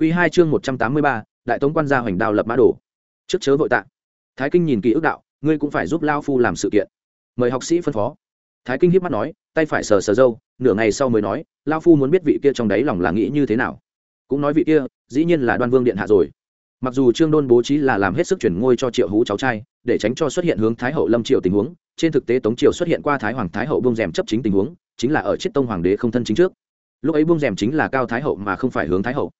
Quy hai chương một trăm tám mươi ba, đại tống quan gia hoành đao lập mã đổ, Trước chớ vội tạ. Thái Kinh nhìn kỹ ước đạo, ngươi cũng phải giúp lão phu làm sự kiện. Mời học sĩ phân phó. Thái Kinh híp mắt nói, tay phải sờ sờ râu, nửa ngày sau mới nói, lão phu muốn biết vị kia trong đáy lòng là nghĩ như thế nào. Cũng nói vị kia, dĩ nhiên là Đoan Vương điện hạ rồi. Mặc dù Trương Đôn bố trí là làm hết sức chuyển ngôi cho Triệu Hú cháu trai, để tránh cho xuất hiện hướng Thái hậu Lâm Triệu tình huống, trên thực tế Tống Triều xuất hiện qua Thái hoàng Thái hậu buông rèm chấp chính tình huống, chính là ở chết tông hoàng đế không thân chính trước. Lúc ấy buông rèm chính là Cao Thái hậu mà không phải hướng Thái hậu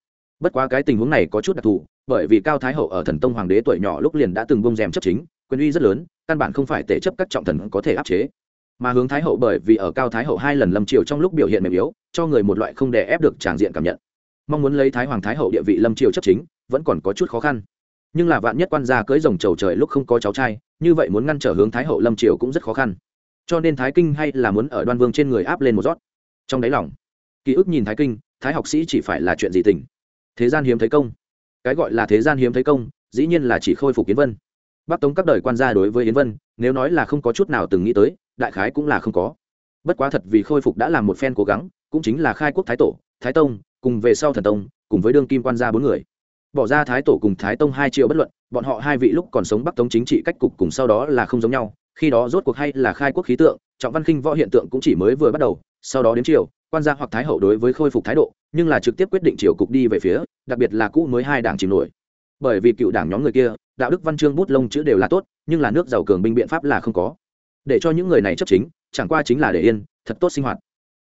bất quá cái tình huống này có chút đặc thù, bởi vì cao thái hậu ở thần tông hoàng đế tuổi nhỏ lúc liền đã từng bông rèm chấp chính, quyền uy rất lớn, căn bản không phải tể chấp các trọng thần có thể áp chế. Mà hướng thái hậu bởi vì ở cao thái hậu hai lần lâm triều trong lúc biểu hiện mềm yếu, cho người một loại không đè ép được tràng diện cảm nhận. Mong muốn lấy thái hoàng thái hậu địa vị lâm triều chấp chính, vẫn còn có chút khó khăn. Nhưng là vạn nhất quan gia cưới rồng trầu trời lúc không có cháu trai, như vậy muốn ngăn trở hướng thái hậu lâm triều cũng rất khó khăn. Cho nên thái kinh hay là muốn ở đoan vương trên người áp lên một rót trong đáy lòng, ký ức nhìn thái kinh, thái học sĩ chỉ phải là chuyện gì tình thế gian hiếm thấy công. Cái gọi là thế gian hiếm thấy công, dĩ nhiên là chỉ khôi phục yến vân. Bắc tống các đời quan gia đối với yến vân, nếu nói là không có chút nào từng nghĩ tới, đại khái cũng là không có. Bất quá thật vì khôi phục đã làm một phen cố gắng, cũng chính là khai quốc thái tổ, thái tông, cùng về sau thần tông, cùng với đương kim quan gia bốn người. Bỏ ra thái tổ cùng thái tông hai triệu bất luận, bọn họ hai vị lúc còn sống bắc tống chính trị cách cục cùng sau đó là không giống nhau, khi đó rốt cuộc hay là khai quốc khí tượng, trọng văn khinh võ hiện tượng cũng chỉ mới vừa bắt đầu, sau đó đến triều, quan gia hoặc thái hậu đối với khôi phục thái độ nhưng là trực tiếp quyết định triều cục đi về phía, đặc biệt là cũ mới hai đảng chìm nổi. Bởi vì cựu đảng nhóm người kia, đạo đức văn chương bút lông chữ đều là tốt, nhưng là nước giàu cường binh biện pháp là không có. Để cho những người này chấp chính, chẳng qua chính là để yên, thật tốt sinh hoạt.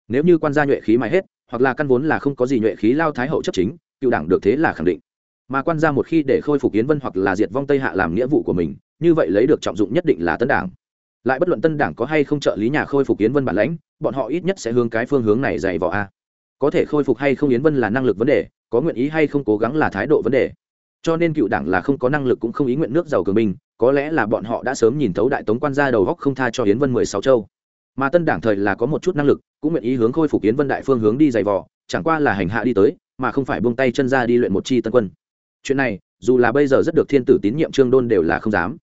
Nếu như quan gia nhuệ khí mãi hết, hoặc là căn vốn là không có gì nhuệ khí lao thái hậu chấp chính, cựu đảng được thế là khẳng định. Mà quan gia một khi để khôi phục kiến vân hoặc là diệt vong tây hạ làm nghĩa vụ của mình, như vậy lấy được trọng dụng nhất định là tân đảng. Lại bất luận tân đảng có hay không trợ lý nhà khôi phục kiến vân bản lãnh, bọn họ ít nhất sẽ hướng cái phương hướng này dày vào a có thể khôi phục hay không yến vân là năng lực vấn đề, có nguyện ý hay không cố gắng là thái độ vấn đề. Cho nên cựu đảng là không có năng lực cũng không ý nguyện nước giàu cường binh, có lẽ là bọn họ đã sớm nhìn thấu đại tống quan gia đầu góc không tha cho yến vân mười sáu châu. Mà tân đảng thời là có một chút năng lực, cũng nguyện ý hướng khôi phục yến vân đại phương hướng đi dày vò, chẳng qua là hành hạ đi tới, mà không phải buông tay chân ra đi luyện một chi tân quân. Chuyện này, dù là bây giờ rất được thiên tử tín nhiệm trương đôn đều là không dám.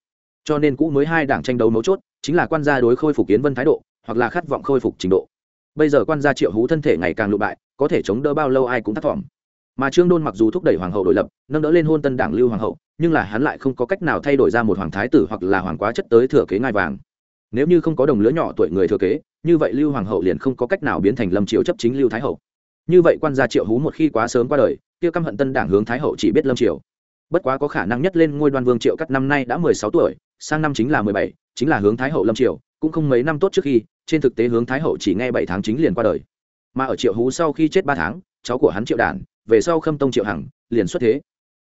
Cho nên cũ mới hai đảng tranh đấu mấu chốt, chính là quan gia đối khôi phục yến vân thái độ, hoặc là khát vọng khôi phục trình độ. Bây giờ quan gia triệu hú thân thể ngày càng lụ bại có thể chống đỡ bao lâu ai cũng thất vọng. Mà trương đôn mặc dù thúc đẩy hoàng hậu đổi lập, nâng đỡ lên hôn tân đảng lưu hoàng hậu, nhưng là hắn lại không có cách nào thay đổi ra một hoàng thái tử hoặc là hoàng quá chất tới thừa kế ngai vàng. Nếu như không có đồng lứa nhỏ tuổi người thừa kế, như vậy lưu hoàng hậu liền không có cách nào biến thành lâm triệu chấp chính lưu thái hậu. Như vậy quan gia triệu hú một khi quá sớm qua đời, kia căm hận tân đảng hướng thái hậu chỉ biết lâm triều. Bất quá có khả năng nhất lên ngôi đoan vương triệu cắt năm nay đã mười sáu tuổi, sang năm chính là mười bảy, chính là hướng thái hậu lâm triều, cũng không mấy năm tốt trước khi, trên thực tế hướng thái hậu chỉ nghe bảy tháng chính liền qua đời mà ở triệu hú sau khi chết ba tháng, cháu của hắn triệu đản, về sau khâm tông triệu hằng, liền xuất thế.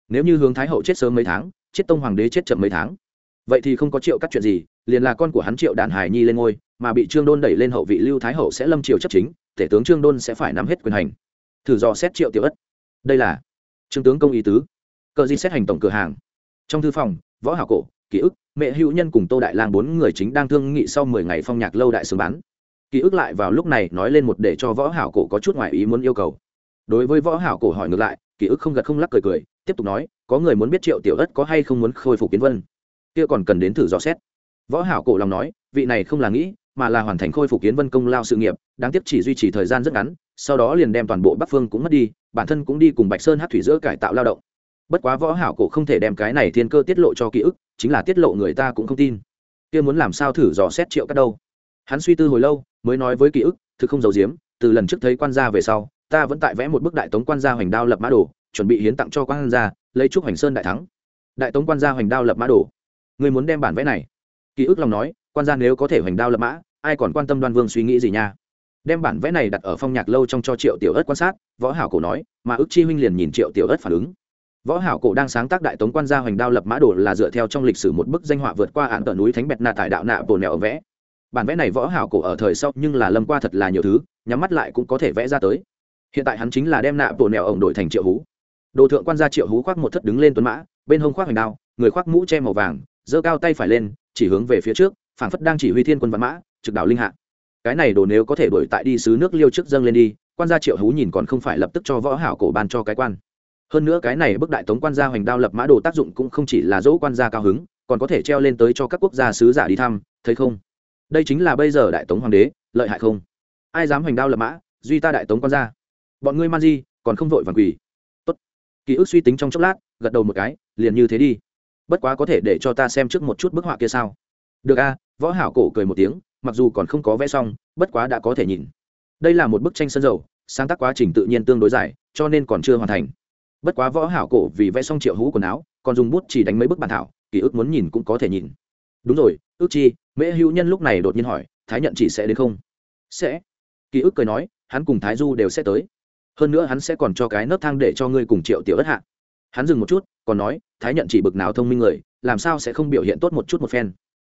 Nếu như hướng thái hậu chết sớm mấy tháng, chết tông hoàng đế chết chậm mấy tháng, vậy thì không có triệu các chuyện gì, liền là con của hắn triệu đản hải nhi lên ngôi, mà bị trương đôn đẩy lên hậu vị lưu thái hậu sẽ lâm triều chấp chính tể tướng trương đôn sẽ phải nắm hết quyền hành. Thử dò xét triệu tiểu ất. Đây là trương tướng công ý tứ. Cờ di xét hành tổng cửa hàng. Trong thư phòng, võ hảo cổ, ký ức, mẹ hữu nhân cùng tô đại lang bốn người chính đang thương nghị sau mười ngày phong nhạc lâu đại sướng bán ký ức lại vào lúc này nói lên một để cho võ hảo cổ có chút ngoài ý muốn yêu cầu. Đối với võ hảo cổ hỏi ngược lại, ký ức không gật không lắc cười cười, tiếp tục nói, có người muốn biết triệu tiểu ất có hay không muốn khôi phục kiến vân. Kia còn cần đến thử dò xét. Võ hảo cổ lòng nói, vị này không là nghĩ, mà là hoàn thành khôi phục kiến vân công lao sự nghiệp, đáng tiếc chỉ duy trì thời gian rất ngắn, sau đó liền đem toàn bộ bắc phương cũng mất đi, bản thân cũng đi cùng bạch sơn hát thủy giữa cải tạo lao động. Bất quá võ hảo cổ không thể đem cái này thiên cơ tiết lộ cho ký ức, chính là tiết lộ người ta cũng không tin. Kia muốn làm sao thử dò xét triệu cắt đâu? Hắn suy tư hồi lâu mới nói với ký ức, thực không giấu giếm, từ lần trước thấy quan gia về sau, ta vẫn tại vẽ một bức đại tống quan gia hoành đao lập mã đồ, chuẩn bị hiến tặng cho quan gia, lấy chúc hoành sơn đại thắng. Đại tống quan gia hoành đao lập mã đồ. Người muốn đem bản vẽ này. Ký ức lòng nói, quan gia nếu có thể hoành đao lập mã, ai còn quan tâm đoan vương suy nghĩ gì nha? Đem bản vẽ này đặt ở phong nhạc lâu trong cho triệu tiểu ất quan sát, võ hảo cổ nói, mà ước chi huynh liền nhìn triệu tiểu ất phản ứng. Võ hảo cổ đang sáng tác đại tống quan gia hoành đao lập mã đồ là dựa theo trong lịch sử một bức danh họa vượt qua ạn tờ núi thánh bẹt nạ tại đạo nạ bồ nẹo vẽ bản vẽ này võ hảo cổ ở thời sau nhưng là lâm qua thật là nhiều thứ, nhắm mắt lại cũng có thể vẽ ra tới. Hiện tại hắn chính là đem nạ bộ nẹo ổng đổi thành triệu hú. Đồ thượng quan gia triệu hú khoác một thất đứng lên tuấn mã, bên hông khoác hoành đao, người khoác mũ che màu vàng, giơ cao tay phải lên, chỉ hướng về phía trước, phảng phất đang chỉ huy thiên quân văn mã, trực đảo linh hạ. Cái này đồ nếu có thể đổi tại đi xứ nước liêu trước dâng lên đi, quan gia triệu hú nhìn còn không phải lập tức cho võ hảo cổ ban cho cái quan. Hơn nữa cái này bức đại tống quan gia hoành đao lập mã đồ tác dụng cũng không chỉ là dỗ quan gia cao hứng, còn có thể treo lên tới cho các quốc gia sứ giả đi thăm, thấy không? Đây chính là bây giờ đại tống hoàng đế, lợi hại không? Ai dám hoành đao lập mã, duy ta đại tống quan gia? Bọn ngươi man di, còn không vội vàng quỳ. Tốt. Ký ức suy tính trong chốc lát, gật đầu một cái, liền như thế đi. Bất quá có thể để cho ta xem trước một chút bức họa kia sao? Được a, võ hảo cổ cười một tiếng, mặc dù còn không có vẽ xong, bất quá đã có thể nhìn. Đây là một bức tranh sân dầu, sáng tác quá trình tự nhiên tương đối dài, cho nên còn chưa hoàn thành. Bất quá võ hảo cổ vì vẽ xong triệu hũ quần áo, còn dùng bút chỉ đánh mấy bức bản thảo, ký ức muốn nhìn cũng có thể nhìn. Đúng rồi, ước chi mễ hữu nhân lúc này đột nhiên hỏi, thái nhận chỉ sẽ đến không? Sẽ. Ký ức cười nói, hắn cùng thái du đều sẽ tới. Hơn nữa hắn sẽ còn cho cái nấc thang để cho ngươi cùng triệu tiểu ất hạ. Hắn dừng một chút, còn nói, thái nhận chỉ bực nào thông minh người, làm sao sẽ không biểu hiện tốt một chút một phen?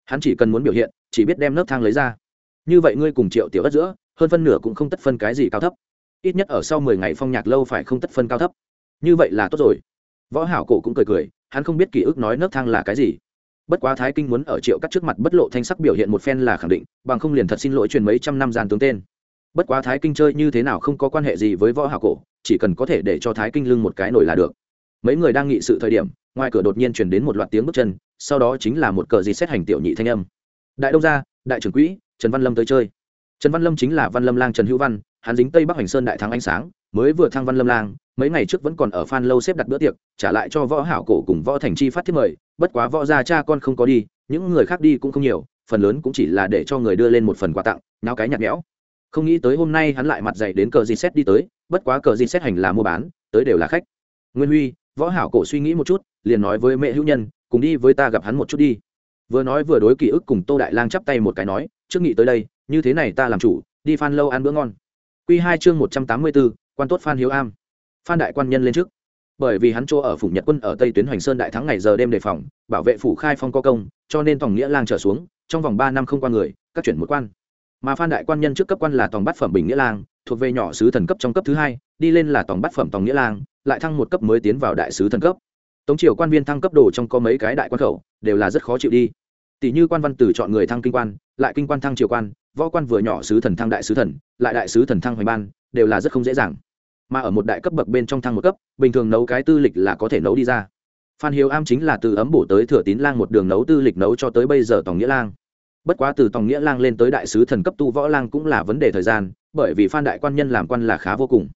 Hắn chỉ cần muốn biểu hiện, chỉ biết đem nấc thang lấy ra. Như vậy ngươi cùng triệu tiểu ất giữa, hơn phân nửa cũng không tất phân cái gì cao thấp. Ít nhất ở sau mười ngày phong nhạc lâu phải không tất phân cao thấp. Như vậy là tốt rồi. Võ hảo cổ cũng cười cười, hắn không biết ký ức nói nấc thang là cái gì bất quá thái kinh muốn ở triệu cắt trước mặt bất lộ thanh sắc biểu hiện một phen là khẳng định, bằng không liền thật xin lỗi truyền mấy trăm năm gian tướng tên. Bất quá thái kinh chơi như thế nào không có quan hệ gì với võ hảo cổ, chỉ cần có thể để cho thái kinh lưng một cái nổi là được. Mấy người đang nghị sự thời điểm, ngoài cửa đột nhiên truyền đến một loạt tiếng bước chân, sau đó chính là một cờ gì xét hành tiểu nhị thanh âm. Đại đông gia, đại trưởng quỹ, trần văn lâm tới chơi. Trần văn lâm chính là văn lâm lang trần hữu văn, hắn dính tây bắc hành sơn đại thắng ánh sáng, mới vừa thăng văn lâm lang mấy ngày trước vẫn còn ở phan lâu xếp đặt bữa tiệc trả lại cho võ hảo cổ cùng võ thành chi phát thiết mời bất quá võ gia cha con không có đi những người khác đi cũng không nhiều phần lớn cũng chỉ là để cho người đưa lên một phần quà tặng náo cái nhạt nhẽo. Không nghĩ tới hôm nay hắn lại mặt dày đến cờ gì xét đi tới bất quá cờ gì xét hành là mua bán tới đều là khách. Nguyên huy võ hảo cổ suy nghĩ một chút liền nói với mẹ hữu nhân cùng đi với ta gặp hắn một chút đi. Vừa nói vừa đối ký ức cùng tô đại lang chắp tay một cái nói trước nghĩ tới đây như thế này ta làm chủ đi phan lâu ăn bữa ngon. Quy hai chương một trăm tám mươi 184, quan tốt phan hiếu am phan đại quan nhân lên trước. Bởi vì hắn chỗ ở phủ nhật quân ở tây tuyến hoành sơn đại thắng ngày giờ đêm đề phòng, bảo vệ phủ khai phong có công, cho nên tổng nghĩa lang trở xuống, trong vòng ba năm không qua người, các chuyển một quan. Mà phan đại quan nhân trước cấp quan là tòng bát phẩm bình nghĩa lang, thuộc về nhỏ sứ thần cấp trong cấp thứ hai, đi lên là tòng bát phẩm tòng nghĩa lang, lại thăng một cấp mới tiến vào đại sứ thần cấp. Tống triều quan viên thăng cấp đồ trong có mấy cái đại quan khẩu, đều là rất khó chịu đi. Tỷ như quan văn tử chọn người thăng kinh quan, lại kinh quan thăng triều quan, võ quan vừa nhỏ sứ thần thăng đại sứ thần, lại đại sứ thần thăng hoành ban, đều là rất không dễ dàng mà ở một đại cấp bậc bên trong thang một cấp, bình thường nấu cái tư lịch là có thể nấu đi ra. Phan hiếu am chính là từ ấm bổ tới thừa tín lang một đường nấu tư lịch nấu cho tới bây giờ tòng nghĩa lang. Bất quá từ tòng nghĩa lang lên tới đại sứ thần cấp tu võ lang cũng là vấn đề thời gian, bởi vì phan đại quan nhân làm quan là khá vô cùng.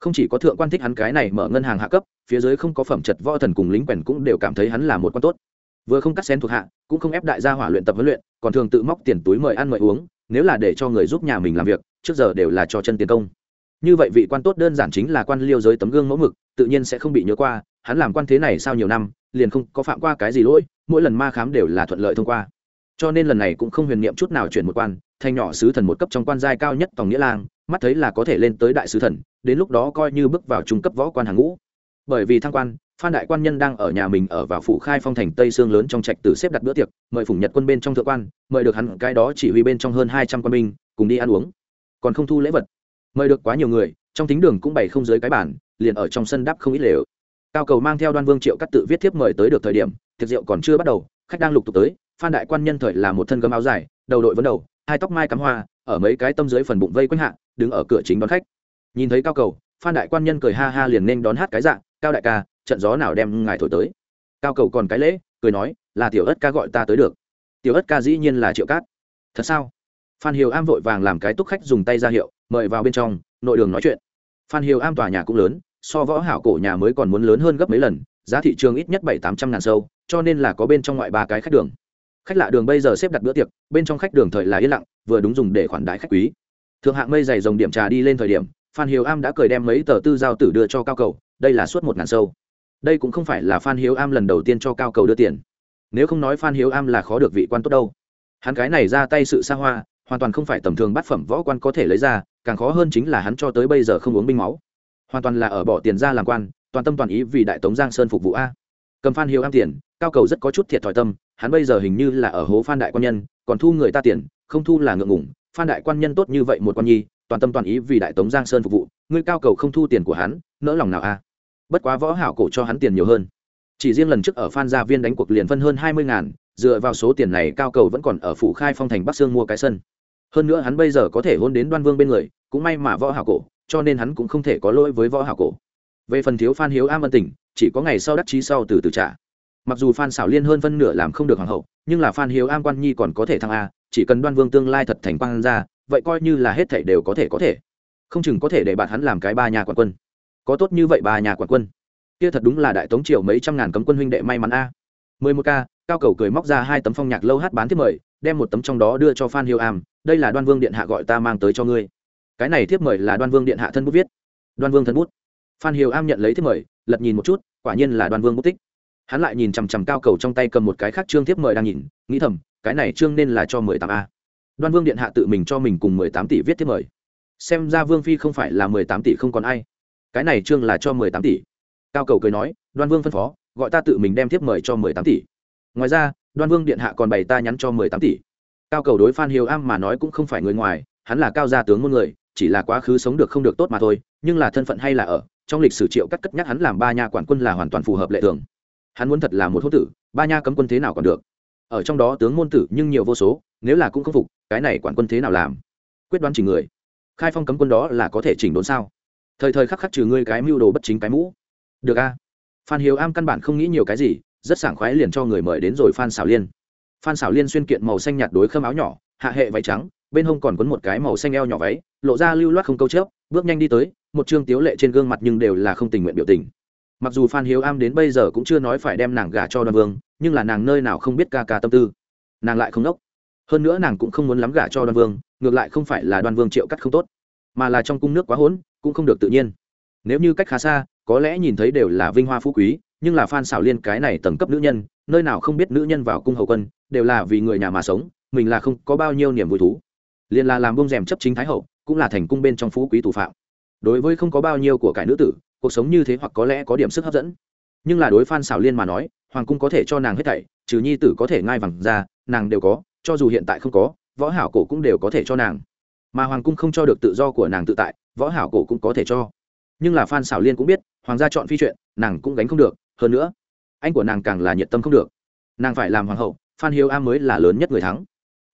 Không chỉ có thượng quan thích hắn cái này mở ngân hàng hạ cấp, phía dưới không có phẩm chật võ thần cùng lính quèn cũng đều cảm thấy hắn là một quan tốt. Vừa không cắt xén thuộc hạ, cũng không ép đại gia hỏa luyện tập huấn luyện, còn thường tự móc tiền túi mời ăn mời uống, nếu là để cho người giúp nhà mình làm việc, trước giờ đều là cho chân tiền công như vậy vị quan tốt đơn giản chính là quan liêu giới tấm gương mẫu mực, tự nhiên sẽ không bị nhớ qua, hắn làm quan thế này sau nhiều năm, liền không có phạm qua cái gì lỗi, mỗi lần ma khám đều là thuận lợi thông qua. Cho nên lần này cũng không huyền niệm chút nào chuyển một quan thanh nhỏ sứ thần một cấp trong quan giai cao nhất tòng nghĩa lang, mắt thấy là có thể lên tới đại sứ thần, đến lúc đó coi như bước vào trung cấp võ quan hàng ngũ. Bởi vì thăng quan, phan đại quan nhân đang ở nhà mình ở vào phủ khai phong thành tây sương lớn trong trạch tử xếp đặt bữa tiệc, mời phủng nhật quân bên trong thượng quan, mời được hắn cái đó chỉ huy bên trong hơn hai trăm quân binh, cùng đi ăn uống. Còn không thu lễ vật mời được quá nhiều người, trong thính đường cũng bày không dưới cái bản liền ở trong sân đắp không ít lều. Cao cầu mang theo đoan vương triệu cắt tự viết thiếp mời tới được thời điểm, tiệc rượu còn chưa bắt đầu, khách đang lục tục tới, phan đại quan nhân thời là một thân gấm áo dài, đầu đội vấn đầu, hai tóc mai cắm hoa, ở mấy cái tâm dưới phần bụng vây quanh hạ, đứng ở cửa chính đón khách. Nhìn thấy cao cầu, phan đại quan nhân cười ha ha liền nên đón hát cái dạng cao đại ca, trận gió nào đem ngài thổi tới? Cao cầu còn cái lễ, cười nói, là tiểu ất ca gọi ta tới được. Tiểu ất ca dĩ nhiên là triệu cát. Thật sao? Phan hiếu am vội vàng làm cái túc khách dùng tay ra hiệu, mời vào bên trong, nội đường nói chuyện. Phan hiếu am tòa nhà cũng lớn, so võ hảo cổ nhà mới còn muốn lớn hơn gấp mấy lần, giá thị trường ít nhất bảy tám trăm ngàn sâu, cho nên là có bên trong ngoại ba cái khách đường. Khách lạ đường bây giờ xếp đặt bữa tiệc, bên trong khách đường thời là yên lặng, vừa đúng dùng để khoản đãi khách quý. Thượng hạng mây dày dòng điểm trà đi lên thời điểm, phan hiếu am đã cười đem mấy tờ tư giao tử đưa cho cao cầu, đây là suốt một ngàn sâu. Đây cũng không phải là phan hiếu am lần đầu tiên cho cao cầu đưa tiền. Nếu không nói phan hiếu am là khó được vị quan tốt đâu. Hắn cái này ra tay sự xa hoa hoàn toàn không phải tầm thường bát phẩm võ quan có thể lấy ra, càng khó hơn chính là hắn cho tới bây giờ không uống binh máu. Hoàn toàn là ở bỏ tiền ra làm quan, toàn tâm toàn ý vì đại tống giang sơn phục vụ a. Cầm phan hiếu am tiền, cao cầu rất có chút thiệt thòi tâm, hắn bây giờ hình như là ở hố phan đại quan nhân, còn thu người ta tiền, không thu là ngượng ngủng phan đại quan nhân tốt như vậy một quan nhi, toàn tâm toàn ý vì đại tống giang sơn phục vụ, ngươi cao cầu không thu tiền của hắn, nỡ lòng nào a? Bất quá võ hảo cổ cho hắn tiền nhiều hơn. Chỉ riêng lần trước ở phan gia viên đánh cuộc liền phân hơn hai mươi ngàn, dựa vào số tiền này cao cầu vẫn còn ở phủ khai phong thành bắc sương mua cái sân hơn nữa hắn bây giờ có thể hôn đến đoan vương bên người, cũng may mà võ hảo cổ, cho nên hắn cũng không thể có lỗi với võ hảo cổ. Về phần thiếu phan hiếu am ân tình, chỉ có ngày sau đắc chí sau từ từ trả. Mặc dù phan xảo liên hơn phân nửa làm không được hoàng hậu, nhưng là phan hiếu am quan nhi còn có thể thăng a, chỉ cần đoan vương tương lai thật thành quan ra vậy coi như là hết thảy đều có thể có thể. Không chừng có thể để bạn hắn làm cái ba nhà quản quân. Có tốt như vậy ba nhà quản quân. Kia thật đúng là đại tống triều mấy trăm ngàn cấm quân huynh đệ may mắn a. Mười một k cao cầu cười móc ra hai tấm phong nhạc lâu hát bán tiếp mời đem một tấm trong đó đưa cho phan hiếu am, đây là đoan vương điện hạ gọi ta mang tới cho ngươi. Cái này thiếp mời là đoan vương điện hạ thân bút viết. Đoan vương thân bút. Phan hiếu am nhận lấy thiếp mời, lật nhìn một chút, quả nhiên là đoan vương bút tích. Hắn lại nhìn chằm chằm cao cầu trong tay cầm một cái khác trương thiếp mời đang nhìn, nghĩ thầm, cái này trương nên là cho mười tám a. Đoan vương điện hạ tự mình cho mình cùng mười tám tỷ viết thiếp mời. Xem ra vương phi không phải là mười tám tỷ không còn ai. Cái này trương là cho mười tám tỷ. Cao cầu cười nói, đoan vương phân phó, gọi ta tự mình đem thiếp mời cho mười tám tỷ ngoài ra, đoan vương điện hạ còn bày ta nhắn cho mười tám tỷ. Cao cầu đối phan hiếu am mà nói cũng không phải người ngoài, hắn là cao gia tướng môn người, chỉ là quá khứ sống được không được tốt mà thôi, nhưng là thân phận hay là ở, trong lịch sử triệu cắt cất nhắc hắn làm ba nha quản quân là hoàn toàn phù hợp lệ thường. Hắn muốn thật là một hốt tử, ba nha cấm quân thế nào còn được. Ở trong đó tướng môn tử nhưng nhiều vô số, nếu là cũng không phục, cái này quản quân thế nào làm? Quyết đoán chỉ người. Khai phong cấm quân đó là có thể chỉnh đốn sao? Thời thời khắc khắc trừ ngươi cái mưu đồ bất chính cái mũ. Được a. Phan hiếu am căn bản không nghĩ nhiều cái gì rất sảng khoái liền cho người mời đến rồi phan xảo liên. Phan xảo liên xuyên kiện màu xanh nhạt đối khâm áo nhỏ, hạ hệ váy trắng, bên hông còn quấn một cái màu xanh eo nhỏ váy, lộ ra lưu loát không câu chớp, bước nhanh đi tới, một chương tiếu lệ trên gương mặt nhưng đều là không tình nguyện biểu tình. Mặc dù phan hiếu am đến bây giờ cũng chưa nói phải đem nàng gả cho đoan vương, nhưng là nàng nơi nào không biết ca ca tâm tư. Nàng lại không đốc. Hơn nữa nàng cũng không muốn lắm gả cho đoan vương, ngược lại không phải là đoan vương triệu cắt không tốt, mà là trong cung nước quá hỗn, cũng không được tự nhiên. Nếu như cách khá xa, có lẽ nhìn thấy đều là vinh hoa phú quý nhưng là phan xảo liên cái này tầng cấp nữ nhân, nơi nào không biết nữ nhân vào cung hậu quân, đều là vì người nhà mà sống, mình là không có bao nhiêu niềm vui thú. Liền là làm bông rèm chấp chính thái hậu, cũng là thành cung bên trong phú quý tù phạm. Đối với không có bao nhiêu của cải nữ tử, cuộc sống như thế hoặc có lẽ có điểm sức hấp dẫn. Nhưng là đối phan xảo liên mà nói, hoàng cung có thể cho nàng hết thảy, trừ nhi tử có thể ngai vẳng ra, nàng đều có, cho dù hiện tại không có, võ hảo cổ cũng đều có thể cho nàng. Mà hoàng cung không cho được tự do của nàng tự tại, võ hảo cổ cũng có thể cho. Nhưng là phan xảo liên cũng biết, hoàng gia chọn phi chuyện, nàng cũng gánh không được hơn nữa, anh của nàng càng là nhiệt tâm không được. Nàng phải làm hoàng hậu, phan hiếu am mới là lớn nhất người thắng.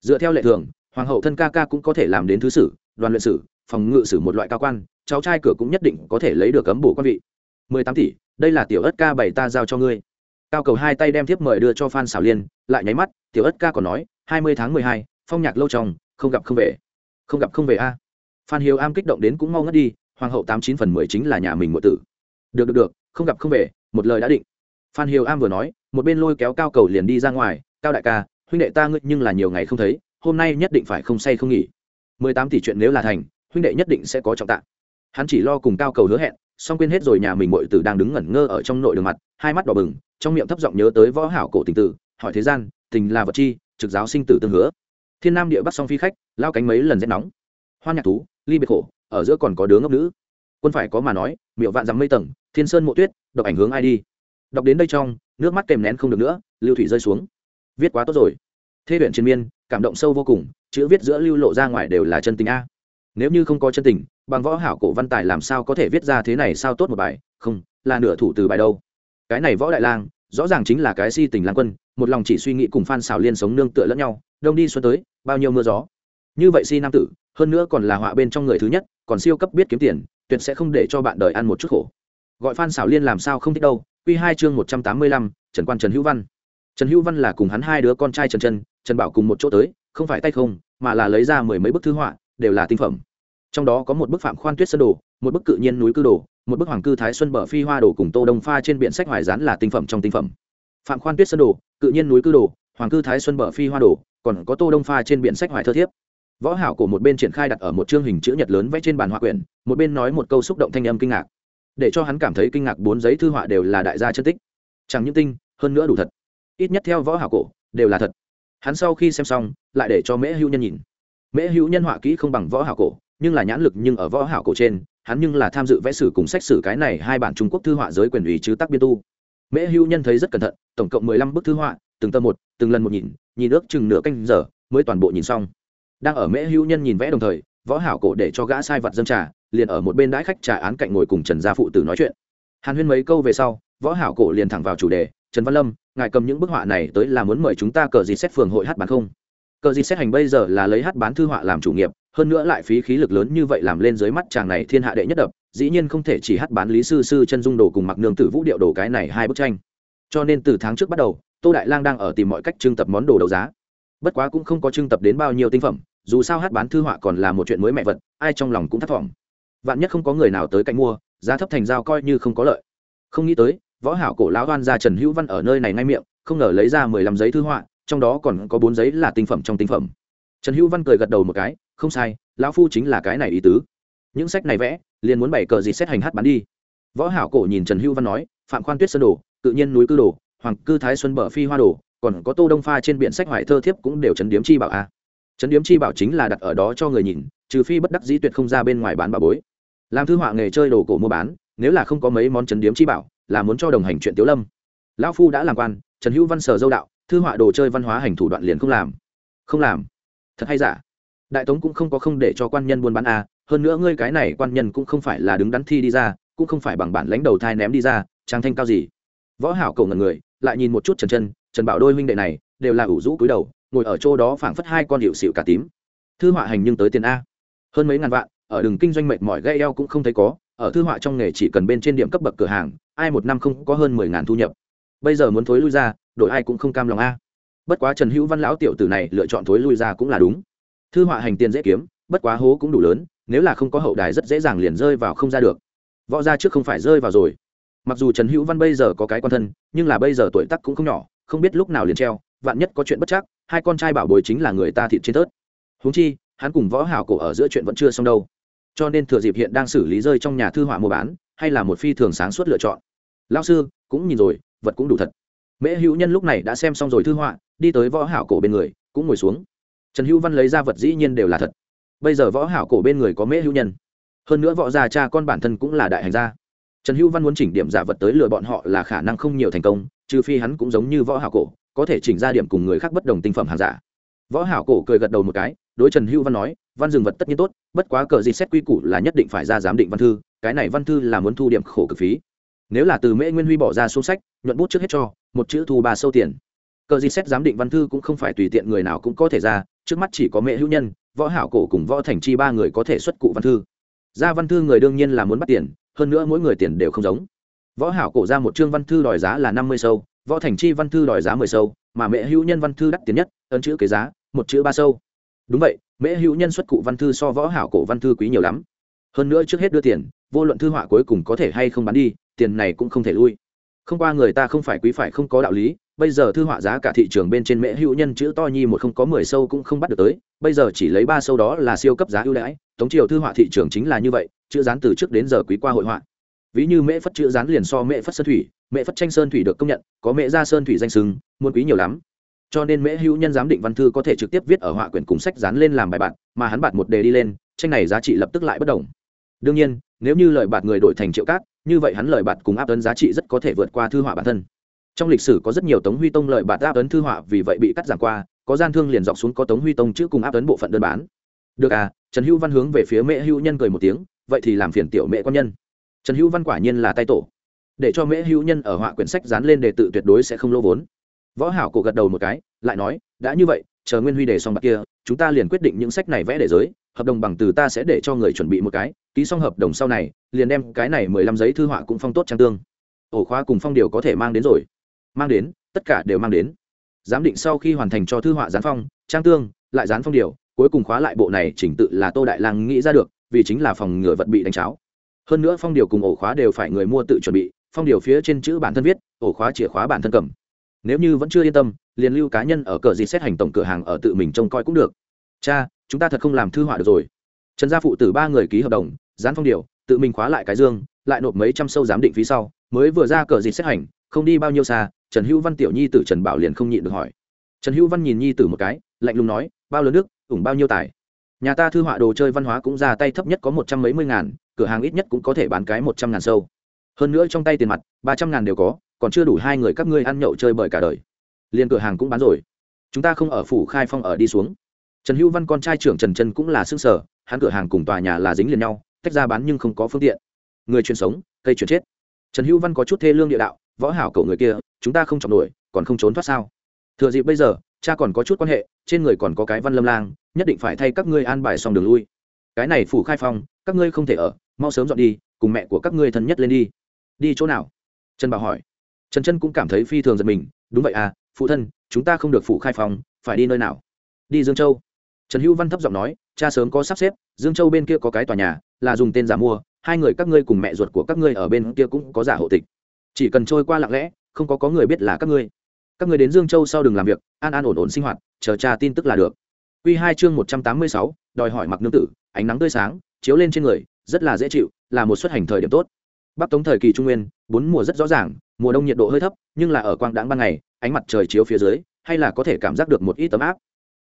Dựa theo lệ thường, hoàng hậu thân ca ca cũng có thể làm đến thứ sử, đoàn luyện sử, phòng ngự sử một loại cao quan, cháu trai cửa cũng nhất định có thể lấy được cấm bổ quan vị. Mười tám tỷ, đây là tiểu ất ca bảy ta giao cho ngươi. Cao cầu hai tay đem thiếp mời đưa cho phan xảo liên, lại nháy mắt, tiểu ất ca còn nói, hai mươi tháng mười hai, phong nhạc lâu tròng không gặp không về. Không gặp không về a. Phan hiếu am kích động đến cũng mau ngất đi, hoàng hậu tám chín phần mười chính là nhà mình ngụ tử. Được được được, không gặp không về một lời đã định. Phan hiếu am vừa nói, một bên lôi kéo cao cầu liền đi ra ngoài, cao đại ca, huynh đệ ta ngươi nhưng là nhiều ngày không thấy, hôm nay nhất định phải không say không nghỉ. Mười tám tỷ chuyện nếu là thành, huynh đệ nhất định sẽ có trọng tạng. Hắn chỉ lo cùng cao cầu hứa hẹn, xong quên hết rồi nhà mình mội tử đang đứng ngẩn ngơ ở trong nội đường mặt, hai mắt đỏ bừng, trong miệng thấp giọng nhớ tới võ hảo cổ tình tử, hỏi thế gian, tình là vật chi, trực giáo sinh tử tương hứa. Thiên nam địa bắc song phi khách, lao cánh mấy lần rét nóng. Hoa nhạc thú, ly biệt khổ, ở giữa còn có đứa ngốc nữ quân phải có mà nói, Miệu vạn dằm mây tầng, thiên sơn mộ tuyết, đọc ảnh hướng ai đi. Đọc đến đây trong, nước mắt kèm nén không được nữa, lưu thủy rơi xuống. Viết quá tốt rồi. Thế huyện triền miên, cảm động sâu vô cùng, chữ viết giữa lưu lộ ra ngoài đều là chân tình a. Nếu như không có chân tình, bằng võ hảo cổ văn tài làm sao có thể viết ra thế này sao tốt một bài? Không, là nửa thủ từ bài đâu. Cái này võ đại lang, rõ ràng chính là cái si tình lang quân, một lòng chỉ suy nghĩ cùng phan xào liên sống nương tựa lẫn nhau, đông đi xuân tới, bao nhiêu mưa gió. Như vậy si nam tử hơn nữa còn là họa bên trong người thứ nhất còn siêu cấp biết kiếm tiền tuyệt sẽ không để cho bạn đời ăn một chút khổ. Gọi phan xảo liên làm sao không thích đâu quy hai chương một trăm tám mươi lăm trần quan trần hữu văn. Trần hữu văn là cùng hắn hai đứa con trai trần Trần, trần bảo cùng một chỗ tới không phải tay không mà là lấy ra mười mấy bức thư họa đều là tinh phẩm. Trong đó có một bức phạm khoan tuyết sơn đồ một bức cự nhiên núi cư đồ một bức hoàng cư thái xuân bờ phi hoa đồ cùng tô đông pha trên biển sách hoài rán là tinh phẩm trong tinh phẩm. Phạm khoan tuyết sơn đồ cự nhiên núi cư đồ hoàng cư thái xuân bờ phi hoa đồ còn có tô đông pha trên biển sách hoài thơ thiếp võ hảo của một bên triển khai đặt ở một chương hình chữ nhật lớn vẽ trên bàn họa quyển, một bên nói một câu xúc động thanh âm kinh ngạc. Để cho hắn cảm thấy kinh ngạc bốn giấy thư họa đều là đại gia chân tích. Chẳng những tinh, hơn nữa đủ thật. Ít nhất theo võ hảo cổ, đều là thật. Hắn sau khi xem xong, lại để cho mễ hữu nhân nhìn. Mễ hữu nhân họa kỹ không bằng võ hảo cổ, nhưng là nhãn lực nhưng ở võ hảo cổ trên, hắn nhưng là tham dự vẽ sử cùng sách sử cái này hai bản trung quốc thư họa giới quyền ủy chứ tác biên tu. Mễ hữu nhân thấy rất cẩn thận, tổng cộng mười lăm bức thư họa, từng tờ một, từng lần một nhìn nhìn ước chừng nửa canh giờ, mới toàn bộ nhìn xong đang ở mễ hữu nhân nhìn vẽ đồng thời, võ hảo cổ để cho gã sai vật dâng trà, liền ở một bên đãi khách trà án cạnh ngồi cùng trần gia phụ tử nói chuyện. Hàn huyên mấy câu về sau, võ hảo cổ liền thẳng vào chủ đề, trần văn lâm, ngài cầm những bức họa này tới là muốn mời chúng ta cờ gì xét phường hội hát bán không? Cờ gì xét hành bây giờ là lấy hát bán thư họa làm chủ nghiệp, hơn nữa lại phí khí lực lớn như vậy làm lên dưới mắt chàng này thiên hạ đệ nhất đập, dĩ nhiên không thể chỉ hát bán lý sư sư, chân dung đồ cùng mặc nương tử vũ điệu đồ cái này hai bức tranh. Cho nên từ tháng trước bắt đầu, tô đại lang đang ở tìm mọi cách trưng tập món đồ đấu giá. Bất quá cũng không có trưng tập đến bao nhiêu tinh phẩm dù sao hát bán thư họa còn là một chuyện mới mẹ vật, ai trong lòng cũng thất vọng. Vạn nhất không có người nào tới cạnh mua, giá thấp thành giao coi như không có lợi. Không nghĩ tới, võ hảo cổ lão đoan ra trần hữu văn ở nơi này ngay miệng, không ngờ lấy ra mười lăm giấy thư họa, trong đó còn có bốn giấy là tinh phẩm trong tinh phẩm. Trần hữu văn cười gật đầu một cái, không sai, lão phu chính là cái này ý tứ. Những sách này vẽ, liền muốn bày cờ gì xét hành hát bán đi. Võ hảo cổ nhìn trần hữu văn nói, phạm khoan tuyết sơn đồ, tự nhiên núi cư đồ, hoàng cư thái xuân bờ phi hoa đồ, còn có tô đông pha trên biển sách hoài thơ thiếp cũng đều trấn điếm chi bảo a. à trấn điếm chi bảo chính là đặt ở đó cho người nhìn, trừ phi bất đắc dĩ tuyệt không ra bên ngoài bán bà bối. Làm thư họa nghề chơi đồ cổ mua bán, nếu là không có mấy món trấn điếm chi bảo, là muốn cho đồng hành chuyện tiếu lâm. Lão phu đã làm quan, trần hữu văn sở dâu đạo, thư họa đồ chơi văn hóa hành thủ đoạn liền không làm. Không làm. Thật hay giả? Đại tống cũng không có không để cho quan nhân buôn bán a à. hơn nữa ngươi cái này quan nhân cũng không phải là đứng đắn thi đi ra, cũng không phải bằng bản lãnh đầu thai ném đi ra, trang thanh cao gì. Võ hảo cầu ngần người, lại nhìn một chút trần chân, trần bảo đôi huynh đệ này, đều là ủ rũ cúi đầu ngồi ở chỗ đó phảng phất hai con hiệu xịu cả tím. Thư họa hành nhưng tới tiền a. Hơn mấy ngàn vạn, ở đường kinh doanh mệt mỏi gây eo cũng không thấy có, ở thư họa trong nghề chỉ cần bên trên điểm cấp bậc cửa hàng, ai một năm không có hơn mười ngàn thu nhập. Bây giờ muốn thối lui ra đội ai cũng không cam lòng a. Bất quá trần hữu văn lão tiểu tử này lựa chọn thối lui ra cũng là đúng. Thư họa hành tiền dễ kiếm, bất quá hố cũng đủ lớn, nếu là không có hậu đài rất dễ dàng liền rơi vào không ra được. Võ ra trước không phải rơi vào rồi. Mặc dù trần hữu văn bây giờ có cái quan thân, nhưng là bây giờ tuổi tắc cũng không nhỏ, không biết lúc nào liền treo vạn nhất có chuyện bất chắc, hai con trai bảo bồi chính là người ta thịt trên tớt. Húng chi, hắn cùng võ hảo cổ ở giữa chuyện vẫn chưa xong đâu. Cho nên thừa dịp hiện đang xử lý rơi trong nhà thư họa mua bán, hay là một phi thường sáng suốt lựa chọn. Lao sư, cũng nhìn rồi, vật cũng đủ thật. Mễ hữu nhân lúc này đã xem xong rồi thư họa, đi tới võ hảo cổ bên người, cũng ngồi xuống. Trần hữu văn lấy ra vật dĩ nhiên đều là thật. Bây giờ võ hảo cổ bên người có mễ hữu nhân. Hơn nữa võ gia cha con bản thân cũng là đại hành gia. Trần hữu văn muốn chỉnh điểm giả vật tới lừa bọn họ là khả năng không nhiều thành công, trừ phi hắn cũng giống như võ hảo cổ có thể chỉnh ra điểm cùng người khác bất đồng tinh phẩm hàng giả. Võ hảo cổ cười gật đầu một cái, đối trần hữu văn nói, văn dừng vật tất nhiên tốt, bất quá cờ gì xét quy củ là nhất định phải ra giám định văn thư, cái này văn thư là muốn thu điểm khổ cực phí. Nếu là từ mễ nguyên huy bỏ ra xuống sách, nhuận bút trước hết cho, một chữ thu ba sâu tiền. Cờ gì xét giám định văn thư cũng không phải tùy tiện người nào cũng có thể ra, trước mắt chỉ có mẹ hữu nhân, võ hảo cổ cùng võ thành chi ba người có thể xuất cụ văn thư. Ra văn thư người đương nhiên là muốn bắt tiền, hơn nữa mỗi người tiền đều không giống. Võ hảo cổ ra một chương văn thư đòi giá là năm mươi sâu võ thành chi văn thư đòi giá mười sâu, mà mẹ hữu nhân văn thư đắt tiền nhất ấn chữ kế giá, một chữ ba sâu. Đúng vậy, mẹ hữu nhân xuất cụ văn thư so võ hảo cổ văn thư quý nhiều lắm. Hơn nữa trước hết đưa tiền, vô luận thư họa cuối cùng có thể hay không bán đi, tiền này cũng không thể lui. Không qua người ta không phải quý phải không có đạo lý, bây giờ thư họa giá cả thị trường bên trên mễ hữu nhân chữ to nhi một không có mười sâu cũng không bắt được tới, bây giờ chỉ lấy ba sâu đó là siêu cấp giá ưu đãi, tống triều thư họa thị trường chính là như vậy, chữ dán từ trước đến giờ quý qua hội họa ví như mễ phất chữ dán liền so mễ phất sơn thủy, mễ phất tranh sơn thủy được công nhận, có mễ ra sơn thủy danh sừng muôn quý nhiều lắm. Cho nên mễ hữu nhân giám định văn thư có thể trực tiếp viết ở họa quyển cùng sách dán lên làm bài bạn mà hắn bạt một đề đi lên, tranh này giá trị lập tức lại bất đồng. Đương nhiên, nếu như lời bạt người đổi thành triệu cát, như vậy hắn lời bạt cùng áp ấn giá trị rất có thể vượt qua thư họa bản thân. Trong lịch sử có rất nhiều tống huy tông lợi bạt áp ấn thư họa vì vậy bị cắt giảm qua, có gian thương liền dọc xuống có tống huy tông chữ cùng áp ấn bộ phận đơn bán. Được à trần hữu văn hướng về phía mễ hữu nhân cười một tiếng, vậy thì làm phiền tiểu mẹ quan nhân trần hữu văn quả nhiên là tay tổ. Để cho mễ hữu nhân ở họa quyển sách dán lên đề tự tuyệt đối sẽ không lỗ vốn. Võ hảo cổ gật đầu một cái, lại nói, đã như vậy, chờ nguyên huy đề xong bạc kia, chúng ta liền quyết định những sách này vẽ để giới, hợp đồng bằng từ ta sẽ để cho người chuẩn bị một cái, ký xong hợp đồng sau này, liền đem cái này mười lăm giấy thư họa cũng phong tốt trang tương. Ổ khóa cùng phong điều có thể mang đến rồi. Mang đến, tất cả đều mang đến. Giám định sau khi hoàn thành cho thư họa gián phong, trang tương, lại gián phong điều, cuối cùng khóa lại bộ này chỉnh tự là tô đại lang nghĩ ra được, vì chính là phòng ngừa vật bị đánh cháo hơn nữa phong điều cùng ổ khóa đều phải người mua tự chuẩn bị, phong điều phía trên chữ bản thân viết, ổ khóa chìa khóa bản thân cầm. Nếu như vẫn chưa yên tâm, liền lưu cá nhân ở cờ gì xét hành tổng cửa hàng ở tự mình trông coi cũng được. Cha, chúng ta thật không làm thư họa được rồi. Trần gia phụ tử ba người ký hợp đồng, dán phong điều, tự mình khóa lại cái dương, lại nộp mấy trăm sâu giám định phí sau, mới vừa ra cờ gì xét hành, không đi bao nhiêu xa, trần hữu văn tiểu nhi tử trần bảo liền không nhịn được hỏi. Trần hữu văn nhìn nhi tử một cái, lạnh lùng nói, bao lớn nước, ủng bao nhiêu tài? Nhà ta thư họa đồ chơi văn hóa cũng ra tay thấp nhất có một trăm mấy mươi ngàn, cửa hàng ít nhất cũng có thể bán cái một trăm ngàn sâu. Hơn nữa trong tay tiền mặt, ba trăm ngàn đều có, còn chưa đủ hai người các ngươi ăn nhậu chơi bời cả đời. Liền cửa hàng cũng bán rồi. Chúng ta không ở phủ khai phong ở đi xuống. Trần hữu văn con trai trưởng trần trân cũng là xương sở, hắn cửa hàng cùng tòa nhà là dính liền nhau, tách ra bán nhưng không có phương tiện. Người truyền sống, cây chuyển chết. Trần hữu văn có chút thê lương địa đạo, võ hảo cậu người kia, chúng ta không chọn nổi, còn không trốn thoát sao? Thừa dịp bây giờ, cha còn có chút quan hệ, trên người còn có cái văn lâm lang nhất định phải thay các ngươi an bài xong đường lui. Cái này phủ khai phong, các ngươi không thể ở, mau sớm dọn đi, cùng mẹ của các ngươi thân nhất lên đi. Đi chỗ nào? Trần bảo hỏi. Trần chân cũng cảm thấy phi thường giật mình, đúng vậy à phụ thân, chúng ta không được phủ khai phong, phải đi nơi nào? Đi dương châu. Trần hữu văn thấp giọng nói, cha sớm có sắp xếp, dương châu bên kia có cái tòa nhà, là dùng tên giả mua, hai người các ngươi cùng mẹ ruột của các ngươi ở bên kia cũng có giả hộ tịch. Chỉ cần trôi qua lặng lẽ, không có có người biết là các ngươi. Các ngươi đến dương châu sau đừng làm việc, an an ổn ổn sinh hoạt, chờ cha tin tức là được. Quy hai chương một trăm tám mươi sáu, đòi hỏi mặc nương tử, ánh nắng tươi sáng, chiếu lên trên người, rất là dễ chịu, là một xuất hành thời điểm tốt. Bắc tống thời kỳ trung nguyên, bốn mùa rất rõ ràng, mùa đông nhiệt độ hơi thấp, nhưng là ở quang đãng ban ngày, ánh mặt trời chiếu phía dưới, hay là có thể cảm giác được một ít tấm áp.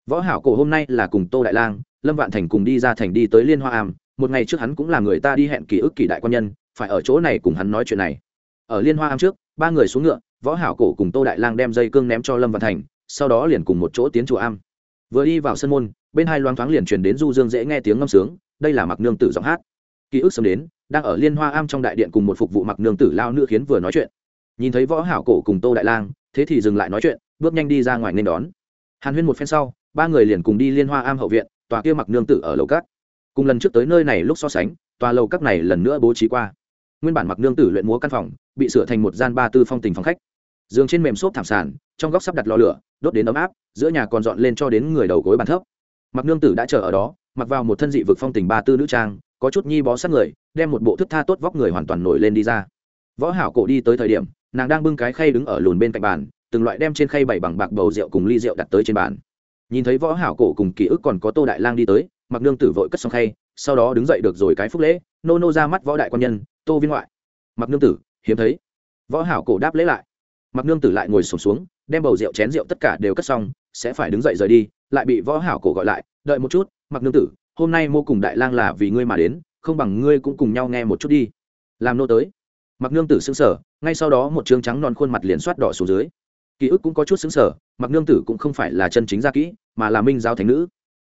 Võ hảo cổ hôm nay là cùng tô đại lang, lâm vạn thành cùng đi ra thành đi tới liên hoa am, một ngày trước hắn cũng là người ta đi hẹn ký ức kỳ đại quan nhân, phải ở chỗ này cùng hắn nói chuyện này. Ở liên hoa am trước, ba người xuống ngựa, võ hảo cổ cùng tô đại lang đem dây cương ném cho lâm vạn thành, sau đó liền cùng một chỗ tiến chùa am vừa đi vào sân môn, bên hai loáng thoáng liền truyền đến du dương dễ nghe tiếng ngâm sướng, đây là mặc nương tử giọng hát. Ký ức sớm đến, đang ở liên hoa am trong đại điện cùng một phục vụ mặc nương tử lao nữ khiến vừa nói chuyện. Nhìn thấy võ hảo cổ cùng tô đại lang, thế thì dừng lại nói chuyện, bước nhanh đi ra ngoài nên đón. Hàn huyên một phen sau, ba người liền cùng đi liên hoa am hậu viện, tòa kia mặc nương tử ở lầu cát cùng lần trước tới nơi này lúc so sánh, tòa lầu các này lần nữa bố trí qua. Nguyên bản mặc nương tử luyện múa căn phòng, bị sửa thành một gian ba tư phong tình phòng khách giường trên mềm xốp thảm sàn, trong góc sắp đặt lò lửa, đốt đến ấm áp, giữa nhà còn dọn lên cho đến người đầu gối bàn thấp. Mặc nương tử đã chờ ở đó, mặc vào một thân dị vực phong tình ba tư nữ trang, có chút nhi bó sát người, đem một bộ thức tha tốt vóc người hoàn toàn nổi lên đi ra. Võ hảo cổ đi tới thời điểm, nàng đang bưng cái khay đứng ở lùn bên cạnh bàn, từng loại đem trên khay bảy bằng bạc bầu rượu cùng ly rượu đặt tới trên bàn. Nhìn thấy võ hảo cổ cùng ký ức còn có tô đại lang đi tới mặc nương tử vội cất xong khay, sau đó đứng dậy được rồi cái phúc lễ, nô nô ra mắt võ đại quan nhân, tô viên ngoại. Mặc nương tử, hiếm thấy. Võ hảo cổ đáp lễ lại mặc nương tử lại ngồi sổm xuống, xuống đem bầu rượu chén rượu tất cả đều cất xong sẽ phải đứng dậy rời đi lại bị võ hảo cổ gọi lại đợi một chút mặc nương tử hôm nay mô cùng đại lang là vì ngươi mà đến không bằng ngươi cũng cùng nhau nghe một chút đi. Làm nô tới. Mặc nương tử sững sờ ngay sau đó một trương trắng non khuôn mặt liền xoát đỏ xuống dưới. Ký ức cũng có chút sững sờ mặc nương tử cũng không phải là chân chính gia kỹ mà là minh giáo thánh nữ.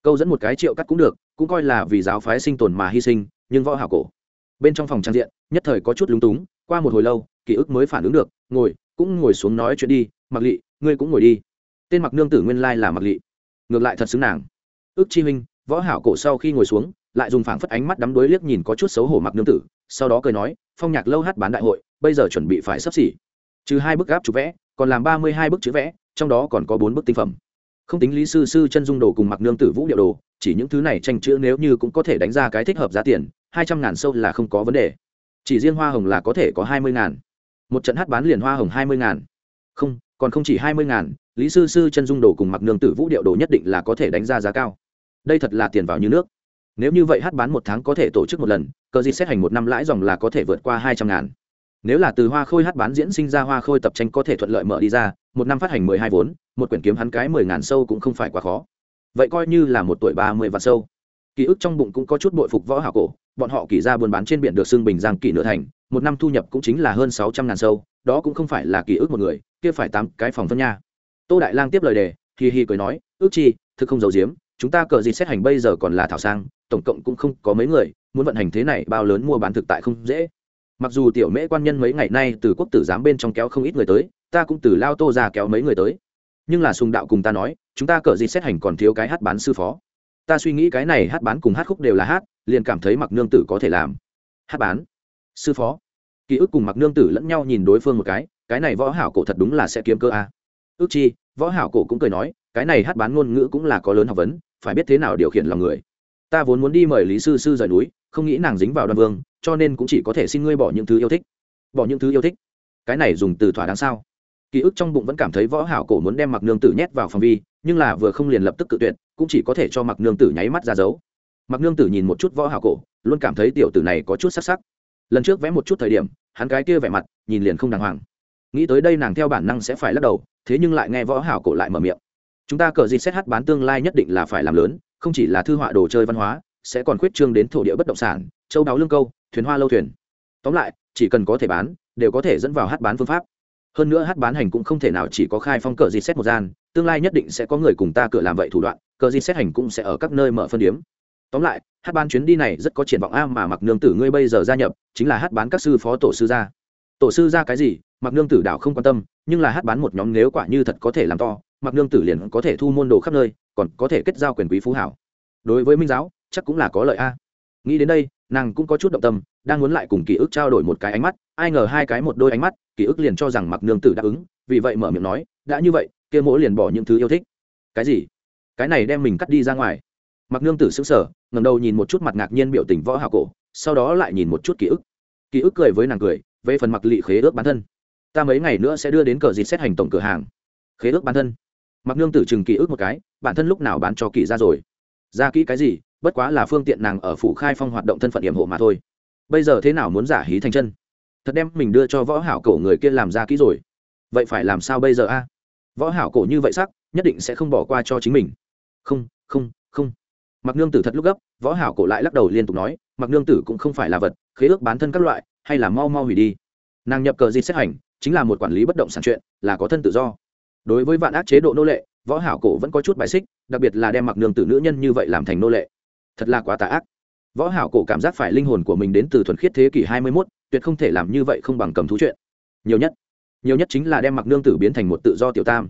Câu dẫn một cái triệu cắt cũng được cũng coi là vì giáo phái sinh tồn mà hy sinh nhưng võ hảo cổ. Bên trong phòng trang diện nhất thời có chút lúng túng qua một hồi lâu ký ức mới phản ứng được ngồi cũng ngồi xuống nói chuyện đi mặc lị, ngươi cũng ngồi đi. Tên mặc nương tử nguyên lai là mặc lị. Ngược lại thật xứng nàng. Ước chi huynh võ hảo cổ sau khi ngồi xuống, lại dùng phảng phất ánh mắt đắm đuối liếc nhìn có chút xấu hổ mặc nương tử, sau đó cười nói, phong nhạc lâu hát bán đại hội, bây giờ chuẩn bị phải sắp xỉ. Trừ hai bức gáp chụp vẽ, còn làm ba mươi hai bức chữ vẽ, trong đó còn có bốn bức tinh phẩm. Không tính lý sư sư chân dung đồ cùng mặc nương tử vũ điệu đồ, chỉ những thứ này tranh chữ nếu như cũng có thể đánh ra cái thích hợp giá tiền, hai trăm ngàn sâu là không có vấn đề. Chỉ riêng hoa hồng là có thể có hai mươi ngàn một trận hát bán liền hoa hồng hai mươi ngàn. Không, còn không chỉ hai mươi ngàn, lý sư sư chân dung đồ cùng mặc nương tử vũ điệu đồ nhất định là có thể đánh ra giá cao. Đây thật là tiền vào như nước. Nếu như vậy hát bán một tháng có thể tổ chức một lần, cờ gì xét hành một năm lãi dòng là có thể vượt qua hai trăm ngàn. Nếu là từ hoa khôi hát bán diễn sinh ra hoa khôi tập tranh có thể thuận lợi mở đi ra, một năm phát hành mười hai vốn, một quyển kiếm hắn cái mười ngàn sâu cũng không phải quá khó. Vậy coi như là một tuổi ba mươi vạn sâu. Ký ức trong bụng cũng có chút bội phục võ hảo cổ, bọn họ kỳ ra buôn bán trên biển được xưng bình giang kỳ nửa thành một năm thu nhập cũng chính là hơn sáu trăm ngàn sâu, đó cũng không phải là ký ức một người, kia phải tám cái phòng phân nha. Tô đại lang tiếp lời đề, hì hi cười nói, ước chi, thực không giấu giếm, chúng ta cờ gì xét hành bây giờ còn là thảo sang, tổng cộng cũng không có mấy người, muốn vận hành thế này bao lớn mua bán thực tại không dễ. Mặc dù tiểu mễ quan nhân mấy ngày nay từ quốc tử giám bên trong kéo không ít người tới, ta cũng từ lao tô ra kéo mấy người tới. Nhưng là sùng đạo cùng ta nói, chúng ta cờ gì xét hành còn thiếu cái hát bán sư phó. Ta suy nghĩ cái này hát bán cùng hát khúc đều là hát, liền cảm thấy mặc nương tử có thể làm. Hát bán? Sư phó? Ký ức cùng mặc nương tử lẫn nhau nhìn đối phương một cái cái này võ hảo cổ thật đúng là sẽ kiếm cơ a. À. ước chi, võ hảo cổ cũng cười nói, cái này hát bán ngôn ngữ cũng là có lớn học vấn, phải biết thế nào điều khiển lòng người. Ta vốn muốn đi mời lý sư sư rời núi, không nghĩ nàng dính vào đoan vương, cho nên cũng chỉ có thể xin ngươi bỏ những thứ yêu thích. Bỏ những thứ yêu thích. Cái này dùng từ thỏa đáng sao? Ký ức trong bụng vẫn cảm thấy võ hảo cổ muốn đem mặc nương tử nhét vào phòng vi, nhưng là vừa không liền lập tức cự tuyệt, cũng chỉ có thể cho mặc nương tử nháy mắt ra dấu. Mặc nương tử nhìn một chút võ hảo cổ, luôn cảm thấy tiểu tử này có chút sắc sắc lần trước vẽ một chút thời điểm, hắn cái kia vẻ mặt, nhìn liền không đàng hoàng. Nghĩ tới đây nàng theo bản năng sẽ phải lắc đầu, thế nhưng lại nghe võ hảo cổ lại mở miệng. Chúng ta cờ gì xét hát bán tương lai nhất định là phải làm lớn, không chỉ là thư họa đồ chơi văn hóa, sẽ còn khuyết trương đến thổ địa bất động sản, châu đáo lương câu, thuyền hoa lâu thuyền. Tóm lại, chỉ cần có thể bán, đều có thể dẫn vào hát bán phương pháp. Hơn nữa hát bán hành cũng không thể nào chỉ có khai phong cờ gì xét một gian, tương lai nhất định sẽ có người cùng ta cửa làm vậy thủ đoạn, cờ gì xét hành cũng sẽ ở các nơi mở phân điếm tóm lại, hát bán chuyến đi này rất có triển vọng a mà mặc nương tử ngươi bây giờ gia nhập, chính là hát bán các sư phó tổ sư gia. Tổ sư gia cái gì? Mặc nương tử đảo không quan tâm, nhưng là hát bán một nhóm nếu quả như thật có thể làm to mặc nương tử liền có thể thu môn đồ khắp nơi, còn có thể kết giao quyền quý phú hảo. Đối với minh giáo, chắc cũng là có lợi a. Nghĩ đến đây, nàng cũng có chút động tâm, đang muốn lại cùng ký ức trao đổi một cái ánh mắt, ai ngờ hai cái một đôi ánh mắt, ký ức liền cho rằng mặc nương tử đáp ứng, vì vậy mở miệng nói, đã như vậy, kia mỗi liền bỏ những thứ yêu thích. Cái gì? Cái này đem mình cắt đi ra ngoài mặc nương tử sững sờ ngầm đầu nhìn một chút mặt ngạc nhiên biểu tình võ hảo cổ, sau đó lại nhìn một chút ký ức. Ký ức cười với nàng cười, về phần mặc lị khế ước bản thân. Ta mấy ngày nữa sẽ đưa đến cờ dịt xét hành tổng cửa hàng. Khế ước bản thân. Mặc nương tử chừng ký ức một cái, bản thân lúc nào bán cho kỳ ra rồi? Ra kỹ cái gì, bất quá là phương tiện nàng ở phủ khai phong hoạt động thân phận điểm hộ mà thôi. Bây giờ thế nào muốn giả hí thành chân? Thật đem mình đưa cho võ hảo cổ người kia làm ra kỹ rồi. Vậy phải làm sao bây giờ a? Võ hảo cổ như vậy sắc, nhất định sẽ không bỏ qua cho chính mình. Không không không mặc nương tử thật lúc gấp võ hảo cổ lại lắc đầu liên tục nói mặc nương tử cũng không phải là vật khế ước bán thân các loại hay là mau mau hủy đi. Nàng nhập cờ di xét hành chính là một quản lý bất động sản chuyện là có thân tự do. Đối với vạn ác chế độ nô lệ võ hảo cổ vẫn có chút bài xích đặc biệt là đem mặc nương tử nữ nhân như vậy làm thành nô lệ. Thật là quá tà ác. Võ hảo cổ cảm giác phải linh hồn của mình đến từ thuần khiết thế kỷ 21, tuyệt không thể làm như vậy không bằng cầm thú chuyện. Nhiều nhất nhiều nhất chính là đem mặc nương tử biến thành một tự do tiểu tam.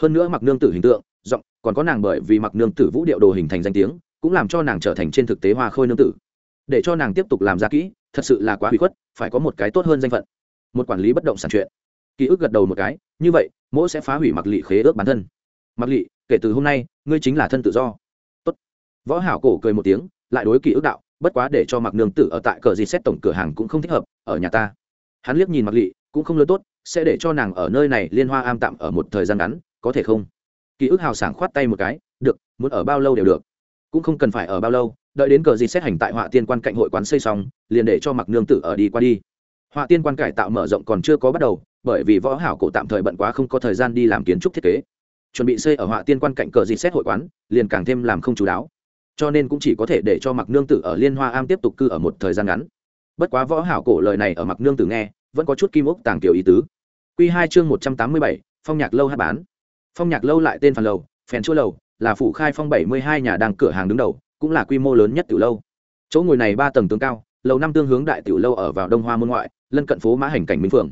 Hơn nữa mặc nương tử hình tượng giọng còn có nàng bởi vì mặc nương tử vũ điệu đồ hình thành danh tiếng cũng làm cho nàng trở thành trên thực tế hoa khôi nương tử. Để cho nàng tiếp tục làm ra kỹ, thật sự là quá hủy khuất, phải có một cái tốt hơn danh phận. Một quản lý bất động sản chuyện. Ký ức gật đầu một cái, như vậy mỗi sẽ phá hủy mặc lị khế ước bản thân. Mặc lị, kể từ hôm nay, ngươi chính là thân tự do. Tốt. võ hảo cổ cười một tiếng, lại đối ký ức đạo, bất quá để cho mặc nương tử ở tại cờ gì xét tổng cửa hàng cũng không thích hợp, ở nhà ta. Hắn liếc nhìn mặc lị, cũng không lớn tốt, sẽ để cho nàng ở nơi này liên hoa am tạm ở một thời gian ngắn, có thể không? Ký ức hào sảng khoát tay một cái, được, muốn ở bao lâu đều được cũng không cần phải ở bao lâu, đợi đến cờ dịt xét hành tại họa tiên quan cạnh hội quán xây xong, liền để cho mặc nương tử ở đi qua đi. Họa tiên quan cải tạo mở rộng còn chưa có bắt đầu, bởi vì võ hảo cổ tạm thời bận quá không có thời gian đi làm kiến trúc thiết kế. Chuẩn bị xây ở họa tiên quan cạnh cờ dịt xét hội quán, liền càng thêm làm không chú đáo. Cho nên cũng chỉ có thể để cho mặc nương tử ở liên hoa am tiếp tục cư ở một thời gian ngắn. Bất quá võ hảo cổ lời này ở mặc nương tử nghe, vẫn có chút kim ốc tàng kiểu ý tứ. Quy hai chương một trăm tám mươi bảy, phong nhạc lâu hát bán. Phong nhạc lâu lại tên phản lầu, phèn chua lầu là phủ khai phong bảy mươi hai nhà đang cửa hàng đứng đầu, cũng là quy mô lớn nhất tiểu lâu. Chỗ ngồi này ba tầng tương cao, lầu năm tương hướng đại tiểu lâu ở vào đông hoa môn ngoại, lân cận phố mã hành cảnh minh phường.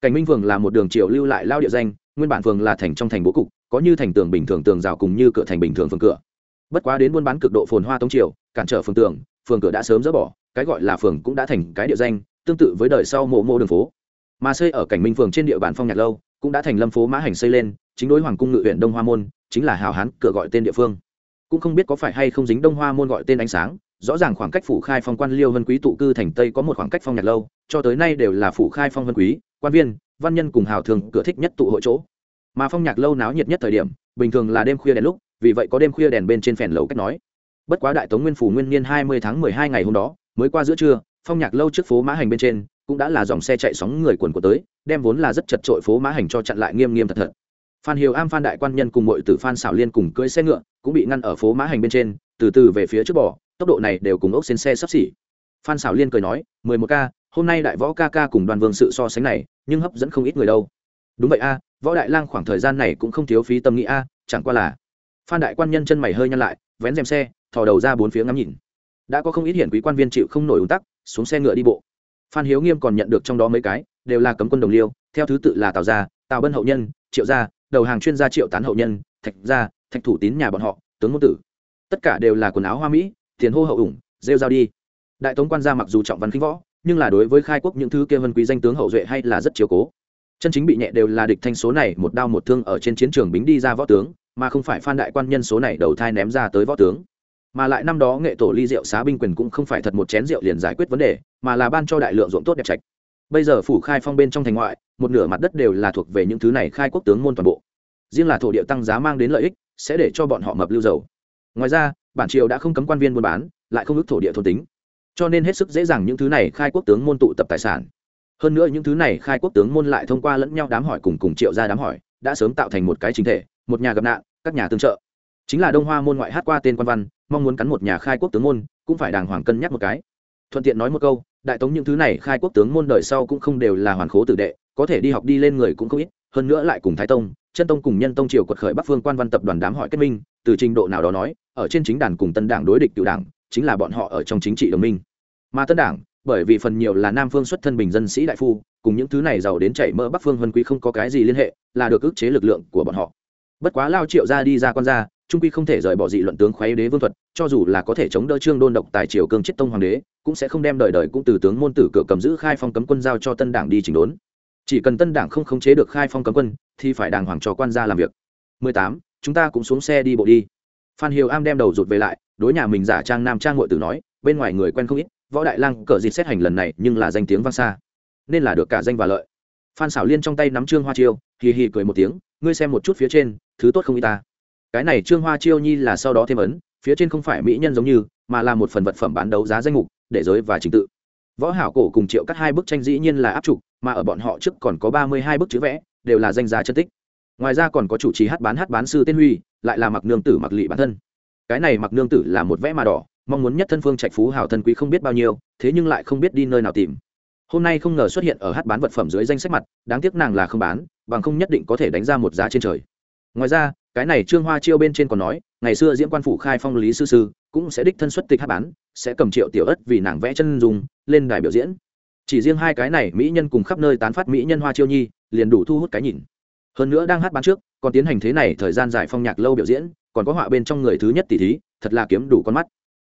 Cảnh minh phường là một đường triều lưu lại lao địa danh, nguyên bản phường là thành trong thành bố cục, có như thành tường bình thường tường rào cùng như cửa thành bình thường phường cửa. Bất quá đến buôn bán cực độ phồn hoa tống triều, cản trở phường tường, phường cửa đã sớm dỡ bỏ, cái gọi là phường cũng đã thành cái địa danh, tương tự với đời sau mộ mộ đường phố. Mà xây ở cảnh minh phường trên địa bàn phong nhạc lâu, cũng đã thành lâm phố mã hành xây lên, chính đối hoàng cung ngự huyện đông hoa môn chính là hào hán cửa gọi tên địa phương. Cũng không biết có phải hay không dính đông hoa môn gọi tên ánh sáng, rõ ràng khoảng cách phủ khai phong quan liêu vân quý tụ cư thành tây có một khoảng cách phong nhạc lâu, cho tới nay đều là phủ khai phong vân quý, quan viên, văn nhân cùng hào thường cửa thích nhất tụ hội chỗ. Mà phong nhạc lâu náo nhiệt nhất thời điểm, bình thường là đêm khuya đèn lúc, vì vậy có đêm khuya đèn bên trên phèn lầu cách nói. Bất quá đại tống nguyên phủ nguyên niên hai mươi tháng mười hai ngày hôm đó, mới qua giữa trưa, phong nhạc lâu trước phố mã hành bên trên, cũng đã là dòng xe chạy sóng người quần của tới, đem vốn là rất chật trội phố mã hành cho chặn lại nghiêm nghiêm thật thật phan hiếu am phan đại quan nhân cùng mọi tử phan xảo liên cùng cưỡi xe ngựa cũng bị ngăn ở phố mã hành bên trên, từ từ về phía trước bỏ tốc độ này đều cùng ốc xên xe sắp xỉ. Phan xảo liên cười nói, mười một ca, hôm nay đại võ ca ca cùng đoàn vương sự so sánh này, nhưng hấp dẫn không ít người đâu. Đúng vậy a, võ đại lang khoảng thời gian này cũng không thiếu phí tâm nghĩ a, chẳng qua là. Phan đại quan nhân chân mày hơi nhăn lại, vén rèm xe, thò đầu ra bốn phía ngắm nhìn. Đã có không ít hiển quý quan viên chịu không nổi ủng tắc, xuống xe ngựa đi bộ. Phan hiếu nghiêm còn nhận được trong đó mấy cái, đều là cấm quân đồng liêu, theo thứ tự là tào gia, tào bân hậu nhân, triệu gia đầu hàng chuyên gia triệu tán hậu nhân, thạch gia, thạch thủ tín nhà bọn họ, tướng ngôn tử. Tất cả đều là quần áo hoa mỹ, tiền hô hậu ủng, rêu giao đi. Đại tống quan gia mặc dù trọng văn khinh võ, nhưng là đối với khai quốc những thứ kia vân quý danh tướng hậu duệ hay là rất chiếu cố. Chân chính bị nhẹ đều là địch thanh số này, một đao một thương ở trên chiến trường bính đi ra võ tướng, mà không phải phan đại quan nhân số này đầu thai ném ra tới võ tướng. Mà lại năm đó nghệ tổ ly rượu xá binh quyền cũng không phải thật một chén rượu liền giải quyết vấn đề, mà là ban cho đại lượng ruộng tốt đẹp trạch bây giờ phủ khai phong bên trong thành ngoại, một nửa mặt đất đều là thuộc về những thứ này khai quốc tướng môn toàn bộ. Riêng là thổ địa tăng giá mang đến lợi ích, sẽ để cho bọn họ mập lưu dầu. Ngoài ra, bản triều đã không cấm quan viên buôn bán, lại không ước thổ địa thôn tính. Cho nên hết sức dễ dàng những thứ này khai quốc tướng môn tụ tập tài sản. Hơn nữa những thứ này khai quốc tướng môn lại thông qua lẫn nhau đám hỏi cùng cùng triệu ra đám hỏi, đã sớm tạo thành một cái chính thể, một nhà gặp nạn, các nhà tương trợ. Chính là đông hoa môn ngoại hát qua tên quan văn, mong muốn cắn một nhà khai quốc tướng môn, cũng phải đàng hoàng cân nhắc một cái. Thuận tiện nói một câu đại tống những thứ này khai quốc tướng môn đời sau cũng không đều là hoàn khố tử đệ, có thể đi học đi lên người cũng không ít, hơn nữa lại cùng thái tông, chân tông cùng nhân tông triều quật khởi bắc phương quan văn tập đoàn đám hỏi kết minh, từ trình độ nào đó nói, ở trên chính đàn cùng tân đảng đối địch cựu đảng, chính là bọn họ ở trong chính trị đồng minh. Mà tân đảng, bởi vì phần nhiều là nam phương xuất thân bình dân sĩ đại phu, cùng những thứ này giàu đến chảy mỡ bắc phương vân quý không có cái gì liên hệ, là được ức chế lực lượng của bọn họ bất quá lao triệu ra đi ra con ra, trung quy không thể rời bỏ dị luận tướng khoái đế vương thuật, cho dù là có thể chống đỡ trương đôn độc tài triều cương chết tông hoàng đế, cũng sẽ không đem đời đời cũng từ tướng môn tử cửa cầm giữ khai phong cấm quân giao cho tân đảng đi chỉnh đốn. Chỉ cần tân đảng không khống chế được khai phong cấm quân, thì phải đàng hoàng cho quan gia làm việc. 18. chúng ta cũng xuống xe đi bộ đi. Phan hiếu am đem đầu rụt về lại, đối nhà mình giả trang nam trang ngội tử nói, bên ngoài người quen không ít, võ đại lang cờ dịt xét hành lần này nhưng là danh tiếng vang xa. Nên là được cả danh và lợi. Phan xảo liên trong tay nắm trương hoa chiêu, hì hì cười một tiếng, ngươi xem một chút phía trên thứ tốt không y ta. Cái này trương hoa chiêu nhi là sau đó thêm ấn, phía trên không phải mỹ nhân giống như, mà là một phần vật phẩm bán đấu giá danh mục, để giới và trình tự. Võ hảo cổ cùng triệu cắt hai bức tranh dĩ nhiên là áp trục, mà ở bọn họ trước còn có ba mươi hai bức chữ vẽ, đều là danh giá chân tích. Ngoài ra còn có chủ trì hát bán hát bán sư tên huy, lại là mặc nương tử mặc lị bản thân. Cái này mặc nương tử là một vẽ mà đỏ, mong muốn nhất thân phương trạch phú hảo thân quý không biết bao nhiêu, thế nhưng lại không biết đi nơi nào tìm. Hôm nay không ngờ xuất hiện ở hát bán vật phẩm dưới danh sách mặt, đáng tiếc nàng là không bán, bằng không nhất định có thể đánh ra một giá trên trời ngoài ra, cái này trương hoa chiêu bên trên còn nói, ngày xưa diễm quan phủ khai phong lý sư sư, cũng sẽ đích thân xuất tịch hát bán, sẽ cầm triệu tiểu ất vì nàng vẽ chân dùng lên đài biểu diễn. Chỉ riêng hai cái này mỹ nhân cùng khắp nơi tán phát mỹ nhân hoa chiêu nhi, liền đủ thu hút cái nhìn. Hơn nữa đang hát bán trước, còn tiến hành thế này thời gian giải phong nhạc lâu biểu diễn, còn có họa bên trong người thứ nhất tỷ thí, thật là kiếm đủ con mắt.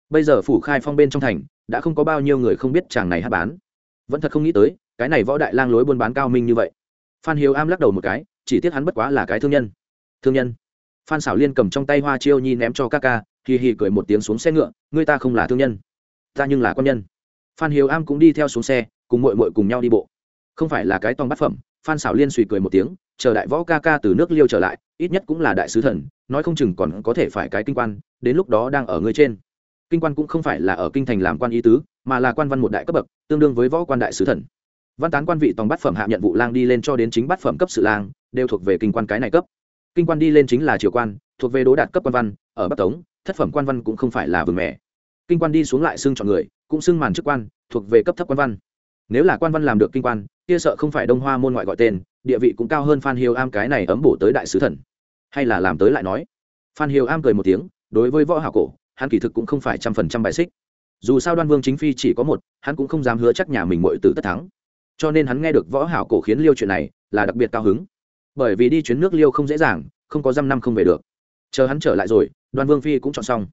Bây giờ phủ khai phong bên trong thành, đã không có bao nhiêu người không biết chàng này hát bán. Vẫn thật không nghĩ tới, cái này võ đại lang lối buôn bán cao minh như vậy. Phan hiếu am lắc đầu một cái, chỉ tiếc hắn bất quá là cái thương nhân thương nhân. Phan xảo liên cầm trong tay hoa chiêu nhi ném cho ca ca, hì hì cười một tiếng xuống xe ngựa người ta không là thương nhân, ta nhưng là con nhân. Phan hiếu am cũng đi theo xuống xe, cùng mội mội cùng nhau đi bộ. Không phải là cái tòng bát phẩm, phan xảo liên suy cười một tiếng, chờ đại võ ca ca từ nước liêu trở lại, ít nhất cũng là đại sứ thần, nói không chừng còn có thể phải cái kinh quan, đến lúc đó đang ở người trên. Kinh quan cũng không phải là ở kinh thành làm quan ý tứ, mà là quan văn một đại cấp bậc, tương đương với võ quan đại sứ thần. Văn tán quan vị tòng bát phẩm hạ nhận vụ lang đi lên cho đến chính bát phẩm cấp sự lang, đều thuộc về kinh quan cái này cấp kinh quan đi lên chính là triều quan, thuộc về đố đạt cấp quan văn, ở bắc tống, thất phẩm quan văn cũng không phải là vừng mẻ kinh quan đi xuống lại xưng chọn người, cũng xưng màn chức quan, thuộc về cấp thấp quan văn. Nếu là quan văn làm được kinh quan, kia sợ không phải đông hoa môn ngoại gọi tên, địa vị cũng cao hơn phan hiếu am cái này ấm bổ tới đại sứ thần. Hay là làm tới lại nói. Phan hiếu am cười một tiếng, đối với võ hảo cổ, hắn kỳ thực cũng không phải trăm phần trăm bài xích. Dù sao đoan vương chính phi chỉ có một, hắn cũng không dám hứa chắc nhà mình mọi tử tất thắng. Cho nên hắn nghe được võ hảo cổ khiến liêu chuyện này, là đặc biệt cao hứng bởi vì đi chuyến nước liêu không dễ dàng, không có dăm năm không về được. Chờ hắn trở lại rồi, đoan vương phi cũng chọn xong.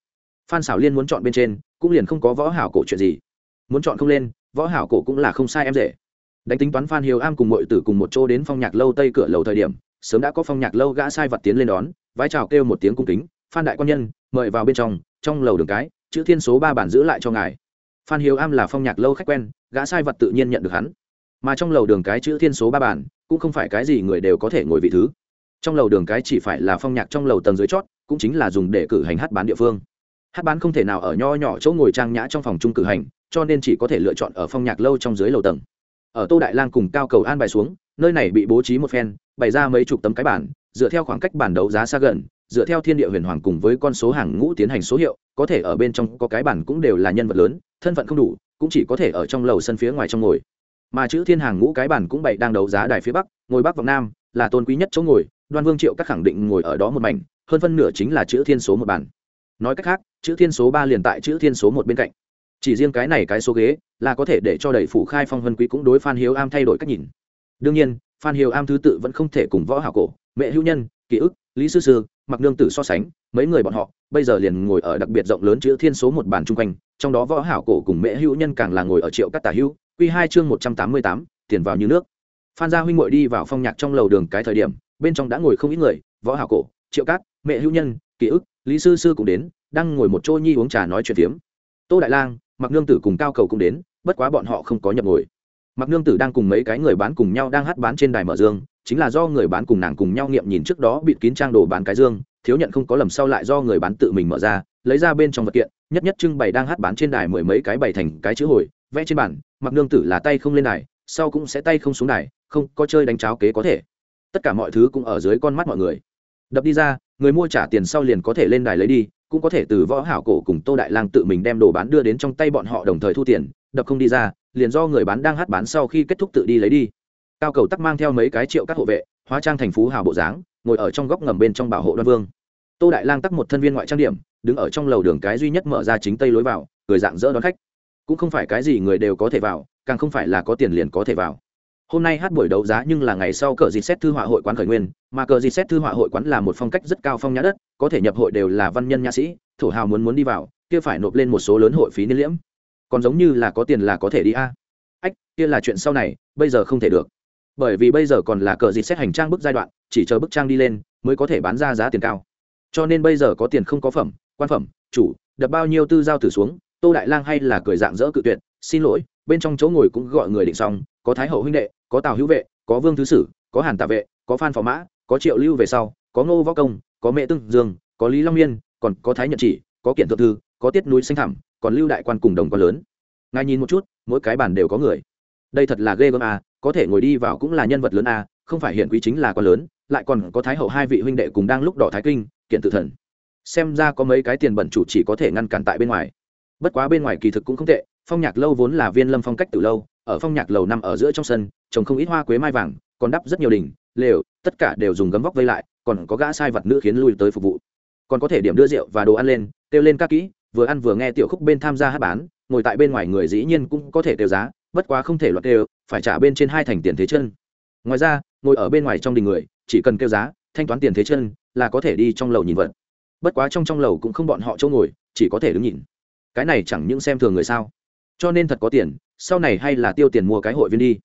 Phan xảo liên muốn chọn bên trên, cũng liền không có võ hảo cổ chuyện gì. Muốn chọn không lên, võ hảo cổ cũng là không sai em rể. Đánh tính toán phan hiếu am cùng mọi tử cùng một chỗ đến phong nhạc lâu tây cửa lầu thời điểm, sớm đã có phong nhạc lâu gã sai vật tiến lên đón, vái chào kêu một tiếng cung kính, phan đại quan nhân, mời vào bên trong trong lầu đường cái, chữ thiên số ba bản giữ lại cho ngài. Phan hiếu am là phong nhạc lâu khách quen, gã sai vật tự nhiên nhận được hắn. Mà trong lầu đường cái chữ thiên số ba bản cũng không phải cái gì người đều có thể ngồi vị thứ. Trong lầu đường cái chỉ phải là phong nhạc trong lầu tầng dưới chót, cũng chính là dùng để cử hành hát bán địa phương. Hát bán không thể nào ở nho nhỏ chỗ ngồi trang nhã trong phòng chung cử hành, cho nên chỉ có thể lựa chọn ở phong nhạc lâu trong dưới lầu tầng. Ở tô đại lang cùng cao cầu an bài xuống, nơi này bị bố trí một phen, bày ra mấy chục tấm cái bản dựa theo khoảng cách bản đấu giá xa gần, dựa theo thiên địa huyền hoàng cùng với con số hàng ngũ tiến hành số hiệu, có thể ở bên trong có cái bản cũng đều là nhân vật lớn, thân phận không đủ, cũng chỉ có thể ở trong lầu sân phía ngoài trong ngồi mà chữ thiên hàng ngũ cái bản cũng bày đang đấu giá đài phía bắc ngồi bắc vọng nam, là tôn quý nhất chỗ ngồi, đoan vương triệu các khẳng định ngồi ở đó một mảnh, hơn phân nửa chính là chữ thiên số một bản. Nói cách khác, chữ thiên số ba liền tại chữ thiên số một bên cạnh. Chỉ riêng cái này cái số ghế, là có thể để cho đầy phủ khai phong vân quý cũng đối phan hiếu am thay đổi cách nhìn. Đương nhiên, phan hiếu am thứ tự vẫn không thể cùng võ hảo cổ, mẹ hữu nhân, ký ức, lý sư sư mặc nương tử so sánh, mấy người bọn họ, bây giờ liền ngồi ở đặc biệt rộng lớn chữ thiên số một bàn chung quanh, trong đó võ hảo cổ cùng mẹ hữu nhân càng là ngồi ở triệu cắt tả hữu quy hai chương một trăm tám mươi tám, tiền vào như nước. Phan gia huynh muội đi vào phong nhạc trong lầu đường cái thời điểm, bên trong đã ngồi không ít người, võ hảo cổ, triệu cát, mẹ hữu nhân ký ức, lý sư sư cũng đến, đang ngồi một chỗ nhi uống trà nói chuyện phiếm. Tô đại lang mặc nương tử cùng cao cầu cũng đến, bất quá bọn họ không có nhập ngồi. Mặc nương tử đang cùng mấy cái người bán cùng nhau đang hát bán trên đài mở dương, chính là do người bán cùng nàng cùng nhau nghiệm nhìn trước đó bịt kín trang đồ bán cái dương, thiếu nhận không có lầm sau lại do người bán tự mình mở ra, lấy ra bên trong vật kiện, nhất nhất trưng bày đang hát bán trên đài mười mấy cái bày thành cái chữ hồi vẽ trên bản mặc nương tử là tay không lên đài, sau cũng sẽ tay không xuống đài, không có chơi đánh cháo kế có thể. Tất cả mọi thứ cũng ở dưới con mắt mọi người. Đập đi ra, người mua trả tiền sau liền có thể lên đài lấy đi, cũng có thể từ võ hảo cổ cùng tô đại lang tự mình đem đồ bán đưa đến trong tay bọn họ đồng thời thu tiền, đập không đi ra, liền do người bán đang hát bán sau khi kết thúc tự đi lấy đi. Cao cầu tắc mang theo mấy cái triệu các hộ vệ, hóa trang thành phú hào bộ dáng, ngồi ở trong góc ngầm bên trong bảo hộ đoan vương. Tô đại lang tắc một thân viên ngoại trang điểm, đứng ở trong lầu đường cái duy nhất mở ra chính tây lối vào người dạng dỡ đón khách cũng không phải cái gì người đều có thể vào, càng không phải là có tiền liền có thể vào. Hôm nay hát buổi đấu giá nhưng là ngày sau cờ dịt xét thư họa hội quán khởi nguyên, mà cờ dịt xét thư họa hội quán là một phong cách rất cao phong nhã đất, có thể nhập hội đều là văn nhân nhã sĩ, thổ hào muốn muốn đi vào, kia phải nộp lên một số lớn hội phí niên liễm. Còn giống như là có tiền là có thể đi a. Ách, kia là chuyện sau này, bây giờ không thể được. Bởi vì bây giờ còn là cờ dịt xét hành trang bức giai đoạn, chỉ chờ bức trang đi lên, mới có thể bán ra giá tiền cao. Cho nên bây giờ có tiền không có phẩm, quan phẩm, chủ, đập bao nhiêu tư giao tử xuống tô đại lang hay là cười dạng dỡ cự tuyệt, xin lỗi, bên trong chỗ ngồi cũng gọi người định xong, có thái hậu huynh đệ, có tào hữu vệ, có vương thứ sử, có hàn tạ vệ, có phan phò mã, có triệu lưu về sau, có ngô võ công, có mẹ tương dương, có lý long miên, còn có thái nhật chỉ, có kiện thượng thư, có tiết núi xanh thẳm, còn lưu đại quan cùng đồng quan lớn. Ngài nhìn một chút, mỗi cái bàn đều có người. Đây thật là ghê gớm à có thể ngồi đi vào cũng là nhân vật lớn à không phải hiện quý chính là quan lớn, lại còn có thái hậu hai vị huynh đệ cùng đang lúc đỏ thái kinh, kiện tự thần. Xem ra có mấy cái tiền bẩn chủ chỉ có thể ngăn cản tại bên ngoài bất quá bên ngoài kỳ thực cũng không tệ, phong nhạc lâu vốn là viên lâm phong cách từ lâu, ở phong nhạc lầu nằm ở giữa trong sân, trồng không ít hoa quế mai vàng, còn đắp rất nhiều đỉnh, lều, tất cả đều dùng gấm vóc vây lại, còn có gã sai vật nữ khiến lui tới phục vụ. Còn có thể điểm đưa rượu và đồ ăn lên, kêu lên các kỹ, vừa ăn vừa nghe tiểu khúc bên tham gia hát bán, ngồi tại bên ngoài người dĩ nhiên cũng có thể tiêu giá, bất quá không thể loạt đều phải trả bên trên hai thành tiền thế chân. Ngoài ra, ngồi ở bên ngoài trong đình người, chỉ cần kêu giá, thanh toán tiền thế chân, là có thể đi trong lầu nhìn vật. Bất quá trong trong lầu cũng không bọn họ chỗ ngồi, chỉ có thể đứng nhìn cái này chẳng những xem thường người sao? Cho nên thật có tiền, sau này hay là tiêu tiền mua cái hội viên đi.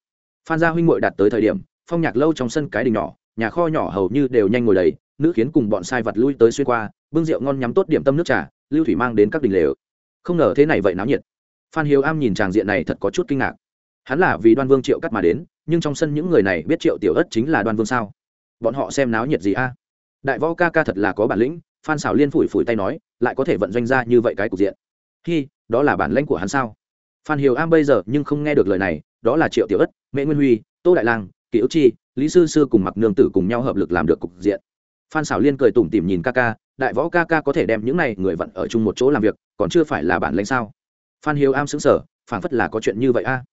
Phan gia huynh ngội đạt tới thời điểm, phong nhạc lâu trong sân cái đình nhỏ, nhà kho nhỏ hầu như đều nhanh ngồi đầy, nữ khiến cùng bọn sai vật lui tới xuyên qua, bưng rượu ngon nhắm tốt điểm tâm nước trà, lưu thủy mang đến các đình lều. Không ngờ thế này vậy náo nhiệt. Phan hiếu am nhìn tràng diện này thật có chút kinh ngạc. Hắn là vì đoan vương triệu cắt mà đến, nhưng trong sân những người này biết triệu tiểu ất chính là đoan vương sao? Bọn họ xem náo nhiệt gì a? Đại võ ca ca thật là có bản lĩnh, phan xảo liên phủi phủi tay nói, lại có thể vận doanh ra như vậy cái cục diện hi, đó là bản lãnh của hắn sao? Phan hiếu am bây giờ nhưng không nghe được lời này, đó là triệu tiểu ất Mễ nguyên huy, tô đại lang, kỷ ức chi, lý sư sư cùng mặc nương tử cùng nhau hợp lực làm được cục diện. Phan xảo liên cười tủm tỉm nhìn ca ca, đại võ ca ca có thể đem những này người vận ở chung một chỗ làm việc, còn chưa phải là bản lãnh sao? Phan hiếu am xứng sở phảng phất là có chuyện như vậy a.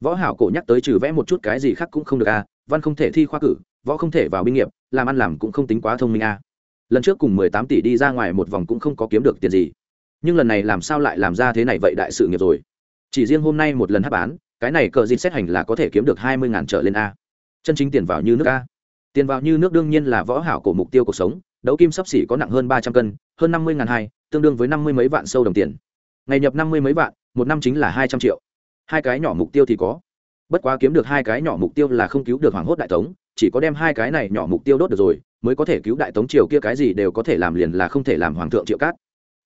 Võ hảo cổ nhắc tới trừ vẽ một chút cái gì khác cũng không được a, văn không thể thi khoa cử, võ không thể vào binh nghiệp, làm ăn làm cũng không tính quá thông minh a. Lần trước cùng mười tám tỷ đi ra ngoài một vòng cũng không có kiếm được tiền gì nhưng lần này làm sao lại làm ra thế này vậy đại sự nghiệp rồi? Chỉ riêng hôm nay một lần hấp án cái này cờ dịp xét hành là có thể kiếm được hai mươi ngàn trở lên a. Chân chính tiền vào như nước a. Tiền vào như nước đương nhiên là võ hảo cổ mục tiêu cuộc sống, đấu kim sắp xỉ có nặng hơn ba trăm cân, hơn năm mươi ngàn hai, tương đương với năm mươi mấy vạn sâu đồng tiền. Ngày nhập năm mươi mấy vạn, một năm chính là hai trăm triệu. Hai cái nhỏ mục tiêu thì có. Bất quá kiếm được hai cái nhỏ mục tiêu là không cứu được hoàng hốt đại tống, chỉ có đem hai cái này nhỏ mục tiêu đốt được rồi, mới có thể cứu đại tống triều kia cái gì đều có thể làm liền là không thể làm hoàng thượng triệu cát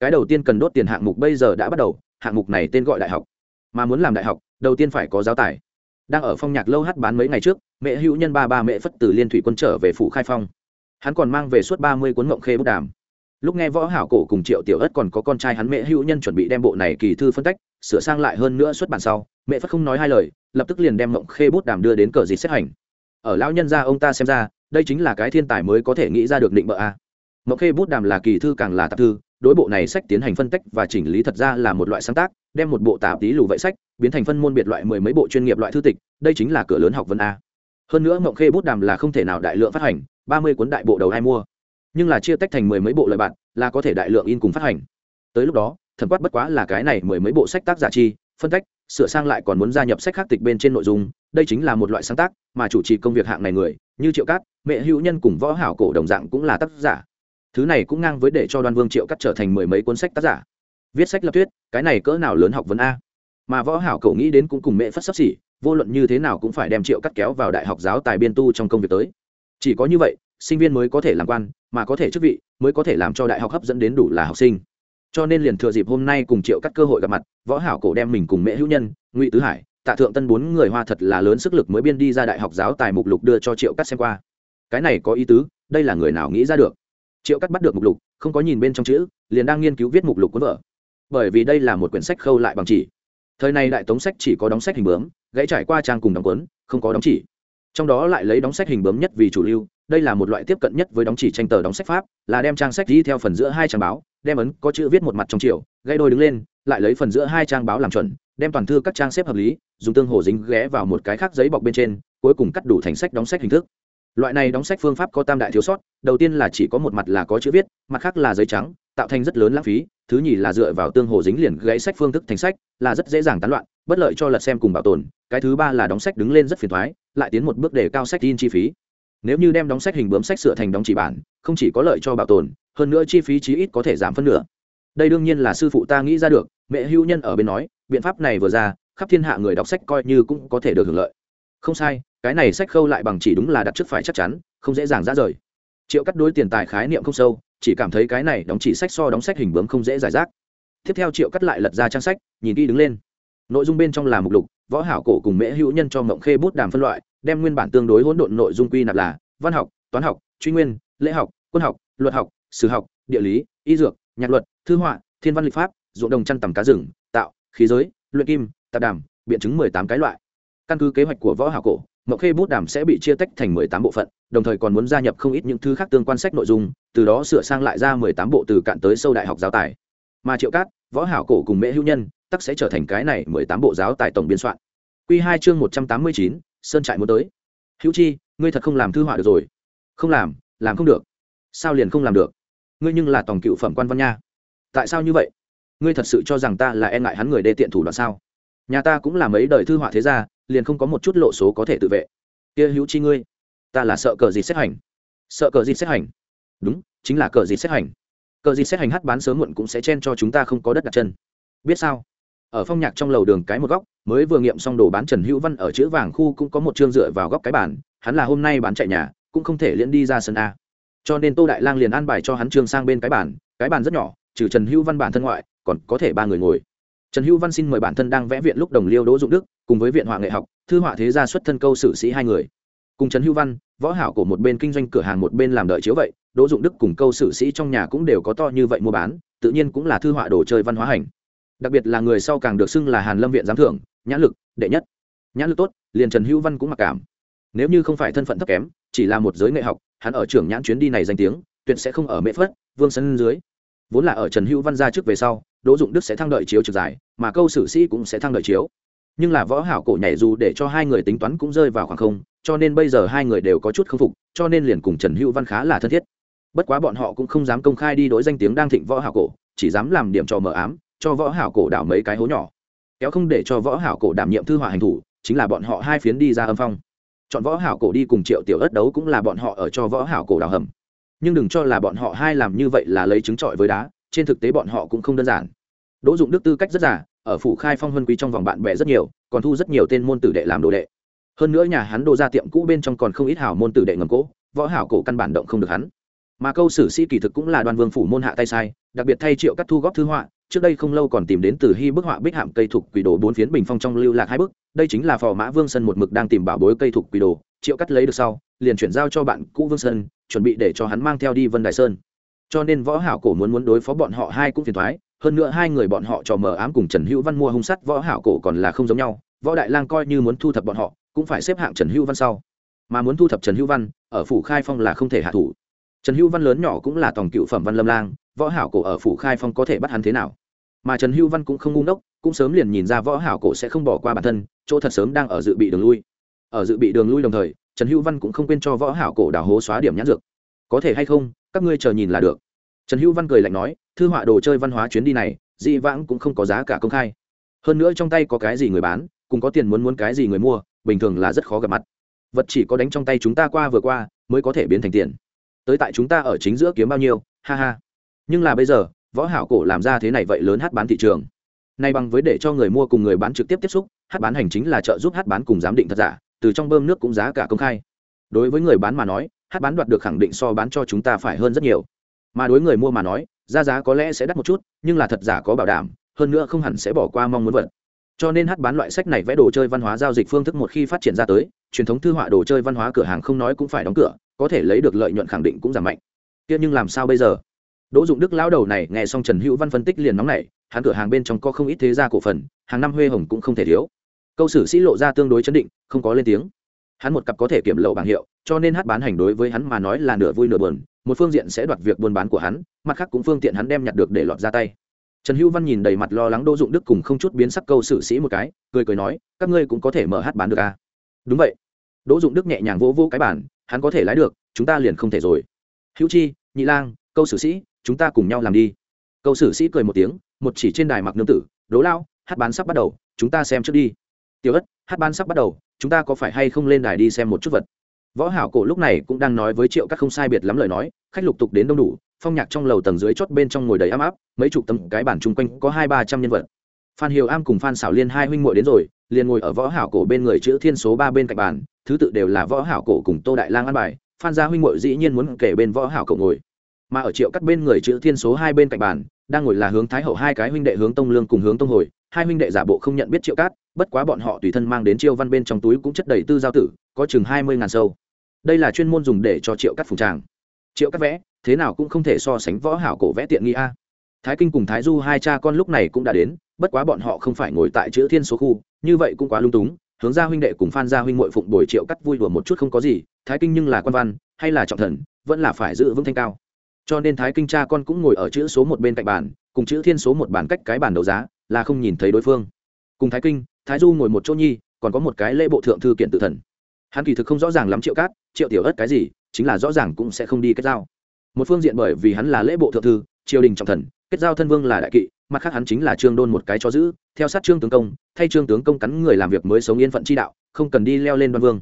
cái đầu tiên cần đốt tiền hạng mục bây giờ đã bắt đầu, hạng mục này tên gọi đại học. Mà muốn làm đại học, đầu tiên phải có giáo tài. Đang ở phong nhạc lâu hát bán mấy ngày trước, mẹ hữu nhân ba ba mẹ phất từ liên thủy quân trở về phủ khai phong. Hắn còn mang về suốt ba mươi cuốn mộng khê bút đàm. Lúc nghe võ hảo cổ cùng triệu tiểu ất còn có con trai hắn mẹ hữu nhân chuẩn bị đem bộ này kỳ thư phân tách, sửa sang lại hơn nữa xuất bản sau, mẹ phất không nói hai lời, lập tức liền đem mộng khê bút đàm đưa đến cờ gì xét hành. Ở lão nhân gia ông ta xem ra, đây chính là cái thiên tài mới có thể nghĩ ra được định bợ a. Mộng khê bút đàm là kỳ thư càng là tạp thư đối bộ này sách tiến hành phân tách và chỉnh lý thật ra là một loại sáng tác, đem một bộ tạp tí lù vậy sách biến thành phân môn biệt loại mười mấy bộ chuyên nghiệp loại thư tịch, đây chính là cửa lớn học vấn a. Hơn nữa mộng khê bút đàm là không thể nào đại lượng phát hành, ba mươi cuốn đại bộ đầu ai mua. Nhưng là chia tách thành mười mấy bộ lợi bạn, là có thể đại lượng in cùng phát hành. Tới lúc đó, thần quát bất quá là cái này mười mấy bộ sách tác giả chi, phân tách, sửa sang lại còn muốn gia nhập sách khác tịch bên trên nội dung, đây chính là một loại sáng tác, mà chủ trì công việc hạng này người, như triệu cát, mẹ hữu nhân cùng võ hảo cổ đồng dạng cũng là tác giả thứ này cũng ngang với để cho đoan vương triệu cắt trở thành mười mấy cuốn sách tác giả. Viết sách lập thuyết, cái này cỡ nào lớn học vấn a. Mà võ hảo cậu nghĩ đến cũng cùng mẹ phất sắp xỉ, vô luận như thế nào cũng phải đem triệu cắt kéo vào đại học giáo tài biên tu trong công việc tới. Chỉ có như vậy, sinh viên mới có thể làm quan, mà có thể chức vị, mới có thể làm cho đại học hấp dẫn đến đủ là học sinh. Cho nên liền thừa dịp hôm nay cùng triệu cắt cơ hội gặp mặt, võ hảo cổ đem mình cùng mẹ hữu nhân, ngụy tứ hải, tạ thượng tân bốn người hoa thật là lớn sức lực mới biên đi ra đại học giáo tài mục lục đưa cho triệu cắt xem qua. Cái này có ý tứ, đây là người nào nghĩ ra được? Triệu cắt bắt được mục lục, không có nhìn bên trong chữ, liền đang nghiên cứu viết mục lục cuốn vở. Bởi vì đây là một quyển sách khâu lại bằng chỉ. Thời này đại tống sách chỉ có đóng sách hình bướm, gãy trải qua trang cùng đóng cuốn, không có đóng chỉ. Trong đó lại lấy đóng sách hình bướm nhất vì chủ lưu, đây là một loại tiếp cận nhất với đóng chỉ tranh tờ đóng sách pháp, là đem trang sách đi theo phần giữa hai trang báo, đem ấn có chữ viết một mặt trong chiều gãy đôi đứng lên, lại lấy phần giữa hai trang báo làm chuẩn, đem toàn thư các trang xếp hợp lý, dùng tương hồ dính ghé vào một cái khác giấy bọc bên trên, cuối cùng cắt đủ thành sách đóng sách hình thức loại này đóng sách phương pháp có tam đại thiếu sót, đầu tiên là chỉ có một mặt là có chữ viết, mặt khác là giấy trắng, tạo thành rất lớn lãng phí, thứ nhì là dựa vào tương hồ dính liền gãy sách phương thức thành sách, là rất dễ dàng tán loạn, bất lợi cho lật xem cùng bảo tồn. Cái thứ ba là đóng sách đứng lên rất phiền thoái, lại tiến một bước để cao sách in chi phí. Nếu như đem đóng sách hình bướm sách sửa thành đóng chỉ bản, không chỉ có lợi cho bảo tồn, hơn nữa chi phí chí ít có thể giảm phân nửa. Đây đương nhiên là sư phụ ta nghĩ ra được, mẹ hữu nhân ở bên nói, biện pháp này vừa ra, khắp thiên hạ người đọc sách coi như cũng có thể được hưởng lợi. Không sai cái này sách khâu lại bằng chỉ đúng là đặt trước phải chắc chắn, không dễ dàng ra rời. Triệu cắt đối tiền tài khái niệm không sâu, chỉ cảm thấy cái này đóng chỉ sách so đóng sách hình bướm không dễ giải rác. Tiếp theo triệu cắt lại lật ra trang sách, nhìn kỹ đứng lên. Nội dung bên trong là mục lục, võ hảo cổ cùng mễ hữu nhân cho mộng khê bút đàm phân loại, đem nguyên bản tương đối hỗn độn nội dung quy nạp là văn học, toán học, truy nguyên, lễ học, quân học, luật học, sử học, địa lý, y dược, nhạc luật, thư họa, thiên văn lịch pháp, ruộng đồng chăn tầm cá rừng, tạo, khí giới, luyện kim, tạp đàm, biện chứng mười tám cái loại. Căn cứ kế hoạch của võ hảo cổ mậu khê bút đàm sẽ bị chia tách thành mười tám bộ phận, đồng thời còn muốn gia nhập không ít những thứ khác tương quan sách nội dung, từ đó sửa sang lại ra mười tám bộ từ cạn tới sâu đại học giáo tài. Mà triệu cát, võ hảo cổ cùng mễ hữu nhân, tắc sẽ trở thành cái này mười tám bộ giáo tài tổng biên soạn. Quy hai chương một trăm tám mươi chín, sơn trại muốn tới. Hữu chi, ngươi thật không làm thư họa được rồi. Không làm làm không được. Sao liền không làm được? Ngươi nhưng là tổng cựu phẩm quan văn nha. Tại sao như vậy? Ngươi thật sự cho rằng ta là e ngại hắn người đê tiện thủ đoạn sao? Nhà ta cũng là mấy đời thư họa thế gia, liền không có một chút lộ số có thể tự vệ. Kia hữu chi ngươi, ta là sợ cờ gì xét hành. Sợ cờ gì xét hành? Đúng, chính là cờ gì xét hành. Cờ gì xét hành hát bán sớm muộn cũng sẽ chen cho chúng ta không có đất đặt chân. Biết sao? Ở phong nhạc trong lầu đường cái một góc, mới vừa nghiệm xong đồ bán trần hữu văn ở chữ vàng khu cũng có một chương dựa vào góc cái bản hắn là hôm nay bán chạy nhà, cũng không thể liễn đi ra sân a. Cho nên tô đại lang liền an bài cho hắn trương sang bên cái bản cái bàn rất nhỏ, trừ trần hữu văn bản thân ngoại, còn có thể ba người ngồi trần hữu văn xin mời bản thân đang vẽ viện lúc đồng liêu đỗ dụng đức, cùng với viện họa nghệ học, thư họa thế gia xuất thân câu sử sĩ hai người. Cùng trần hữu văn, võ hảo của một bên kinh doanh cửa hàng một bên làm đợi chiếu vậy, đỗ dụng đức cùng câu sử sĩ trong nhà cũng đều có to như vậy mua bán, tự nhiên cũng là thư họa đồ chơi văn hóa hành. Đặc biệt là người sau càng được xưng là hàn lâm viện giám thưởng, nhãn lực, đệ nhất. Nhãn lực tốt, liền trần hữu văn cũng mặc cảm. Nếu như không phải thân phận thấp kém, chỉ là một giới nghệ học, hắn ở trưởng nhãn chuyến đi này danh tiếng, tuyệt sẽ không ở mễ phất, vương sân dưới. Vốn là ở trần hữu văn ra trước về sau đỗ dụng đức sẽ thăng đợi chiếu trực giải, mà câu sử sĩ cũng sẽ thăng đợi chiếu. Nhưng là võ hảo cổ nhảy dù để cho hai người tính toán cũng rơi vào khoảng không, cho nên bây giờ hai người đều có chút không phục, cho nên liền cùng trần hữu văn khá là thân thiết. Bất quá bọn họ cũng không dám công khai đi đối danh tiếng đang thịnh võ hảo cổ, chỉ dám làm điểm trò mờ ám, cho võ hảo cổ đảo mấy cái hố nhỏ. Kéo không để cho võ hảo cổ đảm nhiệm thư họa hành thủ, chính là bọn họ hai phiến đi ra âm phong. Chọn võ hảo cổ đi cùng triệu tiểu ất đấu cũng là bọn họ ở cho võ hảo cổ đào hầm. Nhưng đừng cho là bọn họ hai làm như vậy là lấy trứng trọi với đá trên thực tế bọn họ cũng không đơn giản. Đỗ dụng đức tư cách rất giả ở phủ khai phong huân quý trong vòng bạn bè rất nhiều, còn thu rất nhiều tên môn tử đệ làm đồ đệ. Hơn nữa nhà hắn đồ ra tiệm cũ bên trong còn không ít hảo môn tử đệ ngầm cố, võ hảo cổ căn bản động không được hắn. Mà câu sử sĩ kỳ thực cũng là đoàn vương phủ môn hạ tay sai, đặc biệt thay triệu cắt thu góp thư họa, trước đây không lâu còn tìm đến từ hy bức họa bích hạm cây thục quỷ đồ bốn phiến bình phong trong lưu lạc hai bức, đây chính là phò mã vương sân một mực đang tìm bảo bối cây thục quỷ đồ, triệu cắt lấy được sau, liền chuyển giao cho bạn cũ vương sơn, chuẩn bị để cho hắn mang theo đi vân đài sơn cho nên võ hảo cổ muốn muốn đối phó bọn họ hai cũng phiền thoái, hơn nữa hai người bọn họ trò mờ ám cùng trần hữu văn mua hung sắt võ hảo cổ còn là không giống nhau, võ đại lang coi như muốn thu thập bọn họ, cũng phải xếp hạng trần hữu văn sau. Mà muốn thu thập trần hữu văn, ở phủ khai phong là không thể hạ thủ. Trần hữu văn lớn nhỏ cũng là tổng cựu phẩm văn lâm lang, võ hảo cổ ở phủ khai phong có thể bắt hắn thế nào? Mà trần hữu văn cũng không ngu ngốc, cũng sớm liền nhìn ra võ hảo cổ sẽ không bỏ qua bản thân, chỗ thật sớm đang ở dự bị đường lui. Ở dự bị đường lui đồng thời, trần hữu văn cũng không quên cho võ hảo cổ đào hố xóa điểm nhãn dược. Có thể hay không các ngươi chờ nhìn là được. Trần hữu văn cười lạnh nói, thư họa đồ chơi văn hóa chuyến đi này, dị vãng cũng không có giá cả công khai. Hơn nữa trong tay có cái gì người bán cũng có tiền muốn muốn cái gì người mua, bình thường là rất khó gặp mặt. Vật chỉ có đánh trong tay chúng ta qua vừa qua, mới có thể biến thành tiền. Tới tại chúng ta ở chính giữa kiếm bao nhiêu, ha ha. Nhưng là bây giờ, võ hảo cổ làm ra thế này vậy lớn hát bán thị trường. Nay bằng với để cho người mua cùng người bán trực tiếp tiếp xúc, hát bán hành chính là trợ giúp hát bán cùng giám định thật giả, từ trong bơm nước cũng giá cả công khai. Đối với người bán mà nói hát bán đoạt được khẳng định so bán cho chúng ta phải hơn rất nhiều. Mà đối người mua mà nói, giá giá có lẽ sẽ đắt một chút, nhưng là thật giả có bảo đảm, hơn nữa không hẳn sẽ bỏ qua mong muốn vật. Cho nên hát bán loại sách này vẽ đồ chơi văn hóa giao dịch phương thức một khi phát triển ra tới, truyền thống thư họa đồ chơi văn hóa cửa hàng không nói cũng phải đóng cửa, có thể lấy được lợi nhuận khẳng định cũng giảm mạnh. Kia nhưng làm sao bây giờ? Đỗ dụng đức lão đầu này nghe xong trần hữu văn phân tích liền nóng nảy, hắn cửa hàng bên trong có không ít thế gia cổ phần, hàng năm huê hồng cũng không thể thiếu. Câu sử sĩ lộ ra tương đối chấn định, không có lên tiếng hắn một cặp có thể kiểm lậu bảng hiệu, cho nên hát bán hành đối với hắn mà nói là nửa vui nửa buồn, một phương diện sẽ đoạt việc buôn bán của hắn, mặt khác cũng phương tiện hắn đem nhặt được để lọt ra tay. Trần hữu văn nhìn đầy mặt lo lắng đỗ dụng đức cùng không chút biến sắc câu xử sĩ một cái, cười cười nói, các ngươi cũng có thể mở hát bán được à. đúng vậy. Đỗ dụng đức nhẹ nhàng vỗ vỗ cái bản hắn có thể lái được, chúng ta liền không thể rồi. Hữu chi, nhị lang, câu xử sĩ, chúng ta cùng nhau làm đi. Câu xử sĩ cười một tiếng, một chỉ trên đài mặc nương tử đố lao hát bán sắp bắt đầu, chúng ta xem trước đi. Tiểu ất, hát bán sắp bắt đầu chúng ta có phải hay không lên đài đi xem một chút vật? Võ hảo cổ lúc này cũng đang nói với triệu các không sai biệt lắm lời nói, khách lục tục đến đông đủ, phong nhạc trong lầu tầng dưới chót bên trong ngồi đầy ấm áp, mấy chục tấm cái bản chung quanh có hai ba trăm nhân vật. Phan hiếu am cùng phan xảo liên hai huynh muội đến rồi, liền ngồi ở võ hảo cổ bên người chữ thiên số ba bên cạnh bàn, thứ tự đều là võ hảo cổ cùng tô đại lang ăn bài, phan gia huynh muội dĩ nhiên muốn kể bên võ hảo cổ ngồi. Mà ở triệu cắt bên người chữ thiên số hai bên cạnh bàn, đang ngồi là hướng thái hậu hai cái huynh đệ hướng tông lương cùng hướng tông hồi hai huynh đệ giả bộ không nhận biết triệu cát, bất quá bọn họ tùy thân mang đến chiêu văn bên trong túi cũng chất đầy tư giao tử, có chừng hai mươi ngàn sâu. Đây là chuyên môn dùng để cho triệu cát phùng tràng. Triệu cát vẽ, thế nào cũng không thể so sánh võ hảo cổ vẽ tiện nghi a. Thái kinh cùng thái du hai cha con lúc này cũng đã đến, bất quá bọn họ không phải ngồi tại chữ thiên số khu, như vậy cũng quá lung túng, hướng gia huynh đệ cùng phan gia huynh muội phụng bồi triệu cắt vui đùa một chút không có gì, thái kinh nhưng là quan văn, hay là trọng thần, vẫn là phải giữ vững thanh cao. Cho nên thái kinh cha con cũng ngồi ở chữ số một bên cạnh bàn, cùng chữ thiên số một bàn cách cái bàn đấu giá là không nhìn thấy đối phương. Cùng thái kinh, thái du ngồi một chỗ nhi, còn có một cái lễ bộ thượng thư kiện tự thần. Hắn kỳ thực không rõ ràng lắm triệu cát, triệu tiểu ớt cái gì, chính là rõ ràng cũng sẽ không đi kết giao. Một phương diện bởi vì hắn là lễ bộ thượng thư, triều đình trọng thần, kết giao thân vương là đại kỵ, mặt khác hắn chính là trương đôn một cái cho giữ, theo sát trương tướng công, thay trương tướng công cắn người làm việc mới sống yên phận chi đạo, không cần đi leo lên đoan vương.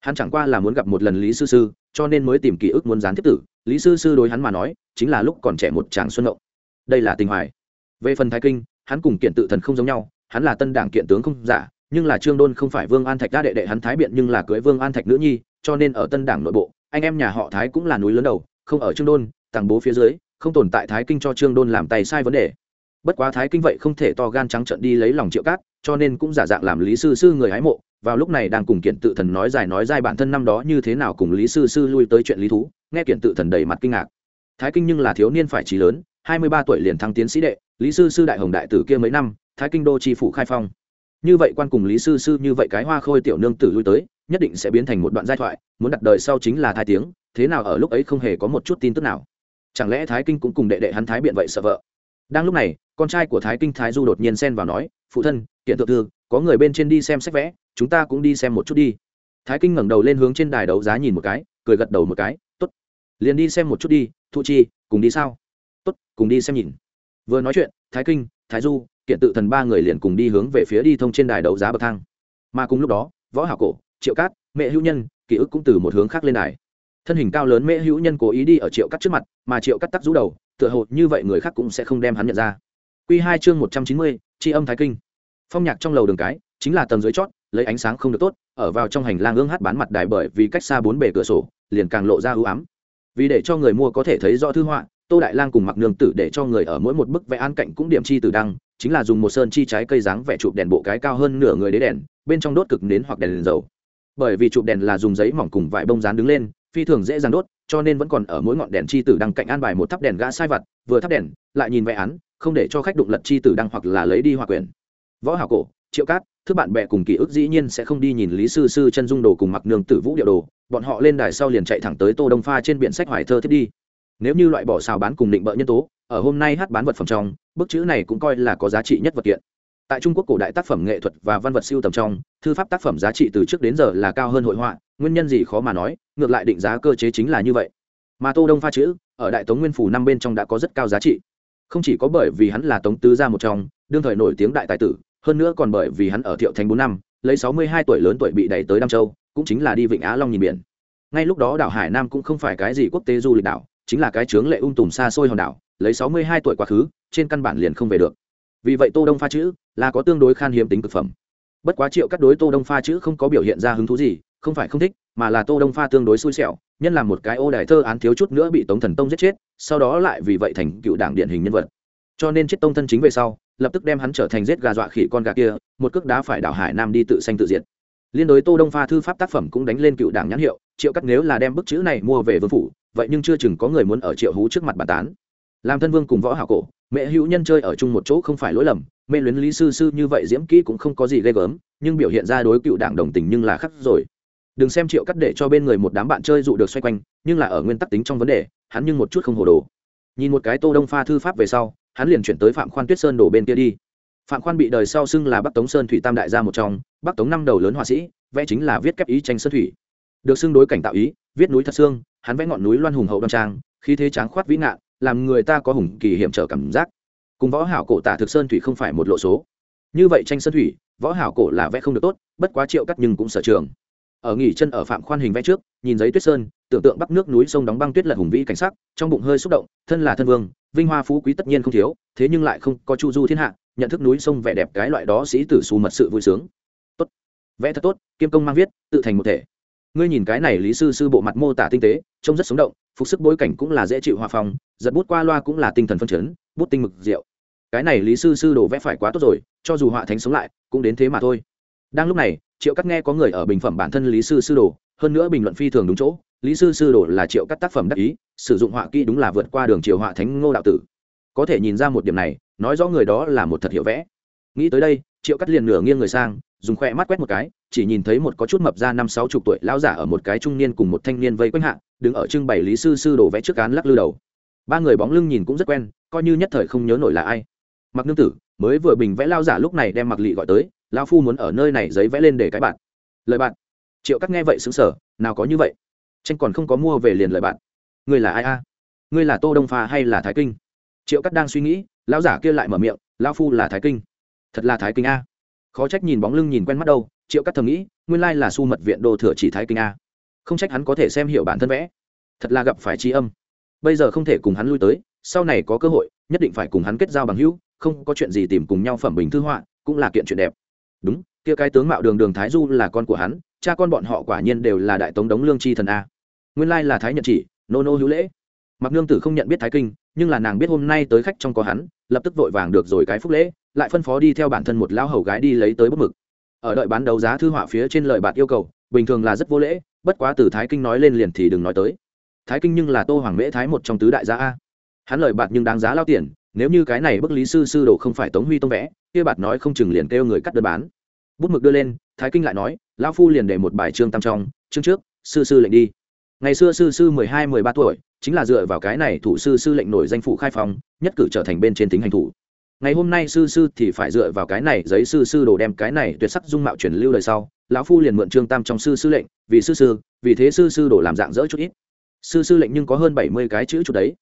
Hắn chẳng qua là muốn gặp một lần lý sư sư, cho nên mới tìm ký ức muốn gián tiếp tử. Lý sư sư đối hắn mà nói, chính là lúc còn trẻ một chàng xuân động. Đây là tình hoài. Về phần thái kinh hắn cùng kiện tự thần không giống nhau, hắn là tân đảng kiện tướng không giả, nhưng là trương đôn không phải vương an thạch đã đệ đệ hắn thái biện nhưng là cưới vương an thạch nữ nhi, cho nên ở tân đảng nội bộ, anh em nhà họ thái cũng là núi lớn đầu, không ở trương đôn, tàng bố phía dưới, không tồn tại thái kinh cho trương đôn làm tay sai vấn đề. Bất quá thái kinh vậy không thể to gan trắng trận đi lấy lòng triệu cát, cho nên cũng giả dạng làm lý sư sư người hái mộ, vào lúc này đang cùng kiện tự thần nói dài nói dài bản thân năm đó như thế nào cùng lý sư sư lui tới chuyện lý thú, nghe kiện tự thần đầy mặt kinh ngạc. Thái kinh nhưng là thiếu niên phải trí lớn hai mươi ba tuổi liền thăng tiến sĩ đệ, lý sư sư đại hồng đại tử kia mấy năm, thái kinh đô tri phủ khai phong. Như vậy quan cùng lý sư sư như vậy cái hoa khôi tiểu nương tử lui tới, nhất định sẽ biến thành một đoạn giai thoại, muốn đặt đời sau chính là thái tiếng, thế nào ở lúc ấy không hề có một chút tin tức nào. Chẳng lẽ thái kinh cũng cùng đệ đệ hắn thái biện vậy sợ vợ? Đang lúc này, con trai của thái kinh thái du đột nhiên xen vào nói, phụ thân, kiện tự thư, có người bên trên đi xem sách vẽ, chúng ta cũng đi xem một chút đi. Thái kinh ngẩng đầu lên hướng trên đài đấu giá nhìn một cái, cười gật đầu một cái t ố t liền đi xem một chút đi thụ chi, cùng đi sao? Tốt, cùng đi xem nhìn. Vừa nói chuyện, thái kinh, thái du, kiện tự thần ba người liền cùng đi hướng về phía đi thông trên đài đấu giá bậc thang. Mà cùng lúc đó, võ hảo cổ, triệu cát, mẹ hữu nhân ký ức cũng từ một hướng khác lên đài. Thân hình cao lớn mẹ hữu nhân cố ý đi ở triệu cát trước mặt, mà triệu cát tắc rũ đầu, tựa hồ như vậy người khác cũng sẽ không đem hắn nhận ra. Quy hai chương một trăm chín mươi, tri âm thái kinh. Phong nhạc trong lầu đường cái, chính là tầng dưới chót, lấy ánh sáng không được tốt, ở vào trong hành lang ương hát bán mặt đài bởi vì cách xa bốn bề cửa sổ, liền càng lộ ra ưu ám. Vì để cho người mua có thể thấy rõ thư họa tô đại lang cùng mặc nương tử để cho người ở mỗi một bức vẽ an cạnh cũng điểm chi từ đăng chính là dùng một sơn chi trái cây dáng vẽ chụp đèn bộ cái cao hơn nửa người đế đèn bên trong đốt cực nến hoặc đèn, đèn dầu. Bởi vì chụp đèn là dùng giấy mỏng cùng vải bông dán đứng lên phi thường dễ dàng đốt cho nên vẫn còn ở mỗi ngọn đèn chi tử đăng cạnh an bài một thắp đèn gã sai vặt vừa thắp đèn lại nhìn vẽ án không để cho khách đụng lật chi tử đăng hoặc là lấy đi hòa quyền võ hảo cổ triệu cát thứ bạn bè cùng ký ức dĩ nhiên sẽ không đi nhìn lý sư sư chân dung đồ cùng mặc nương tử vũ điệu đồ bọn họ lên đài sau liền chạy thẳng tới tô đông pha trên biển sách hoài thơ thiết đi nếu như loại bỏ xào bán cùng định bợ nhân tố, ở hôm nay hát bán vật phẩm trong, bức chữ này cũng coi là có giá trị nhất vật kiện. Tại trung quốc cổ đại tác phẩm nghệ thuật và văn vật siêu tầm trong, thư pháp tác phẩm giá trị từ trước đến giờ là cao hơn hội họa, nguyên nhân gì khó mà nói, ngược lại định giá cơ chế chính là như vậy. Mà tô đông pha chữ, ở đại tống nguyên phủ năm bên trong đã có rất cao giá trị. Không chỉ có bởi vì hắn là tống tứ gia một trong, đương thời nổi tiếng đại tài tử, hơn nữa còn bởi vì hắn ở thiệu thành bốn năm, lấy sáu mươi hai tuổi lớn tuổi bị đẩy tới đam châu, cũng chính là đi vịnh á long nhìn biển. Ngay lúc đó đảo hải nam cũng không phải cái gì quốc tế du lịch đảo chính là cái chướng lệ ung tùm xa xôi hòn đảo, lấy sáu mươi hai tuổi quá khứ, trên căn bản liền không về được. Vì vậy tô đông pha chữ là có tương đối khan hiếm tính thực phẩm. Bất quá triệu cắt đối tô đông pha chữ không có biểu hiện ra hứng thú gì, không phải không thích, mà là tô đông pha tương đối xui xẻo, nhân làm một cái ô đài thơ án thiếu chút nữa bị tống thần tông giết chết, sau đó lại vì vậy thành cựu đảng điển hình nhân vật. Cho nên chết tông thân chính về sau, lập tức đem hắn trở thành giết gà dọa khỉ con gà kia, một cước đá phải đảo hải nam đi tự sanh tự diệt. Liên đối tô đông pha thư pháp tác phẩm cũng đánh lên cựu đảng nhãn hiệu triệu cắt nếu là đem bức chữ này mua về vương phủ, vậy nhưng chưa chừng có người muốn ở triệu hú trước mặt bà tán. Làm thân vương cùng võ hảo cổ, mẹ hữu nhân chơi ở chung một chỗ không phải lỗi lầm, mê luyến lý sư sư như vậy diễm kỹ cũng không có gì ghê gớm, nhưng biểu hiện ra đối cựu đảng đồng tình nhưng là khắc rồi. Đừng xem triệu cắt để cho bên người một đám bạn chơi dụ được xoay quanh, nhưng là ở nguyên tắc tính trong vấn đề, hắn nhưng một chút không hồ đồ. Nhìn một cái tô đông pha thư pháp về sau, hắn liền chuyển tới phạm khoan tuyết sơn đổ bên kia đi. Phạm khoan bị đời sau xưng là bắc tống sơn thủy tam đại gia một trong, bắc tống năm đầu lớn họa sĩ, vẽ chính là viết kép ý tranh sơn thủy được xưng đối cảnh tạo ý, viết núi thật xương, hắn vẽ ngọn núi loan hùng hậu đoan trang khi thế tráng khoát vĩ ngạn, làm người ta có hùng kỳ hiểm trở cảm giác. Cùng võ hảo cổ tả thực sơn thủy không phải một lộ số. Như vậy tranh sơn thủy, võ hảo cổ là vẽ không được tốt, bất quá triệu cắt nhưng cũng sở trường. Ở nghỉ chân ở phạm khoan hình vẽ trước, nhìn giấy tuyết sơn, tưởng tượng bắc nước núi sông đóng băng tuyết lật hùng vĩ cảnh sắc, trong bụng hơi xúc động, thân là thân vương, vinh hoa phú quý tất nhiên không thiếu, thế nhưng lại không có chu du thiên hạ, nhận thức núi sông vẻ đẹp cái loại đó sĩ tử xù mật sự vui sướng. Tốt. Vẽ thật tốt kiêm công mang viết, tự thành một thể ngươi nhìn cái này lý sư sư bộ mặt mô tả tinh tế, trông rất sống động, phục sức bối cảnh cũng là dễ chịu hòa phong giật bút qua loa cũng là tinh thần phân chấn, bút tinh mực rượu. Cái này lý sư sư đổ vẽ phải quá tốt rồi, cho dù họa thánh sống lại, cũng đến thế mà thôi. Đang lúc này, triệu cắt nghe có người ở bình phẩm bản thân lý sư sư đồ, hơn nữa bình luận phi thường đúng chỗ, lý sư sư đồ là triệu cắt tác phẩm đắc ý, sử dụng họa kỹ đúng là vượt qua đường triều họa thánh ngô đạo tử. Có thể nhìn ra một điểm này, nói rõ người đó là một thật hiệu vẽ. Nghĩ tới đây, triệu cắt liền nửa nghiêng người sang dùng khoe mắt quét một cái, chỉ nhìn thấy một có chút mập ra năm sáu chục tuổi lão giả ở một cái trung niên cùng một thanh niên vây quanh hạ, đứng ở trưng bày lý sư sư đồ vẽ trước cán lắc lư đầu. Ba người bóng lưng nhìn cũng rất quen, coi như nhất thời không nhớ nổi là ai. Mặc nương tử, mới vừa bình vẽ lao giả lúc này đem mặc lị gọi tới lao phu muốn ở nơi này giấy vẽ lên để cái bạn. Lời bạn. Triệu cắt nghe vậy xứng sở nào có như vậy? Tranh còn không có mua về liền lời bạn. Ngươi là ai a? Ngươi là tô đông pha hay là thái kinh? Triệu cắt đang suy nghĩ, lão giả kia lại mở miệng lao phu là thái kinh. Thật là thái kinh a khó trách nhìn bóng lưng nhìn quen mắt đâu, triệu cắt thầm nghĩ, nguyên lai là su mật viện đồ thừa chỉ thái kinh a. Không trách hắn có thể xem hiểu bản thân vẽ. Thật là gặp phải tri âm. Bây giờ không thể cùng hắn lui tới, sau này có cơ hội, nhất định phải cùng hắn kết giao bằng hữu, không có chuyện gì tìm cùng nhau phẩm bình thư họa, cũng là kiện chuyện đẹp. Đúng, kia cái tướng mạo đường đường thái du là con của hắn, cha con bọn họ quả nhiên đều là đại tống đống lương chi thần a. Nguyên lai là thái nhật chỉ, nô nô hữu lễ mặc nương tử không nhận biết thái kinh, nhưng là nàng biết hôm nay tới khách trong có hắn, lập tức vội vàng được rồi cái phúc lễ, lại phân phó đi theo bản thân một lão hầu gái đi lấy tới bút mực. Ở đợi bán đấu giá thư họa phía trên lời bạt yêu cầu, bình thường là rất vô lễ, bất quá từ thái kinh nói lên liền thì đừng nói tới. Thái kinh nhưng là tô hoàng mễ thái một trong tứ đại gia a. Hắn lời bạt nhưng đáng giá lao tiền, nếu như cái này bức lý sư sư đồ không phải tống huy tông vẽ, kia bạt nói không chừng liền kêu người cắt đơn bán. Bút mực đưa lên, thái kinh lại nói, lão phu liền để một bài trương tam trong, chương trước, sư sư lệnh đi ngày xưa sư sư mười hai, mười ba tuổi, chính là dựa vào cái này thủ sư sư lệnh nổi danh phụ khai phóng nhất cử trở thành bên trên tính hành thủ. Ngày hôm nay sư sư thì phải dựa vào cái này giấy sư sư đồ đem cái này tuyệt sắc dung mạo truyền lưu đời sau, lão phu liền mượn trương tam trong sư sư lệnh, vì sư sư, vì thế sư sư đồ làm dạng dỡ chút ít. Sư sư lệnh nhưng có hơn bảy mươi cái chữ chút đấy.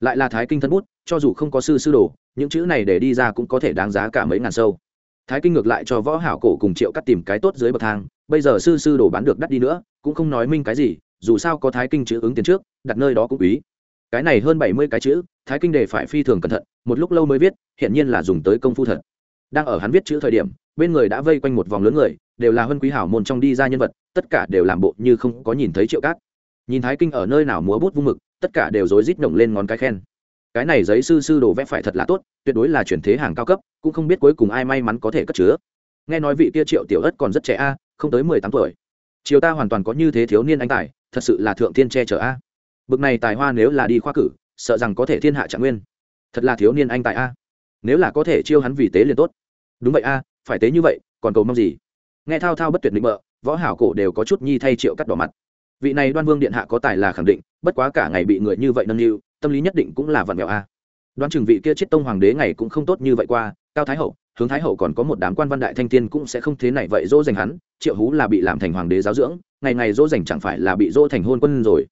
Lại là thái kinh thân bút, cho dù không có sư sư đồ, những chữ này để đi ra cũng có thể đáng giá cả mấy ngàn sâu. Thái kinh ngược lại cho võ hảo cổ cùng triệu cắt tìm cái tốt dưới bậc thang, bây giờ sư sư đồ bán được đắt đi nữa, cũng không nói minh cái gì dù sao có thái kinh chữ ứng tiền trước, đặt nơi đó cũng quý. Cái này hơn bảy mươi cái chữ, thái kinh đề phải phi thường cẩn thận, một lúc lâu mới viết hiện nhiên là dùng tới công phu thật. Đang ở hắn viết chữ thời điểm, bên người đã vây quanh một vòng lớn người, đều là huân quý hảo môn trong đi ra nhân vật, tất cả đều làm bộ như không có nhìn thấy triệu cát. Nhìn thái kinh ở nơi nào múa bút vung mực, tất cả đều rối rít nồng lên ngón cái khen. Cái này giấy sư sư đồ vẽ phải thật là tốt, tuyệt đối là chuyển thế hàng cao cấp, cũng không biết cuối cùng ai may mắn có thể cất chứa. Nghe nói vị kia triệu tiểu ất còn rất trẻ a, không tới mười tám tuổi. Chiều ta hoàn toàn có như thế thiếu niên anh tài thật sự là thượng thiên che chở a. Bực này tài hoa nếu là đi khoa cử, sợ rằng có thể thiên hạ trạng nguyên. Thật là thiếu niên anh tài a. Nếu là có thể chiêu hắn vì tế liền tốt. Đúng vậy a, phải tế như vậy, còn cầu mong gì? Nghe thao thao bất tuyệt định mợ, võ hảo cổ đều có chút nhi thay triệu cắt đỏ mặt. Vị này đoan vương điện hạ có tài là khẳng định, bất quá cả ngày bị người như vậy nâng niu, tâm lý nhất định cũng là vặn vẹo a. Đoán chừng vị kia chết tông hoàng đế ngày cũng không tốt như vậy qua, cao thái hậu, hướng thái hậu còn có một đám quan văn đại thanh tiên cũng sẽ không thế này vậy dỗ dành hắn, triệu hú là bị làm thành hoàng đế giáo dưỡng ngày ngày dỗ dành chẳng phải là bị dỗ thành hôn quân rồi.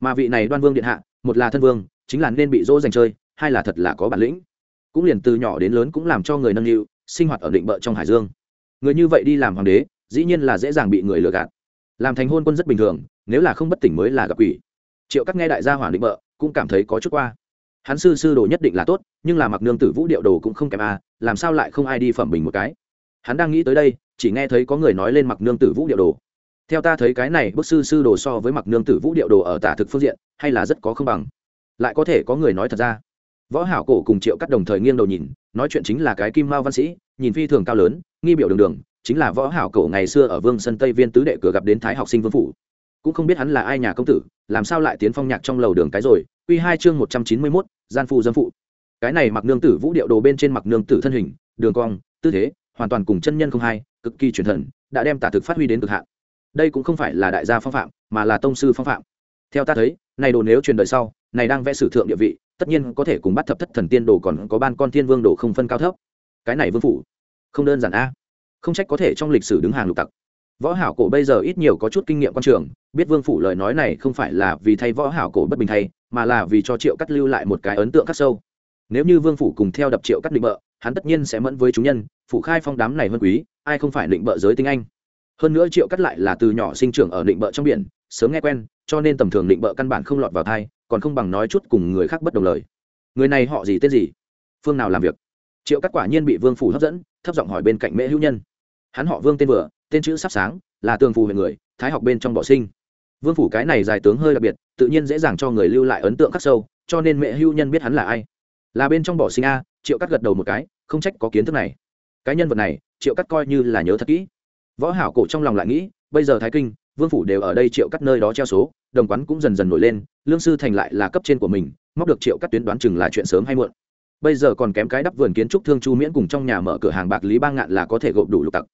Mà vị này đoan vương điện hạ, một là thân vương, chính là nên bị dỗ dành chơi, hai là thật là có bản lĩnh. Cũng liền từ nhỏ đến lớn cũng làm cho người nâng niu, sinh hoạt ở định bợ trong hải dương. Người như vậy đi làm hoàng đế, dĩ nhiên là dễ dàng bị người lừa gạt. Làm thành hôn quân rất bình thường, nếu là không bất tỉnh mới là gặp quỷ. Triệu các nghe đại gia hoàng định bợ, cũng cảm thấy có chút qua. Hắn sư sư đồ nhất định là tốt, nhưng là mặc nương tử vũ điệu đồ cũng không kém a làm sao lại không ai đi phẩm bình một cái. Hắn đang nghĩ tới đây, chỉ nghe thấy có người nói lên mặc nương tử vũ điệu đồ theo ta thấy cái này bức sư sư đồ so với mặc nương tử vũ điệu đồ ở tả thực phương diện hay là rất có không bằng. Lại có thể có người nói thật ra. Võ hảo cổ cùng triệu cắt đồng thời nghiêng đầu nhìn nói chuyện chính là cái kim mao văn sĩ nhìn phi thường cao lớn nghi biểu đường đường chính là võ hảo cổ ngày xưa ở vương sân tây viên tứ đệ cửa gặp đến thái học sinh vương phủ. Cũng không biết hắn là ai nhà công tử làm sao lại tiến phong nhạc trong lầu đường cái rồi quy hai chương một trăm chín mươi 191, gian phu dân phụ. Cái này mặc nương tử vũ điệu đồ bên trên mặc nương tử thân hình đường cong tư thế hoàn toàn cùng chân nhân không hai cực kỳ truyền thần đã đem tả thực phát huy đến cực hạn đây cũng không phải là đại gia phong phạm, mà là tông sư phong phạm. Theo ta thấy, này đồ nếu truyền đời sau, này đang vẽ sử thượng địa vị, tất nhiên có thể cùng bắt thập thất thần tiên đồ còn có ban con thiên vương đồ không phân cao thấp. Cái này vương phủ, không đơn giản a. Không trách có thể trong lịch sử đứng hàng lục tặc. Võ hảo cổ bây giờ ít nhiều có chút kinh nghiệm quan trường, biết vương phủ lời nói này không phải là vì thay võ hảo cổ bất bình thay, mà là vì cho triệu cắt lưu lại một cái ấn tượng khắc sâu. Nếu như vương phủ cùng theo đập triệu cắt định bợ, hắn tất nhiên sẽ mẫn với chúng nhân, phủ khai phong đám này hơn quý, ai không phải định bợ giới tinh anh? Hơn nữa triệu cắt lại là từ nhỏ sinh trưởng ở định bợ trong biển, sớm nghe quen, cho nên tầm thường định bợ căn bản không lọt vào thai, còn không bằng nói chút cùng người khác bất đồng lời. Người này họ gì, tên gì? Phương nào làm việc? Triệu cắt quả nhiên bị vương phủ hấp dẫn, thấp giọng hỏi bên cạnh mễ hữu nhân. Hắn họ vương tên vừa, tên chữ sắp sáng, là tường phù huyện người, thái học bên trong bỏ sinh. Vương phủ cái này dài tướng hơi đặc biệt, tự nhiên dễ dàng cho người lưu lại ấn tượng khắc sâu, cho nên mẹ hưu nhân biết hắn là ai. Là bên trong bỏ sinh a, triệu cắt gật đầu một cái, không trách có kiến thức này. Cái nhân vật này, triệu cắt coi như là nhớ thật kỹ võ hảo cổ trong lòng lại nghĩ, bây giờ thái kinh, vương phủ đều ở đây triệu cắt nơi đó treo số, đồng quán cũng dần dần nổi lên, lương sư thành lại là cấp trên của mình, móc được triệu cắt tuyến đoán chừng là chuyện sớm hay muộn. Bây giờ còn kém cái đắp vườn kiến trúc thương chu miễn cùng trong nhà mở cửa hàng bạc lý ba ngạn là có thể gộp đủ lục tặc.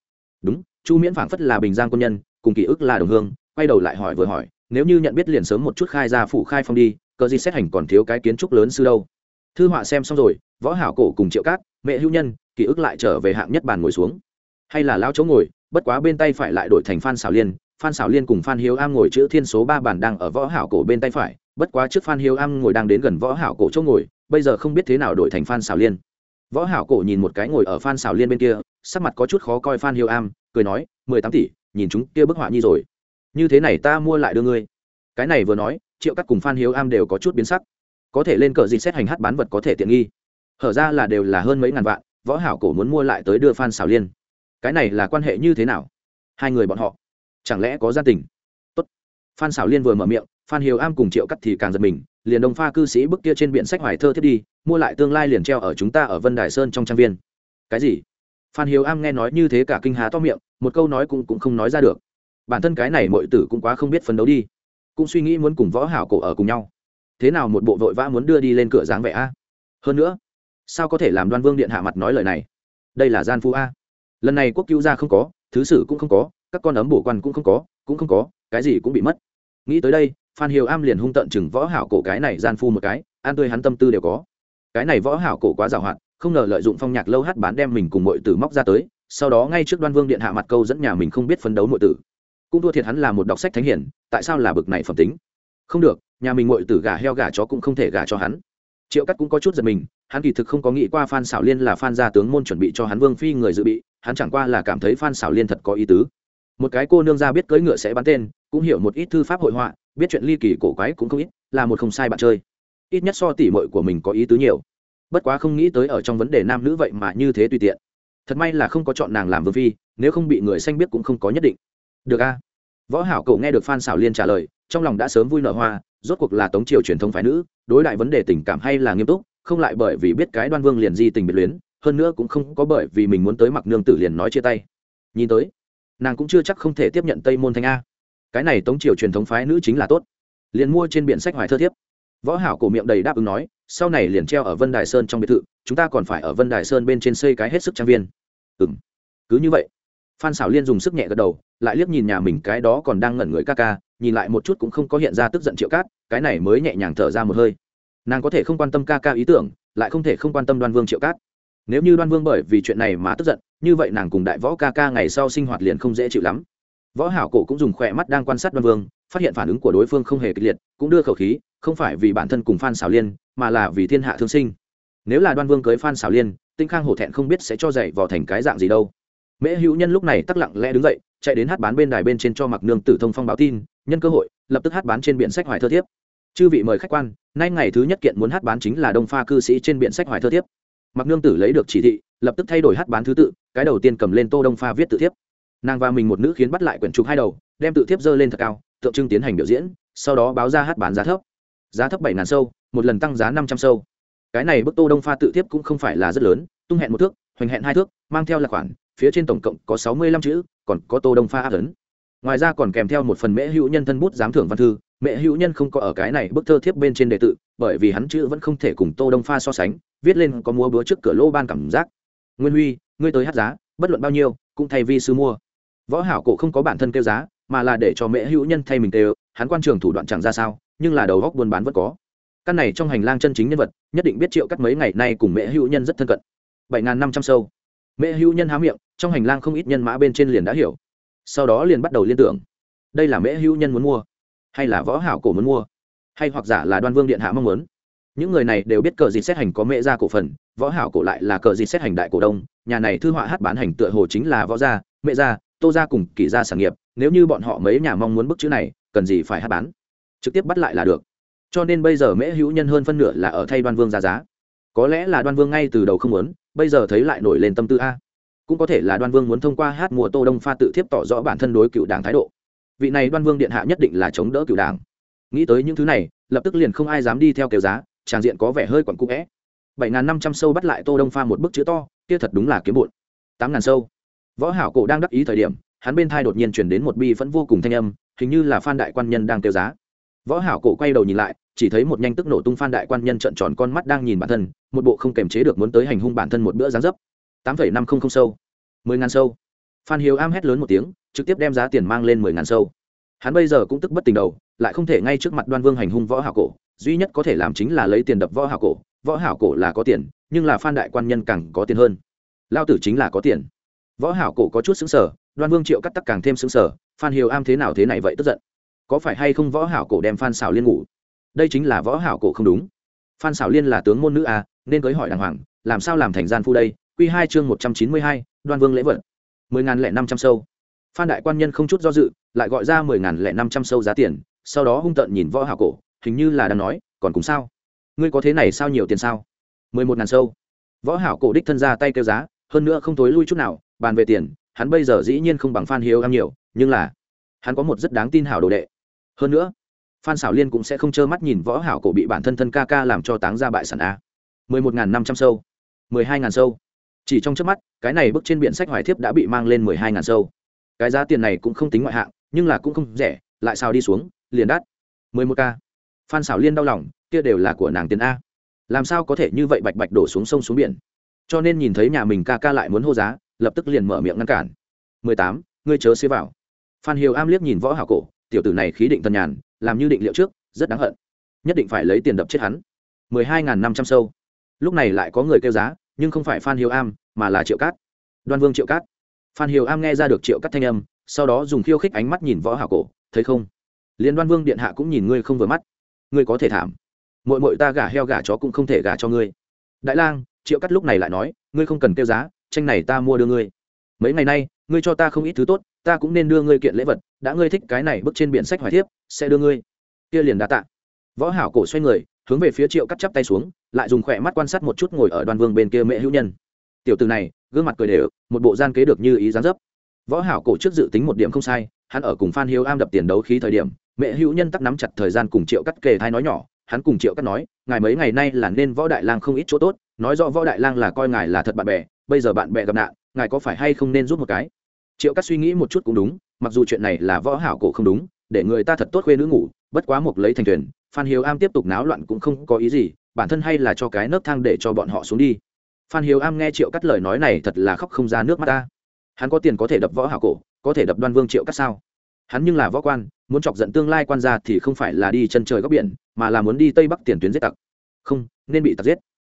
Đúng, chu miễn phảng phất là bình giang quân nhân, cùng ký ức là đồng hương, quay đầu lại hỏi vừa hỏi, nếu như nhận biết liền sớm một chút khai ra phủ khai phong đi, cờ gì xét hành còn thiếu cái kiến trúc lớn sư đâu? Thư họa xem xong rồi, võ hảo cổ cùng triệu cát, mẹ hữu nhân, ký ức lại trở về hạng nhất bàn ngồi xuống. Hay là lao chỗ ngồi bất quá bên tay phải lại đổi thành phan xảo liên, phan xảo liên cùng phan hiếu am ngồi chữ thiên số ba bàn đang ở võ hảo cổ bên tay phải, bất quá trước phan hiếu am ngồi đang đến gần võ hảo cổ chỗ ngồi, bây giờ không biết thế nào đổi thành phan xảo liên. Võ hảo cổ nhìn một cái ngồi ở phan xảo liên bên kia, sắc mặt có chút khó coi phan hiếu am, cười nói, mười tám tỷ, nhìn chúng kia bức họa nhi rồi. Như thế này ta mua lại đưa ngươi. Cái này vừa nói, triệu cắt cùng phan hiếu am đều có chút biến sắc. Có thể lên cờ gì xét hành hát bán vật có thể tiện nghi. Hở ra là đều là hơn mấy ngàn vạn, võ hảo cổ muốn mua lại tới đưa phan xảo liên cái này là quan hệ như thế nào? Hai người bọn họ, chẳng lẽ có gia tình? Tốt. phan xảo liên vừa mở miệng, phan hiếu am cùng triệu cắt thì càng giật mình, liền đông pha cư sĩ bức kia trên biển sách hoài thơ thiết đi, mua lại tương lai liền treo ở chúng ta ở vân đài sơn trong trang viên. Cái gì? Phan hiếu am nghe nói như thế cả kinh há to miệng, một câu nói cũng cũng không nói ra được. Bản thân cái này mọi tử cũng quá không biết phấn đấu đi, cũng suy nghĩ muốn cùng võ hảo cổ ở cùng nhau. Thế nào một bộ vội vã muốn đưa đi lên cửa dáng vẻ a? Hơn nữa, sao có thể làm đoan vương điện hạ mặt nói lời này? Đây là gian phu a lần này quốc cứu gia không có, thứ sử cũng không có, các con ấm bổ quan cũng không có, cũng không có, cái gì cũng bị mất. Nghĩ tới đây, phan hiếu am liền hung tận chừng võ hảo cổ cái này gian phu một cái, an tươi hắn tâm tư đều có. Cái này võ hảo cổ quá giàu hạn, không ngờ lợi dụng phong nhạc lâu hát bán đem mình cùng mọi tử móc ra tới, sau đó ngay trước đoan vương điện hạ mặt câu dẫn nhà mình không biết phấn đấu mọi tử. Cũng thua thiệt hắn là một đọc sách thánh hiển, tại sao là bực này phẩm tính? Không được, nhà mình mọi tử gà heo gà chó cũng không thể gà cho hắn. Triệu cắt cũng có chút giật mình, hắn kỳ thực không có nghĩ qua phan xảo liên là phan gia tướng môn chuẩn bị cho hắn vương phi người dự bị hắn chẳng qua là cảm thấy phan xảo liên thật có ý tứ. Một cái cô nương ra biết cưỡi ngựa sẽ bắn tên, cũng hiểu một ít thư pháp hội họa, biết chuyện ly kỳ cổ quái cũng không ít, là một không sai bạn chơi. Ít nhất so tỉ mội của mình có ý tứ nhiều. Bất quá không nghĩ tới ở trong vấn đề nam nữ vậy mà như thế tùy tiện. Thật may là không có chọn nàng làm vương phi, nếu không bị người xanh biết cũng không có nhất định. Được a. Võ hảo cậu nghe được phan xảo liên trả lời, trong lòng đã sớm vui nở hoa, rốt cuộc là tống triều truyền thống phái nữ, đối đại vấn đề tình cảm hay là nghiêm túc, không lại bởi vì biết cái đoan vương liền di tình biệt luyến hơn nữa cũng không có bởi vì mình muốn tới mặc nương tử liền nói chia tay. Nhìn tới, nàng cũng chưa chắc không thể tiếp nhận tây môn thanh a. Cái này tống triều truyền thống phái nữ chính là tốt. Liền mua trên biển sách hoài thơ thiếp. Võ hảo cổ miệng đầy đáp ứng nói, sau này liền treo ở vân đài sơn trong biệt thự, chúng ta còn phải ở vân đài sơn bên trên xây cái hết sức trang viên. Ừ cứ như vậy. Phan xảo liên dùng sức nhẹ gật đầu, lại liếc nhìn nhà mình cái đó còn đang ngẩn người ca ca, nhìn lại một chút cũng không có hiện ra tức giận triệu cát, cái này mới nhẹ nhàng thở ra một hơi. Nàng có thể không quan tâm ca ca ý tưởng, lại không thể không quan tâm đoan vương triệu cát nếu như đoan vương bởi vì chuyện này mà tức giận, như vậy nàng cùng đại võ ca ca ngày sau sinh hoạt liền không dễ chịu lắm. Võ hảo cổ cũng dùng khỏe mắt đang quan sát đoan vương, phát hiện phản ứng của đối phương không hề kịch liệt, cũng đưa khẩu khí, không phải vì bản thân cùng phan xảo liên, mà là vì thiên hạ thương sinh. Nếu là đoan vương cưới phan xảo liên, tinh khang hổ thẹn không biết sẽ cho dậy vào thành cái dạng gì đâu. Mễ hữu nhân lúc này tắc lặng lẽ đứng dậy, chạy đến hát bán bên đài bên trên cho mặc nương tử thông phong báo tin, nhân cơ hội, lập tức hát bán trên biển sách hoài thơ thiếp. Chư vị mời khách quan, nay ngày thứ nhất kiện muốn hát bán chính là đông pha cư sĩ trên biển sách hoài thơ thiếp mặc nương tử lấy được chỉ thị, lập tức thay đổi hát bán thứ tự, cái đầu tiên cầm lên tô đông pha viết tự thiếp. Nàng và mình một nữ khiến bắt lại quyển trục hai đầu, đem tự thiếp dơ lên thật cao, tượng trưng tiến hành biểu diễn, sau đó báo ra hát bán giá thấp. Giá thấp bảy ngàn sâu, một lần tăng giá năm trăm sâu. Cái này bức tô đông pha tự thiếp cũng không phải là rất lớn, tung hẹn một thước, hoành hẹn hai thước, mang theo là khoản, phía trên tổng cộng có sáu mươi lăm chữ, còn có tô đông pha áp ấn. Ngoài ra còn kèm theo một phần mễ hữu nhân thân bút giám thưởng văn thư mẹ hữu nhân không có ở cái này bức thơ thiếp bên trên đề tự bởi vì hắn chữ vẫn không thể cùng tô đông pha so sánh, viết lên có múa búa trước cửa lô ban cảm giác. Nguyên huy, ngươi tới hát giá, bất luận bao nhiêu, cũng thay vi sư mua. Võ hảo cổ không có bản thân kêu giá, mà là để cho mẹ hữu nhân thay mình kêu, hắn quan trường thủ đoạn chẳng ra sao, nhưng là đầu góc buôn bán vẫn có. Căn này trong hành lang chân chính nhân vật, nhất định biết triệu cắt mấy ngày nay cùng mẹ hữu nhân rất thân cận. Bảy n năm trăm sâu. Mẹ hữu nhân há miệng, trong hành lang không ít nhân mã bên trên liền đã hiểu. Sau đó liền bắt đầu liên tưởng. Đây là mẹ hữu nhân muốn mua hay là võ hảo cổ muốn mua? Hay hoặc giả là đoan vương điện hạ mong muốn? Những người này đều biết cờ gì xét hành có mẹ gia cổ phần, võ hảo cổ lại là cờ gì xét hành đại cổ đông, nhà này thư họa hát bán hành tựa hồ chính là võ gia, mẹ gia, tô gia cùng kỳ gia sản nghiệp, nếu như bọn họ mấy nhà mong muốn bức chữ này, cần gì phải hát bán? Trực tiếp bắt lại là được. Cho nên bây giờ mễ hữu nhân hơn phân nửa là ở thay đoan vương ra giá. Có lẽ là đoan vương ngay từ đầu không muốn, bây giờ thấy lại nổi lên tâm tư a. Cũng có thể là đoan vương muốn thông qua hát mùa tô đông pha tự thiếp tỏ rõ bản thân đối cựu đảng thái độ vị này đoan vương điện hạ nhất định là chống đỡ cựu đảng. Nghĩ tới những thứ này, lập tức liền không ai dám đi theo kiểu giá, tràng diện có vẻ hơi quặn cũ vẽ. Bảy n g h n năm trăm sâu bắt lại tô đông pha một bức chữ to, kia thật đúng là kiếm bụn tám ngàn sâu. Võ hảo cổ đang đắc ý thời điểm, hắn bên thai đột nhiên chuyển đến một bi phẫn vô cùng thanh âm, hình như là phan đại quan nhân đang kêu giá. Võ hảo cổ quay đầu nhìn lại, chỉ thấy một nhanh tức nổ tung phan đại quan nhân trợn tròn con mắt đang nhìn bản thân, một bộ không kềm chế được muốn tới hành hung bản thân một bữa giáng dấp. Tám phẩy năm không không sâu. Mười ngàn sâu phan hiếu am hét lớn một tiếng, trực tiếp đem giá tiền mang lên mười ngàn sâu. Hắn bây giờ cũng tức bất tình đầu, lại không thể ngay trước mặt đoan vương hành hung võ hảo cổ, duy nhất có thể làm chính là lấy tiền đập võ hảo cổ. Võ hảo cổ là có tiền, nhưng là phan đại quan nhân càng có tiền hơn. Lao tử chính là có tiền. Võ hảo cổ có chút xứng sở đoan vương triệu cắt tắc càng thêm xứng sở phan hiếu am thế nào thế này vậy tức giận. Có phải hay không võ hảo cổ đem phan xảo liên ngủ? Đây chính là võ hảo cổ không đúng. Phan xảo liên là tướng môn nữ a, nên cưới hỏi đàng hoàng, làm sao làm thành gian phu đây? Quy hai chương một trăm chín mươi hai, đoan vương lễ vật mười ngàn lẻ năm trăm sâu. Phan đại quan nhân không chút do dự, lại gọi ra mười ngàn lẻ năm trăm sâu giá tiền, sau đó hung tợn nhìn võ hảo cổ, hình như là đang nói, còn cùng sao? Ngươi có thế này sao nhiều tiền sao? mười một ngàn sâu. Võ hảo cổ đích thân ra tay kêu giá, hơn nữa không tối lui chút nào, bàn về tiền, hắn bây giờ dĩ nhiên không bằng phan hiếu ham nhiều, nhưng là, hắn có một rất đáng tin hảo đồ đệ. Hơn nữa, phan xảo liên cũng sẽ không trơ mắt nhìn võ hảo cổ bị bản thân thân ca ca làm cho táng ra bại sản a. mười một ngàn năm trăm sâu. mười hai ngàn sâu chỉ trong chớp mắt, cái này bức trên biển sách hoài thiếp đã bị mang lên mười hai ngàn sâu. Cái giá tiền này cũng không tính ngoại hạng, nhưng là cũng không rẻ, lại sao đi xuống, liền đắt. Mười một k phan xảo liên đau lòng, kia đều là của nàng tiền a. Làm sao có thể như vậy bạch bạch đổ xuống sông xuống biển? Cho nên nhìn thấy nhà mình ca ca lại muốn hô giá, lập tức liền mở miệng ngăn cản. Mười tám, ngươi chớ xế vào. Phan hiếu am liếc nhìn võ hảo cổ, tiểu tử này khí định tân nhàn, làm như định liệu trước, rất đáng hận. Nhất định phải lấy tiền đập chết hắn. Mười hai n g h n năm trăm sâu. Lúc này lại có người kêu giá nhưng không phải phan hiếu am, mà là triệu cát. Đoan vương triệu cát. Phan hiếu am nghe ra được triệu cát thanh âm, sau đó dùng khiêu khích ánh mắt nhìn võ hảo cổ, thấy không? Liên đoan vương điện hạ cũng nhìn ngươi không vừa mắt. Ngươi có thể thảm. Mội mội ta gả heo gả chó cũng không thể gả cho ngươi. Đại lang, triệu cát lúc này lại nói, ngươi không cần tiêu giá, tranh này ta mua đưa ngươi. Mấy ngày nay, ngươi cho ta không ít thứ tốt, ta cũng nên đưa ngươi kiện lễ vật, đã ngươi thích cái này bước trên biển sách hoài thiếp, sẽ đưa ngươi. Kia liền đa tạ. Võ hảo cổ xoay người hướng về phía triệu cắt chắp tay xuống, lại dùng khỏe mắt quan sát một chút ngồi ở đoàn vương bên kia mẹ hữu nhân. Tiểu từ này, gương mặt cười đều, một bộ gian kế được như ý dáng dấp. Võ hảo cổ trước dự tính một điểm không sai, hắn ở cùng phan hiếu am đập tiền đấu khí thời điểm, mẹ hữu nhân tắc nắm chặt thời gian cùng triệu cắt kề thai nói nhỏ, hắn cùng triệu cắt nói, ngài mấy ngày nay là nên võ đại lang không ít chỗ tốt, nói rõ võ đại lang là coi ngài là thật bạn bè, bây giờ bạn bè gặp nạn, ngài có phải hay không nên giúp một cái? Triệu cắt suy nghĩ một chút cũng đúng, mặc dù chuyện này là võ hảo cổ không đúng, để người ta thật tốt khuê nữ ngủ, bất quá một lấy thành thuyền phan hiếu am tiếp tục náo loạn cũng không có ý gì, bản thân hay là cho cái nấc thang để cho bọn họ xuống đi. Phan hiếu am nghe triệu cắt lời nói này thật là khóc không ra nước mắt ta. Hắn có tiền có thể đập võ hảo cổ, có thể đập đoan vương triệu cắt sao? Hắn nhưng là võ quan, muốn chọc giận tương lai quan gia thì không phải là đi chân trời góc biển, mà là muốn đi tây bắc tiền tuyến giết tặc. Không, nên bị tặc giết.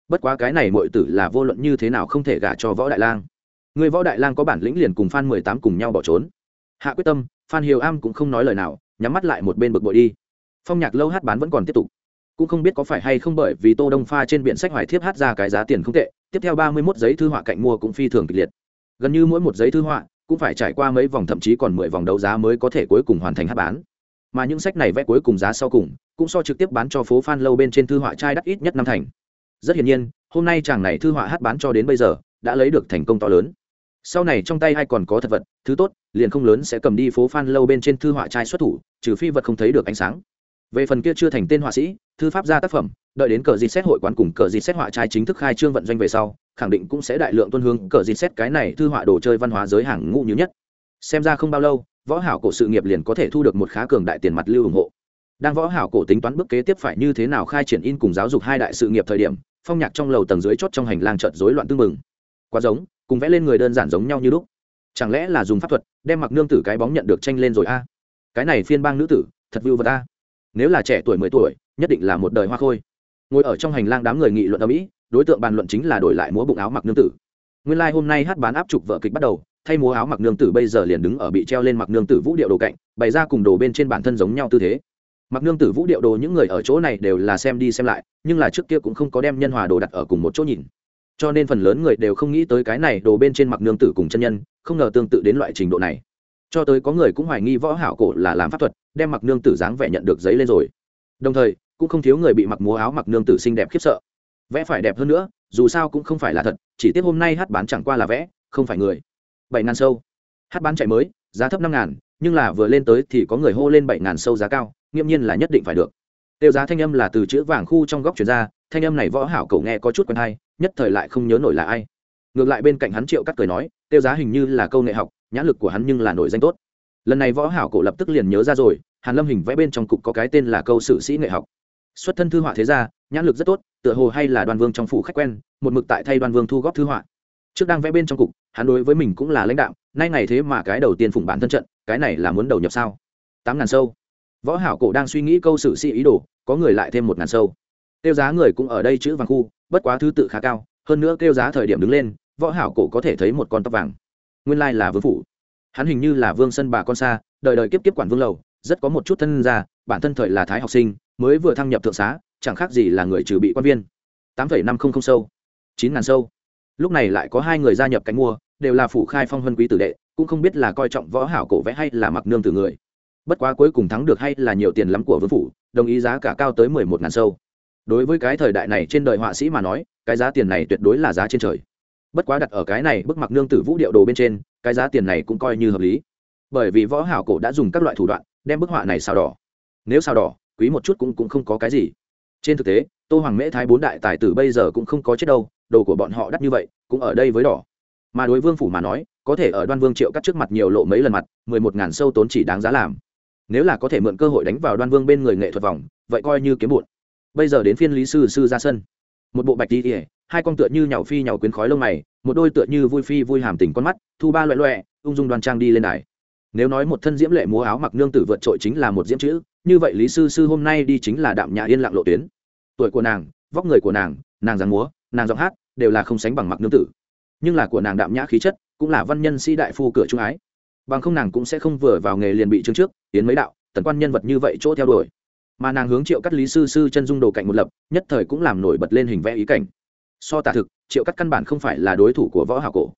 Bất quá cái này mọi tử là vô luận như thế nào không thể gả cho võ đại lang. Người võ đại lang có bản lĩnh liền cùng phan mười tám cùng nhau bỏ trốn. Hạ quyết tâm, phan hiếu am cũng không nói lời nào, nhắm mắt lại một bên bực bội đi phong nhạc lâu hát bán vẫn còn tiếp tục. Cũng không biết có phải hay không bởi vì tô đông pha trên biển sách hoài thiếp hát ra cái giá tiền không tệ, tiếp theo ba mươi 31 giấy thư họa cạnh mua cũng phi thường kịch liệt. Gần như mỗi một giấy thư họa cũng phải trải qua mấy vòng, thậm chí còn mười vòng đấu giá mới có thể cuối cùng hoàn thành hát bán. Mà những sách này vẽ cuối cùng giá sau cùng cũng so trực tiếp bán cho phố phan lâu bên trên thư họa trai đắt ít nhất năm thành. Rất hiển nhiên, hôm nay chàng này thư họa hát bán cho đến bây giờ đã lấy được thành công to lớn. Sau này trong tay hay còn có thật vật, thứ tốt, liền không lớn sẽ cầm đi phố phan lâu bên trên thư họa trai xuất thủ, trừ phi vật không thấy được ánh sáng về phần kia chưa thành tên họa sĩ, thư pháp gia tác phẩm, đợi đến cờ dịt xét hội quán cùng cờ dịt xét họa trai chính thức khai trương vận doanh về sau, khẳng định cũng sẽ đại lượng tuân hướng cờ dịt xét cái này thư họa đồ chơi văn hóa giới hàng ngũ như nhất. Xem ra không bao lâu, võ hảo cổ sự nghiệp liền có thể thu được một khá cường đại tiền mặt lưu ủng hộ. Đang võ hảo cổ tính toán bước kế tiếp phải như thế nào khai triển in cùng giáo dục hai đại sự nghiệp thời điểm, phong nhạc trong lầu tầng dưới chốt trong hành lang chợt rối loạn tương mừng quá giống, cùng vẽ lên người đơn giản giống nhau như lúc. Chẳng lẽ là dùng pháp thuật, đem mặc nương tử cái bóng nhận được tranh lên rồi a? Cái này phiên bang nữ tử, thật vưu vật a nếu là trẻ tuổi mười tuổi, nhất định là một đời hoa khôi. Ngồi ở trong hành lang đám người nghị luận ở mỹ đối tượng bàn luận chính là đổi lại múa bụng áo mặc nương tử. Nguyên lai、like、hôm nay hát bán áp trục vợ kịch bắt đầu, thay múa áo mặc nương tử bây giờ liền đứng ở bị treo lên mặc nương tử vũ điệu đồ cạnh, bày ra cùng đồ bên trên bản thân giống nhau tư thế. Mặc nương tử vũ điệu đồ những người ở chỗ này đều là xem đi xem lại, nhưng là trước kia cũng không có đem nhân hòa đồ đặt ở cùng một chỗ nhìn. Cho nên phần lớn người đều không nghĩ tới cái này đồ bên trên mặc nương tử cùng chân nhân, không ngờ tương tự đến loại trình độ này cho tới có người cũng hoài nghi võ hảo cổ là làm pháp thuật, đem mặc nương tử dáng vẻ nhận được giấy lên rồi. Đồng thời, cũng không thiếu người bị mặc múa áo mặc nương tử xinh đẹp khiếp sợ. Vẽ phải đẹp hơn nữa, dù sao cũng không phải là thật, chỉ tiếp hôm nay hát bán chẳng qua là vẽ, không phải người. Bảy ngàn sâu. Hát bán chạy mới, giá thấp năm ngàn, nhưng là vừa lên tới thì có người hô lên bảy ngàn sâu giá cao, nghiêm nhiên là nhất định phải được. Tiêu giá thanh âm là từ chữ vàng khu trong góc chuyển ra, thanh âm này võ hảo cậu nghe có chút quen hay, nhất thời lại không nhớ nổi là ai. Ngược lại bên cạnh hắn triệu cắt cười nói, tiêu giá hình như là câu nghệ học nhãn lực của hắn nhưng là nổi danh tốt. Lần này võ hảo cổ lập tức liền nhớ ra rồi, hàn lâm hình vẽ bên trong cục có cái tên là câu sử sĩ nghệ học. Xuất thân thư họa thế gia nhãn lực rất tốt, tựa hồ hay là đoan vương trong phủ khách quen, một mực tại thay đoan vương thu góp thư họa. Trước đang vẽ bên trong cục, hắn đối với mình cũng là lãnh đạo, nay ngày thế mà cái đầu tiên phụng bản thân trận, cái này là muốn đầu nhập sao? Tám ngàn sâu. Võ hảo cổ đang suy nghĩ câu sử sĩ ý đồ, có người lại thêm một ngàn sâu. Tiêu giá người cũng ở đây chữ vàng khu, bất quá thứ tự khá cao, hơn nữa tiêu giá thời điểm đứng lên, võ hảo cổ có thể thấy một con tóc vàng nguyên lai là vương phủ. Hắn hình như là vương sân bà con xa, đời đời kiếp kiếp quản vương lầu, rất có một chút thân gia, bản thân thời là thái học sinh, mới vừa thăng nhập thượng xá, chẳng khác gì là người trừ bị quan viên. tám năm không không sâu, chín ngàn sâu. Lúc này lại có hai người gia nhập cánh mua, đều là phủ khai phong huân quý tử đệ, cũng không biết là coi trọng võ hảo cổ vẽ hay là mặc nương từ người. Bất quá cuối cùng thắng được hay là nhiều tiền lắm của vương phủ, đồng ý giá cả cao tới mười một ngàn sâu. Đối với cái thời đại này trên đời họa sĩ mà nói, cái giá tiền này tuyệt đối là giá trên trời bất quá đặt ở cái này bức mặc nương tử vũ điệu đồ bên trên, cái giá tiền này cũng coi như hợp lý. Bởi vì võ hảo cổ đã dùng các loại thủ đoạn, đem bức họa này xào đỏ. Nếu xào đỏ, quý một chút cũng cũng không có cái gì. Trên thực tế, tô hoàng mễ thái bốn đại tài tử bây giờ cũng không có chết đâu, đồ của bọn họ đắt như vậy, cũng ở đây với đỏ. Mà đối vương phủ mà nói, có thể ở đoan vương triệu cắt trước mặt nhiều lộ mấy lần mặt, mười một ngàn sâu tốn chỉ đáng giá làm. Nếu là có thể mượn cơ hội đánh vào đoan vương bên người nghệ thuật vòng, vậy coi như kiếm bụt. Bây giờ đến phiên lý sư sư ra sân. Một bộ bạch đi ỉa hai con tựa như nhạo phi nhạo quyến khói lông mày, một đôi tựa như vui phi vui hàm tình con mắt, thu ba loẹ loẹ, ung dung đoan trang đi lên đài. Nếu nói một thân diễm lệ múa áo mặc nương tử vượt trội chính là một diễm chữ, như vậy lý sư sư hôm nay đi chính là đạm nhã yên lặng lộ tuyến. Tuổi của nàng, vóc người của nàng nàng dáng múa, nàng giọng hát đều là không sánh bằng mặc nương tử. Nhưng là của nàng đạm nhã khí chất cũng là văn nhân sĩ đại phu cửa trung ái. Bằng không nàng cũng sẽ không vừa vào nghề liền bị chương trước, tiến mấy đạo, tần quan nhân vật như vậy chỗ theo đuổi. Mà nàng hướng triệu cắt lý sư sư chân dung đồ cạnh một lập, nhất thời cũng làm nổi bật lên hình vẽ ý cảnh so tả thực, triệu cắt căn bản không phải là đối thủ của võ hảo cổ.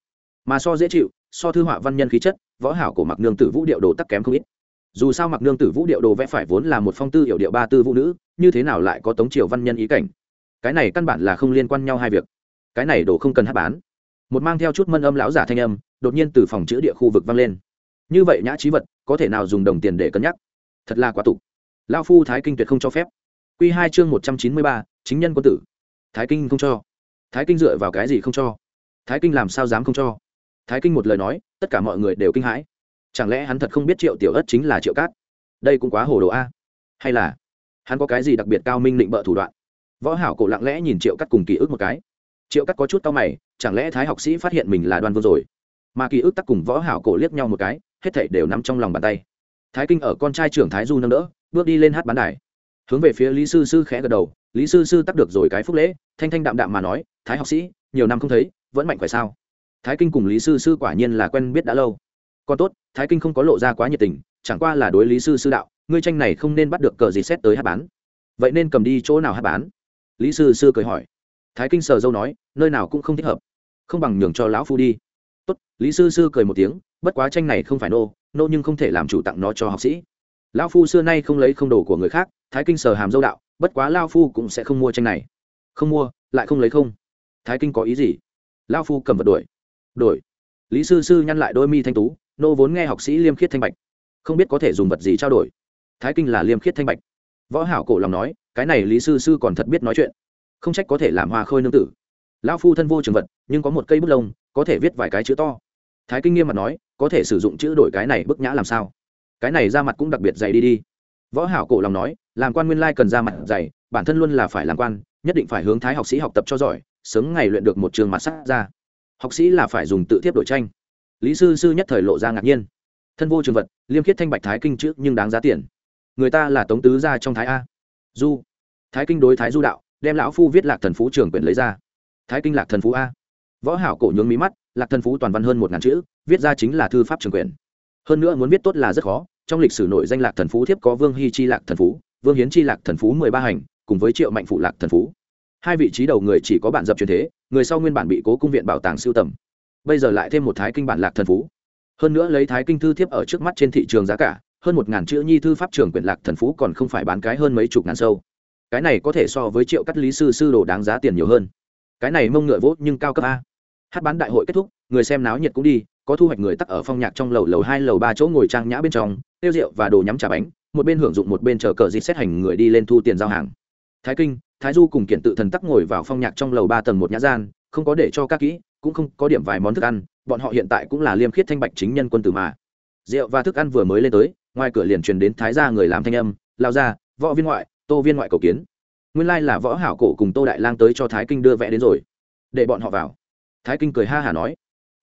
Mà so dễ chịu, so thư họa văn nhân khí chất, võ hảo cổ mặc nương tử vũ điệu đồ tắc kém không ít. Dù sao mặc nương tử vũ điệu đồ vẽ phải vốn là một phong tư hiệu điệu ba tư vũ nữ, như thế nào lại có tống triều văn nhân ý cảnh? Cái này căn bản là không liên quan nhau hai việc. Cái này đồ không cần hát bán. Một mang theo chút mân âm lão giả thanh âm, đột nhiên từ phòng chữ địa khu vực vang lên. Như vậy nhã trí vật, có thể nào dùng đồng tiền để cân nhắc? Thật là quá tục. Lao phu thái kinh tuyệt không cho phép. Q hai chương một trăm chín mươi ba, chính nhân quân tử. Thái kinh không cho thái kinh dựa vào cái gì không cho? Thái kinh làm sao dám không cho? Thái kinh một lời nói, tất cả mọi người đều kinh hãi. Chẳng lẽ hắn thật không biết triệu tiểu ất chính là triệu cát? Đây cũng quá hồ đồ a. Hay là hắn có cái gì đặc biệt cao minh định bợ thủ đoạn? Võ hảo cổ lặng lẽ nhìn triệu cắt cùng ký ức một cái. Triệu cắt có chút cao mày, chẳng lẽ thái học sĩ phát hiện mình là đoan vương rồi? Mà ký ức tắc cùng võ hảo cổ liếc nhau một cái, hết thảy đều nắm trong lòng bàn tay. Thái kinh ở con trai trưởng thái du nâng đỡ, bước đi lên hát bán đài. Hướng về phía lý sư sư khẽ gật đầu lý sư sư tắc được rồi cái phúc lễ, thanh thanh đạm đạm mà nói, thái học sĩ, nhiều năm không thấy, vẫn mạnh khỏe sao? Thái kinh cùng lý sư sư quả nhiên là quen biết đã lâu. Còn tốt, thái kinh không có lộ ra quá nhiệt tình, chẳng qua là đối lý sư sư đạo, ngươi tranh này không nên bắt được cờ gì xét tới hát bán. Vậy nên cầm đi chỗ nào hát bán? Lý sư sư cười hỏi. Thái kinh sờ dâu nói, nơi nào cũng không thích hợp, không bằng nhường cho lão phu đi. Tốt, lý sư sư cười một tiếng, bất quá tranh này không phải nô nô nhưng không thể làm chủ tặng nó cho học sĩ lão phu xưa nay không lấy không đồ của người khác, thái kinh sờ hàm dâu đạo, bất quá lao phu cũng sẽ không mua tranh này. Không mua, lại không lấy không. Thái kinh có ý gì? Lao phu cầm vật đổi đổi lý sư sư nhăn lại đôi mi thanh tú, nô vốn nghe học sĩ liêm khiết thanh bạch. Không biết có thể dùng vật gì trao đổi. Thái kinh là liêm khiết thanh bạch. Võ hảo cổ lòng nói, cái này lý sư sư còn thật biết nói chuyện. Không trách có thể làm hoa khôi nương tử. Lão phu thân vô trường vật, nhưng có một cây bút lông, có thể viết vài cái chữ to. Thái kinh nghiêm mặt nói, có thể sử dụng chữ đổi cái này bức nhã làm sao? Cái này ra mặt cũng đặc biệt dày đi đi. Võ hảo cổ lòng nói, làm quan nguyên lai cần ra mặt dày, bản thân luôn là phải làm quan, nhất định phải hướng thái học sĩ học tập cho giỏi, sớm ngày luyện được một trường mặt sắc ra. Học sĩ là phải dùng tự thiếp đổi tranh. Lý sư sư nhất thời lộ ra ngạc nhiên. Thân vô trường vật, liêm khiết thanh bạch thái kinh trước nhưng đáng giá tiền. Người ta là tống tứ gia trong thái a. Du. Thái kinh đối thái du đạo, đem lão phu viết lạc thần phú trường quyển lấy ra. Thái kinh lạc thần phú a. Võ hảo cổ nhướng mí mắt, lạc thần phú toàn văn hơn một ngàn chữ, viết ra chính là thư pháp trường quyển hơn nữa muốn viết tốt là rất khó, trong lịch sử nội danh lạc thần phú thiếp có vương hy chi lạc thần phú, vương hiến chi lạc thần phú mười ba hành, cùng với triệu mạnh phụ lạc thần phú. Hai vị trí đầu người chỉ có bản dập truyền thế, người sau nguyên bản bị cố cung viện bảo tàng siêu tầm. Bây giờ lại thêm một thái kinh bản lạc thần phú. Hơn nữa lấy thái kinh thư thiếp ở trước mắt trên thị trường giá cả, hơn một ngàn chữ nhi thư pháp trường quyển lạc thần phú còn không phải bán cái hơn mấy chục ngàn sâu. Cái này có thể so với triệu cắt lý sư sư đồ đáng giá tiền nhiều hơn. Cái này mông ngựa vỗ nhưng cao cấp a. Hát bán đại hội kết thúc, người xem náo nhiệt cũng đi có thu hoạch người tắc ở phong nhạc trong lầu lầu hai, lầu ba chỗ ngồi trang nhã bên trong, tiêu rượu và đồ nhắm trà bánh, một bên hưởng dụng một bên chờ cờ dịp xét hành người đi lên thu tiền giao hàng. Thái kinh, thái du cùng kiện tự thần tắc ngồi vào phong nhạc trong lầu ba tầng một nhã gian, không có để cho các kỹ, cũng không có điểm vài món thức ăn, bọn họ hiện tại cũng là liêm khiết thanh bạch chính nhân quân tử mà. Rượu và thức ăn vừa mới lên tới, ngoài cửa liền truyền đến thái gia người làm thanh âm lao ra võ viên ngoại, tô viên ngoại cầu kiến. Nguyên lai là võ hảo cổ cùng tô đại lang tới cho thái kinh đưa vẽ đến rồi. Để bọn họ vào. Thái kinh cười ha hả nói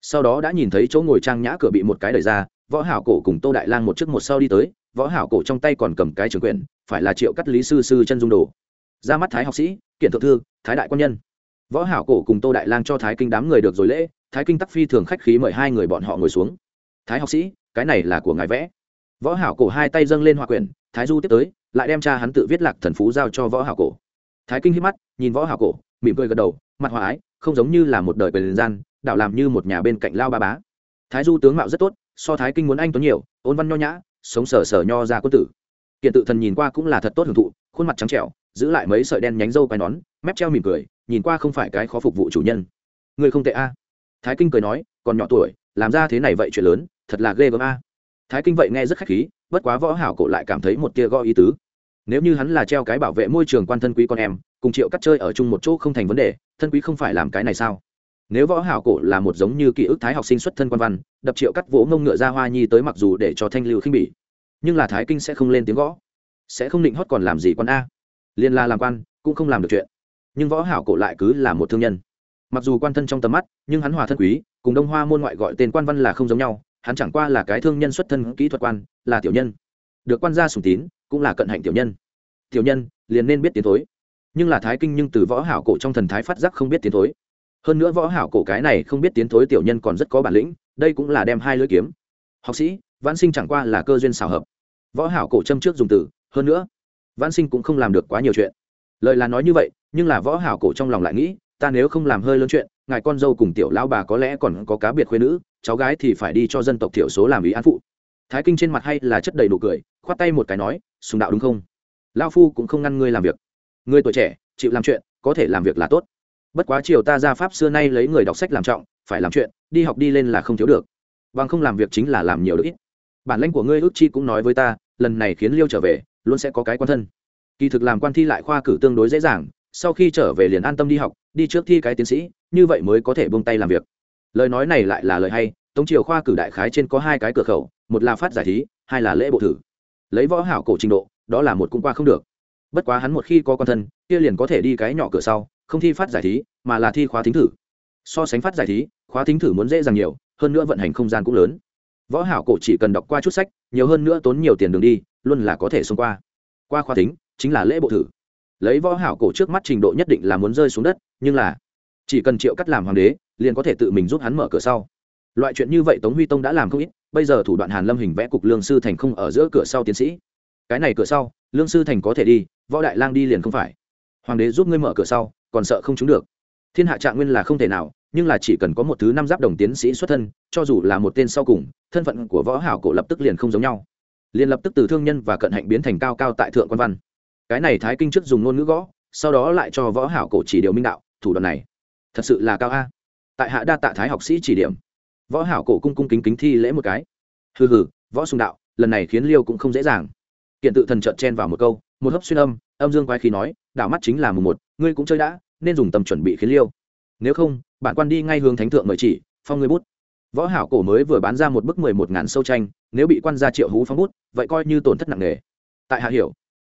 sau đó đã nhìn thấy chỗ ngồi trang nhã cửa bị một cái đẩy ra, võ hảo cổ cùng tô đại lang một trước một sau đi tới, võ hảo cổ trong tay còn cầm cái trường quyển, phải là triệu cắt lý sư sư chân dung đồ. Ra mắt thái học sĩ, kiện thượng thư, thái đại quan nhân. Võ hảo cổ cùng tô đại lang cho thái kinh đám người được rồi lễ, thái kinh tắc phi thường khách khí mời hai người bọn họ ngồi xuống. Thái học sĩ, cái này là của ngài vẽ. Võ hảo cổ hai tay dâng lên hòa quyển, thái du tiếp tới, lại đem cha hắn tự viết lạc thần phú giao cho võ hảo cổ. Thái kinh hít mắt, nhìn võ hảo cổ, mỉm cười gật đầu, mặt hòa ái, không giống như là một đời bền gian đảo làm như một nhà bên cạnh lao ba bá. Thái du tướng mạo rất tốt, so thái kinh muốn anh tuấn nhiều, ôn văn nho nhã, sống sờ sờ nho ra quân tử. Kiện tự thần nhìn qua cũng là thật tốt hưởng thụ, khuôn mặt trắng trẻo, giữ lại mấy sợi đen nhánh râu quai nón, mép treo mỉm cười, nhìn qua không phải cái khó phục vụ chủ nhân. Người không tệ a. Thái kinh cười nói, còn nhỏ tuổi, làm ra thế này vậy chuyện lớn, thật là ghê gớm a. Thái kinh vậy nghe rất khách khí, bất quá võ hảo cổ lại cảm thấy một tia gõ ý tứ. Nếu như hắn là treo cái bảo vệ môi trường quan thân quý con em, cùng triệu cắt chơi ở chung một chỗ không thành vấn đề, thân quý không phải làm cái này sao? Nếu võ hảo cổ là một giống như ký ức thái học sinh xuất thân quan văn, đập triệu cắt vỗ ngông ngựa ra hoa nhi tới mặc dù để cho thanh lưu khinh bỉ. Nhưng là thái kinh sẽ không lên tiếng gõ. Sẽ không định hót còn làm gì quan a. Liên la làm quan, cũng không làm được chuyện. Nhưng võ hảo cổ lại cứ là một thương nhân. Mặc dù quan thân trong tầm mắt, nhưng hắn hòa thân quý, cùng đông hoa môn ngoại gọi tên quan văn là không giống nhau, hắn chẳng qua là cái thương nhân xuất thân kỹ thuật quan, là tiểu nhân. Được quan gia sùng tín, cũng là cận hạnh tiểu nhân. Tiểu nhân, liền nên biết tiến thối. Nhưng là thái kinh nhưng từ võ hảo cổ trong thần thái phát giác không biết tiến thối hơn nữa võ hảo cổ cái này không biết tiến thối tiểu nhân còn rất có bản lĩnh, đây cũng là đem hai lưỡi kiếm. Học sĩ, vãn sinh chẳng qua là cơ duyên xào hợp. Võ hảo cổ châm trước dùng từ, hơn nữa, vãn sinh cũng không làm được quá nhiều chuyện. Lời là nói như vậy, nhưng là võ hảo cổ trong lòng lại nghĩ, ta nếu không làm hơi lớn chuyện, ngài con dâu cùng tiểu lão bà có lẽ còn có cá biệt khuê nữ, cháu gái thì phải đi cho dân tộc thiểu số làm ý an phụ. Thái kinh trên mặt hay là chất đầy nụ cười, khoát tay một cái nói, sùng đạo đúng không? Lao phu cũng không ngăn ngươi làm việc. Ngươi tuổi trẻ, chịu làm chuyện, có thể làm việc là tốt bất quá chiều ta ra pháp xưa nay lấy người đọc sách làm trọng, phải làm chuyện, đi học đi lên là không thiếu được. Bằng không làm việc chính là làm nhiều được ít. Bản lãnh của ngươi ước chi cũng nói với ta, lần này khiến liêu trở về, luôn sẽ có cái quan thân. Kỳ thực làm quan thi lại khoa cử tương đối dễ dàng, sau khi trở về liền an tâm đi học, đi trước thi cái tiến sĩ, như vậy mới có thể bông tay làm việc. Lời nói này lại là lời hay, tống triều khoa cử đại khái trên có hai cái cửa khẩu, một là phát giải thí, hai là lễ bộ thử. Lấy võ hảo cổ trình độ, đó là một cũng qua không được bất quá hắn một khi có con thân, kia liền có thể đi cái nhỏ cửa sau, không thi phát giải thí, mà là thi khóa thính thử. So sánh phát giải thí, khóa thính thử muốn dễ dàng nhiều, hơn nữa vận hành không gian cũng lớn. Võ hảo cổ chỉ cần đọc qua chút sách, nhiều hơn nữa tốn nhiều tiền đường đi, luôn là có thể xông qua. Qua khóa thính, chính là lễ bộ thử. Lấy võ hảo cổ trước mắt trình độ nhất định là muốn rơi xuống đất, nhưng là chỉ cần triệu cắt làm hoàng đế, liền có thể tự mình giúp hắn mở cửa sau. Loại chuyện như vậy tống huy tông đã làm không ít, bây giờ thủ đoạn hàn lâm hình vẽ cục lương sư thành không ở giữa cửa sau tiến sĩ. Cái này cửa sau lương sư thành có thể đi, võ đại lang đi liền không phải. Hoàng đế giúp ngươi mở cửa sau, còn sợ không trúng được. Thiên hạ trạng nguyên là không thể nào, nhưng là chỉ cần có một thứ năm giáp đồng tiến sĩ xuất thân, cho dù là một tên sau cùng, thân phận của võ hảo cổ lập tức liền không giống nhau. Liền lập tức từ thương nhân và cận hạnh biến thành cao cao tại thượng quan văn. Cái này thái kinh trước dùng ngôn ngữ gõ, sau đó lại cho võ hảo cổ chỉ điều minh đạo, thủ đoạn này, thật sự là cao a. Tại hạ đa tạ thái học sĩ chỉ điểm. Võ hảo cổ cung cung kính kính thi lễ một cái. Hừ hừ, võ sùng đạo, lần này khiến liêu cũng không dễ dàng kiện tự thần trợn chen vào một câu, một hấp xuyên âm âm dương quái khí nói, đảo mắt chính là mùng một, ngươi cũng chơi đã, nên dùng tầm chuẩn bị khiến liêu. Nếu không, bản quan đi ngay hướng thánh thượng mời chỉ, phong ngươi bút. Võ hảo cổ mới vừa bán ra một bức mười một ngàn sâu tranh, nếu bị quan gia triệu hú phong bút, vậy coi như tổn thất nặng nề. Tại hạ hiểu.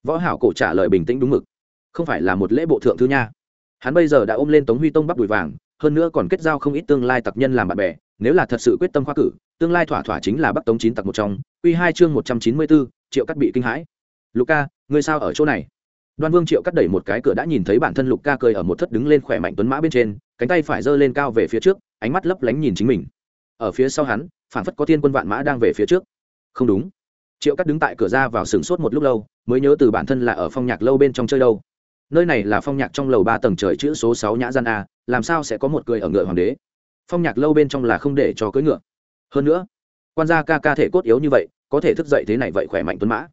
Võ hảo cổ trả lời bình tĩnh đúng mực. Không phải là một lễ bộ thượng thư nha. Hắn bây giờ đã ôm lên tống huy tông bắp đùi vàng, hơn nữa còn kết giao không ít tương lai tặc nhân làm bạn bè, nếu là thật sự quyết tâm khoa cử, tương lai thỏa thỏa chính là bắc tống chín tặc một trong, quy hai chương một trăm chín mươi bốn triệu cắt bị kinh hãi. Lục ca, ngươi sao ở chỗ này? Đoan vương triệu cắt đẩy một cái cửa đã nhìn thấy bản thân lục ca cười ở một thất đứng lên khỏe mạnh tuấn mã bên trên, cánh tay phải giơ lên cao về phía trước, ánh mắt lấp lánh nhìn chính mình. Ở phía sau hắn phản phất có thiên quân vạn mã đang về phía trước. Không đúng. Triệu cắt đứng tại cửa ra vào sừng sốt một lúc lâu, mới nhớ từ bản thân là ở phong nhạc lâu bên trong chơi đâu. Nơi này là phong nhạc trong lầu ba tầng trời chữ số sáu nhã gian a, làm sao sẽ có một cười ở ngựa hoàng đế? Phong nhạc lâu bên trong là không để cho cưỡi ngựa. Hơn nữa, quan gia ca ca thể cốt yếu như vậy có thể thức dậy thế này vậy khỏe mạnh tuấn mã.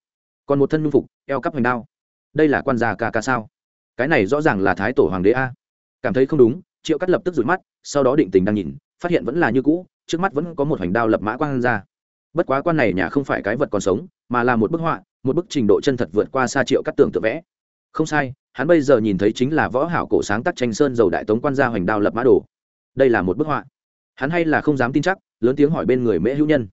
Còn một thân nhu phục, eo cắp hoành đao. Đây là quan gia ca ca sao? Cái này rõ ràng là thái tổ hoàng đế a. Cảm thấy không đúng, triệu cắt lập tức rụi mắt, sau đó định tình đang nhìn, phát hiện vẫn là như cũ, trước mắt vẫn có một hoành đao lập mã quan ra bất quá quan này nhà không phải cái vật còn sống, mà là một bức họa, một bức trình độ chân thật vượt qua xa triệu cắt tưởng tự vẽ. Không sai, hắn bây giờ nhìn thấy chính là võ hảo cổ sáng tác tranh sơn dầu đại tống quan gia hoành đao lập mã đồ. Đây là một bức họa. Hắn hay là không dám tin chắc, lớn tiếng hỏi bên người mễ hữu nhân.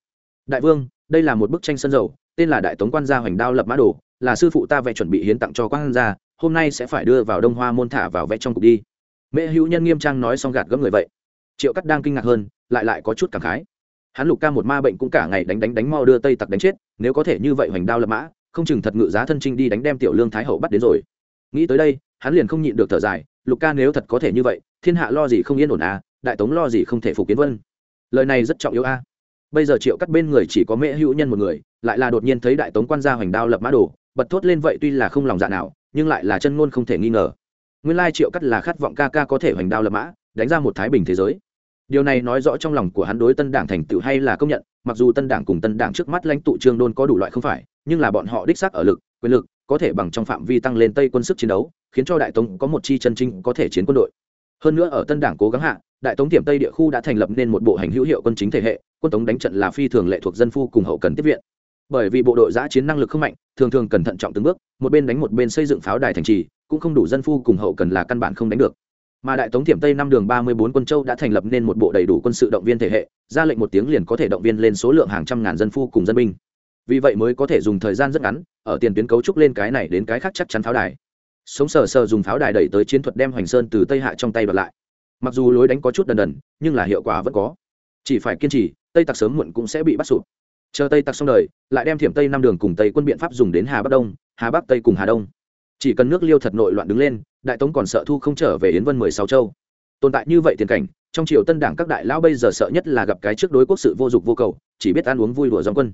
Đại vương đây là một bức tranh sân dầu, tên là đại tống quan gia hoành đao lập mã đồ, là sư phụ ta vẽ chuẩn bị hiến tặng cho quan gia, hôm nay sẽ phải đưa vào đông hoa môn thả vào vẽ trong cục đi. Mễ hữu nhân nghiêm trang nói xong gạt gẫm người vậy. Triệu cắt đang kinh ngạc hơn, lại lại có chút cảm khái. Hắn lục ca một ma bệnh cũng cả ngày đánh đánh đánh mau đưa tây tặc đánh chết, nếu có thể như vậy hoành đao lập mã, không chừng thật ngự giá thân trinh đi đánh đem tiểu lương thái hậu bắt đến rồi. Nghĩ tới đây, hắn liền không nhịn được thở dài, lục ca nếu thật có thể như vậy, thiên hạ lo gì không yên ổn à đại tống lo gì không thể phục kiến vân. Lời này rất trọng yếu a bây giờ triệu cắt bên người chỉ có mễ hữu nhân một người, lại là đột nhiên thấy đại tống quan gia hoành đao lập mã đồ, bật thốt lên vậy tuy là không lòng dạ nào, nhưng lại là chân ngôn không thể nghi ngờ. Nguyên lai triệu cắt là khát vọng ca ca có thể hoành đao lập mã, đánh ra một thái bình thế giới. Điều này nói rõ trong lòng của hắn đối tân đảng thành tựu hay là công nhận, mặc dù tân đảng cùng tân đảng trước mắt lãnh tụ trương đôn có đủ loại không phải, nhưng là bọn họ đích xác ở lực, quyền lực, có thể bằng trong phạm vi tăng lên tây quân sức chiến đấu, khiến cho đại tống có một chi chân chính có thể chiến quân đội. Hơn nữa ở tân đảng cố gắng hạ, đại tống tiềm tây địa khu đã thành lập nên một bộ hành hữu hiệu quân chính thể hệ quân tống đánh trận là phi thường lệ thuộc dân phu cùng hậu cần tiếp viện. Bởi vì bộ đội giã chiến năng lực không mạnh, thường thường cần thận trọng từng bước, một bên đánh một bên xây dựng pháo đài thành trì, cũng không đủ dân phu cùng hậu cần là căn bản không đánh được. Mà đại tống thiểm tây năm đường ba mươi bốn quân châu đã thành lập nên một bộ đầy đủ quân sự động viên thể hệ, ra lệnh một tiếng liền có thể động viên lên số lượng hàng trăm ngàn dân phu cùng dân binh. Vì vậy mới có thể dùng thời gian rất ngắn, ở tiền tuyến cấu trúc lên cái này đến cái khác chắc chắn pháo đài. Sống sờ sờ dùng pháo đài đẩy tới chiến thuật đem hoành sơn từ tây hạ trong tay đoạt lại. Mặc dù lối đánh có chút đần đần, nhưng là hiệu quả vẫn có chỉ phải kiên trì, tây tặc sớm muộn cũng sẽ bị bắt sụp. Chờ tây tặc xong đời, lại đem thiểm tây năm đường cùng tây quân biện pháp dùng đến hà bắc đông, hà bắc tây cùng hà đông. Chỉ cần nước liêu thật nội loạn đứng lên, đại tống còn sợ thu không trở về yến vân mười sáu châu. Tồn tại như vậy tiền cảnh, trong triều tân đảng các đại lão bây giờ sợ nhất là gặp cái trước đối quốc sự vô dụng vô cầu, chỉ biết ăn uống vui đùa dòng quân.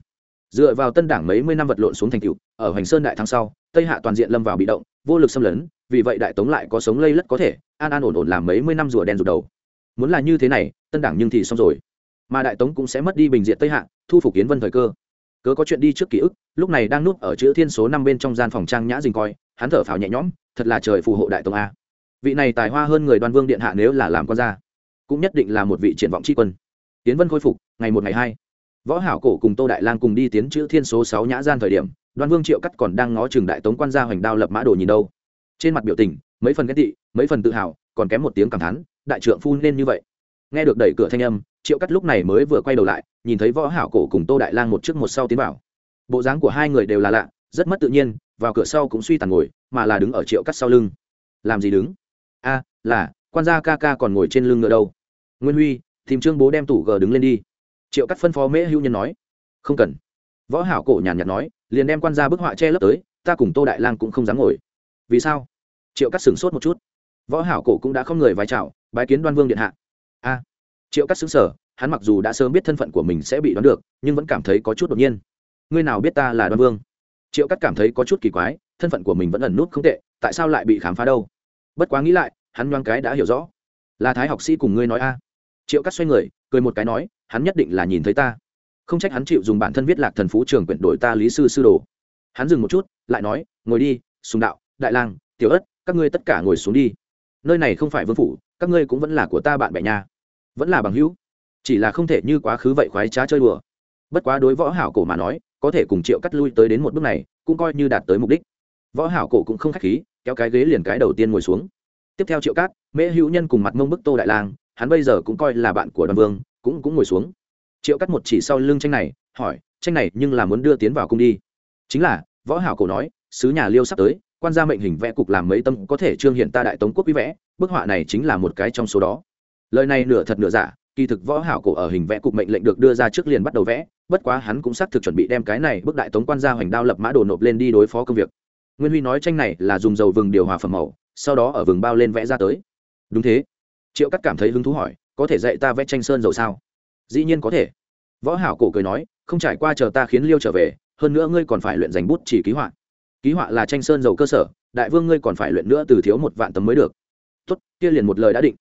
Dựa vào tân đảng mấy mươi năm vật lộn xuống thành cựu ở hoành sơn đại thắng sau, tây hạ toàn diện lâm vào bị động, vô lực xâm lấn, vì vậy đại tống lại có sống lây lất có thể, an an ổn ổn làm mấy mươi năm rùa đen rụt đầu. Muốn là như thế này, tân đảng nhưng thì xong rồi mà đại tống cũng sẽ mất đi bình diện tây hạ, thu phục kiến vân thời cơ. Cớ có chuyện đi trước ký ức, lúc này đang núp ở chữ thiên số năm bên trong gian phòng trang nhã dình coi, hắn thở phào nhẹ nhõm, thật là trời phù hộ đại tống a. Vị này tài hoa hơn người đoan vương điện hạ nếu là làm con ra cũng nhất định là một vị triển vọng tri quân. Tiến vân khôi phục, ngày một ngày hai. Võ hảo cổ cùng tô đại lang cùng đi tiến chữ thiên số sáu nhã gian thời điểm, đoan vương triệu cắt còn đang ngó chừng đại tống quan gia hoành đao lập mã đồ nhìn đâu. Trên mặt biểu tình, mấy phần ghét tị, mấy phần tự hào, còn kém một tiếng cảm thán, đại trượng phu nên như vậy. Nghe được đẩy cửa thanh âm triệu cắt lúc này mới vừa quay đầu lại nhìn thấy võ hảo cổ cùng tô đại lang một trước một sau tiến vào. Bộ dáng của hai người đều là lạ rất mất tự nhiên vào cửa sau cũng suy tàn ngồi mà là đứng ở triệu cắt sau lưng. Làm gì đứng? A là quan gia ca ca còn ngồi trên lưng ngựa đâu. Nguyên huy tìm trương bố đem tủ gờ đứng lên đi. Triệu cắt phân phó mễ hữu nhân nói. Không cần. Võ hảo cổ nhàn nhạt nói liền đem quan gia bức họa che lấp tới ta cùng tô đại lang cũng không dám ngồi. Vì sao? Triệu cắt sửng sốt một chút. Võ hảo cổ cũng đã không người vai chào, bái kiến đoan vương điện hạ. A triệu cắt xứng sở, hắn mặc dù đã sớm biết thân phận của mình sẽ bị đoán được, nhưng vẫn cảm thấy có chút đột nhiên. Ngươi nào biết ta là đoan vương? Triệu cắt cảm thấy có chút kỳ quái, thân phận của mình vẫn ẩn nút không tệ, tại sao lại bị khám phá đâu? Bất quá nghĩ lại, hắn nhoang cái đã hiểu rõ. Là thái học sĩ cùng ngươi nói a. Triệu cắt xoay người, cười một cái nói, hắn nhất định là nhìn thấy ta. Không trách hắn chịu dùng bản thân viết lạc thần phú trường quyển đổi ta lý sư sư đồ. Hắn dừng một chút, lại nói, ngồi đi, sùng đạo, đại lang, tiểu ất, các ngươi tất cả ngồi xuống đi. Nơi này không phải vương phủ, các ngươi cũng vẫn là của ta bạn bè nhà vẫn là bằng hữu. Chỉ là không thể như quá khứ vậy khoái trá chơi đùa. Bất quá đối võ hảo cổ mà nói, có thể cùng triệu cắt lui tới đến một bước này, cũng coi như đạt tới mục đích. Võ hảo cổ cũng không khách khí, kéo cái ghế liền cái đầu tiên ngồi xuống. Tiếp theo triệu cát mễ hữu nhân cùng mặt mông bức tô đại lang, hắn bây giờ cũng coi là bạn của đoàn vương, cũng cũng ngồi xuống. Triệu cắt một chỉ sau lưng tranh này, hỏi, tranh này nhưng là muốn đưa tiến vào cung đi? Chính là, võ hảo cổ nói, sứ nhà liêu sắp tới, quan gia mệnh hình vẽ cục làm mấy tâm có thể trương hiện ta đại tống quốc quý vẽ, bức họa này chính là một cái trong số đó lời này nửa thật nửa giả, kỳ thực võ hảo cổ ở hình vẽ cục mệnh lệnh được đưa ra trước liền bắt đầu vẽ, bất quá hắn cũng xác thực chuẩn bị đem cái này bức đại tống quan gia hoành đao lập mã đồ nộp lên đi đối phó công việc. Nguyên huy nói tranh này là dùng dầu vừng điều hòa phẩm màu, sau đó ở vừng bao lên vẽ ra tới. Đúng thế. Triệu cắt cảm thấy hứng thú hỏi, có thể dạy ta vẽ tranh sơn dầu sao? Dĩ nhiên có thể. Võ hảo cổ cười nói, không trải qua chờ ta khiến liêu trở về, hơn nữa ngươi còn phải luyện giành bút chỉ ký họa. Ký họa là tranh sơn dầu cơ sở, đại vương ngươi còn phải luyện nữa từ thiếu một vạn tấm mới được. Tốt, kia liền một lời đã định.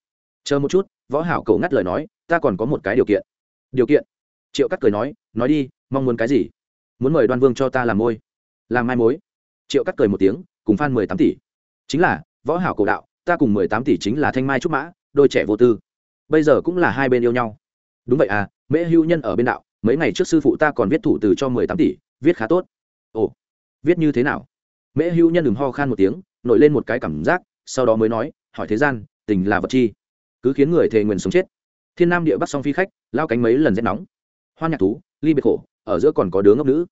Chờ một chút võ hảo cậu ngắt lời nói, ta còn có một cái điều kiện. Điều kiện? Triệu cắt cười nói nói đi, mong muốn cái gì? Muốn mời đoan vương cho ta làm môi. Làm mai mối. Triệu cắt cười một tiếng, cùng phan mười tám tỷ. Chính là, võ hảo cổ đạo, ta cùng mười tám tỷ chính là thanh mai trúc mã, đôi trẻ vô tư. Bây giờ cũng là hai bên yêu nhau. Đúng vậy à mễ hưu nhân ở bên đạo, mấy ngày trước sư phụ ta còn viết thủ từ cho mười tám tỷ, viết khá tốt. Ồ, viết như thế nào? Mễ hưu nhân đừng ho khan một tiếng, nổi lên một cái cảm giác, sau đó mới nói, hỏi thế gian, tình là vật chi? Cứ khiến người thề nguyền sống chết. Thiên nam địa bắc song phi khách, lao cánh mấy lần rét nóng. Hoan nhạc thú, ly biệt khổ, ở giữa còn có đứa ngốc nữ.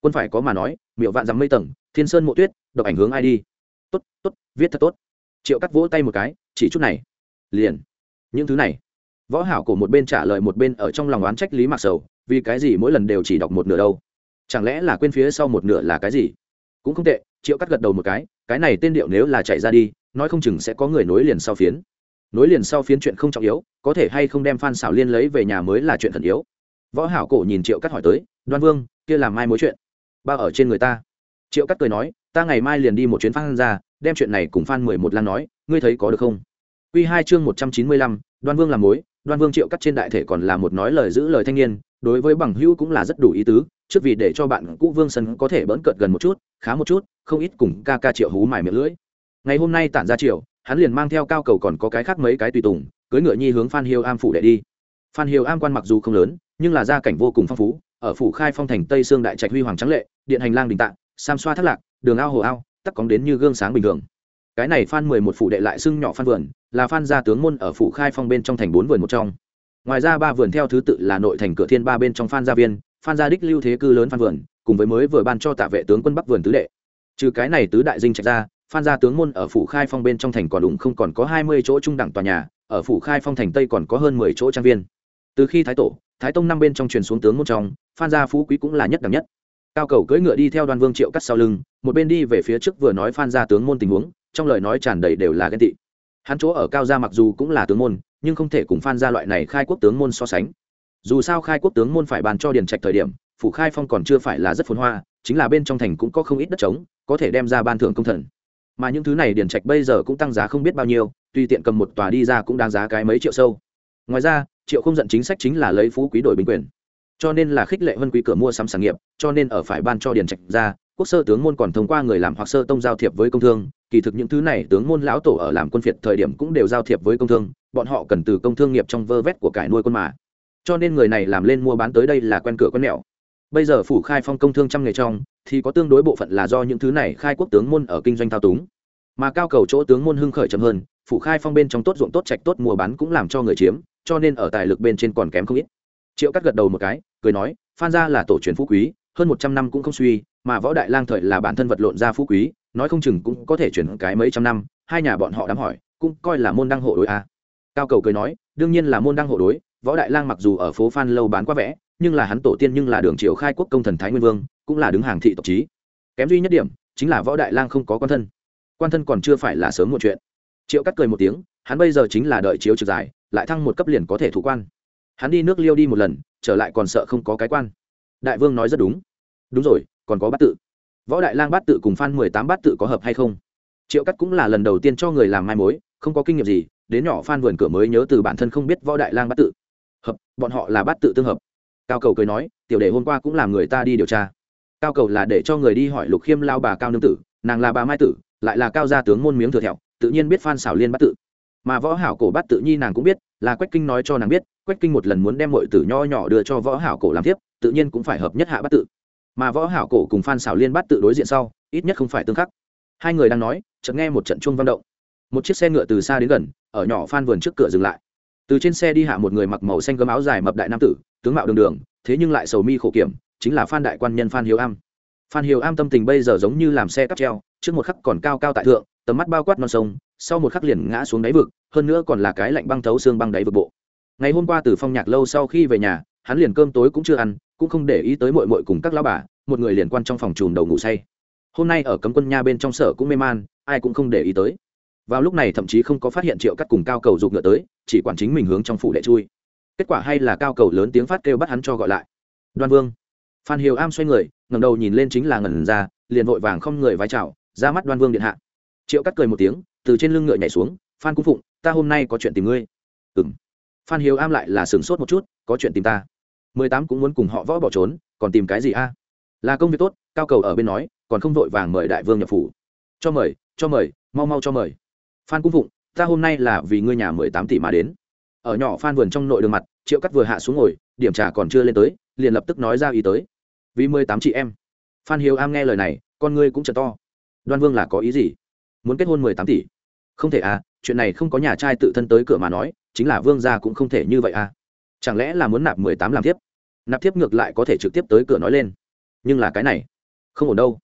Quân phải có mà nói miệng vạn dằm mây tầng, thiên sơn mộ tuyết, độc ảnh hướng ai đi. Tốt tốt, viết thật tốt. Triệu cắt vỗ tay một cái, chỉ chút này. Liền. Những thứ này. Võ hảo cổ một bên trả lời một bên ở trong lòng oán trách lý mạc sầu, vì cái gì mỗi lần đều chỉ đọc một nửa đâu? Chẳng lẽ là quên phía sau một nửa là cái gì? Cũng không tệ, triệu cắt gật đầu một cái cái này tên điệu nếu là chạy ra đi, nói không chừng sẽ có người nối liền sau phiến nối liền sau phiến chuyện không trọng yếu, có thể hay không đem phan xảo liên lấy về nhà mới là chuyện thần yếu. Võ hảo cổ nhìn triệu cắt hỏi tới, đoan vương, kia làm mai mối chuyện? Bao ở trên người ta. Triệu cắt cười nói, ta ngày mai liền đi một chuyến phan ra, đem chuyện này cùng phan mười một lan nói, ngươi thấy có được không? Quy hai chương một trăm chín mươi lăm, đoan vương làm mối, đoan vương triệu cắt trên đại thể còn là một nói lời giữ lời thanh niên, đối với bằng hữu cũng là rất đủ ý tứ, trước vì để cho bạn cũ vương sân có thể bỡn cợt gần một chút, khá một chút, không ít cùng ca ca triệu hú mài miệng lưỡi. Ngày hôm nay tản ra triệu hắn liền mang theo cao cầu còn có cái khác mấy cái tùy tùng cưới ngựa nhi hướng phan hiêu am phủ đệ đi. Phan hiêu am quan mặc dù không lớn, nhưng là gia cảnh vô cùng phong phú, ở phủ khai phong thành tây sương đại trạch huy hoàng trắng lệ, điện hành lang đình tạng, sam xoa thất lạc, đường ao hồ ao, tắc cóng đến như gương sáng bình thường. Cái này phan mười một phủ đệ lại xưng nhỏ phan vườn, là phan gia tướng môn ở phủ khai phong bên trong thành bốn vườn một trong. Ngoài ra ba vườn theo thứ tự là nội thành cửa thiên ba bên trong phan gia viên, phan gia đích lưu thế cư lớn phan vườn, cùng với mới vừa ban cho tạ vệ tướng quân bắc vườn tứ đệ. Trừ cái này tứ đại dinh trạch ra phan gia tướng môn ở phủ khai phong bên trong thành còn đúng không còn có hai mươi chỗ trung đẳng tòa nhà, ở phủ khai phong thành tây còn có hơn mười chỗ trang viên. Từ khi thái tổ, thái tông năm bên trong truyền xuống tướng môn trong, phan gia phú quý cũng là nhất đẳng nhất. Cao cầu cưỡi ngựa đi theo đoàn vương triệu cắt sau lưng, một bên đi về phía trước vừa nói phan gia tướng môn tình huống, trong lời nói tràn đầy đều là ghen tị. Hắn chỗ ở cao gia mặc dù cũng là tướng môn, nhưng không thể cùng phan gia loại này khai quốc tướng môn so sánh. Dù sao khai quốc tướng môn phải bàn cho điền trạch thời điểm, phủ khai phong còn chưa phải là rất phồn hoa, chính là bên trong thành cũng có không ít đất trống, có thể đem ra ban thưởng công thần mà những thứ này điền trạch bây giờ cũng tăng giá không biết bao nhiêu tùy tiện cầm một tòa đi ra cũng đáng giá cái mấy triệu sâu. Ngoài ra, triệu không giận chính sách chính là lấy phú quý đổi bình quyền. Cho nên là khích lệ vân quý cửa mua sắm sản nghiệp, cho nên ở phải ban cho điền trạch ra, quốc sơ tướng môn còn thông qua người làm hoặc sơ tông giao thiệp với công thương. Kỳ thực những thứ này tướng môn lão tổ ở làm quân phiệt thời điểm cũng đều giao thiệp với công thương, bọn họ cần từ công thương nghiệp trong vơ vét của cải nuôi quân mà. Cho nên người này làm lên mua bán tới đây là quen cửa quen mẹo bây giờ phủ khai phong công thương trăm nghề trong, thì có tương đối bộ phận là do những thứ này khai quốc tướng môn ở kinh doanh thao túng mà cao cầu chỗ tướng môn hưng khởi chậm hơn, phủ khai phong bên trong tốt ruộng tốt trạch tốt mua bán cũng làm cho người chiếm, cho nên ở tài lực bên trên còn kém không ít triệu cắt gật đầu một cái, cười nói, phan gia là tổ truyền phú quý, hơn một trăm năm cũng không suy, mà võ đại lang thời là bản thân vật lộn ra phú quý, nói không chừng cũng có thể chuyển cái mấy trăm năm, hai nhà bọn họ đám hỏi, cũng coi là môn đăng hộ đối a à. cao cầu cười nói, đương nhiên là môn đăng hộ đối, võ đại lang mặc dù ở phố phan lâu bán quá vẽ nhưng là hắn tổ tiên nhưng là đường triều khai quốc công thần thái nguyên vương, cũng là đứng hàng thị tộc trí kém duy nhất điểm, chính là võ đại lang không có quan thân. Quan thân còn chưa phải là sớm một chuyện. Triệu cắt cười một tiếng, hắn bây giờ chính là đợi chiếu trực dài lại thăng một cấp liền có thể thủ quan. Hắn đi nước liêu đi một lần, trở lại còn sợ không có cái quan. Đại vương nói rất đúng. Đúng rồi, còn có bát tự. Võ đại lang bát tự cùng phan mười tám bát tự có hợp hay không? Triệu cắt cũng là lần đầu tiên cho người làm mai mối, không có kinh nghiệm gì, đến nhỏ phan vườn cửa mới nhớ từ bản thân không biết võ đại lang bát tự. Hợp, bọn họ là bát tự tương hợp cao cầu cười nói, tiểu đề hôm qua cũng làm người ta đi điều tra. Cao cầu là để cho người đi hỏi lục khiêm lao bà cao nương tử, nàng là bà mai tử, lại là cao gia tướng môn miếng thừa thẹo, tự nhiên biết phan xảo liên bắt tự. Mà võ hảo cổ bắt tự nhi nàng cũng biết, là quách kinh nói cho nàng biết, quách kinh một lần muốn đem mọi tử nho nhỏ đưa cho võ hảo cổ làm tiếp tự nhiên cũng phải hợp nhất hạ bắt tự. Mà võ hảo cổ cùng phan xảo liên bắt tự đối diện sau, ít nhất không phải tương khắc. Hai người đang nói, chợt nghe một trận chuông vang động. Một chiếc xe ngựa từ xa đến gần, ở nhỏ phan vườn trước cửa dừng lại. Từ trên xe đi hạ một người mặc màu xanh gấm áo dài mập đại nam tử tướng mạo đường đường, thế nhưng lại sầu mi khổ kiểm, chính là phan đại quan nhân phan hiếu am. Phan hiếu am tâm tình bây giờ giống như làm xe cắp treo, trước một khắc còn cao cao tại thượng, tầm mắt bao quát non sông, sau một khắc liền ngã xuống đáy vực, hơn nữa còn là cái lạnh băng thấu xương băng đáy vực bộ. Ngày hôm qua từ phong nhạc lâu sau khi về nhà, hắn liền cơm tối cũng chưa ăn, cũng không để ý tới mội mội cùng các lão bà, một người liền quan trong phòng chùm đầu ngủ say. Hôm nay ở cấm quân nha bên trong sở cũng mê man, ai cũng không để ý tới. Vào lúc này thậm chí không có phát hiện triệu cắt cùng cao cầu dục ngựa tới, chỉ quản chính mình hướng trong phủ đệ chui kết quả hay là cao cầu lớn tiếng phát kêu bắt hắn cho gọi lại. Đoan vương. Phan hiếu am xoay người ngầm đầu nhìn lên chính là ngẩn ra, liền vội vàng không người vái chào, ra mắt đoan vương điện hạ. Triệu cắt cười một tiếng, từ trên lưng ngựa nhảy xuống, phan cung phụng, ta hôm nay có chuyện tìm ngươi. Ừ m phan hiếu am lại là sửng sốt một chút, có chuyện tìm ta? Mười tám cũng muốn cùng họ võ bỏ trốn, còn tìm cái gì a? Là công việc tốt, cao cầu ở bên nói, còn không vội vàng mời đại vương nhập phủ. Cho mời cho mời, mau mau cho mời. Phan cung phụng, ta hôm nay là vì ngươi nhà mười tám tỷ mà đến ở nhỏ phan vườn trong nội đường mặt, triệu cắt vừa hạ xuống ngồi, điểm trà còn chưa lên tới, liền lập tức nói ra ý tới. Vì mười tám chị em. Phan hiếu am nghe lời này, con ngươi cũng chợt to. Đoan vương là có ý gì? Muốn kết hôn mười tám tỷ? Không thể à chuyện này không có nhà trai tự thân tới cửa mà nói, chính là vương gia cũng không thể như vậy à. Chẳng lẽ là muốn nạp mười tám làm tiếp nạp tiếp ngược lại có thể trực tiếp tới cửa nói lên. Nhưng là cái này, không ổn đâu.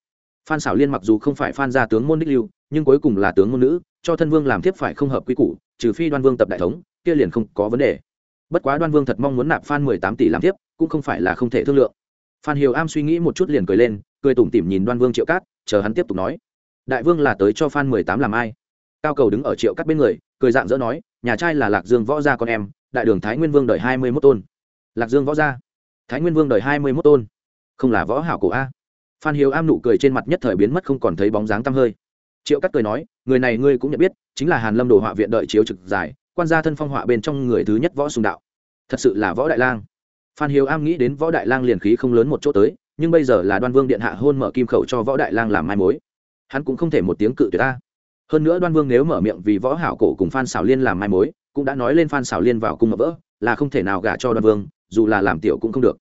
Phan xảo liên mặc dù không phải phan gia tướng môn đích lưu, nhưng cuối cùng là tướng môn nữ, cho thân vương làm tiếp phải không hợp quy củ, trừ phi đoan vương tập đại thống kia liền không có vấn đề. Bất quá đoan vương thật mong muốn nạp phan mười tám tỷ làm tiếp, cũng không phải là không thể thương lượng. Phan hiếu am suy nghĩ một chút liền cười lên cười tủm tỉm nhìn đoan vương triệu cát chờ hắn tiếp tục nói. Đại vương là tới cho phan mười tám làm ai? Cao cầu đứng ở triệu cát bên người cười dạng dỡ nói nhà trai là lạc dương võ gia con em đại đường thái nguyên vương đời hai mươi mốt tôn. Lạc dương võ gia? Thái nguyên vương đời hai mươi mốt tôn. Không là võ hảo cổ a. Phan hiếu am nụ cười trên mặt nhất thời biến mất không còn thấy bóng dáng tăm hơi. Triệu cắt cười nói người này ngươi cũng nhận biết chính là hàn lâm đồ họa viện đợi chiếu trực dài quan gia thân phong họa bên trong người thứ nhất võ sùng đạo. Thật sự là võ đại lang. Phan hiếu am nghĩ đến võ đại lang liền khí không lớn một chỗ tới, nhưng bây giờ là đoan vương điện hạ hôn mở kim khẩu cho võ đại lang làm mai mối. Hắn cũng không thể một tiếng cự tuyệt ta. Hơn nữa đoan vương nếu mở miệng vì võ hảo cổ cùng phan xảo liên làm mai mối, cũng đã nói lên phan xảo liên vào cung ngập vỡ, là không thể nào gả cho đoan vương, dù là làm tiểu cũng không được.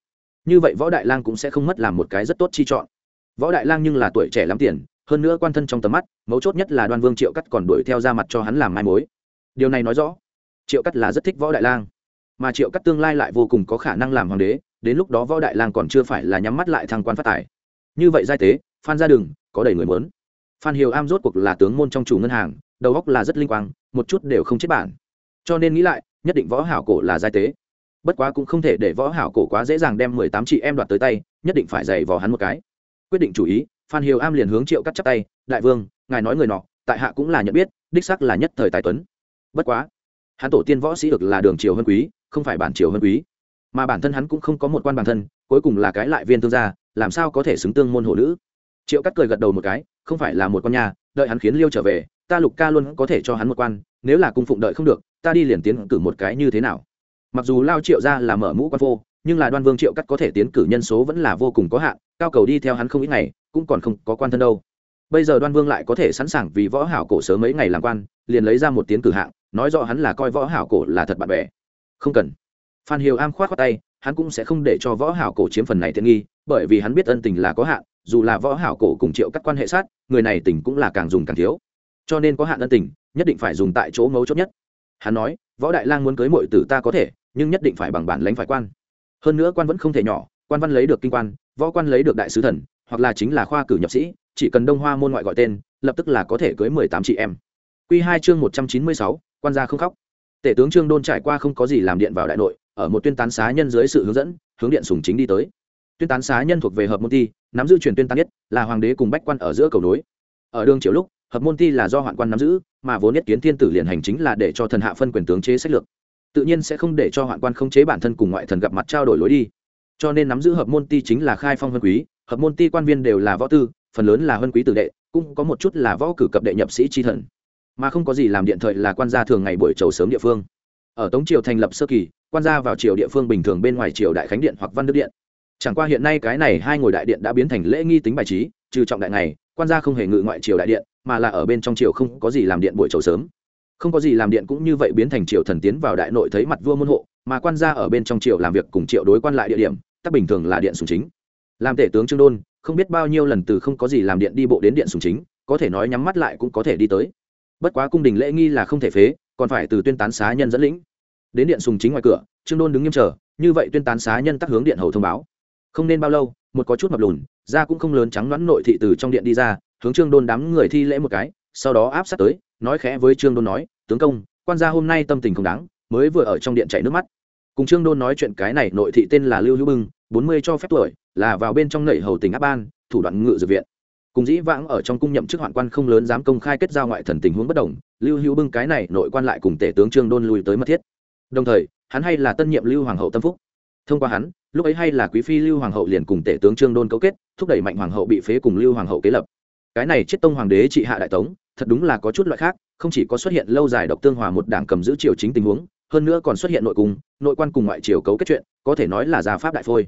Như vậy võ đại lang cũng sẽ không mất làm một cái rất tốt chi chọn. Võ đại lang nhưng là tuổi trẻ lắm tiền, hơn nữa quan thân trong tầm mắt, mấu chốt nhất là đoan vương triệu cắt còn đuổi theo ra mặt cho hắn làm mai mối. Điều này nói rõ triệu cắt là rất thích võ đại lang, mà triệu cắt tương lai lại vô cùng có khả năng làm hoàng đế, đến lúc đó võ đại lang còn chưa phải là nhắm mắt lại thăng quan phát tài. Như vậy giai tế, phan ra đường có đầy người mớn phan hiếu am rốt cuộc là tướng môn trong chủ ngân hàng, đầu góc là rất linh quang, một chút đều không chết bản. Cho nên nghĩ lại, nhất định võ hảo cổ là giai tế. Bất quá cũng không thể để võ hảo cổ quá dễ dàng đem mười tám chị em đoạt tới tay, nhất định phải giày vò hắn một cái. Quyết định chủ ý, phan hiếu am liền hướng triệu cắt chắp tay, đại vương, ngài nói người nọ, tại hạ cũng là nhận biết, đích sắc là nhất thời tài tuấn. Bất quá hắn tổ tiên võ sĩ được là đường triều hân quý không phải bản triều hân quý. Mà bản thân hắn cũng không có một quan bản thân cuối cùng là cái lại viên thương gia làm sao có thể xứng tương môn hộ nữ? Triệu cắt cười gật đầu một cái không phải là một con nhà đợi hắn khiến liêu trở về ta lục ca luôn có thể cho hắn một quan nếu là cung phụng đợi không được ta đi liền tiến cử một cái như thế nào? Mặc dù lao triệu ra là mở mũ quan vô, nhưng là đoan vương triệu cắt có thể tiến cử nhân số vẫn là vô cùng có hạn cao cầu đi theo hắn không ít ngày cũng còn không có quan thân đâu. Bây giờ đoan vương lại có thể sẵn sàng vì võ hảo cổ sớm mấy ngày làm quan liền lấy ra một tiến cử hạng nói rõ hắn là coi võ hảo cổ là thật bạn bè. Không cần. Phan hiếu am khoát khoát tay, hắn cũng sẽ không để cho võ hảo cổ chiếm phần này tiện nghi, bởi vì hắn biết ân tình là có hạn, dù là võ hảo cổ cùng triệu các quan hệ sát, người này tình cũng là càng dùng càng thiếu. Cho nên có hạn ân tình, nhất định phải dùng tại chỗ mấu chốt nhất. Hắn nói, võ đại lang muốn cưới muội tử ta có thể, nhưng nhất định phải bằng bản lãnh phải quan. Hơn nữa quan vẫn không thể nhỏ, quan văn lấy được kinh quan, võ quan lấy được đại sứ thần, hoặc là chính là khoa cử nhập sĩ, chỉ cần đông hoa môn ngoại gọi tên, lập tức là có thể cưới mười tám chị em. Quy hai chương một trăm chín mươi sáu, quan gia không khóc. Tể tướng trương đôn trải qua không có gì làm điện vào đại nội, ở một tuyên tán xá nhân dưới sự hướng dẫn, hướng điện sùng chính đi tới. Tuyên tán xá nhân thuộc về hợp môn ti, nắm giữ truyền tuyên tán nhất, là hoàng đế cùng bách quan ở giữa cầu nối. Ở đường triều lúc, hợp môn ti là do hoạn quan nắm giữ, mà vốn nhất kiến thiên tử liền hành chính là để cho thần hạ phân quyền tướng chế sách lược. Tự nhiên sẽ không để cho hoạn quan không chế bản thân cùng ngoại thần gặp mặt trao đổi lối đi. Cho nên nắm giữ hợp môn ti chính là khai phong vân quý, hợp môn ti quan viên đều là võ tư, phần lớn là vân quý tử đệ, cũng có một chút là võ cử cập đệ nhập sĩ chi thần mà không có gì làm điện thời là quan gia thường ngày buổi chầu sớm địa phương. Ở tống triều thành lập sơ kỳ, quan gia vào triều địa phương bình thường bên ngoài triều đại khánh điện hoặc văn đức điện. Chẳng qua hiện nay cái này hai ngồi đại điện đã biến thành lễ nghi tính bài trí, trừ trọng đại này quan gia không hề ngự ngoại triều đại điện, mà là ở bên trong triều không có gì làm điện buổi chầu sớm. Không có gì làm điện cũng như vậy biến thành triều thần tiến vào đại nội thấy mặt vua môn hộ, mà quan gia ở bên trong triều làm việc cùng triệu đối quan lại địa điểm, tắc bình thường là điện sùng chính. Làm tể tướng trương đôn, không biết bao nhiêu lần từ không có gì làm điện đi bộ đến điện sùng chính, có thể nói nhắm mắt lại cũng có thể đi tới bất quá cung đình lễ nghi là không thể phế, còn phải từ tuyên tán xá nhân dẫn lĩnh. Đến điện sùng chính ngoài cửa, trương đôn đứng nghiêm chờ, như vậy tuyên tán xá nhân tắc hướng điện hầu thông báo. Không nên bao lâu, một có chút mập lùn, da cũng không lớn trắng đoán nội thị từ trong điện đi ra, hướng trương đôn đám người thi lễ một cái, sau đó áp sát tới, nói khẽ với trương đôn nói, tướng công, quan gia hôm nay tâm tình không đáng, mới vừa ở trong điện chảy nước mắt. Cùng trương đôn nói chuyện cái này, nội thị tên là lưu hữu bưng, bốn mươi cho phép tuổi, là vào bên trong nảy hầu tỉnh áp ban, thủ đoạn ngự dược viện cùng dĩ vãng ở trong cung nhậm chức hoạn quan không lớn dám công khai kết giao ngoại thần tình huống bất đồng, lưu hữu bưng cái này nội quan lại cùng tể tướng trương đôn lùi tới mất thiết. Đồng thời, hắn hay là tân nhiệm lưu hoàng hậu tâm phúc. Thông qua hắn, lúc ấy hay là quý phi lưu hoàng hậu liền cùng tể tướng trương đôn cấu kết, thúc đẩy mạnh hoàng hậu bị phế cùng lưu hoàng hậu kế lập. Cái này chết tông hoàng đế trị hạ đại tống, thật đúng là có chút loại khác, không chỉ có xuất hiện lâu dài độc tương hòa một đảng cầm giữ triều chính tình huống, hơn nữa còn xuất hiện nội cung, nội quan cùng ngoại triều cấu kết chuyện, có thể nói là gia pháp đại phôi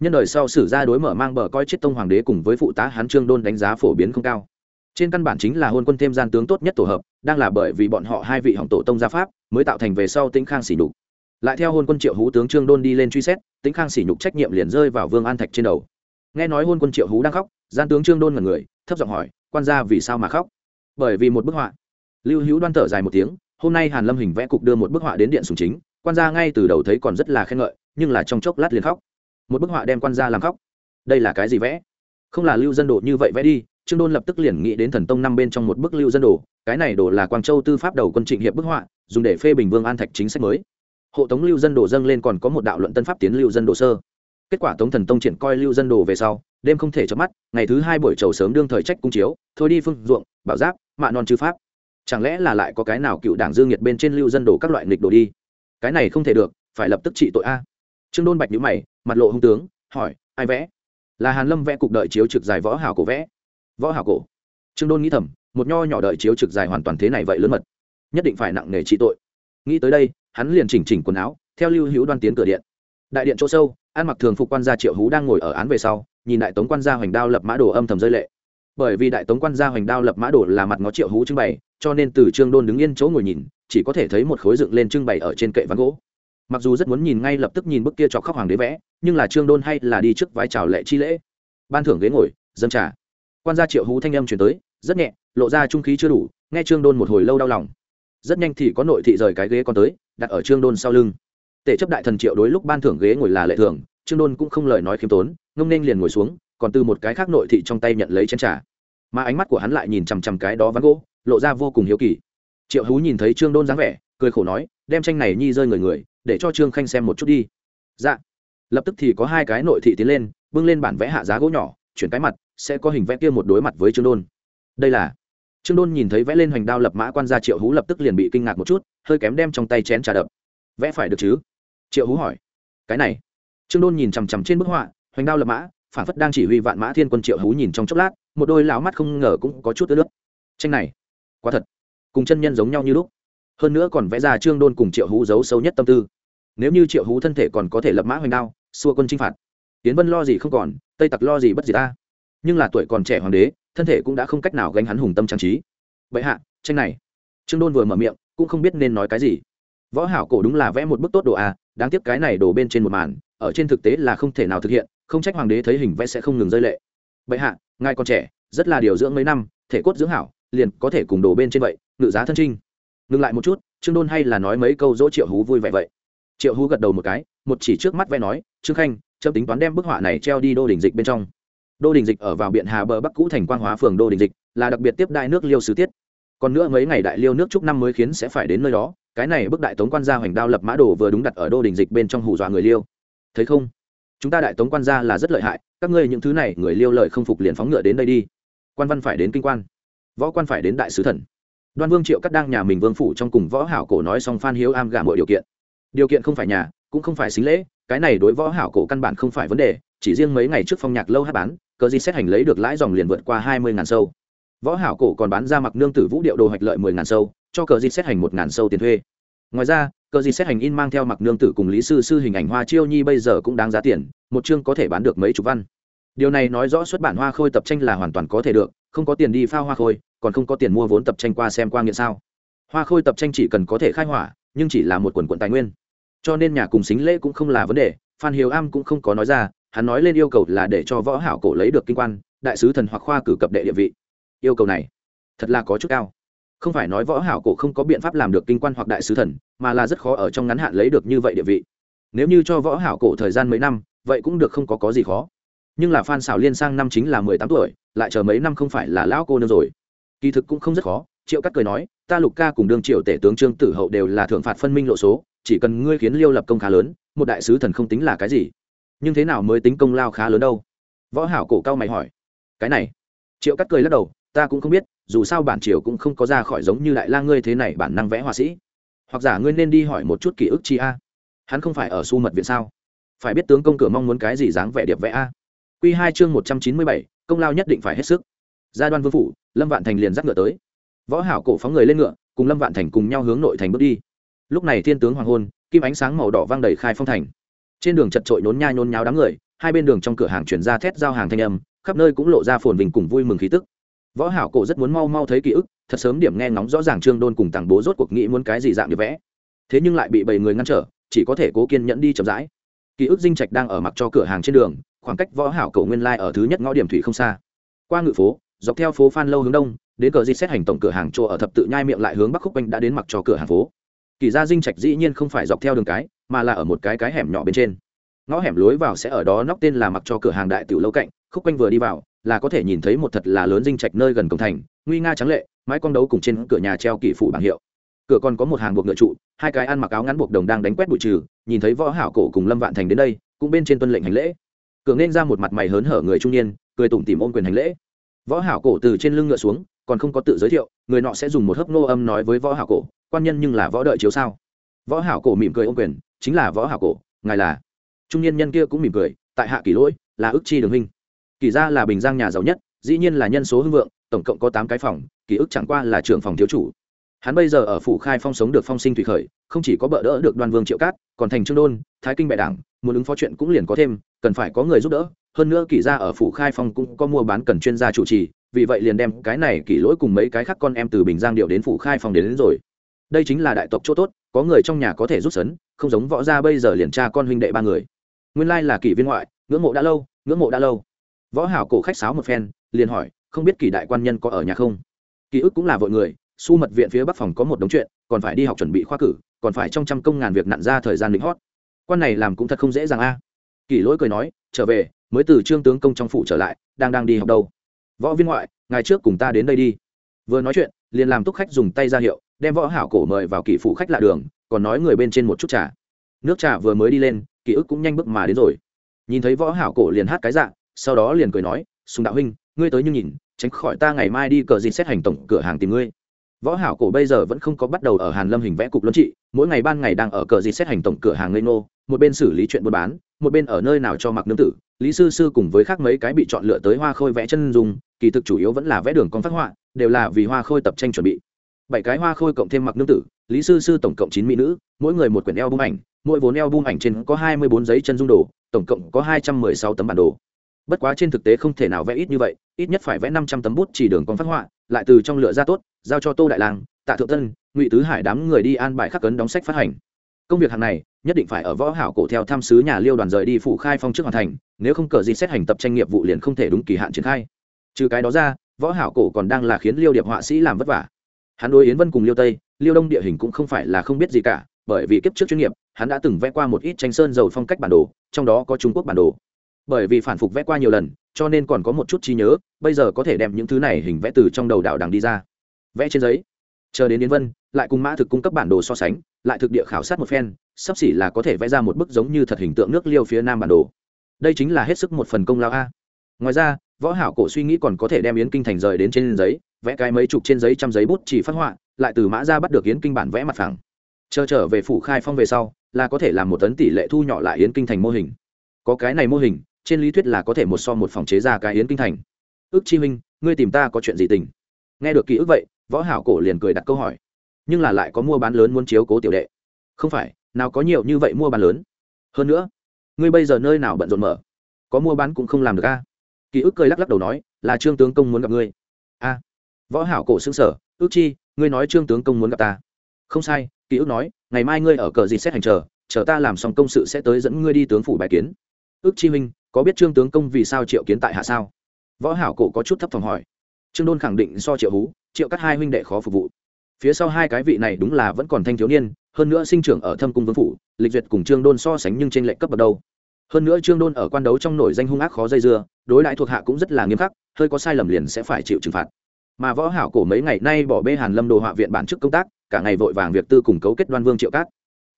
nhân đời sau sử gia đối mở mang bờ coi chết tông hoàng đế cùng với phụ tá hán trương đôn đánh giá phổ biến không cao. Trên căn bản chính là hôn quân thêm gian tướng tốt nhất tổ hợp, đang là bởi vì bọn họ hai vị hỏng tổ tông gia pháp, mới tạo thành về sau tĩnh khang sỉ nhục. Lại theo hôn quân triệu hú tướng trương đôn đi lên truy xét, tĩnh khang sỉ nhục trách nhiệm liền rơi vào vương an thạch trên đầu. Nghe nói hôn quân triệu hú đang khóc, gian tướng trương đôn là người, thấp giọng hỏi, quan gia vì sao mà khóc? Bởi vì một bức họa. Lưu hữu đoan thở dài một tiếng, hôm nay hàn lâm hình vẽ cục đưa một bức họa đến điện sùng chính, quan gia ngay từ đầu thấy còn rất là khen ngợi, nhưng là trong chốc lát liền khóc một bức họa đem quan gia làm khóc. Đây là cái gì vẽ? Không là lưu dân đồ như vậy vẽ đi, trương đôn lập tức liền nghĩ đến thần tông năm bên trong một bức lưu dân đồ, cái này đồ là quang châu tư pháp đầu quân trịnh hiệp bức họa, dùng để phê bình vương an thạch chính sách mới. Hộ tống lưu dân đồ dâng lên còn có một đạo luận tân pháp tiến lưu dân đồ sơ. Kết quả tống thần tông triển coi lưu dân đồ về sau, đêm không thể chớp mắt, ngày thứ hai buổi trầu sớm đương thời trách cung chiếu, thôi đi phương ruộng, bảo giáp, mạ non chư pháp. Chẳng lẽ là lại có cái nào cựu đảng dương nhiệt bên trên lưu dân đồ các loại nghịch đồ đi? Cái này không thể được, phải lập tức trị tội a trương đôn bạch nhữ mày, mặt lộ hung tướng, hỏi, ai vẽ? Là hàn lâm vẽ cục đợi chiếu trực dài võ hảo cổ vẽ. Võ hảo cổ? Trương đôn nghĩ thầm, một nho nhỏ đợi chiếu trực dài hoàn toàn thế này vậy lớn mật, nhất định phải nặng nề trị tội. Nghĩ tới đây, hắn liền chỉnh chỉnh quần áo, theo lưu hữu đoan tiến cửa điện. Đại điện chỗ sâu, an mặc thường phục quan gia triệu hú đang ngồi ở án về sau, nhìn đại tống quan gia hoành đao lập mã đồ âm thầm rơi lệ. Bởi vì đại tống quan gia hoành đao lập mã đồ là mặt ngó triệu hú trưng bày, cho nên từ trương đôn đứng yên chỗ ngồi nhìn, chỉ có thể thấy một khối dựng lên trưng bày ở trên kệ ván gỗ mặc dù rất muốn nhìn ngay lập tức nhìn bức kia cho khóc hoàng đế vẽ, nhưng là trương đôn hay là đi trước vai trào lệ chi lễ. Ban thưởng ghế ngồi dân trà. Quan gia triệu hú thanh âm chuyển tới, rất nhẹ, lộ ra trung khí chưa đủ, nghe trương đôn một hồi lâu đau lòng. Rất nhanh thì có nội thị rời cái ghế con tới, đặt ở trương đôn sau lưng. Tể chấp đại thần triệu đối lúc ban thưởng ghế ngồi là lệ thường, trương đôn cũng không lời nói khiêm tốn, ngông nên liền ngồi xuống, còn từ một cái khác nội thị trong tay nhận lấy chén trà. Mà ánh mắt của hắn lại nhìn chằm chằm cái đó ván gỗ, lộ ra vô cùng hiếu kỳ. Triệu hú nhìn thấy trương đôn dáng vẻ, cười khổ nói, đem tranh này nhi rơi người người để cho trương khanh xem một chút đi. Dạ. Lập tức thì có hai cái nội thị tiến lên, bưng lên bản vẽ hạ giá gỗ nhỏ, chuyển cái mặt, sẽ có hình vẽ kia một đối mặt với trương đôn. Đây là. Trương đôn nhìn thấy vẽ lên hoành đao lập mã quan gia triệu hú lập tức liền bị kinh ngạc một chút, hơi kém đem trong tay chén trà đập. Vẽ phải được chứ? Triệu hú hỏi. Cái này. Trương đôn nhìn chằm chằm trên bức họa, hoành đao lập mã, phản phất đang chỉ huy vạn mã thiên quân triệu hú nhìn trong chốc lát, một đôi lão mắt không ngờ cũng có chút ướt nước tranh này. Quá thật. Cùng chân nhân giống nhau như lúc. Hơn nữa còn vẽ ra trương đôn cùng triệu hú giấu sâu nhất tâm tư nếu như triệu hú thân thể còn có thể lập mã hoành đao, xua quân chinh phạt. Tiến vân lo gì không còn, tây tặc lo gì bất gì ta. Nhưng là tuổi còn trẻ hoàng đế, thân thể cũng đã không cách nào gánh hắn hùng tâm trang trí. Vậy hạ, tranh này. Trương đôn vừa mở miệng, cũng không biết nên nói cái gì. Võ hảo cổ đúng là vẽ một bức tốt đồ a, đáng tiếc cái này đổ bên trên một màn, ở trên thực tế là không thể nào thực hiện, không trách hoàng đế thấy hình vẽ sẽ không ngừng rơi lệ. Bệ hạ, ngài còn trẻ, rất là điều dưỡng mấy năm, thể cốt dưỡng hảo, liền có thể cùng đổ bên trên vậy, ngự giá thân trinh. Ngừng lại một chút, trương đôn hay là nói mấy câu dỗ triệu hú vui vẻ vậy triệu hú gật đầu một cái, một chỉ trước mắt vẽ nói, trương khanh, chấm tính toán đem bức họa này treo đi đô đình dịch bên trong. Đô đình dịch ở vào biện hà bờ bắc cũ thành quang hóa phường đô đình dịch, là đặc biệt tiếp đại nước liêu sứ tiết. Còn nữa mấy ngày đại liêu nước chúc năm mới khiến sẽ phải đến nơi đó, cái này bức đại tống quan gia hoành đao lập mã đồ vừa đúng đặt ở đô đình dịch bên trong hù dọa người liêu. Thấy không? Chúng ta đại tống quan gia là rất lợi hại, các ngươi những thứ này người liêu lợi không phục liền phóng ngựa đến đây đi. Quan văn phải đến kinh quan, võ quan phải đến đại sứ thần. Đoan vương triệu cắt đang nhà mình vương phủ trong cùng võ hảo cổ nói xong phan hiếu am gả mọi điều kiện điều kiện không phải nhà, cũng không phải xính lễ, cái này đối võ hảo cổ căn bản không phải vấn đề, chỉ riêng mấy ngày trước phong nhạc lâu hát bán, cờ gì xét hành lấy được lãi dòng liền vượt qua hai mươi ngàn sâu. Võ hảo cổ còn bán ra mặc nương tử vũ điệu đồ hạch lợi mười ngàn sâu, cho cờ gì xét hành một ngàn sâu tiền thuê. Ngoài ra, cờ gì xét hành in mang theo mặc nương tử cùng lý sư sư hình ảnh hoa chiêu nhi bây giờ cũng đáng giá tiền, một chương có thể bán được mấy chục văn. Điều này nói rõ xuất bản hoa khôi tập tranh là hoàn toàn có thể được, không có tiền đi phao hoa khôi, còn không có tiền mua vốn tập tranh qua xem qua nghiện sao hoa khôi tập tranh chỉ cần có thể khai hỏa, nhưng chỉ là một quần quận tài nguyên. Cho nên nhà cùng xính lễ cũng không là vấn đề, phan hiếu am cũng không có nói ra, hắn nói lên yêu cầu là để cho võ hảo cổ lấy được kinh quan, đại sứ thần hoặc khoa cử cập đệ địa vị. Yêu cầu này, thật là có chút cao. Không phải nói võ hảo cổ không có biện pháp làm được kinh quan hoặc đại sứ thần, mà là rất khó ở trong ngắn hạn lấy được như vậy địa vị. Nếu như cho võ hảo cổ thời gian mấy năm, vậy cũng được không có có gì khó. Nhưng là phan xảo liên sang năm chính là mười tám tuổi, lại chờ mấy năm không phải là lão cô nương rồi. Kỳ thực cũng không rất khó triệu cắt cười nói, ta lục ca cùng đương triệu tể tướng trương tử hậu đều là thượng phạt phân minh lộ số, chỉ cần ngươi khiến liêu lập công khá lớn, một đại sứ thần không tính là cái gì. Nhưng thế nào mới tính công lao khá lớn đâu? Võ hảo cổ cao mày hỏi. Cái này. Triệu cắt cười lắc đầu, ta cũng không biết, dù sao bản triều cũng không có ra khỏi giống như đại la ngươi thế này bản năng vẽ họa sĩ. Hoặc giả ngươi nên đi hỏi một chút ký ức chi a. Hắn không phải ở su mật viện sao? Phải biết tướng công cửa mong muốn cái gì dáng vẻ điệp vẽ a. Q hai chương một trăm chín mươi bảy, công lao nhất định phải hết sức. Gia đoan vương phủ, lâm vạn thành liền dắt ngựa tới võ hảo cổ phóng người lên ngựa, cùng lâm vạn thành cùng nhau hướng nội thành bước đi. Lúc này thiên tướng hoàng hôn, kim ánh sáng màu đỏ vang đầy khai phong thành. Trên đường chật trội nhốn nhai nhốn nháo đám người, hai bên đường trong cửa hàng chuyển ra thét giao hàng thanh âm, khắp nơi cũng lộ ra phồn vinh cùng vui mừng khí tức. Võ hảo cổ rất muốn mau mau thấy ký ức, thật sớm điểm nghe ngóng rõ ràng trương đôn cùng tàng bố rốt cuộc nghĩ muốn cái gì dạng như vẽ. Thế nhưng lại bị bảy người ngăn trở, chỉ có thể cố kiên nhẫn đi chậm rãi. Ký ức dinh trạch đang ở mặc cho cửa hàng trên đường, khoảng cách võ hảo cổ nguyên lai ở thứ nhất ngõ điểm thủy không xa. Qua ngự phố, dọc theo phố phan lâu hướng đông đến cờ di xét hành tổng cửa hàng chỗ ở thập tự nhai miệng lại hướng bắc khúc quanh đã đến mặc cho cửa hàng phố. Kỳ gia dinh trạch dĩ nhiên không phải dọc theo đường cái, mà là ở một cái cái hẻm nhỏ bên trên. Ngõ hẻm lối vào sẽ ở đó nóc tên là mặc cho cửa hàng đại tiểu lâu cạnh, khúc quanh vừa đi vào, là có thể nhìn thấy một thật là lớn dinh trạch nơi gần cổng thành, nguy nga trắng lệ, mái con đấu cùng trên cửa nhà treo kỷ phủ bảng hiệu. Cửa còn có một hàng buộc ngựa trụ, hai cái ăn mặc áo ngắn buộc đồng đang đánh quét bụi trừ, nhìn thấy võ hảo cổ cùng lâm vạn thành đến đây, cũng bên trên tuân lệnh hành lễ. Cửa nên ra một mặt mày hớn hở người trung niên, cười tủm tỉm ôm quyền hành lễ. Võ hảo cổ từ trên lưng ngựa xuống còn không có tự giới thiệu, người nọ sẽ dùng một hớp nô âm nói với võ hảo cổ, quan nhân nhưng là võ đợi chiếu sao? Võ hảo cổ mỉm cười ôm quyền, chính là võ hảo cổ, ngài là trung niên nhân kia cũng mỉm cười, tại hạ kỳ lỗi, là ức chi đường huynh. Kỳ gia là bình giang nhà giàu nhất, dĩ nhiên là nhân số hưng vượng, tổng cộng có tám cái phòng ký ức chẳng qua là trưởng phòng thiếu chủ. Hắn bây giờ ở phủ khai phong sống được phong sinh thủy khởi, không chỉ có bỡ đỡ được đoan vương triệu cát, còn thành trương đôn, thái kinh bệ đảng, muốn ứng phó chuyện cũng liền có thêm, cần phải có người giúp đỡ. Hơn nữa kỷ gia ở phủ khai phong cũng có mua bán cần chuyên gia chủ trì vì vậy liền đem cái này kỷ lỗi cùng mấy cái khác con em từ bình giang điệu đến phủ khai phòng đến, đến rồi. Đây chính là đại tộc chỗ tốt có người trong nhà có thể rút sấn không giống võ gia bây giờ liền cha con huynh đệ ba người. Nguyên lai là kỷ viên ngoại ngưỡng mộ đã lâu ngưỡng mộ đã lâu. Võ hảo cổ khách sáo một phen liền hỏi không biết kỷ đại quan nhân có ở nhà không? Ký ức cũng là vội người su mật viện phía bắc phòng có một đống chuyện còn phải đi học chuẩn bị khoa cử còn phải trong trăm công ngàn việc nặn ra thời gian lính hót. Quan này làm cũng thật không dễ dàng a. Kỷ lỗi cười nói trở về mới từ trương tướng công trong phủ trở lại đang đang đi học đâu? Võ viên ngoại ngày trước cùng ta đến đây đi. Vừa nói chuyện, liền làm túc khách dùng tay ra hiệu, đem võ hảo cổ mời vào kỷ phủ khách lạ đường, còn nói người bên trên một chút trà. Nước trà vừa mới đi lên, ký ức cũng nhanh bước mà đến rồi. Nhìn thấy võ hảo cổ liền hát cái dạng sau đó liền cười nói, sùng đạo huynh, ngươi tới như nhìn, tránh khỏi ta ngày mai đi cờ gì xét hành tổng cửa hàng tìm ngươi. Võ hảo cổ bây giờ vẫn không có bắt đầu ở hàn lâm hình vẽ cục luân trị, mỗi ngày ban ngày đang ở cờ gì xét hành tổng cửa hàng ngây nô một bên xử lý chuyện buôn bán, một bên ở nơi nào cho mặc nương tử, lý sư sư cùng với khác mấy cái bị chọn lựa tới hoa khôi vẽ chân dùng kỳ thực chủ yếu vẫn là vẽ đường con phát họa, đều là vì hoa khôi tập tranh chuẩn bị. Bảy cái hoa khôi cộng thêm mặc nương tử, lý sư sư tổng cộng chín mỹ nữ, mỗi người một quyển eo bung ảnh, mỗi vốn eo bung ảnh trên có hai mươi bốn giấy chân dung đồ, tổng cộng có hai trăm mười sáu tấm bản đồ. Bất quá trên thực tế không thể nào vẽ ít như vậy, ít nhất phải vẽ năm trăm tấm bút chỉ đường con phát họa, lại từ trong lựa ra tốt, giao cho tô đại lang, tạ thượng tân ngụy tứ hải đám người đi an bài khắc cấn đóng sách phát hành công việc hàng này, nhất định phải ở võ hảo cổ theo tham sứ nhà liêu đoàn rời đi phủ khai phong trước hoàn thành, nếu không cờ gì xét hành tập tranh nghiệp vụ liền không thể đúng kỳ hạn triển khai. Trừ cái đó ra, võ hảo cổ còn đang là khiến liêu điệp họa sĩ làm vất vả. Hắn đối yến vân cùng liêu tây, liêu đông địa hình cũng không phải là không biết gì cả, bởi vì kiếp trước chuyên nghiệp, hắn đã từng vẽ qua một ít tranh sơn dầu phong cách bản đồ, trong đó có trung quốc bản đồ. Bởi vì phản phục vẽ qua nhiều lần, cho nên còn có một chút trí nhớ, bây giờ có thể đem những thứ này hình vẽ từ trong đầu đạo đằng đi ra. Vẽ trên giấy chờ đến yến vân, lại cùng mã thực cung cấp bản đồ so sánh, lại thực địa khảo sát một phen, sắp xỉ là có thể vẽ ra một bức giống như thật hình tượng nước liêu phía nam bản đồ. Đây chính là hết sức một phần công lao a. Ngoài ra, võ hảo cổ suy nghĩ còn có thể đem yến kinh thành rời đến trên giấy, vẽ cái mấy chục trên giấy trăm giấy bút chỉ phát họa, lại từ mã ra bắt được yến kinh bản vẽ mặt phẳng. Chờ trở về phủ khai phong về sau, là có thể làm một tấn tỷ lệ thu nhỏ lại yến kinh thành mô hình. Có cái này mô hình, trên lý thuyết là có thể một so một phòng chế ra cái yến kinh thành. Ước chi minh ngươi tìm ta có chuyện gì tình? Nghe được ký ức vậy võ hảo cổ liền cười đặt câu hỏi. Nhưng là lại có mua bán lớn muốn chiếu cố tiểu đệ. Không phải, nào có nhiều như vậy mua bán lớn? Hơn nữa, ngươi bây giờ nơi nào bận rộn mở? Có mua bán cũng không làm được à? a ký ức cười lắc lắc đầu nói, là trương tướng công muốn gặp ngươi. A võ hảo cổ xứng sở ước chi, ngươi nói trương tướng công muốn gặp ta. Không sai ký ức nói, ngày mai ngươi ở cờ gì xét hành chờ chờ ta làm xong công sự sẽ tới dẫn ngươi đi tướng phủ bài kiến. Ước chi huynh, có biết trương tướng công vì sao triệu kiến tại hạ sao? Võ hảo cổ có chút thấp thỏm hỏi. Trương đôn khẳng định so triệu hú triệu các hai huynh đệ khó phục vụ. Phía sau hai cái vị này đúng là vẫn còn thanh thiếu niên, hơn nữa sinh trưởng ở thâm cung vương phủ, lịch duyệt cùng trương đôn so sánh nhưng trên lệnh cấp bậc đâu. Hơn nữa trương đôn ở quan đấu trong nổi danh hung ác khó dây dưa, đối đãi thuộc hạ cũng rất là nghiêm khắc, hơi có sai lầm liền sẽ phải chịu trừng phạt. Mà võ hảo cổ mấy ngày nay bỏ bê hàn lâm đồ họa viện bản chức công tác, cả ngày vội vàng việc tư cùng cấu kết đoan vương triệu cát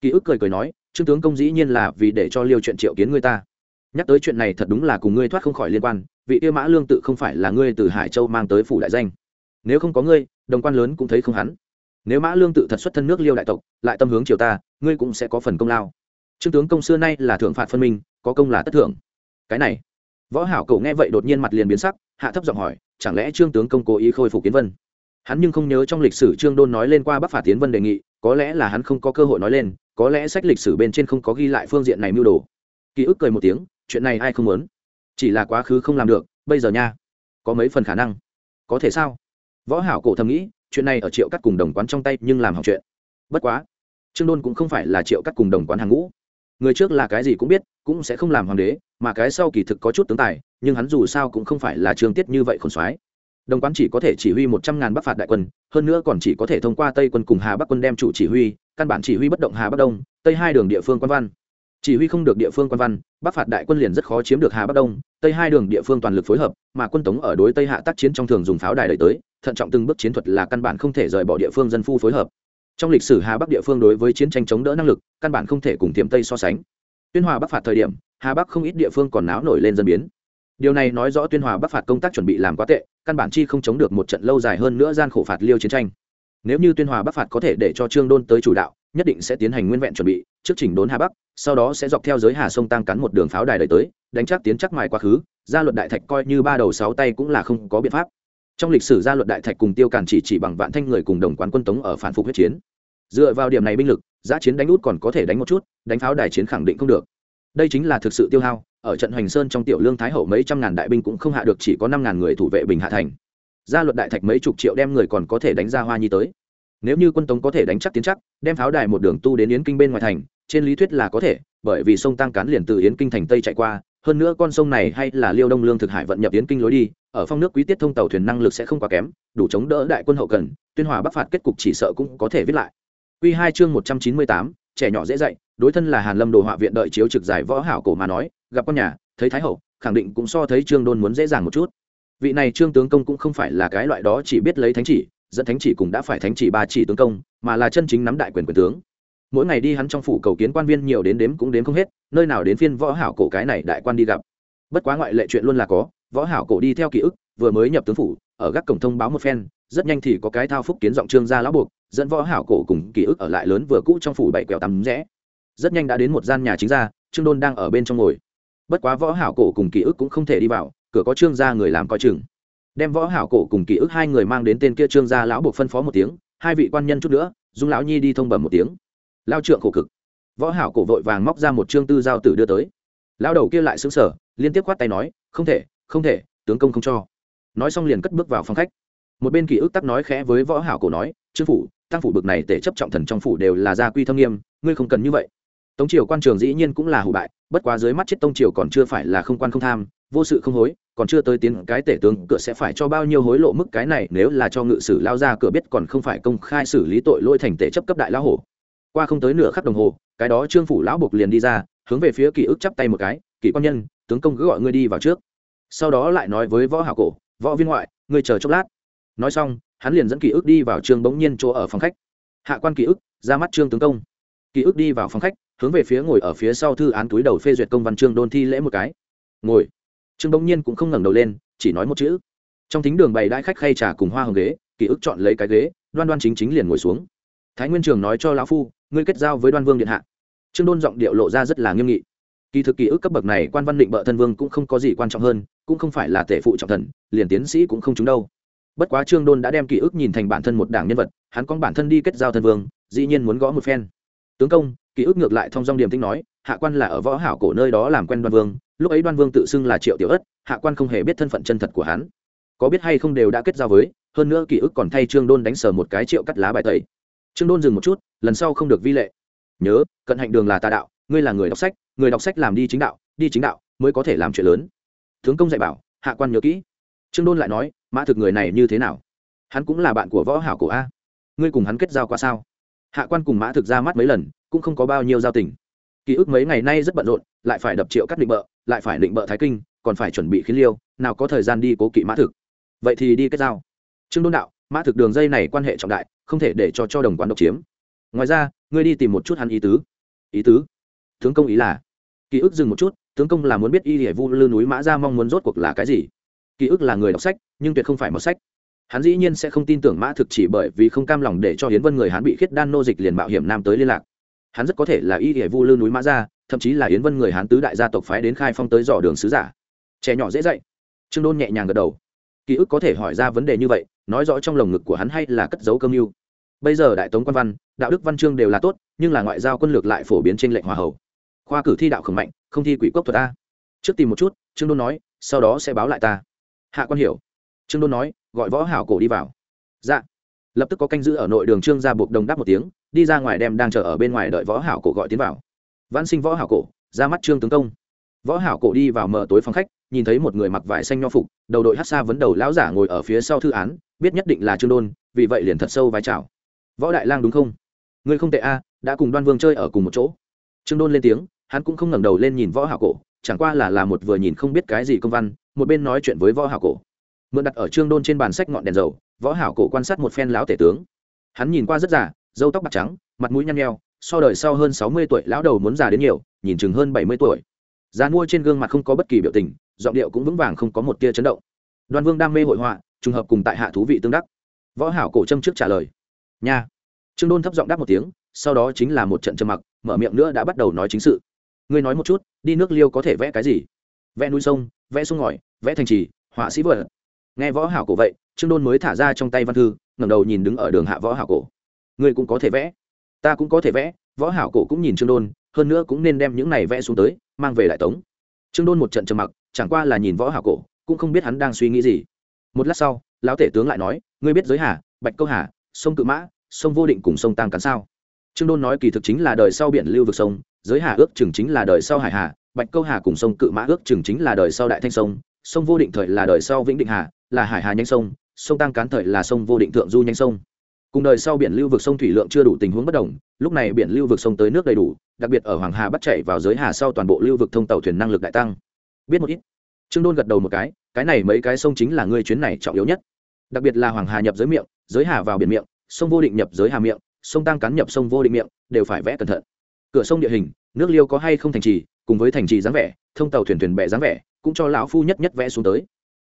ký ức cười cười nói, trương tướng công dĩ nhiên là vì để cho liêu chuyện triệu kiến người ta. Nhắc tới chuyện này thật đúng là cùng ngươi thoát không khỏi liên quan, vị yêu mã lương tự không phải là ngươi từ hải châu mang tới phủ đại danh nếu không có ngươi, đồng quan lớn cũng thấy không hắn. Nếu mã lương tự thật xuất thân nước liêu đại tộc, lại tâm hướng triều ta, ngươi cũng sẽ có phần công lao. Trương tướng công xưa nay là thượng phạt phân minh, có công là tất thưởng cái này, võ hảo cầu nghe vậy đột nhiên mặt liền biến sắc, hạ thấp giọng hỏi, chẳng lẽ trương tướng công cố ý khôi phục kiến vân? Hắn nhưng không nhớ trong lịch sử trương đôn nói lên qua bắc phạt tiến vân đề nghị, có lẽ là hắn không có cơ hội nói lên, có lẽ sách lịch sử bên trên không có ghi lại phương diện này mưu đồ. Ký ức cười một tiếng, chuyện này ai không muốn? Chỉ là quá khứ không làm được, bây giờ nha. Có mấy phần khả năng. Có thể sao? Võ hảo cổ thầm nghĩ, chuyện này ở triệu cắt cùng đồng quán trong tay nhưng làm hỏng chuyện. Bất quá, trương đôn cũng không phải là triệu cắt cùng đồng quán hàng ngũ. Người trước là cái gì cũng biết, cũng sẽ không làm hoàng đế, mà cái sau kỳ thực có chút tướng tài, nhưng hắn dù sao cũng không phải là trương tiết như vậy khôn soái. Đồng quán chỉ có thể chỉ huy một trăm ngàn bắc phạt đại quân, hơn nữa còn chỉ có thể thông qua tây quân cùng hà bắc quân đem chủ chỉ huy, căn bản chỉ huy bất động hà bắc đông, tây hai đường địa phương quan văn. Chỉ huy không được địa phương quan văn, bắc phạt đại quân liền rất khó chiếm được hà bắc đông, tây hai đường địa phương toàn lực phối hợp, mà quân tống ở đối tây hạ tác chiến trong thường dùng pháo đài đẩy tới thận trọng từng bước chiến thuật là căn bản không thể rời bỏ địa phương dân phu phối hợp. Trong lịch sử hà bắc địa phương đối với chiến tranh chống đỡ năng lực, căn bản không thể cùng tiềm tây so sánh. Tuyên hòa bắc phạt thời điểm, hà bắc không ít địa phương còn náo nổi lên dân biến. Điều này nói rõ tuyên hòa bắc phạt công tác chuẩn bị làm quá tệ, căn bản chi không chống được một trận lâu dài hơn nữa gian khổ phạt liêu chiến tranh. Nếu như tuyên hòa bắc phạt có thể để cho trương đôn tới chủ đạo, nhất định sẽ tiến hành nguyên vẹn chuẩn bị, trước chỉnh đốn hà bắc, sau đó sẽ dọc theo giới hà sông tăng cắn một đường pháo đài đời tới, đánh chắc tiến chắc mài quá khứ gia luật đại thạch coi như ba đầu sáu tay cũng là không có biện pháp trong lịch sử gia luật đại thạch cùng tiêu càn chỉ chỉ bằng vạn thanh người cùng đồng quán quân tống ở phản phục huyết chiến. Dựa vào điểm này binh lực, giã chiến đánh út còn có thể đánh một chút, đánh pháo đài chiến khẳng định không được. Đây chính là thực sự tiêu hao, ở trận hoành sơn trong tiểu lương thái hậu mấy trăm ngàn đại binh cũng không hạ được chỉ có năm ngàn người thủ vệ bình hạ thành. Gia luật đại thạch mấy chục triệu đem người còn có thể đánh ra hoa nhi tới. Nếu như quân tống có thể đánh chắc tiến chắc, đem pháo đài một đường tu đến yến kinh bên ngoài thành, trên lý thuyết là có thể, bởi vì sông tăng cán liền từ yến kinh thành tây chạy qua hơn nữa con sông này hay là liêu đông lương thực hải vận nhập tiến kinh lối đi, ở phong nước quý tiết thông tàu thuyền năng lực sẽ không quá kém, đủ chống đỡ đại quân hậu cần, tuyên hòa bắc phạt kết cục chỉ sợ cũng có thể viết lại. Quy hai chương một trăm chín mươi tám, trẻ nhỏ dễ dạy, đối thân là hàn lâm đồ họa viện đợi chiếu trực giải võ hảo cổ mà nói, gặp con nhà, thấy thái hậu, khẳng định cũng so thấy trương đôn muốn dễ dàng một chút. Vị này trương tướng công cũng không phải là cái loại đó chỉ biết lấy thánh chỉ, dẫn thánh chỉ cũng đã phải thánh chỉ ba chỉ tướng công, mà là chân chính nắm đại quyền quyền tướng mỗi ngày đi hắn trong phủ cầu kiến quan viên nhiều đến đếm cũng đếm không hết, nơi nào đến phiên võ hảo cổ cái này đại quan đi gặp. Bất quá ngoại lệ chuyện luôn là có, võ hảo cổ đi theo ký ức, vừa mới nhập tướng phủ, ở gác cổng thông báo một phen, rất nhanh thì có cái thao phúc kiến giọng trương gia lão buộc, dẫn võ hảo cổ cùng ký ức ở lại lớn vừa cũ trong phủ bảy quẹo tắm rẽ. Rất nhanh đã đến một gian nhà chính gia, trương đôn đang ở bên trong ngồi. Bất quá võ hảo cổ cùng ký ức cũng không thể đi vào, cửa có trương gia người làm coi chừng. Đem võ hảo cổ cùng ký ức hai người mang đến tên kia trương gia lão buộc phân phó một tiếng, hai vị quan nhân chút nữa, dung lão nhi đi thông bẩm một tiếng lao trượng khổ cực. Võ hảo cổ vội vàng móc ra một trương tư giao tử đưa tới. Lao đầu kia lại sững sờ, liên tiếp quát tay nói, không thể không thể, tướng công không cho. Nói xong liền cất bước vào phòng khách. Một bên ký ức tắc nói khẽ với võ hảo cổ nói, trương phủ, tăng phủ bực này tể chấp trọng thần trong phủ đều là gia quy thâm nghiêm, ngươi không cần như vậy. Tống triều quan trường dĩ nhiên cũng là hủ bại, bất quá dưới mắt chết tông triều còn chưa phải là không quan không tham, vô sự không hối, còn chưa tới tiến cái tể tướng, cửa sẽ phải cho bao nhiêu hối lộ mức cái này nếu là cho ngự sử lao ra cửa biết còn không phải công khai xử lý tội lỗi thành tể chấp cấp đại lão hổ qua không tới nửa khắc đồng hồ, cái đó trương phủ lão buộc liền đi ra, hướng về phía kỷ ức chắp tay một cái, kỷ quan nhân, tướng công cứ gọi ngươi đi vào trước. Sau đó lại nói với võ hảo cổ, võ viên ngoại, ngươi chờ chốc lát. Nói xong, hắn liền dẫn kỷ ức đi vào trương bỗng nhiên chỗ ở phòng khách. Hạ quan kỷ ức, ra mắt trương tướng công. Kỷ ức đi vào phòng khách, hướng về phía ngồi ở phía sau thư án túi đầu phê duyệt công văn trương đôn thi lễ một cái. Ngồi. Trương bỗng nhiên cũng không ngẩng đầu lên, chỉ nói một chữ. Trong thính đường bày đãi khách khay trà cùng hoa hồng ghế kỷ ức chọn lấy cái ghế, đoan đoan chính chính liền ngồi xuống. Thái nguyên trường nói cho lão phu ngươi kết giao với đoan vương điện hạ. Trương đôn giọng điệu lộ ra rất là nghiêm nghị. Kỳ thực ký ức cấp bậc này quan văn định bợ thân vương cũng không có gì quan trọng hơn, cũng không phải là tể phụ trọng thần, liền tiến sĩ cũng không chúng đâu. Bất quá trương đôn đã đem ký ức nhìn thành bản thân một đảng nhân vật, hắn con bản thân đi kết giao thân vương, dĩ nhiên muốn gõ một phen. Tướng công ký ức ngược lại thông dong điềm tinh nói, hạ quan là ở võ hảo cổ nơi đó làm quen đoan vương, lúc ấy đoan vương tự xưng là triệu tiểu ất, hạ quan không hề biết thân phận chân thật của hắn. Có biết hay không đều đã kết giao với, hơn nữa ký ức còn thay trương đôn đánh sờ một cái triệu cắt lá bài tẩy trương đôn dừng một chút, lần sau không được vi lệ. Nhớ, cận hạnh đường là tà đạo, ngươi là người đọc sách, người đọc sách làm đi chính đạo, đi chính đạo mới có thể làm chuyện lớn. Tướng công dạy bảo, hạ quan nhớ kỹ. Trương đôn lại nói, mã thực người này như thế nào? Hắn cũng là bạn của võ hảo cổ a. Ngươi cùng hắn kết giao qua sao? Hạ quan cùng mã thực ra mắt mấy lần, cũng không có bao nhiêu giao tình. Ký ức mấy ngày nay rất bận rộn, lại phải đập triệu cắt định bợ, lại phải định bợ thái kinh, còn phải chuẩn bị khiến liêu, nào có thời gian đi cố kỵ mã thực. Vậy thì đi kết giao. Trương đôn đạo mã thực đường dây này quan hệ trọng đại, không thể để cho cho đồng quán độc chiếm. Ngoài ra, ngươi đi tìm một chút hắn ý tứ. Ý tứ? Tướng công ý là ký ức dừng một chút, tướng công là muốn biết y hệ vu lư núi mã ra mong muốn rốt cuộc là cái gì. Ký ức là người đọc sách, nhưng tuyệt không phải một sách. Hắn dĩ nhiên sẽ không tin tưởng mã thực chỉ bởi vì không cam lòng để cho hiến vân người hắn bị khiết đan nô dịch liền mạo hiểm nam tới liên lạc. Hắn rất có thể là y hệ vu lư núi mã ra thậm chí là yến vân người hán tứ đại gia tộc phái đến khai phong tới dò đường sứ giả. Trẻ nhỏ dễ dạy. Trương đôn nhẹ nhàng gật đầu ký ức có thể hỏi ra vấn đề như vậy, nói rõ trong lồng ngực của hắn hay là cất dấu cơm mưu bây giờ đại tống quan văn, đạo đức văn chương đều là tốt, nhưng là ngoại giao quân lược lại phổ biến trên lệnh hòa hậu. Khoa cử thi đạo khẩn mạnh, không thi quỷ cốc thuật a. Trước tìm một chút, trương đôn nói, sau đó sẽ báo lại ta. Hạ quan hiểu. Trương đôn nói, gọi võ hảo cổ đi vào. Dạ. Lập tức có canh giữ ở nội đường trương ra buộc đồng đáp một tiếng, đi ra ngoài đem đang chờ ở bên ngoài đợi võ hảo cổ gọi tiến vào. Văn sinh võ hảo cổ, ra mắt trương tướng công. Võ hảo cổ đi vào mở tối phòng khách nhìn thấy một người mặc vải xanh nho phục, đầu đội hát xa vấn đầu lão giả ngồi ở phía sau thư án, biết nhất định là trương đôn, vì vậy liền thật sâu vai trào võ đại lang đúng không? Ngươi không tệ a, đã cùng đoan vương chơi ở cùng một chỗ. Trương đôn lên tiếng, hắn cũng không ngẩng đầu lên nhìn võ hảo cổ, chẳng qua là là một vừa nhìn không biết cái gì công văn, một bên nói chuyện với võ hảo cổ. Mượn đặt ở trương đôn trên bàn sách ngọn đèn dầu, võ hảo cổ quan sát một phen lão tể tướng. Hắn nhìn qua rất già, râu tóc bạc trắng, mặt mũi nhăn nheo, so đời sau hơn sáu mươi tuổi lão đầu muốn già đến nhiều, nhìn chừng hơn bảy mươi tuổi. Già mua trên gương mặt không có bất kỳ biểu tình giọng điệu cũng vững vàng không có một tia chấn động. Đoan vương đam mê hội họa, trùng hợp cùng tại hạ thú vị tương đắc. Võ hảo cổ châm trước trả lời. Nha. Trương đôn thấp giọng đáp một tiếng, sau đó chính là một trận trầm mặc, mở miệng nữa đã bắt đầu nói chính sự. Ngươi nói một chút, đi nước liêu có thể vẽ cái gì? Vẽ núi sông, vẽ sông ngòi, vẽ thành trì, họa sĩ vợ. Nghe võ hảo cổ vậy, trương đôn mới thả ra trong tay văn thư, ngẩng đầu nhìn đứng ở đường hạ võ hảo cổ. Ngươi cũng có thể vẽ. Ta cũng có thể vẽ, võ hảo cổ cũng nhìn trương đôn, hơn nữa cũng nên đem những này vẽ xuống tới, mang về lại tống. Trương đôn một trận trầm mặc chẳng qua là nhìn võ hảo cổ, cũng không biết hắn đang suy nghĩ gì. Một lát sau, lão tể tướng lại nói, ngươi biết giới hà, bạch câu hà, sông cự mã, sông vô định cùng sông tăng cắn sao? Trương đôn nói kỳ thực chính là đời sau biển lưu vực sông, giới hà ước chừng chính là đời sau hải hà, bạch câu hà cùng sông cự mã ước chừng chính là đời sau đại thanh sông sông vô định thời là đời sau vĩnh định hà, là hải hà nhanh sông sông tăng cán thời là sông vô định thượng du nhanh sông. Cùng đời sau biển lưu vực sông thủy lượng chưa đủ tình huống bất đồng, lúc này biển lưu vực sông tới nước đầy đủ, đặc biệt ở hoàng hà bắt chảy vào giới hà sau toàn bộ lưu vực thông tàu thuyền năng lực đại tăng biết một ít. Trương đôn gật đầu một cái cái này mấy cái sông chính là ngươi chuyến này trọng yếu nhất. Đặc biệt là hoàng hà nhập giới miệng, giới hà vào biển miệng, sông vô định nhập giới hà miệng, sông tăng cắn nhập sông vô định miệng, đều phải vẽ cẩn thận. Cửa sông địa hình, nước liêu có hay không thành trì, cùng với thành trì dáng vẻ, thông tàu thuyền thuyền bè dáng vẻ, cũng cho lão phu nhất nhất vẽ xuống tới.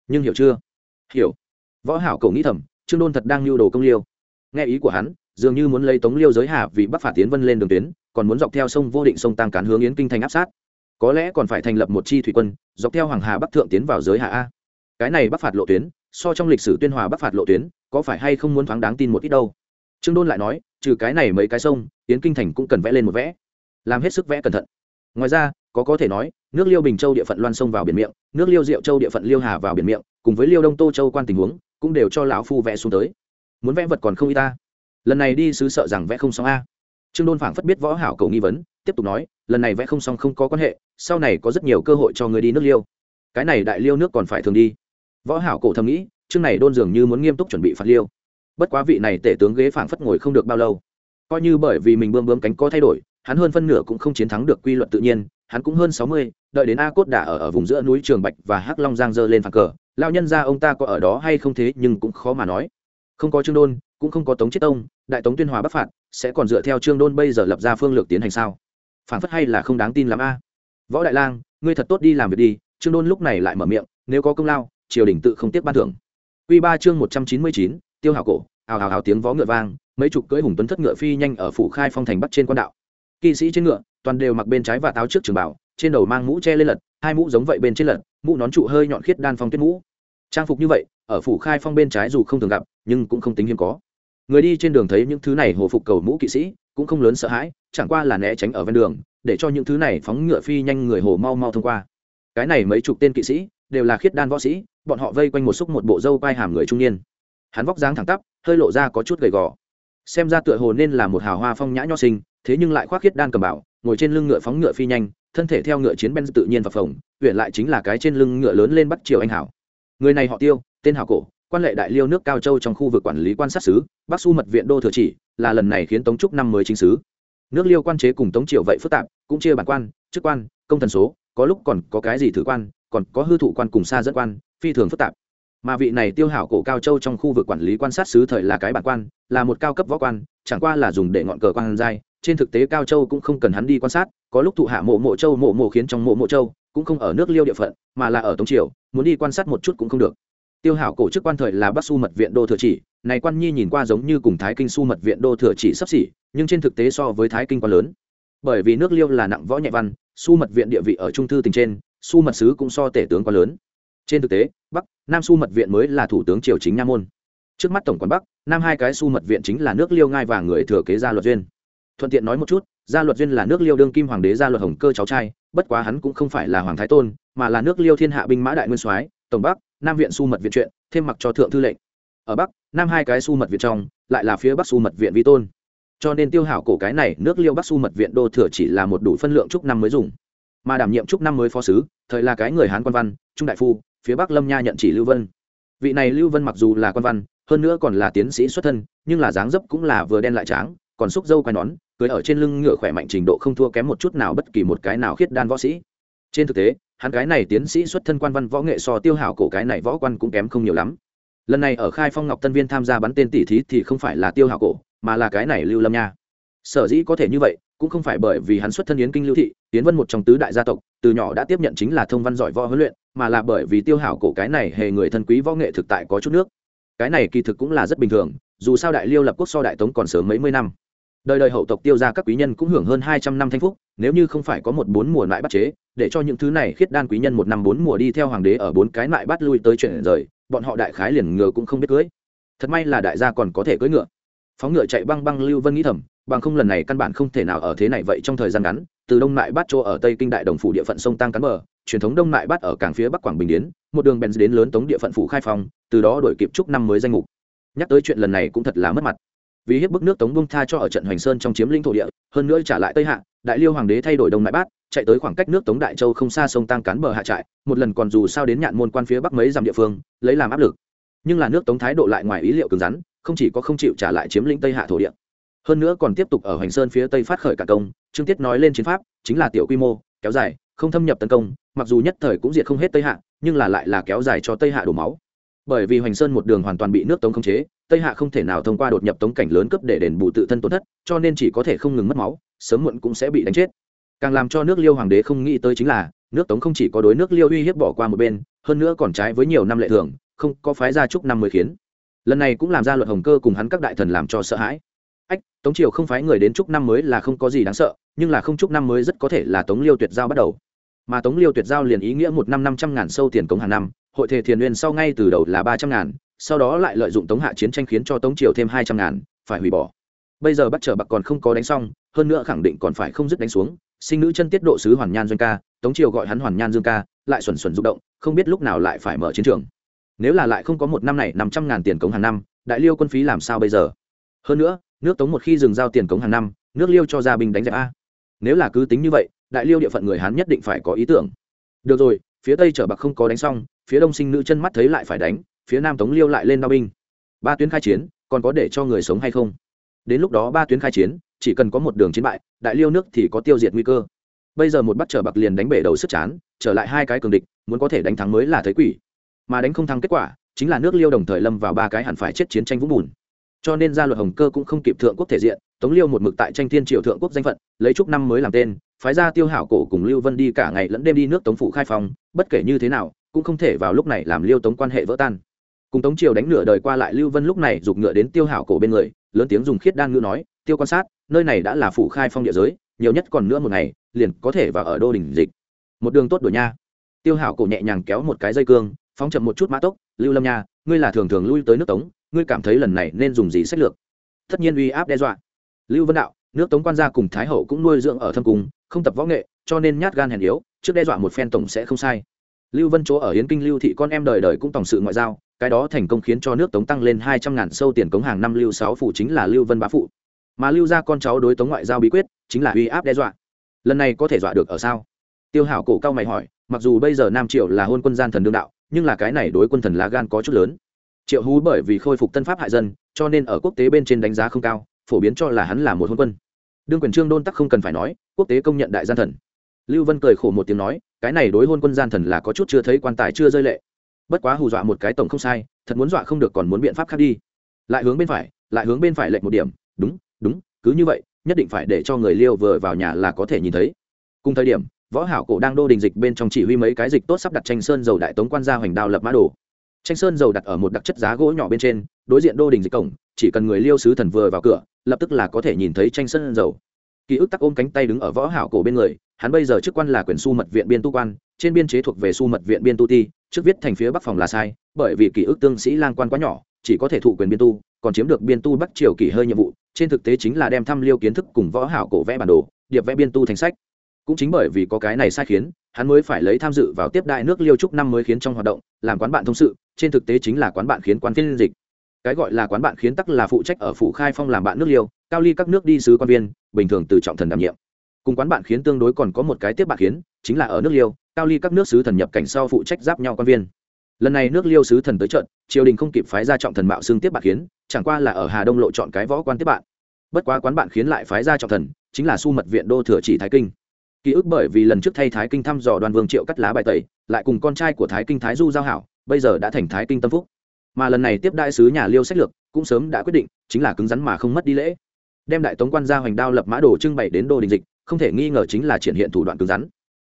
Nhưng hiểu chưa? Hiểu. Võ hảo cầu nghĩ thầm, trương đôn thật đang lưu đồ công liêu. Nghe ý của hắn, dường như muốn lấy tống liêu giới hà vì bắc phạt tiến vân lên đường tuyến, còn muốn dọc theo sông vô định sông tăng cán hướng yến kinh thành áp sát có lẽ còn phải thành lập một chi thủy quân, dọc theo hoàng hà bắc thượng tiến vào giới hạ a. Cái này bắc phạt lộ tuyến, so trong lịch sử tuyên hòa bắc phạt lộ tuyến, có phải hay không muốn thoáng đáng tin một ít đâu? Trương đôn lại nói, trừ cái này mấy cái sông tiến kinh thành cũng cần vẽ lên một vẽ. Làm hết sức vẽ cẩn thận. Ngoài ra, có có thể nói, nước liêu bình châu địa phận loan sông vào biển miệng, nước liêu diệu châu địa phận liêu hà vào biển miệng, cùng với liêu đông tô châu quan tình huống, cũng đều cho lão phu vẽ xuống tới. Muốn vẽ vật còn không y ta. Lần này đi sứ sợ rằng vẽ không xong a. Trương đôn phảng phất biết võ hảo cầu nghi vấn tiếp tục nói, lần này vẽ không xong không có quan hệ, sau này có rất nhiều cơ hội cho người đi nước liêu. Cái này đại liêu nước còn phải thường đi. Võ hảo cổ thầm nghĩ, chương này đôn dường như muốn nghiêm túc chuẩn bị phạt liêu. Bất quá vị này tể tướng ghế phảng phất ngồi không được bao lâu. Coi như bởi vì mình bươm bướm cánh có thay đổi, hắn hơn phân nửa cũng không chiến thắng được quy luật tự nhiên, hắn cũng hơn sáu mươi, đợi đến a cốt đả ở ở vùng giữa núi trường bạch và hắc long giang dơ lên phản cờ lao nhân ra ông ta có ở đó hay không thế nhưng cũng khó mà nói. Không có trương đôn, cũng không có tống chiết tông, đại tống tuyên hòa bắc phạt, sẽ còn dựa theo trương đôn bây giờ lập ra phương lược tiến hành sao? Phản phất hay là không đáng tin lắm a. Võ đại lang, ngươi thật tốt đi làm việc đi, trương đôn lúc này lại mở miệng, nếu có công lao, triều đình tự không tiếc ban thưởng. Q ba chương một trăm chín mươi chín, tiêu hào cổ hào hào hào tiếng vó ngựa vang, mấy chục cưỡi hùng tuấn thất ngựa phi nhanh ở phủ khai phong thành bắc trên quan đạo. Kỵ sĩ trên ngựa, toàn đều mặc bên trái và táo trước trường bảo, trên đầu mang mũ che lên lật, hai mũ giống vậy bên trên lật, mũ nón trụ hơi nhọn khiết đan phong tuyết mũ. Trang phục như vậy, ở phủ khai phong bên trái dù không thường gặp, nhưng cũng không tính hiếm có người đi trên đường thấy những thứ này hồ phục cầu mũ kỵ sĩ, cũng không lớn sợ hãi, chẳng qua là né tránh ở ven đường, để cho những thứ này phóng ngựa phi nhanh người hồ mau mau thông qua. Cái này mấy chục tên kỵ sĩ, đều là khiết đan võ sĩ, bọn họ vây quanh một xúc một bộ dâu quai hàm người trung niên. Hắn vóc dáng thẳng tắp, hơi lộ ra có chút gầy gò. Xem ra tựa hồ nên là một hào hoa phong nhã nho sinh, thế nhưng lại khoác khiết đan cầm bảo, ngồi trên lưng ngựa phóng ngựa phi nhanh, thân thể theo ngựa chiến ben tự nhiên và phồng huyện lại chính là cái trên lưng ngựa lớn lên bắt chiều anh hảo. Người này họ tiêu, tên hảo cổ quan lệ đại liêu nước cao châu trong khu vực quản lý quan sát xứ, bắc su mật viện đô thừa chỉ, là lần này khiến tống trúc năm mới chính xứ. Nước liêu quan chế cùng tống triều vậy phức tạp, cũng chia bản quan, chức quan, công thần số, có lúc còn có cái gì thử quan, còn có hư thụ quan cùng xa dẫn quan, phi thường phức tạp. Mà vị này tiêu hảo cổ cao châu trong khu vực quản lý quan sát xứ thời là cái bản quan, là một cao cấp võ quan, chẳng qua là dùng để ngọn cờ quan giai, trên thực tế cao châu cũng không cần hắn đi quan sát, có lúc thụ hạ mộ mộ châu mộ mộ khiến trong mộ mộ châu, cũng không ở nước liêu địa phận, mà là ở tống triều, muốn đi quan sát một chút cũng không được tiêu hảo cổ chức quan thời là bắc su mật viện đô thừa chỉ, này quan nhi nhìn qua giống như cùng thái kinh su mật viện đô thừa chỉ sắp xỉ, nhưng trên thực tế so với thái kinh quá lớn. Bởi vì nước liêu là nặng võ nhẹ văn su mật viện địa vị ở trung thư tình trên su mật sứ cũng so tể tướng quá lớn. Trên thực tế, bắc, nam su mật viện mới là thủ tướng triều chính nha môn. Trước mắt tổng quản bắc, nam hai cái su mật viện chính là nước liêu ngai và người thừa kế gia luật duyên. Thuận tiện nói một chút, gia luật duyên là nước liêu đương kim hoàng đế gia luật hồng cơ cháu trai, bất quá hắn cũng không phải là hoàng thái tôn, mà là nước liêu thiên hạ binh mã đại nguyên soái, tổng bắc nam viện su mật viện chuyện, thêm mặc cho thượng thư lệnh. Ở bắc, nam hai cái su mật viện trong, lại là phía bắc su mật viện vi tôn. Cho nên tiêu hảo cổ cái này, nước liêu bắc su mật viện đô thừa chỉ là một đủ phân lượng chúc năm mới dùng. Mà đảm nhiệm chúc năm mới phó sứ, thời là cái người hán quan văn, trung đại phu, phía bắc lâm nha nhận chỉ lưu vân. Vị này lưu vân mặc dù là quan văn, hơn nữa còn là tiến sĩ xuất thân, nhưng là dáng dấp cũng là vừa đen lại tráng, còn xúc dâu quai nón, cưới ở trên lưng ngựa khỏe mạnh trình độ không thua kém một chút nào bất kỳ một cái nào khiết đan võ sĩ. Trên thực tế hắn cái này tiến sĩ xuất thân quan văn võ nghệ so tiêu hảo cổ cái này võ quan cũng kém không nhiều lắm. Lần này ở khai phong ngọc tân viên tham gia bắn tên tỷ thí thì không phải là tiêu hảo cổ, mà là cái này lưu lâm nha. Sở dĩ có thể như vậy, cũng không phải bởi vì hắn xuất thân yến kinh lưu thị, yến vân một trong tứ đại gia tộc, từ nhỏ đã tiếp nhận chính là thông văn giỏi võ huấn luyện, mà là bởi vì tiêu hảo cổ cái này hề người thân quý võ nghệ thực tại có chút nước. Cái này kỳ thực cũng là rất bình thường, dù sao đại liêu lập quốc so đại tống còn sớm mấy mươi năm đời đời hậu tộc tiêu ra các quý nhân cũng hưởng hơn hai trăm năm thanh phúc, nếu như không phải có một bốn mùa lại bắt chế, để cho những thứ này khiết đan quý nhân một năm bốn mùa đi theo hoàng đế ở bốn cái lại bắt lui tới chuyện rời, bọn họ đại khái liền ngựa cũng không biết cưới. Thật may là đại gia còn có thể cưỡi ngựa. Phóng ngựa chạy băng băng lưu vân nghĩ thầm, bằng không lần này căn bản không thể nào ở thế này vậy trong thời gian ngắn, từ đông mại bát chỗ ở tây kinh đại đồng phủ địa phận sông tăng cắn bờ, truyền thống đông mại bát ở cảng phía bắc quảng bình điến một đường bèn đến lớn tống địa phận phủ khai phong, từ đó đổi kịp chúc năm mới danh mục. Nhắc tới chuyện lần này cũng thật là mất mặt vì hiếp bức nước tống bông tha cho ở trận hoành sơn trong chiếm lĩnh thổ địa, hơn nữa trả lại tây hạ, đại liêu hoàng đế thay đổi đông mại bát, chạy tới khoảng cách nước tống đại châu không xa sông tăng cán bờ hạ trại, một lần còn dù sao đến nhạn môn quan phía bắc mấy dặm địa phương, lấy làm áp lực. Nhưng là nước tống thái độ lại ngoài ý liệu cứng rắn, không chỉ có không chịu trả lại chiếm lĩnh tây hạ thổ địa. Hơn nữa còn tiếp tục ở hoành sơn phía tây phát khởi cả công, trương tiết nói lên chiến pháp, chính là tiểu quy mô, kéo dài, không thâm nhập tấn công, mặc dù nhất thời cũng diệt không hết tây hạ, nhưng là lại là kéo dài cho tây hạ đổ máu. Bởi vì hoành sơn một đường hoàn toàn bị nước tống khống chế tây hạ không thể nào thông qua đột nhập tống cảnh lớn cấp để đền bù tự thân tổn thất, cho nên chỉ có thể không ngừng mất máu, sớm muộn cũng sẽ bị đánh chết. Càng làm cho nước liêu hoàng đế không nghĩ tới chính là, nước tống không chỉ có đối nước liêu uy hiếp bỏ qua một bên, hơn nữa còn trái với nhiều năm lệ thường, không có phái ra chúc năm mới khiến. Lần này cũng làm ra luật hồng cơ cùng hắn các đại thần làm cho sợ hãi. Ách, tống triều không phái người đến chúc năm mới là không có gì đáng sợ, nhưng là không chúc năm mới rất có thể là tống liêu tuyệt giao bắt đầu. Mà tống liêu tuyệt giao liền ý nghĩa một năm năm trăm ngàn sâu tiền cống hàng năm, hội thể thiền nguyên sau ngay từ đầu là ba trăm ngàn sau đó lại lợi dụng tống hạ chiến tranh khiến cho tống triều thêm hai trăm ngàn, phải hủy bỏ. Bây giờ bắt trở bạc còn không có đánh xong, hơn nữa khẳng định còn phải không dứt đánh xuống. Sinh nữ chân tiết độ sứ hoàn nhan doanh ca, tống triều gọi hắn hoàn nhan dương ca, lại xuẩn xuẩn rụng động, không biết lúc nào lại phải mở chiến trường. Nếu là lại không có một năm này, năm trăm ngàn tiền cống hàng năm, đại liêu quân phí làm sao bây giờ? Hơn nữa, nước tống một khi dừng giao tiền cống hàng năm, nước liêu cho gia binh đánh dẹp a. Nếu là cứ tính như vậy, đại liêu địa phận người hán nhất định phải có ý tưởng. Được rồi, phía tây trở bạc không có đánh xong, phía đông sinh nữ chân mắt thấy lại phải đánh phía nam tống liêu lại lên đao binh. Ba tuyến khai chiến, còn có để cho người sống hay không? Đến lúc đó ba tuyến khai chiến, chỉ cần có một đường chiến bại, đại liêu nước thì có tiêu diệt nguy cơ. Bây giờ một bắt trở bạc liền đánh bể đầu sức chán, trở lại hai cái cường địch, muốn có thể đánh thắng mới là thấy quỷ. Mà đánh không thắng kết quả, chính là nước liêu đồng thời lâm vào ba cái hẳn phải chết chiến tranh vũng bùn. Cho nên gia luật hồng cơ cũng không kịp thượng quốc thể diện, tống liêu một mực tại tranh thiên triều thượng quốc danh phận, lấy chúc năm mới làm tên, phái ra tiêu hảo cổ cùng lưu vân đi cả ngày lẫn đêm đi nước tống phủ khai phong, bất kể như thế nào, cũng không thể vào lúc này làm liêu tống quan hệ vỡ tan cùng tống triều đánh nửa đời qua lại, lưu vân lúc này giục ngựa đến tiêu hảo cổ bên người, lớn tiếng dùng khiết đan ngữ nói, tiêu quan sát, nơi này đã là phủ khai phong địa giới, nhiều nhất còn nữa một ngày, liền có thể vào ở đô đình dịch. Một đường tốt đổi nha. Tiêu hảo cổ nhẹ nhàng kéo một cái dây cương, phóng chậm một chút mã tốc, lưu lâm nha, ngươi là thường thường lui tới nước tống, ngươi cảm thấy lần này nên dùng gì sách lược? Tất nhiên uy áp đe dọa. Lưu vân đạo, nước tống quan gia cùng thái hậu cũng nuôi dưỡng ở thâm cung, không tập võ nghệ, cho nên nhát gan hèn yếu, trước đe dọa một phen tổng sẽ không sai lưu vân chỗ ở hiến kinh lưu thị con em đời đời cũng tổng sự ngoại giao, cái đó thành công khiến cho nước tống tăng lên hai trăm ngàn sâu tiền cống hàng năm lưu sáu phụ chính là lưu vân bá phụ. Mà lưu ra con cháu đối tống ngoại giao bí quyết chính là uy áp đe dọa. Lần này có thể dọa được ở sao? Tiêu hảo cổ cao mày hỏi, mặc dù bây giờ nam triệu là hôn quân gian thần đương đạo, nhưng là cái này đối quân thần lá gan có chút lớn. Triệu hú bởi vì khôi phục tân pháp hại dân, cho nên ở quốc tế bên trên đánh giá không cao, phổ biến cho là hắn là một hôn quân. Đương quyền trương đôn tắc không cần phải nói, quốc tế công nhận đại gian thần. Lưu vân cười khổ một tiếng nói cái này đối hôn quân gian thần là có chút chưa thấy quan tài chưa rơi lệ. Bất quá hù dọa một cái tổng không sai, thật muốn dọa không được còn muốn biện pháp khác đi. Lại hướng bên phải, lại hướng bên phải lệnh một điểm. Đúng đúng, cứ như vậy, nhất định phải để cho người liêu vừa vào nhà là có thể nhìn thấy. Cùng thời điểm, võ hảo cổ đang đô đình dịch bên trong chỉ huy mấy cái dịch tốt sắp đặt tranh sơn dầu đại tống quan gia hoành đao lập mã đồ. Tranh sơn dầu đặt ở một đặc chất giá gỗ nhỏ bên trên, đối diện đô đình dịch cổng, chỉ cần người liêu sứ thần vừa vào cửa, lập tức là có thể nhìn thấy tranh sơn dầu. Ký ức tắc ôm cánh tay đứng ở võ hảo cổ bên người hắn bây giờ chức quan là quyền su mật viện biên tu quan, trên biên chế thuộc về su mật viện biên tu ti, trước viết thành phía bắc phòng là sai, bởi vì ký ức tương sĩ lang quan quá nhỏ, chỉ có thể thụ quyền biên tu, còn chiếm được biên tu bắc triều kỳ hơi nhiệm vụ, trên thực tế chính là đem thăm liêu kiến thức cùng võ hảo cổ vẽ bản đồ, điệp vẽ biên tu thành sách. Cũng chính bởi vì có cái này sai khiến, hắn mới phải lấy tham dự vào tiếp đại nước liêu trúc năm mới khiến trong hoạt động, làm quán bạn thông sự, trên thực tế chính là quán bạn khiến quán phiên dịch. Cái gọi là quán bạn khiến tắc là phụ trách ở phủ khai phong làm bạn nước liêu, cao ly các nước đi sứ quan viên, bình thường từ trọng thần đảm nhiệm cùng quán bạn khiến tương đối còn có một cái tiếp bạn khiến, chính là ở nước liêu, cao ly các nước sứ thần nhập cảnh sau phụ trách giáp nhau quan viên. Lần này nước liêu sứ thần tới trận, triều đình không kịp phái ra trọng thần mạo xương tiếp bạn khiến, chẳng qua là ở hà đông lộ chọn cái võ quan tiếp bạn. Bất quá quán bạn khiến lại phái ra trọng thần, chính là su mật viện đô thừa chỉ thái kinh. Ký ức bởi vì lần trước thay thái kinh thăm dò đoàn vương triệu cắt lá bài tẩy, lại cùng con trai của thái kinh thái du giao hảo, bây giờ đã thành thái kinh tâm phúc. Mà lần này tiếp đại sứ nhà liêu sách lược, cũng sớm đã quyết định, chính là cứng rắn mà không mất đi lễ. Đem đại tống quan gia hoành đao lập mã đồ trưng bày đến đô đình dịch không thể nghi ngờ chính là triển hiện thủ đoạn cứng rắn.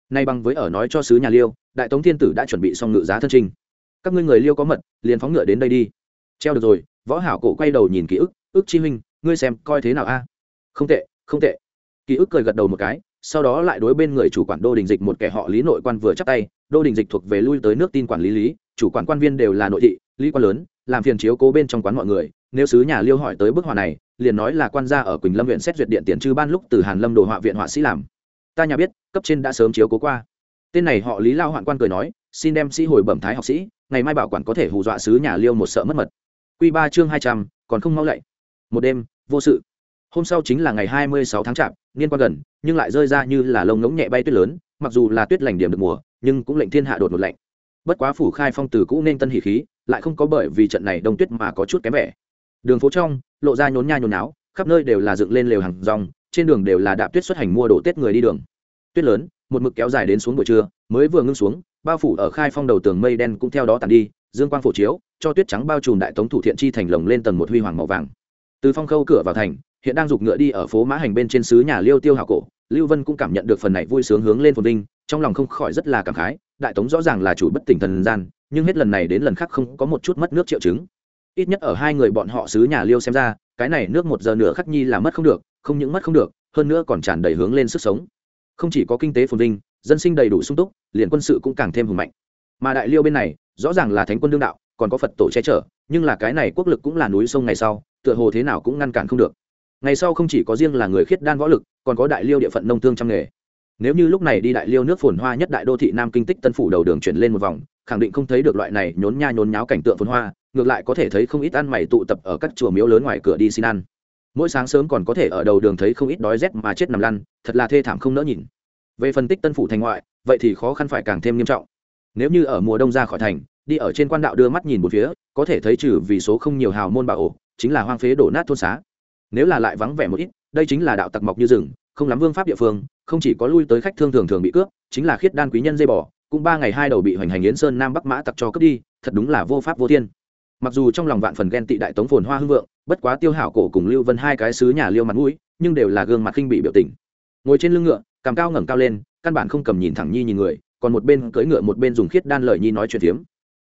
Nay bằng với ở nói cho sứ nhà liêu, đại tống thiên tử đã chuẩn bị xong ngự giá thân trinh các ngươi người liêu có mật, liền phóng ngựa đến đây đi. Treo được rồi, võ hảo cổ quay đầu nhìn ký ức ức chi huynh, ngươi xem, coi thế nào a? Không tệ không tệ. Ký ức cười gật đầu một cái, sau đó lại đối bên người chủ quản đô đình dịch một kẻ họ lý nội quan vừa chắc tay, đô đình dịch thuộc về lui tới nước tin quản lý lý, chủ quản quan viên đều là nội thị, lý quan lớn làm phiền chiếu cố bên trong quán mọi người, nếu sứ nhà liêu hỏi tới bức họa này, liền nói là quan gia ở quỳnh lâm huyện xét duyệt điện tiền chư ban lúc từ hàn lâm đồ họa viện họa sĩ làm. Ta nhà biết, cấp trên đã sớm chiếu cố qua. Tên này họ lý lao hoạn quan cười nói, xin đem sĩ hồi bẩm thái học sĩ, ngày mai bảo quản có thể hù dọa sứ nhà liêu một sợ mất mật. Q ba chương hai trăm, còn không mau lạy. Một đêm, vô sự. Hôm sau chính là ngày hai mươi sáu tháng chạp, niên quan gần, nhưng lại rơi ra như là lông ngỗng nhẹ bay tuyết lớn, mặc dù là tuyết lành điểm được mùa, nhưng cũng lệnh thiên hạ đột một lạnh. Bất quá phủ khai phong từ cũ nên tân hỉ khí lại không có bởi vì trận này đông tuyết mà có chút kém vẻ. Đường phố trong, lộ ra nhốn nha nhốn náo khắp nơi đều là dựng lên lều hàng rong, trên đường đều là đạp tuyết xuất hành mua đồ tết người đi đường. Tuyết lớn, một mực kéo dài đến xuống buổi trưa, mới vừa ngưng xuống, bao phủ ở khai phong đầu tường mây đen cũng theo đó tàn đi, dương quang phổ chiếu, cho tuyết trắng bao trùm đại tống thủ thiện chi thành lồng lên tầng một huy hoàng màu vàng. Từ phong khâu cửa vào thành, hiện đang giục ngựa đi ở phố mã hành bên trên sứ nhà liêu tiêu hảo cổ, lưu vân cũng cảm nhận được phần này vui sướng hướng lên phồn vinh, trong lòng không khỏi rất là cảm khái, đại tống rõ ràng là chủ bất tỉnh thần gian nhưng hết lần này đến lần khác không có một chút mất nước triệu chứng. Ít nhất ở hai người bọn họ xứ nhà liêu xem ra, cái này nước một giờ nửa khắc nhi là mất không được, không những mất không được, hơn nữa còn tràn đầy hướng lên sức sống. Không chỉ có kinh tế phồn vinh, dân sinh đầy đủ sung túc, liền quân sự cũng càng thêm hùng mạnh. Mà đại liêu bên này, rõ ràng là thánh quân đương đạo, còn có phật tổ che chở, nhưng là cái này quốc lực cũng là núi sông ngày sau, tựa hồ thế nào cũng ngăn cản không được. Ngày sau không chỉ có riêng là người khiết đan võ lực, còn có đại liêu địa phận nông thương trăm nghề. Nếu như lúc này đi đại liêu nước phồn hoa nhất đại đô thị nam kinh tích tân phủ đầu đường chuyển lên một vòng khẳng định không thấy được loại này nhốn nha nhốn nháo cảnh tượng phồn hoa, ngược lại có thể thấy không ít ăn mày tụ tập ở các chùa miếu lớn ngoài cửa đi xin ăn. Mỗi sáng sớm còn có thể ở đầu đường thấy không ít đói rét mà chết nằm lăn, thật là thê thảm không nỡ nhìn. Về phân tích tân phủ thành ngoại, vậy thì khó khăn phải càng thêm nghiêm trọng. Nếu như ở mùa đông ra khỏi thành, đi ở trên quan đạo đưa mắt nhìn một phía, có thể thấy trừ vì số không nhiều hào môn bà ổ, chính là hoang phế đổ nát thôn xá. Nếu là lại vắng vẻ một ít, đây chính là đạo tặc mọc như rừng, không lắm vương pháp địa phương, không chỉ có lui tới khách thương thường thường bị cướp, chính là khiết đan quý nhân dây bỏ cũng ba ngày hai đầu bị hoành hành yến sơn nam bắc mã tặc cho cướp đi, thật đúng là vô pháp vô thiên. Mặc dù trong lòng vạn phần ghen tị đại tống phồn hoa hưng vượng, bất quá tiêu hảo cổ cùng lưu vân hai cái sứ nhà liêu mặt mũi, nhưng đều là gương mặt khinh bị biểu tình. Ngồi trên lưng ngựa, cằm cao ngẩng cao lên, căn bản không cầm nhìn thẳng nhi nhìn người, còn một bên cưỡi ngựa một bên dùng khiết đan lời nhi nói chuyện tiếm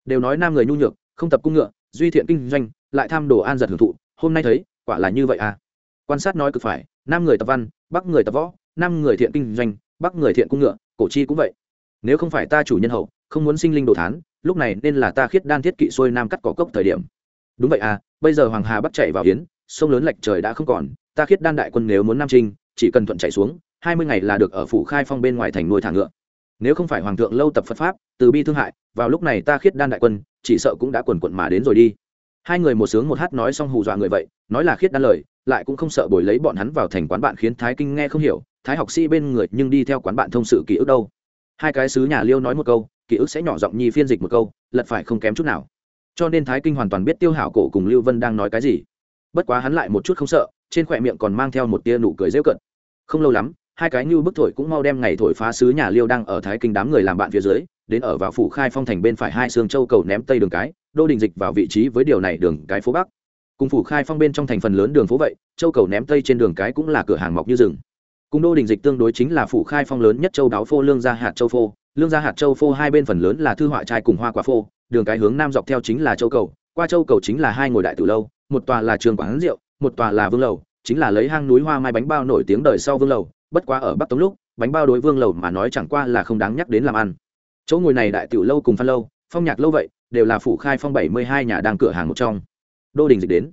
đều nói nam người nhu nhược, không tập cung ngựa, duy thiện kinh doanh, lại tham đồ an giật hưởng thụ, hôm nay thấy, quả là như vậy à. Quan sát nói cực phải, nam người tập văn, bắc người tập võ, nam người thiện kinh doanh, bắc người thiện cung ngựa, cổ chi cũng vậy nếu không phải ta chủ nhân hậu, không muốn sinh linh đồ thán, lúc này nên là ta khiết đan thiết kỵ xuôi nam cắt cỏ cốc thời điểm. Đúng vậy à bây giờ hoàng hà bắt chạy vào yến sông lớn lệch trời đã không còn, ta khiết đan đại quân nếu muốn nam trinh, chỉ cần thuận chạy xuống, hai mươi ngày là được ở phủ khai phong bên ngoài thành nuôi thả ngựa. Nếu không phải hoàng thượng lâu tập phật pháp, từ bi thương hại, vào lúc này ta khiết đan đại quân, chỉ sợ cũng đã quần quận mà đến rồi đi. Hai người một sướng một hát nói xong hù dọa người vậy, nói là khiết đan lời, lại cũng không sợ bồi lấy bọn hắn vào thành quán bạn khiến thái kinh nghe không hiểu, thái học sĩ bên người nhưng đi theo quán bạn thông sự ký ức đâu hai cái sứ nhà liêu nói một câu, ký ức sẽ nhỏ giọng nhi phiên dịch một câu, lật phải không kém chút nào. Cho nên thái kinh hoàn toàn biết tiêu hảo cổ cùng lưu vân đang nói cái gì. Bất quá hắn lại một chút không sợ, trên khỏe miệng còn mang theo một tia nụ cười rêu cận không lâu lắm, hai cái như bức thổi cũng mau đem ngày thổi phá sứ nhà liêu đang ở thái kinh đám người làm bạn phía dưới, đến ở vào phủ khai phong thành bên phải hai xương châu cầu ném tây đường cái, đô đình dịch vào vị trí với điều này đường cái phố bắc. Cùng phủ khai phong bên trong thành phần lớn đường phố vậy, châu cầu ném tây trên đường cái cũng là cửa hàng mọc như rừng cùng đô đình dịch tương đối chính là phủ khai phong lớn nhất châu đáo phô, lương gia hạt châu phô. Lương gia hạt châu phô hai bên phần lớn là thư họa trai cùng hoa quả phô, đường cái hướng nam dọc theo chính là châu cầu, qua châu cầu chính là hai ngồi đại từ lâu, một tòa là trường quán rượu, một tòa là vương lầu, chính là lấy hang núi hoa mai bánh bao nổi tiếng đời sau vương lầu, bất quá ở bắc tống lúc, bánh bao đối vương lầu mà nói chẳng qua là không đáng nhắc đến làm ăn. Chỗ ngồi này đại tiểu lâu cùng phan lâu, phong nhạc lâu vậy, đều là phủ khai phong bảy mươi hai nhà đang cửa hàng một trong. Đô đình dịch đến.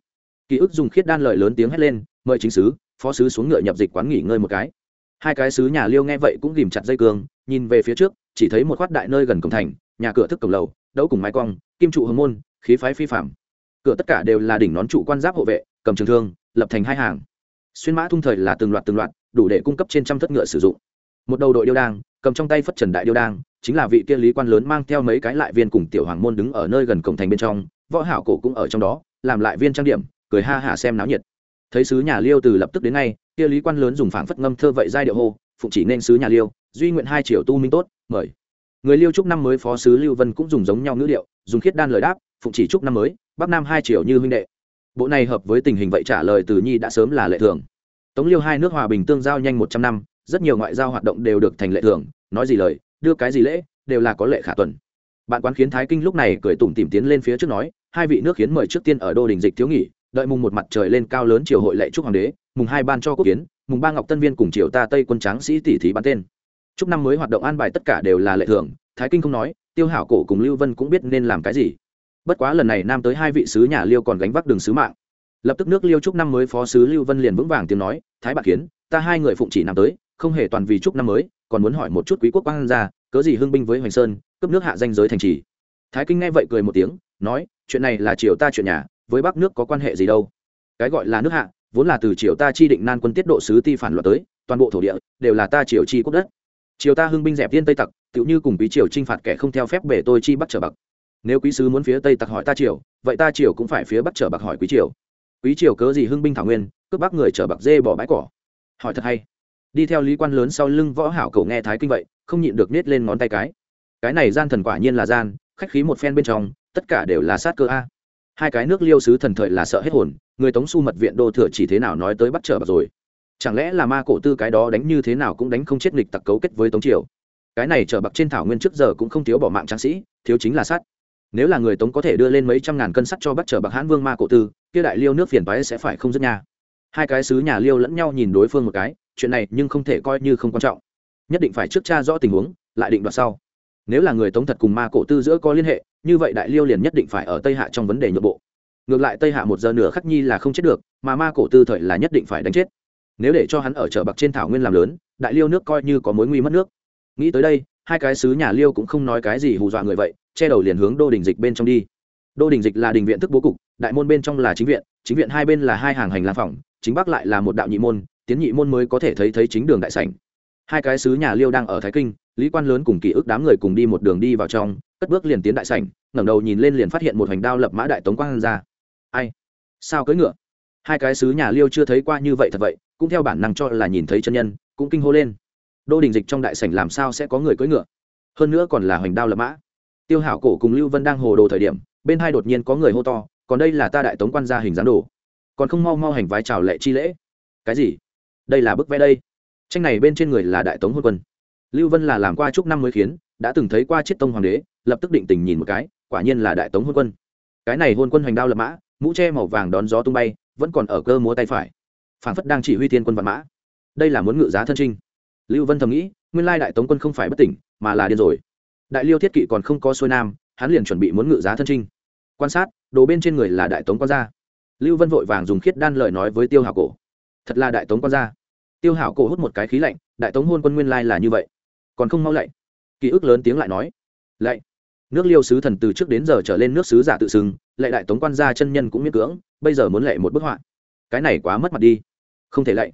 Ký ức dùng khiết đan lợi lớn tiếng hét lên, mời chính sứ phó sứ xuống ngựa nhập dịch quán nghỉ ngơi một cái. Hai cái sứ nhà liêu nghe vậy cũng ghìm chặt dây cương, nhìn về phía trước, chỉ thấy một khoát đại nơi gần cổng thành, nhà cửa thức cổng lầu, đấu cùng mái cong, kim trụ hồng môn, khí phái phi phạm cửa tất cả đều là đỉnh nón trụ quan giáp hộ vệ, cầm trường thương, lập thành hai hàng. Xuyên mã thung thời là từng loạt từng loạt, đủ để cung cấp trên trăm thất ngựa sử dụng. Một đầu đội điêu đang, cầm trong tay phất trần đại điêu đang, chính là vị kia lý quan lớn mang theo mấy cái lại viên cùng tiểu hoàng môn đứng ở nơi gần cổng thành bên trong, võ hảo cổ cũng ở trong đó, làm lại viên trang điểm, cười ha hả xem náo nhiệt thấy sứ nhà liêu từ lập tức đến ngay, kia lý quan lớn dùng phảng phất ngâm thơ vậy giai điệu hô, phụng chỉ nên sứ nhà liêu, duy nguyện hai triệu tu minh tốt, mời. Người liêu chúc năm mới phó sứ lưu vân cũng dùng giống nhau ngữ điệu, dùng khiết đan lời đáp, phụng chỉ chúc năm mới, bắc nam hai triệu như huynh đệ. Bộ này hợp với tình hình vậy trả lời từ nhi đã sớm là lệ thường. Tống liêu hai nước hòa bình tương giao nhanh một trăm năm, rất nhiều ngoại giao hoạt động đều được thành lệ thường, nói gì lời, đưa cái gì lễ, đều là có lệ khả tuần. Bạn quán khiến thái kinh lúc này cười tủm tìm tiến lên phía trước nói, hai vị nước khiến mời trước tiên ở đô đình dịch thiếu nghỉ đợi mùng một mặt trời lên cao lớn triều hội lệ chúc hoàng đế, mùng hai ban cho quốc kiến, mùng ba ngọc tân viên cùng triều ta tây quân tráng sĩ tỷ thí bắn tên. Chúc năm mới hoạt động an bài tất cả đều là lệ thường, thái kinh không nói, tiêu hảo cổ cùng lưu vân cũng biết nên làm cái gì. Bất quá lần này nam tới hai vị sứ nhà liêu còn gánh vác đường sứ mạng. Lập tức nước liêu chúc năm mới phó sứ lưu vân liền vững vàng tiếng nói, thái bạc kiến, ta hai người phụng chỉ nam tới, không hề toàn vì chúc năm mới, còn muốn hỏi một chút quý quốc quan ra cớ gì hưng binh với hoành sơn cấp nước hạ danh giới thành trì? Thái kinh nghe vậy cười một tiếng, nói, chuyện này là triều ta chuyện nhà với bắc nước có quan hệ gì đâu. Cái gọi là nước hạ, vốn là từ triều ta chi định nan quân tiết độ sứ ti phản loạn tới, toàn bộ thổ địa đều là ta triều chi quốc đất. Triều ta hưng binh dẹp tiên tây tặc, tựu như cùng quý triều t r i n h phạt kẻ không theo phép bể tôi chi bắc trở bậc nếu quý sứ muốn phía tây tặc hỏi ta triều, vậy ta triều cũng phải phía bắc trở bậc hỏi quý triều. Quý triều cớ gì hưng binh thảo nguyên, cướp bắc người trở bậc dê bỏ bãi cỏ? Hỏi thật hay. Đi theo lý quan lớn sau lưng võ hảo cầu nghe thái kinh vậy, không nhịn được nết lên ngón tay cái. Cái này gian thần quả nhiên là gian, khách khí một phen bên trong, tất cả đều là sát cơ a hai cái nước liêu sứ thần thời là sợ hết hồn, người tống su mật viện đô thừa chỉ thế nào nói tới bắt trở bạc rồi. Chẳng lẽ là ma cổ tư cái đó đánh như thế nào cũng đánh không chết nghịch tặc cấu kết với tống triều? Cái này trở bạc trên thảo nguyên trước giờ cũng không thiếu bỏ mạng tráng sĩ, thiếu chính là sắt nếu là người tống có thể đưa lên mấy trăm ngàn cân sắt cho bắt trở bạc hãn vương ma cổ tư, kia đại liêu nước phiền bái sẽ phải không dứt nha. Hai cái sứ nhà liêu lẫn nhau nhìn đối phương một cái, chuyện này nhưng không thể coi như không quan trọng. Nhất định phải trước cha rõ tình huống, lại định đoạt sau. Nếu là người tống thật cùng ma cổ tư giữa có liên hệ như vậy đại liêu liền nhất định phải ở tây hạ trong vấn đề nhượng bộ. Ngược lại tây hạ một giờ nửa khắc nhi là không chết được, mà ma cổ tư thời là nhất định phải đánh chết. Nếu để cho hắn ở chợ bạc trên thảo nguyên làm lớn, đại liêu nước coi như có mối nguy mất nước. Nghĩ tới đây, hai cái sứ nhà liêu cũng không nói cái gì hù dọa người vậy, che đầu liền hướng đô đình dịch bên trong đi. Đô đình dịch là đình viện thức bố cục, đại môn bên trong là chính viện chính viện hai bên là hai hàng hành lang phòng, chính bắc lại là một đạo nhị môn, tiến nhị môn mới có thể thấy thấy chính đường đại sảnh. Hai cái sứ nhà liêu đang ở thái kinh lý quan lớn cùng ký ức đám người cùng đi một đường đi vào trong, cất bước liền tiến đại sảnh, ngẩng đầu nhìn lên liền phát hiện một hành đao lập mã đại tống quang ra. Ai? Sao cưỡi ngựa? Hai cái sứ nhà liêu chưa thấy qua như vậy thật vậy, cũng theo bản năng cho là nhìn thấy chân nhân, cũng kinh hô lên. Đô đình dịch trong đại sảnh làm sao sẽ có người cưỡi ngựa? Hơn nữa còn là hoành đao lập mã. Tiêu hảo cổ cùng lưu vân đang hồ đồ thời điểm, bên hai đột nhiên có người hô to, còn đây là ta đại tống quan gia hình dáng đồ. Còn không mau mau hành vái chào lệ chi lễ. Cái gì? Đây là bức vẽ đây. Tranh này bên trên người là đại tống hôn quân lưu vân là làm qua chúc năm mới khiến, đã từng thấy qua chiết tông hoàng đế, lập tức định tình nhìn một cái, quả nhiên là đại tống hôn quân. Cái này hôn quân hoành đao lập mã, mũ tre màu vàng đón gió tung bay, vẫn còn ở cơ múa tay phải. Phản phất đang chỉ huy thiên quân vạn mã. Đây là muốn ngự giá thân trinh. Lưu vân thầm nghĩ, nguyên lai đại tống quân không phải bất tỉnh, mà là điên rồi. Đại liêu thiết kỵ còn không có xuôi nam, hắn liền chuẩn bị muốn ngự giá thân trinh. Quan sát, đồ bên trên người là đại tống quan gia. Lưu vân vội vàng dùng khiết đan lời nói với tiêu hảo cổ. Thật là đại tống quan gia. Tiêu hảo cổ hút một cái khí lạnh, đại tống hôn quân nguyên lai là như vậy còn không mau lạy. Ký ức lớn tiếng lại nói lạy. Nước liêu sứ thần từ trước đến giờ trở lên nước sứ giả tự xưng lệ đại tống quan gia chân nhân cũng miễn cưỡng bây giờ muốn lệ một bức họa. Cái này quá mất mặt đi. Không thể lạy.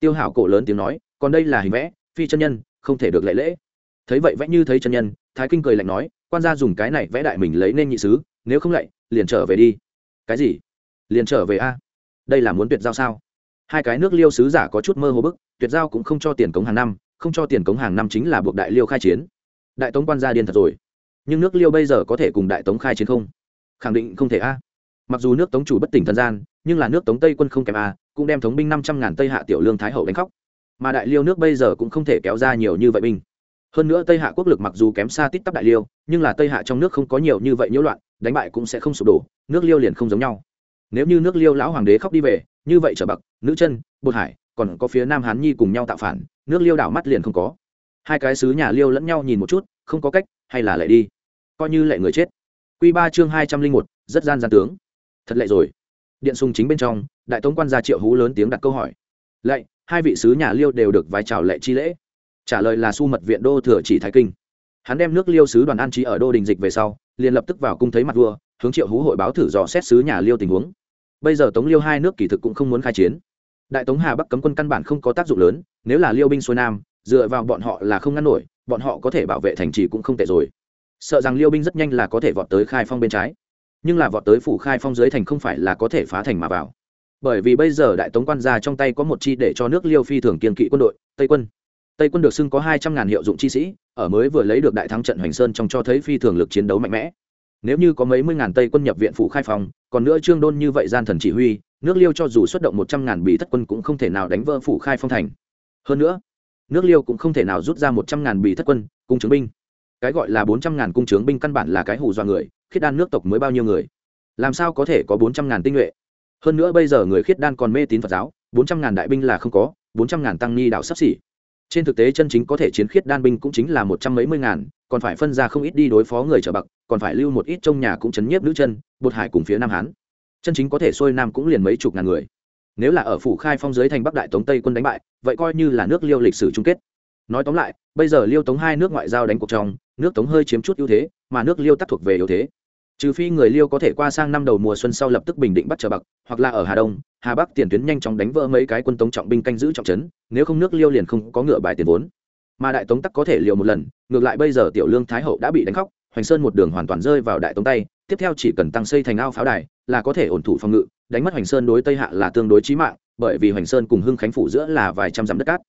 tiêu hảo cổ lớn tiếng nói còn đây là hình vẽ phi chân nhân không thể được lệ lễ. Thấy vậy vẽ như thấy chân nhân thái kinh cười lạnh nói quan gia dùng cái này vẽ đại mình lấy nên nhị sứ nếu không lạy, liền trở về đi. Cái gì? Liền trở về a? Đây là muốn tuyệt giao sao? Hai cái nước liêu sứ giả có chút mơ hồ bức tuyệt giao cũng không cho tiền cống hàng năm không cho tiền cống hàng năm chính là buộc đại liêu khai chiến. Đại tống quan gia điên thật rồi. Nhưng nước liêu bây giờ có thể cùng đại tống khai chiến không? Khẳng định không thể a. Mặc dù nước tống chủ bất tỉnh thần gian, nhưng là nước tống tây quân không kèm a, cũng đem thống binh năm trăm ngàn tây hạ tiểu lương thái hậu đánh khóc. Mà đại liêu nước bây giờ cũng không thể kéo ra nhiều như vậy binh. Hơn nữa tây hạ quốc lực mặc dù kém xa tít tắp đại liêu, nhưng là tây hạ trong nước không có nhiều như vậy nhiễu loạn, đánh bại cũng sẽ không sụp đổ, nước liêu liền không giống nhau. Nếu như nước liêu lão hoàng đế khóc đi về, như vậy trở bậc, nữ chân, bột hải còn có phía nam hán nhi cùng nhau tạo phản, nước liêu đảo mắt liền không có. Hai cái sứ nhà liêu lẫn nhau nhìn một chút, không có cách, hay là lại đi. Coi như lệ người chết. Q ba chương hai trăm linh một, rất gian gian tướng. Thật lệ rồi. Điện sùng chính bên trong, đại tống quan gia triệu hú lớn tiếng đặt câu hỏi. Lệ, hai vị sứ nhà liêu đều được vai chào lệ chi lễ. Trả lời là su mật viện đô thừa chỉ thái kinh. Hắn đem nước liêu sứ đoàn an trí ở đô đình dịch về sau, liền lập tức vào cung thấy mặt vua, hướng triệu hú hội báo thử dò xét sứ nhà liêu tình huống. Bây giờ tống liêu hai nước kỳ thực cũng không muốn khai chiến đại tống hà bắc cấm quân căn bản không có tác dụng lớn, nếu là liêu binh xuôi nam, dựa vào bọn họ là không ngăn nổi, bọn họ có thể bảo vệ thành trì cũng không tệ rồi. Sợ rằng liêu binh rất nhanh là có thể vọt tới khai phong bên trái. Nhưng là vọt tới phủ khai phong dưới thành không phải là có thể phá thành mà vào. Bởi vì bây giờ đại tống quan gia trong tay có một chi để cho nước liêu phi thường kiên kỵ quân đội, tây quân. Tây quân được xưng có hai trăm ngàn hiệu dụng chi sĩ, ở mới vừa lấy được đại thắng trận hoành sơn trong cho thấy phi thường lực chiến đấu mạnh mẽ. Nếu như có mấy mươi ngàn tây quân nhập viện phủ khai phong, còn nữa trương đôn như vậy gian thần chỉ huy nước liêu cho dù xuất động một trăm ngàn bị thất quân cũng không thể nào đánh vỡ phủ khai phong thành. Hơn nữa, nước liêu cũng không thể nào rút ra một trăm ngàn bị thất quân, cung chứng binh. Cái gọi là bốn trăm ngàn cung trướng binh căn bản là cái hù dọa người, khiết đan nước tộc mới bao nhiêu người? Làm sao có thể có bốn trăm ngàn tinh nhuệ? Hơn nữa bây giờ người khiết đan còn mê tín phật giáo, bốn trăm ngàn đại binh là không có, bốn trăm ngàn tăng ni đạo sắp xỉ. Trên thực tế chân chính có thể chiến khiết đan binh cũng chính là một trăm mấy mươi ngàn, còn phải phân ra không ít đi đối phó người trở bậc, còn phải lưu một ít trong nhà cũng chấn nhiếp nữ chân, bột hải cùng phía nam hán chân chính có thể xuôi nam cũng liền mấy chục ngàn người. Nếu là ở phủ khai phong giới thành bắc đại tống tây quân đánh bại, vậy coi như là nước liêu lịch sử chung kết. Nói tóm lại, bây giờ liêu tống hai nước ngoại giao đánh cuộc trong, nước tống hơi chiếm chút ưu thế, mà nước liêu tắc thuộc về ưu thế. Trừ phi người liêu có thể qua sang năm đầu mùa xuân sau lập tức bình định bắt trở bậc hoặc là ở hà đông, hà bắc tiền tuyến nhanh chóng đánh vỡ mấy cái quân tống trọng binh canh giữ trọng trấn, nếu không nước liêu liền không có ngựa bài tiền vốn. Mà đại tống tắc có thể liều một lần, ngược lại bây giờ tiểu lương thái hậu đã bị đánh khóc, hoành sơn một đường hoàn toàn rơi vào đại tống tay, tiếp theo chỉ cần tăng xây thành ao pháo đài là có thể ổn thủ phòng ngự, đánh mất hoành sơn đối tây hạ là tương đối chí mạng, bởi vì hoành sơn cùng hưng khánh phủ giữa là vài trăm dặm đất cát.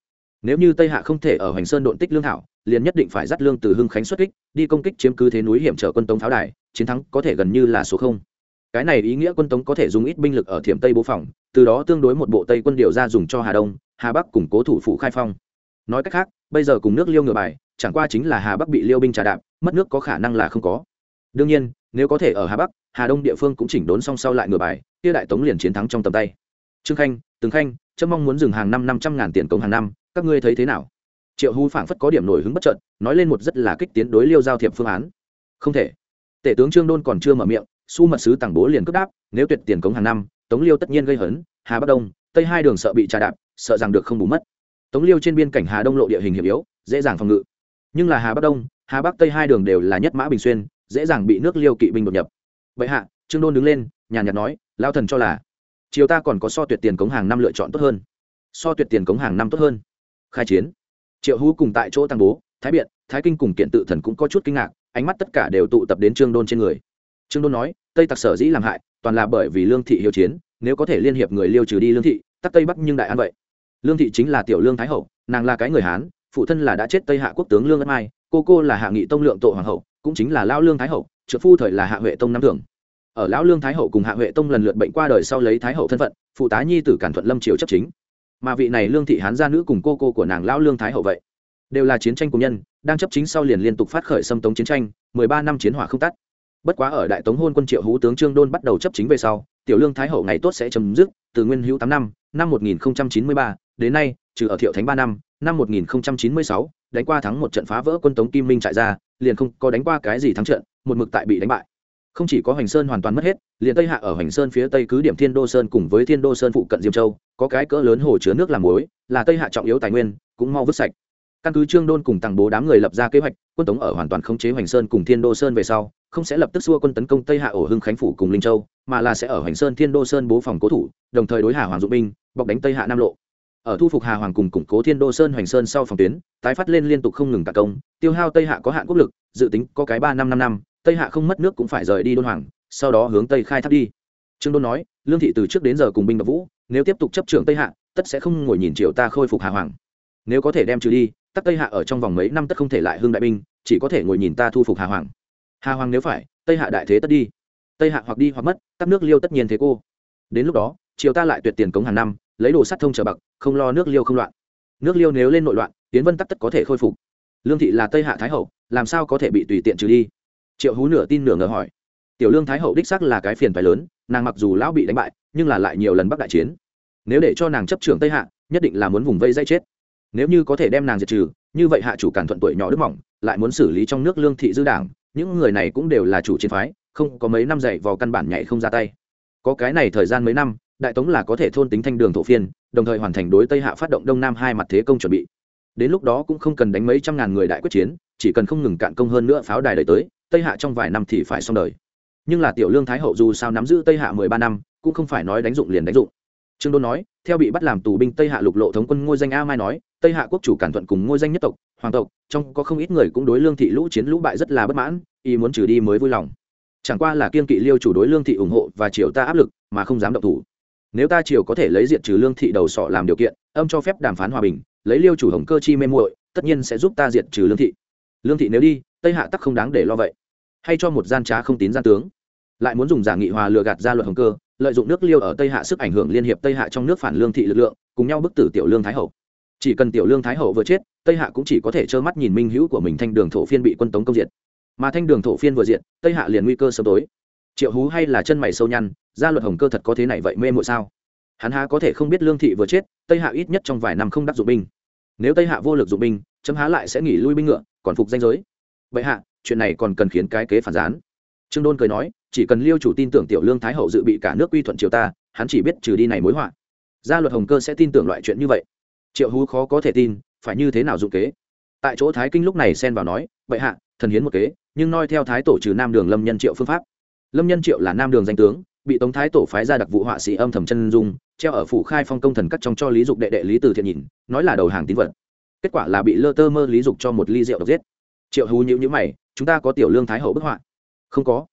Nếu như tây hạ không thể ở hoành sơn độn tích lương thảo, liền nhất định phải dắt lương từ hưng khánh xuất kích, đi công kích chiếm cứ thế núi hiểm trở quân tống pháo đài, chiến thắng có thể gần như là số không. Cái này ý nghĩa quân tống có thể dùng ít binh lực ở thiểm tây bố phòng, từ đó tương đối một bộ tây quân điều ra dùng cho hà đông, hà bắc củng cố thủ phủ khai phong. Nói cách khác, bây giờ cùng nước liêu ngựa bài, chẳng qua chính là hà bắc bị liêu binh trà đạp, mất nước có khả năng là không có. Đương nhiên, nếu có thể ở hà bắc hà đông địa phương cũng chỉnh đốn xong sau lại ngửa bài, kia đại tống liền chiến thắng trong tầm tay. Trương khanh từng khanh trâm mong muốn dừng hàng năm năm trăm ngàn tiền cống hàng năm, các ngươi thấy thế nào? Triệu hú phảng phất có điểm nổi hứng bất trợn nói lên một rất là kích tiến đối liêu giao thiệp phương án. Không thể. Tể tướng trương đôn còn chưa mở miệng, su mật sứ tàng bố liền cướp đáp, nếu tuyệt tiền cống hàng năm, tống liêu tất nhiên gây hấn, hà bắc đông, tây hai đường sợ bị trà đạp, sợ rằng được không bù mất. Tống liêu trên biên cảnh hà đông lộ địa hình hiểm yếu, dễ dàng phòng ngự. Nhưng là hà bắc đông, hà bắc tây hai đường đều là nhất mã bình xuyên, dễ dàng bị nước liêu kỵ binh đột nhập vậy hạ, trương đôn đứng lên, nhàn nhạt nói lao thần cho là chiều ta còn có so tuyệt tiền cống hàng năm lựa chọn tốt hơn. So tuyệt tiền cống hàng năm tốt hơn. Khai chiến. Triệu hú cùng tại chỗ tăng bố, thái biện, thái kinh cùng kiện tự thần cũng có chút kinh ngạc, ánh mắt tất cả đều tụ tập đến trương đôn trên người. Trương đôn nói, tây tặc sở dĩ làm hại, toàn là bởi vì lương thị hiếu chiến, nếu có thể liên hiệp người liêu trừ đi lương thị, tắc tây bắc nhưng đại an vậy. Lương thị chính là tiểu lương thái hậu, nàng là cái người hán, phụ thân là đã chết tây hạ quốc tướng lương ân mai, cô cô là hạ nghị tông lượng tổ hoàng hậu, cũng chính là lao lương thái hậu trợ phu thời là hạ huệ tông năm thường ở lão lương thái hậu cùng hạ huệ tông lần lượt bệnh qua đời sau lấy thái hậu thân phận, phụ tá nhi tử cản thuận lâm triều chấp chính. Mà vị này lương thị hán gia nữ cùng cô cô của nàng lão lương thái hậu vậy, đều là chiến tranh cùng nhân, đang chấp chính sau liền liên tục phát khởi xâm tống chiến tranh, mười ba năm chiến hỏa không tắt. Bất quá ở đại tống hôn quân triệu hú tướng trương đôn bắt đầu chấp chính về sau, tiểu lương thái hậu ngày tốt sẽ chấm dứt, từ nguyên hữu tám năm năm một nghìn chín mươi ba, đến nay, trừ ở thiệu thánh ba năm năm một nghìn chín mươi sáu, đánh qua thắng một trận phá vỡ quân tống kim minh trại ra, liền không có đánh qua cái gì thắng trận một mực tại bị đánh bại. Không chỉ có hoành sơn hoàn toàn mất hết, liền tây hạ ở hoành sơn phía tây cứ điểm thiên đô sơn cùng với thiên đô sơn phụ cận diêm châu, có cái cỡ lớn hồ chứa nước làm muối, là tây hạ trọng yếu tài nguyên, cũng mau vứt sạch. Căn cứ trương đôn cùng tàng bố đám người lập ra kế hoạch, quân tống ở hoàn toàn khống chế hoành sơn cùng thiên đô sơn về sau, không sẽ lập tức xua quân tấn công tây hạ ổ hưng khánh phủ cùng linh châu, mà là sẽ ở hoành sơn thiên đô sơn bố phòng cố thủ, đồng thời đối hà hoàng dụng binh, bọc đánh tây hạ nam lộ. Ở thu phục hà hoàng cùng củng cố thiên đô sơn hoành sơn sau phòng tuyến, tái phát lên liên tục không ngừng tạc công, tiêu hao tây hạ có hạn quốc lực, dự tính có cái ba năm năm năm tây hạ không mất nước cũng phải rời đi đôn hoàng, sau đó hướng tây khai thác đi. Trương đôn nói, lương thị từ trước đến giờ cùng binh đập vũ, nếu tiếp tục chấp trưởng tây hạ, tất sẽ không ngồi nhìn triều ta khôi phục hà hoàng. Nếu có thể đem trừ đi, tắc tây hạ ở trong vòng mấy năm tất không thể lại hương đại binh, chỉ có thể ngồi nhìn ta thu phục hà hoàng. Hà hoàng nếu phải, tây hạ đại thế tất đi. Tây hạ hoặc đi hoặc mất, tắc nước liêu tất nhiên thế cô. Đến lúc đó, triều ta lại tuyệt tiền cống hàng năm, lấy đồ sắt thông trở bậc, không lo nước liêu không loạn. Nước liêu nếu lên nội loạn tiến vân tắc tất có thể khôi phục. Lương thị là tây hạ thái hậu, làm sao có thể bị tùy tiện trừ đi? Triệu hú nửa tin nửa ngờ hỏi. Tiểu lương thái hậu đích xác là cái phiền phái lớn, nàng mặc dù lão bị đánh bại, nhưng là lại nhiều lần bắc đại chiến. Nếu để cho nàng chấp trưởng tây hạ, nhất định là muốn vùng vây dây chết. Nếu như có thể đem nàng diệt trừ, như vậy hạ chủ cản thuận tuổi nhỏ đức mỏng, lại muốn xử lý trong nước lương thị dư đảng, những người này cũng đều là chủ chiến phái, không có mấy năm dạy vào căn bản nhảy không ra tay. Có cái này thời gian mấy năm, đại tống là có thể thôn tính thanh đường thổ phiên, đồng thời hoàn thành đối tây hạ phát động đông nam hai mặt thế công chuẩn bị. Đến lúc đó cũng không cần đánh mấy trăm ngàn người đại quyết chiến, chỉ cần không ngừng cạn công hơn nữa pháo đài đời tới tây hạ trong vài năm thì phải xong đời. Nhưng là tiểu lương thái hậu dù sao nắm giữ tây hạ mười ba năm, cũng không phải nói đánh dụng liền đánh dụng. Trương đôn nói, theo bị bắt làm tù binh tây hạ lục lộ thống quân ngôi danh a mai nói, tây hạ quốc chủ cản thuận cùng ngôi danh nhất tộc, hoàng tộc, trong có không ít người cũng đối lương thị lũ chiến lũ bại rất là bất mãn y muốn trừ đi mới vui lòng. Chẳng qua là kiên kỵ liêu chủ đối lương thị ủng hộ và triều ta áp lực, mà không dám động thủ. Nếu ta triều có thể lấy diện trừ lương thị đầu sọ làm điều kiện, âm cho phép đàm phán hòa bình, lấy liêu chủ hồng cơ chi mê muội, tất nhiên sẽ giúp ta diện trừ lương thị. Lương thị nếu đi, tây hạ tắc không đáng để lo vậy hay cho một gian trá không tín gian tướng. Lại muốn dùng giả nghị hòa lừa gạt ra luật hồng cơ, lợi dụng nước liêu ở tây hạ sức ảnh hưởng liên hiệp tây hạ trong nước phản lương thị lực lượng, cùng nhau bức tử tiểu lương thái hậu. Chỉ cần tiểu lương thái hậu vừa chết, tây hạ cũng chỉ có thể trơ mắt nhìn minh hữu của mình thanh đường thổ phiên bị quân tống công diệt. Mà thanh đường thổ phiên vừa diệt, tây hạ liền nguy cơ sớm tối. Triệu hú hay là chân mày sâu nhăn gia luật hồng cơ thật có thế này vậy mê mội sao? Hắn há có thể không biết lương thị vừa chết, tây hạ ít nhất trong vài năm không đắc dụng binh. Nếu tây hạ vô lực dụng binh, chấm há lại sẽ nghỉ lui binh ngựa, còn phục danh giới. Vậy hạ chuyện này còn cần khiến cái kế phản gián. Trương đôn cười nói, chỉ cần liêu chủ tin tưởng tiểu lương thái hậu dự bị cả nước quy thuận triều ta, hắn chỉ biết trừ đi này mối họa. Gia luật hồng cơ sẽ tin tưởng loại chuyện như vậy. Triệu hú khó có thể tin, phải như thế nào dụng kế? Tại chỗ thái kinh lúc này xen vào nói vậy hạ, thần hiến một kế, nhưng noi theo thái tổ trừ nam đường lâm nhân triệu phương pháp. Lâm nhân triệu là nam đường danh tướng, bị tống thái tổ phái ra đặc vụ họa sĩ âm thầm chân dung, treo ở phủ khai phong công thần cắt trong cho lý dục đệ đệ lý từ thiện nhìn, nói là đầu hàng tín vật. Kết quả là bị lơ tơ mơ lý dục cho một ly rượu độc giết triệu hú nhữ nhữ mày, chúng ta có tiểu lương thái hậu bức họa. Không có.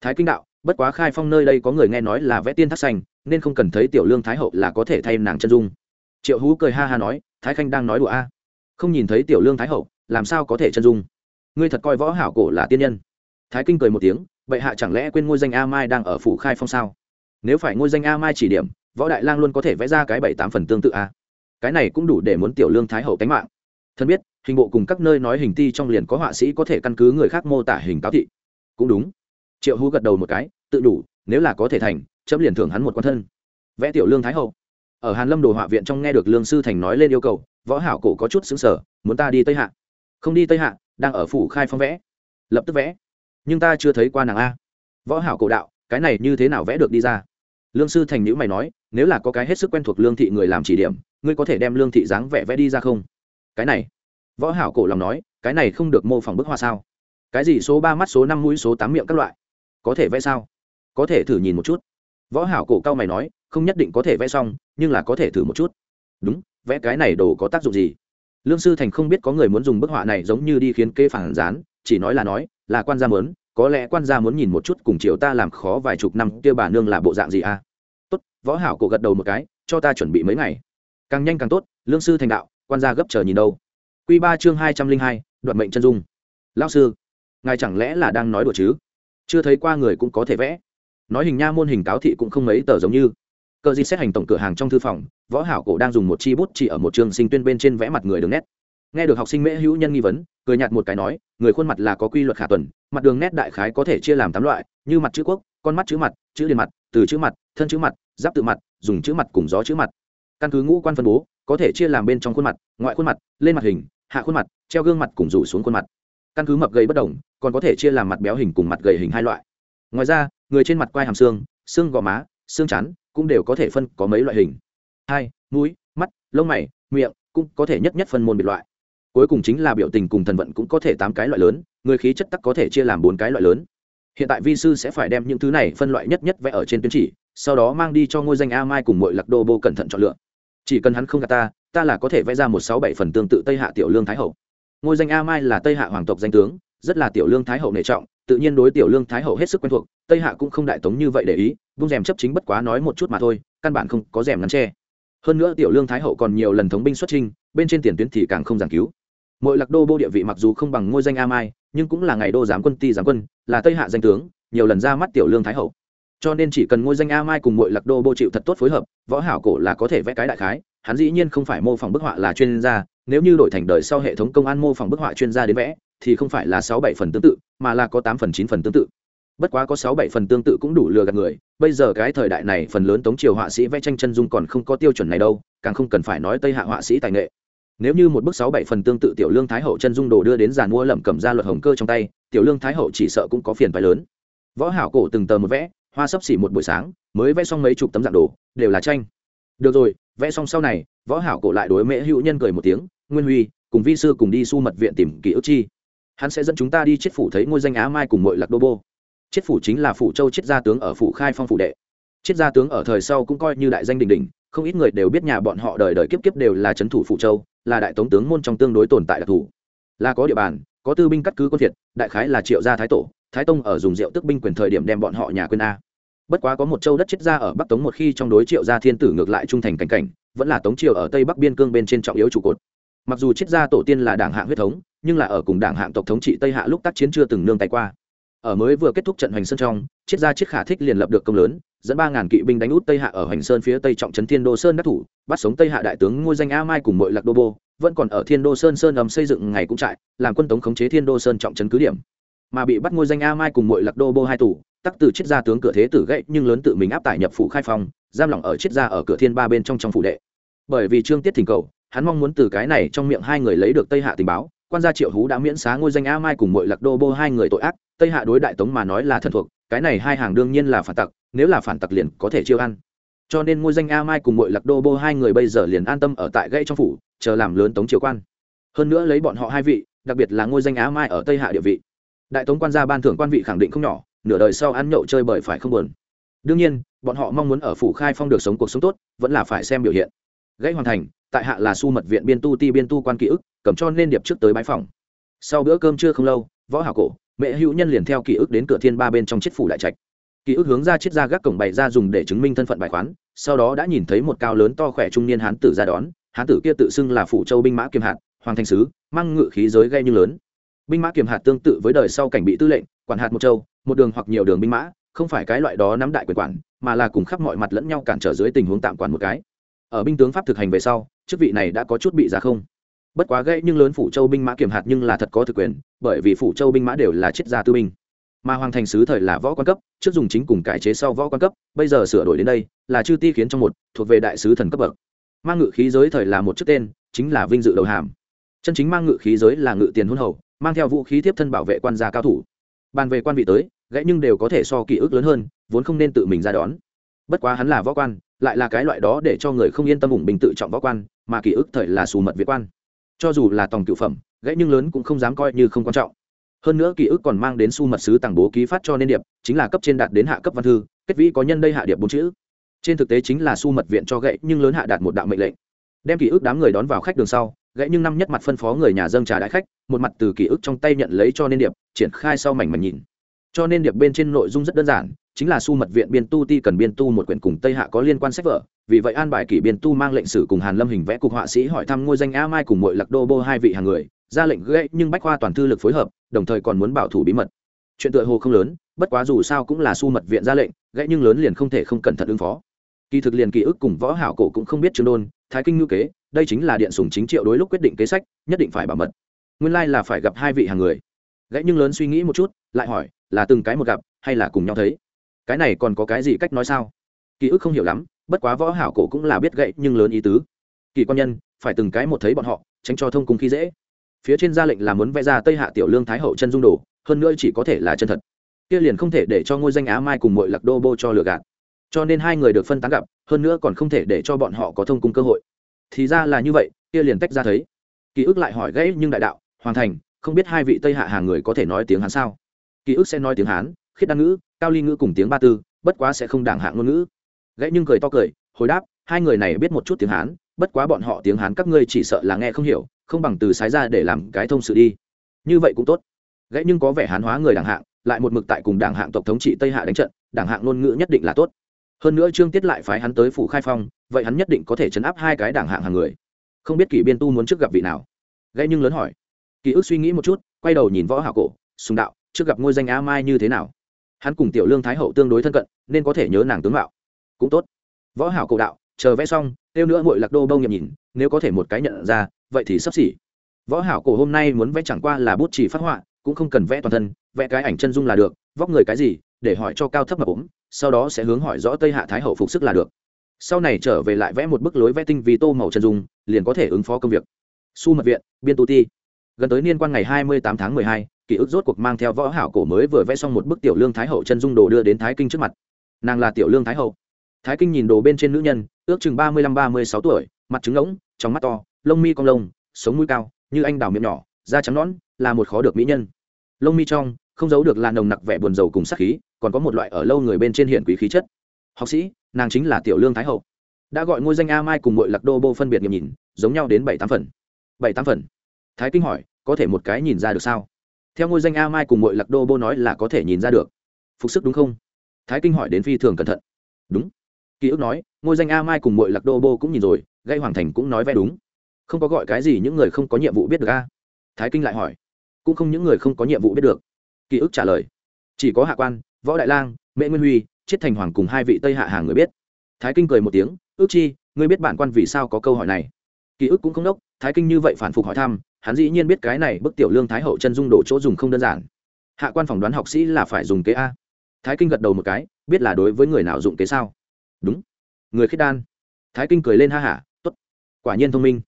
Thái kinh đạo, bất quá khai phong nơi đây có người nghe nói là vẽ tiên thác xanh nên không cần thấy tiểu lương thái hậu là có thể thay nàng chân dung. Triệu hú cười ha ha nói, thái khanh đang nói đùa a. Không nhìn thấy tiểu lương thái hậu, làm sao có thể chân dung? Ngươi thật coi võ hảo cổ là tiên nhân. Thái kinh cười một tiếng vậy hạ chẳng lẽ quên ngôi danh a mai đang ở phủ khai phong sao? Nếu phải ngôi danh a mai chỉ điểm, võ đại lang luôn có thể vẽ ra cái bảy tám phần tương tự a. Cái này cũng đủ để muốn tiểu lương thái hậu tánh mạng thân biết, hình bộ cùng các nơi nói hình ti trong liền có họa sĩ có thể căn cứ người khác mô tả hình cáo thị. Cũng đúng. Triệu hú gật đầu một cái, tự đủ, nếu là có thể thành, chấm liền thưởng hắn một quan thân. Vẽ tiểu lương thái hậu. Ở hàn lâm đồ họa viện trong nghe được lương sư thành nói lên yêu cầu, võ hảo cổ có chút xứng sở, muốn ta đi tây hạ. Không đi tây hạ, đang ở phủ khai phong vẽ. Lập tức vẽ. Nhưng ta chưa thấy qua nàng a. Võ hảo cổ đạo, cái này như thế nào vẽ được đi ra? Lương sư thành nhữ mày nói, nếu là có cái hết sức quen thuộc lương thị người làm chỉ điểm, ngươi có thể đem lương thị dáng vẽ vẽ đi ra không? Cái này. Võ hảo cổ lòng nói, cái này không được mô phỏng bức họa sao? Cái gì số ba mắt số năm mũi số tám miệng các loại? Có thể vẽ sao? Có thể thử nhìn một chút. Võ hảo cổ cao mày nói, không nhất định có thể vẽ xong, nhưng là có thể thử một chút. Đúng, vẽ cái này đồ có tác dụng gì? Lương sư thành không biết có người muốn dùng bức họa này giống như đi khiến kê phản gián, chỉ nói là nói, là quan gia muốn, có lẽ quan gia muốn nhìn một chút cùng chiều ta làm khó vài chục năm kia bà nương là bộ dạng gì à? Tốt, võ hảo cổ gật đầu một cái, cho ta chuẩn bị mấy ngày. Càng nhanh càng tốt, lương sư thành đạo quan gia gấp chờ nhìn đâu. Quy ba chương hai trăm linh hai đoạn mệnh chân dung. Lão sư, ngài chẳng lẽ là đang nói đùa chứ? Chưa thấy qua người cũng có thể vẽ. Nói hình nha môn hình cáo thị cũng không mấy tờ giống như. Cờ di xét hành tổng cửa hàng trong thư phòng, võ hảo cổ đang dùng một chi bút chỉ ở một trường sinh tuyên bên trên vẽ mặt người đường nét. Nghe được học sinh mễ hữu nhân nghi vấn, cười nhạt một cái nói, người khuôn mặt là có quy luật khả tuần, mặt đường nét đại khái có thể chia làm tám loại, như mặt chữ quốc, con mắt chữ mặt, chữ liền mặt, từ chữ mặt, thân chữ mặt, giáp tự mặt, dùng chữ mặt cùng gió chữ mặt. Căn cứ ngũ quan phân bố có thể chia làm bên trong khuôn mặt, ngoại khuôn mặt, lên mặt hình, hạ khuôn mặt, treo gương mặt cùng rủ xuống khuôn mặt. Căn cứ mập gầy bất đồng, còn có thể chia làm mặt béo hình cùng mặt gầy hình hai loại. Ngoài ra, người trên mặt quai hàm xương xương gò má, xương chắn cũng đều có thể phân có mấy loại hình. Hai, mũi, mắt, lông mày, miệng cũng có thể nhất nhất phân môn biệt loại. Cuối cùng chính là biểu tình cùng thần vận cũng có thể tám cái loại lớn, người khí chất tắc có thể chia làm bốn cái loại lớn. Hiện tại vi sư sẽ phải đem những thứ này phân loại nhất nhất vẽ ở trên tuyến chỉ, sau đó mang đi cho ngôi danh a mai cùng mọi lạc đô bô cẩn thận chọn lựa chỉ cần hắn không gạt ta ta là có thể vẽ ra một sáu bảy phần tương tự tây hạ tiểu lương thái hậu. Ngôi danh a mai là tây hạ hoàng tộc danh tướng, rất là tiểu lương thái hậu nể trọng, tự nhiên đối tiểu lương thái hậu hết sức quen thuộc, tây hạ cũng không đại tống như vậy để ý, vung rèm chấp chính bất quá nói một chút mà thôi, căn bản không có rèm ngắn tre hơn nữa tiểu lương thái hậu còn nhiều lần thống binh xuất trinh bên trên tiền tuyến thì càng không giảng cứu. Mỗi lạc đô bô địa vị mặc dù không bằng ngôi danh a mai, nhưng cũng là ngày đô giám quân, ti giám quân, là tây hạ danh tướng, nhiều lần ra mắt tiểu lương thái hậu cho nên chỉ cần ngôi danh a mai cùng mội lạc đô bô chịu thật tốt phối hợp, võ hảo cổ là có thể vẽ cái đại khái, hắn dĩ nhiên không phải mô phỏng bức họa là chuyên gia, nếu như đổi thành đời sau hệ thống công an mô phỏng bức họa chuyên gia đến vẽ, thì không phải là sáu bảy phần tương tự, mà là có tám phần chín phần tương tự. Bất quá có sáu bảy phần tương tự cũng đủ lừa gạt người, bây giờ cái thời đại này phần lớn tống triều họa sĩ vẽ tranh chân dung còn không có tiêu chuẩn này đâu, càng không cần phải nói tây hạ họa sĩ tài nghệ. Nếu như một bức sáu bảy phần tương tự tiểu lương thái hậu chân dung đồ đưa đến giàn mua lẩm cầm ra luật hồng cơ trong tay, tiểu lương thái hậu chỉ sợ cũng có phiền phái lớn. Võ hảo cổ từng tờ một vẽ hoa sấp xỉ một buổi sáng, mới vẽ xong mấy chục tấm dạng đồ, đều là tranh. Được rồi, vẽ xong sau này, võ hảo cổ lại đối mễ hữu nhân cười một tiếng, nguyên huy, cùng vi sư cùng đi su mật viện tìm ký ức chi. Hắn sẽ dẫn chúng ta đi chết phủ thấy ngôi danh á mai cùng mọi lạc đô bô. Chết phủ chính là phủ châu chết gia tướng ở phủ khai phong phủ đệ. Chết gia tướng ở thời sau cũng coi như đại danh đình đình không ít người đều biết nhà bọn họ đời đời kiếp kiếp đều là trấn thủ phủ châu, là đại tống tướng môn trong tương đối tồn tại đặc thù. Là có địa bàn, có tư binh cắt cứ quân việt đại khái là triệu gia thái tổ, thái tông ở dùng rượu tức binh quyền thời điểm đem bọn họ nhà quên a bất quá có một châu đất chết ra ở bắc tống một khi trong đối triệu gia thiên tử ngược lại trung thành cảnh cảnh, vẫn là tống triều ở tây bắc biên cương bên trên trọng yếu trụ cột. Mặc dù chết gia tổ tiên là đảng hạng huyết thống, nhưng là ở cùng đảng hạng tộc thống trị tây hạ lúc tác chiến chưa từng nương tay qua. Ở mới vừa kết thúc trận hoành sơn trong, chết gia chiết khả thích liền lập được công lớn, dẫn ba ngàn kỵ binh đánh út tây hạ ở hoành sơn phía tây trọng trấn thiên đô sơn đắc thủ, bắt sống tây hạ đại tướng ngôi danh a mai cùng mọi lạc đô bô, vẫn còn ở thiên đô sơn sơn ầm xây dựng ngày cũng trại, làm quân tống khống chế thiên đô sơn trọng trấn cứ điểm. Mà bị bắt ngôi danh a mai cùng mọi lạc đô bô hai tủ tắc từ chiết gia tướng cửa thế tử gậy, nhưng lớn tự mình áp tải nhập phủ khai phong, giam lỏng ở chiết gia ở cửa thiên ba bên trong trong phủ đệ. Bởi vì trương tiết thỉnh cầu, hắn mong muốn từ cái này trong miệng hai người lấy được tây hạ tình báo, quan gia triệu hú đã miễn xá ngôi danh a mai cùng mọi lạc đô bô hai người tội ác, tây hạ đối đại tống mà nói là thân thuộc, cái này hai hàng đương nhiên là phản tặc, nếu là phản tặc liền có thể chiêu ăn. Cho nên ngôi danh a mai cùng mọi lạc đô bô hai người bây giờ liền an tâm ở tại gãy trong phủ, chờ làm lớn tống triều quan. Hơn nữa lấy bọn họ hai vị, đặc biệt là ngôi danh a mai ở tây hạ địa vị. Đại tống quan gia ban thưởng quan vị khẳng định không nhỏ nửa đời sau ăn nhậu chơi bời phải không buồn. Đương nhiên, bọn họ mong muốn ở phủ khai phong được sống cuộc sống tốt, vẫn là phải xem biểu hiện. Gãy hoàn thành, tại hạ là su mật viện biên tu ti biên tu quan ký ức, cầm cho nên điệp trước tới bãi phòng. Sau bữa cơm trưa không lâu, võ hảo cổ, mẹ hữu nhân liền theo ký ức đến cửa thiên ba bên trong chiếc phủ đại trạch. Ký ức hướng ra chiếc ra gác cổng bày ra dùng để chứng minh thân phận bài khoán, sau đó đã nhìn thấy một cao lớn to khỏe trung niên hán tử ra đón, hán tử kia tự xưng là phủ châu binh mã kiềm hạt, hoàng thành sứ, mang ngự khí giới gây như lớn. Binh mã kiềm hạt tương tự với đời sau cảnh bị tư lệnh quản hạt một châu, một đường hoặc nhiều đường binh mã, không phải cái loại đó nắm đại quyền quản, mà là cùng khắp mọi mặt lẫn nhau cản trở dưới tình huống tạm quản một cái. Ở binh tướng pháp thực hành về sau, chức vị này đã có chút bị giá không. Bất quá gãy nhưng lớn phủ châu binh mã kiểm hạt nhưng là thật có thực quyền, bởi vì phủ châu binh mã đều là triết gia tư binh. Mà hoàng thành sứ thời là võ quan cấp, trước dùng chính cùng cải chế sau võ quan cấp, bây giờ sửa đổi đến đây, là chư ti khiến trong một, thuộc về đại sứ thần cấp bậc. Mang ngự khí giới thời là một chức tên, chính là vinh dự đầu hàm. Chân chính mang ngự khí giới là ngự tiền hôn hầu, mang theo vũ khí tiếp thân bảo vệ quan gia cao thủ bàn về quan vị tới, gãy nhưng đều có thể so ký ức lớn hơn, vốn không nên tự mình ra đón. Bất quá hắn là võ quan, lại là cái loại đó để cho người không yên tâm ủng bình tự trọng võ quan, mà ký ức thời là xù mật việt quan. Cho dù là tòng cựu phẩm, gãy nhưng lớn cũng không dám coi như không quan trọng. Hơn nữa ký ức còn mang đến su mật sứ tàng bố ký phát cho nên điệp, chính là cấp trên đạt đến hạ cấp văn thư, kết vĩ có nhân đây hạ điệp bốn chữ. Trên thực tế chính là su mật viện cho gãy nhưng lớn hạ đạt một đạo mệnh lệnh. Đem ký ức đám người đón vào khách đường sau gãy nhưng năm nhất mặt phân phó người nhà dâng trà đại khách, một mặt từ ký ức trong tay nhận lấy cho nên điệp, triển khai sau mảnh mảnh nhìn. Cho nên điệp bên trên nội dung rất đơn giản, chính là su mật viện biên tu ti cần biên tu một quyển cùng tây hạ có liên quan sách vở, vì vậy an bài kỷ biên tu mang lệnh sử cùng hàn lâm hình vẽ cục họa sĩ hỏi thăm ngôi danh a mai cùng mọi lạc đô bô hai vị hàng người, ra lệnh gãy nhưng bách khoa toàn thư lực phối hợp, đồng thời còn muốn bảo thủ bí mật. Chuyện tựa hồ không lớn, bất quá dù sao cũng là su mật viện ra lệnh, gãy nhưng lớn liền không thể không cẩn thận ứng phó. Kỳ thực liền ký ức cùng võ hảo cổ cũng không biết chương đôn thái kinh ngữ kế, đây chính là điện sùng chính triệu đối lúc quyết định kế sách, nhất định phải bảo mật. Nguyên lai like là phải gặp hai vị hàng người. Gãy nhưng lớn suy nghĩ một chút, lại hỏi, là từng cái một gặp, hay là cùng nhau thấy? Cái này còn có cái gì cách nói sao? Ký ức không hiểu lắm, bất quá võ hảo cổ cũng là biết gậy nhưng lớn ý tứ. Kỳ quan nhân, phải từng cái một thấy bọn họ, tránh cho thông cung khi dễ. Phía trên ra lệnh là muốn vẽ ra tây hạ tiểu lương thái hậu chân dung đồ, hơn nữa chỉ có thể là chân thật. Kia liền không thể để cho ngôi danh á mai cùng mọi lạc đô bô cho lừa gạt cho nên hai người được phân tán gặp, hơn nữa còn không thể để cho bọn họ có thông cung cơ hội. Thì ra là như vậy, kia liền tách ra thấy. Ký ức lại hỏi gãy nhưng đại đạo hoàn thành, không biết hai vị tây hạ hàng người có thể nói tiếng hán sao? Ký ức sẽ nói tiếng hán, khiết đan ngữ, cao ly ngữ cùng tiếng ba tư, bất quá sẽ không đảng hạng ngôn ngữ. Gãy nhưng cười to cười, hồi đáp, hai người này biết một chút tiếng hán, bất quá bọn họ tiếng hán các ngươi chỉ sợ là nghe không hiểu, không bằng từ sái ra để làm cái thông sự đi. Như vậy cũng tốt. Gãy nhưng có vẻ hán hóa người đảng hạng, lại một mực tại cùng đảng hạng tộc thống trị tây hạ đánh trận, đảng hạng ngôn ngữ nhất định là tốt hơn nữa trương tiết lại phái hắn tới phủ khai phong, vậy hắn nhất định có thể chấn áp hai cái đảng hạng hàng người. Không biết kỷ biên tu muốn trước gặp vị nào. Gãy nhưng lớn hỏi. Ký ức suy nghĩ một chút, quay đầu nhìn võ hảo cổ, sùng đạo, trước gặp ngôi danh a mai như thế nào? Hắn cùng tiểu lương thái hậu tương đối thân cận, nên có thể nhớ nàng tướng mạo. Cũng tốt. Võ hảo cổ đạo, chờ vẽ xong, tiêu nữa ngội lạc đô bông nhậm nhìn, nếu có thể một cái nhận ra, vậy thì sắp xỉ. Võ hảo cổ hôm nay muốn vẽ chẳng qua là bút chỉ phát họa, cũng không cần vẽ toàn thân, vẽ cái ảnh chân dung là được, vóc người cái gì để hỏi cho cao thấp mà ốm, sau đó sẽ hướng hỏi rõ tây hạ thái hậu phục sức là được. Sau này trở về lại vẽ một bức lối vẽ tinh vì tô màu chân dung, liền có thể ứng phó công việc. Su mật viện, biên tu ti. Gần tới niên quan ngày hai mươi tám tháng mười hai, ký ức rốt cuộc mang theo võ hảo cổ mới vừa vẽ xong một bức tiểu lương thái hậu chân dung đồ đưa đến thái kinh trước mặt. Nàng là tiểu lương thái hậu. Thái kinh nhìn đồ bên trên nữ nhân, ước chừng ba mươi lăm ba mươi sáu tuổi, mặt trứng ngỗng, trong mắt to, lông mi cong lông, sống mũi cao, như anh đào miệng nhỏ, da trắng nõn, là một khó được mỹ nhân. Lông mi trong không giấu được là nồng nặc vẻ buồn rầu cùng sắc khí, còn có một loại ở lâu người bên trên hiện quý khí chất. Học sĩ, nàng chính là tiểu lương thái hậu. Đã gọi ngôi danh a mai cùng muội lạc đô bô phân biệt nghiệm nhìn, giống nhau đến bảy tám phần. Bảy tám phần. Thái kinh hỏi, có thể một cái nhìn ra được sao? Theo ngôi danh a mai cùng mội lạc đô bô nói là có thể nhìn ra được. Phục sức đúng không? Thái kinh hỏi đến phi thường cẩn thận. Đúng. Ký ức nói, ngôi danh a mai cùng mội lạc đô bô cũng nhìn rồi, gây hoàng thành cũng nói vẻ đúng. Không có gọi cái gì những người không có nhiệm vụ biết được a? Thái kinh lại hỏi, cũng không những người không có nhiệm vụ biết được ký ức trả lời. Chỉ có hạ quan, võ đại lang, mễ nguyên huy, chiết thành hoàng cùng hai vị tây hạ hàng người biết. Thái kinh cười một tiếng, ước chi, ngươi biết bản quan vì sao có câu hỏi này? Ký ức cũng không đốc, thái kinh như vậy phản phục hỏi thăm, hắn dĩ nhiên biết cái này bức tiểu lương thái hậu chân dung đổ chỗ dùng không đơn giản. Hạ quan phỏng đoán học sĩ là phải dùng kế a. Thái kinh gật đầu một cái, biết là đối với người nào dụng kế sao? Đúng. Người khiết đan. Thái kinh cười lên ha hả t ố t quả nhiên thông minh.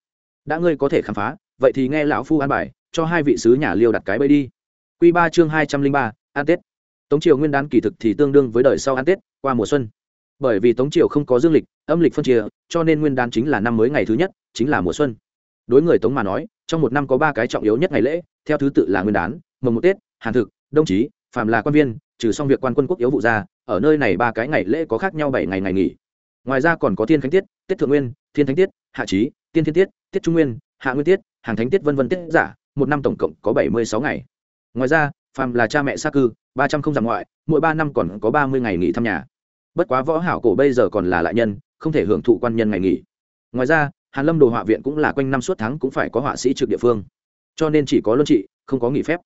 Đã ngươi có thể khám phá, vậy thì nghe lão phu an bài, cho hai vị sứ nhà liêu đặt cái bẫy đi. Quy ba chương hai trăm linh ba an tết. Tống triều nguyên đán kỳ thực thì tương đương với đời sau an tết qua mùa xuân. Bởi vì tống triều không có dương lịch âm lịch phân chia cho nên nguyên đán chính là năm mới ngày thứ nhất chính là mùa xuân. Đối người tống mà nói trong một năm có ba cái trọng yếu nhất ngày lễ theo thứ tự là nguyên đán mồng một tết hàn thực đông chí phàm là quan viên trừ xong việc quan quân quốc yếu vụ ra ở nơi này ba cái ngày lễ có khác nhau bảy ngày ngày nghỉ. Ngoài ra còn có thiên khánh tiết tết thượng nguyên thiên thánh tiết hạ chí, tiên thiên tiết tiết trung nguyên hạ nguyên tiết hàng thánh tiết vân vân tiết giả một năm tổng cộng có bảy mươi sáu ngày ngoài ra phàm là cha mẹ xa cư, ba trăm không dặm ngoại, mỗi ba năm còn có ba mươi ngày nghỉ thăm nhà. Bất quá võ hảo cổ bây giờ còn là lại nhân, không thể hưởng thụ quan nhân ngày nghỉ. Ngoài ra, hàn lâm đồ họa viện cũng là quanh năm suốt tháng cũng phải có họa sĩ trực địa phương. Cho nên chỉ có luân trị, không có nghỉ phép.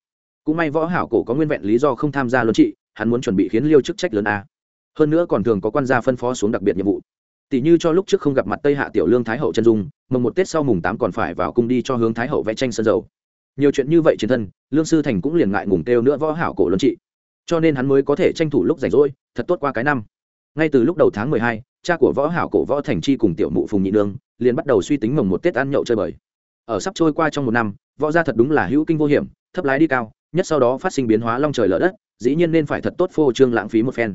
Cũng may võ hảo cổ có nguyên vẹn lý do không tham gia luân trị, hắn muốn chuẩn bị khiến liêu chức trách lớn a. Hơn nữa còn thường có quan gia phân phó xuống đặc biệt nhiệm vụ. Tỷ như cho lúc trước không gặp mặt tây hạ tiểu lương thái hậu chân dung mồng một tết sau mùng tám còn phải vào cung đi cho hướng thái hậu vẽ tranh sân dầu nhiều chuyện như vậy trên thân, lương sư thành cũng liền ngại ngùng kêu nữa võ hảo cổ luân trị. Cho nên hắn mới có thể tranh thủ lúc rảnh rỗi, thật tốt qua cái năm. Ngay từ lúc đầu tháng mười hai, cha của võ hảo cổ võ thành chi cùng tiểu mụ phùng nhị nương liền bắt đầu suy tính mồng một tết ăn nhậu chơi bời. Ở sắp trôi qua trong một năm, võ gia thật đúng là hữu kinh vô hiểm, thấp lái đi cao, nhất sau đó phát sinh biến hóa long trời lở đất, dĩ nhiên nên phải thật tốt phô trương lãng phí một phen.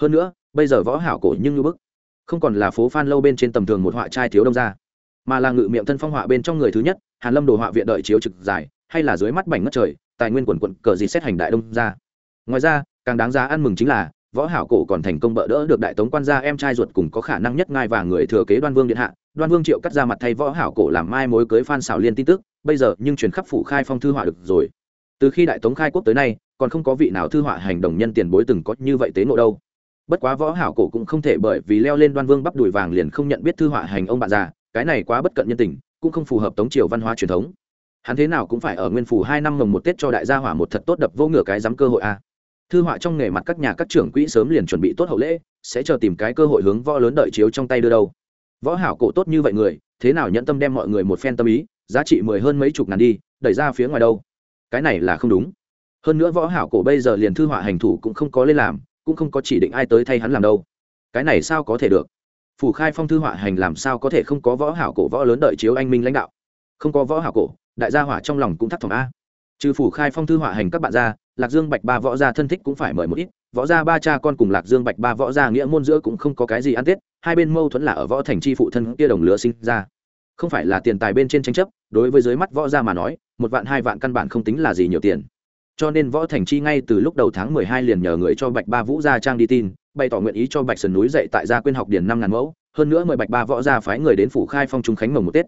Hơn nữa, bây giờ võ hảo cổ nhưng như bức, không còn là phố phan lâu bên trên tầm thường một họa trai thiếu đông gia mà là ngự miệng thân phong họa bên trong người thứ nhất, hàn lâm đồ họa viện đợi chiếu trực dài, hay là dưới mắt bảnh ngất trời, tài nguyên quần quận, cờ gì xét hành đại đông ra. ngoài ra, càng đáng giá ăn mừng chính là, võ hảo cổ còn thành công bỡ đỡ được đại tống quan gia em trai ruột cùng có khả năng nhất ngai và người thừa kế đoan vương điện hạ. Đoan vương triệu cắt ra mặt thay võ hảo cổ làm mai mối cưới phan xảo liên tin tức, bây giờ nhưng truyền khắp phủ khai phong thư họa được rồi. Từ khi đại tống khai quốc tới nay, còn không có vị nào thư họa hành đồng nhân tiền bối từng có như vậy tế ngộ đâu. Bất quá võ hảo cổ cũng không thể bởi vì leo lên đoan vương bắp đùi vàng liền không nhận biết thư họa hành ông bạn già cái này quá bất cận nhân tình, cũng không phù hợp tống triều văn hóa truyền thống. Hắn thế nào cũng phải ở nguyên phủ hai năm mồng một tết cho đại gia hỏa một thật tốt đập vô ngửa cái dám cơ hội a. Thư họa trong nghề mặt các nhà các trưởng quỹ sớm liền chuẩn bị tốt hậu lễ, sẽ chờ tìm cái cơ hội hướng võ lớn đợi chiếu trong tay đưa đâu. Võ hảo cổ tốt như vậy người, thế nào nhận tâm đem mọi người một phen tâm ý, giá trị mười hơn mấy chục ngàn đi, đẩy ra phía ngoài đâu? Cái này là không đúng. Hơn nữa võ hảo cổ bây giờ liền thư họa hành thủ cũng không có lên làm, cũng không có chỉ định ai tới thay hắn làm đâu. Cái này sao có thể được? Phủ khai phong thư họa hành làm sao có thể không có võ hảo cổ võ lớn đợi chiếu anh minh lãnh đạo? Không có võ hảo cổ, đại gia hỏa trong lòng cũng thắt thỏm a. Trừ phủ khai phong thư họa hành các bạn ra, lạc dương bạch ba võ gia thân thích cũng phải mời một ít. Võ gia ba cha con cùng lạc dương bạch ba võ gia nghĩa môn giữa cũng không có cái gì ăn tết, hai bên mâu thuẫn là ở võ thành chi phụ thân kia đồng lứa sinh ra. Không phải là tiền tài bên trên tranh chấp, đối với dưới mắt võ gia mà nói, một vạn hai vạn căn bản không tính là gì nhiều tiền. Cho nên võ thành chi ngay từ lúc đầu tháng mười hai liền nhờ người cho bạch ba vũ gia trang đi tin bày tỏ nguyện ý cho bạch sườn núi dạy tại gia quyên học điển năm ngàn mẫu, hơn nữa mời bạch ba võ gia phái người đến phủ khai phong trung khánh mồng một tết.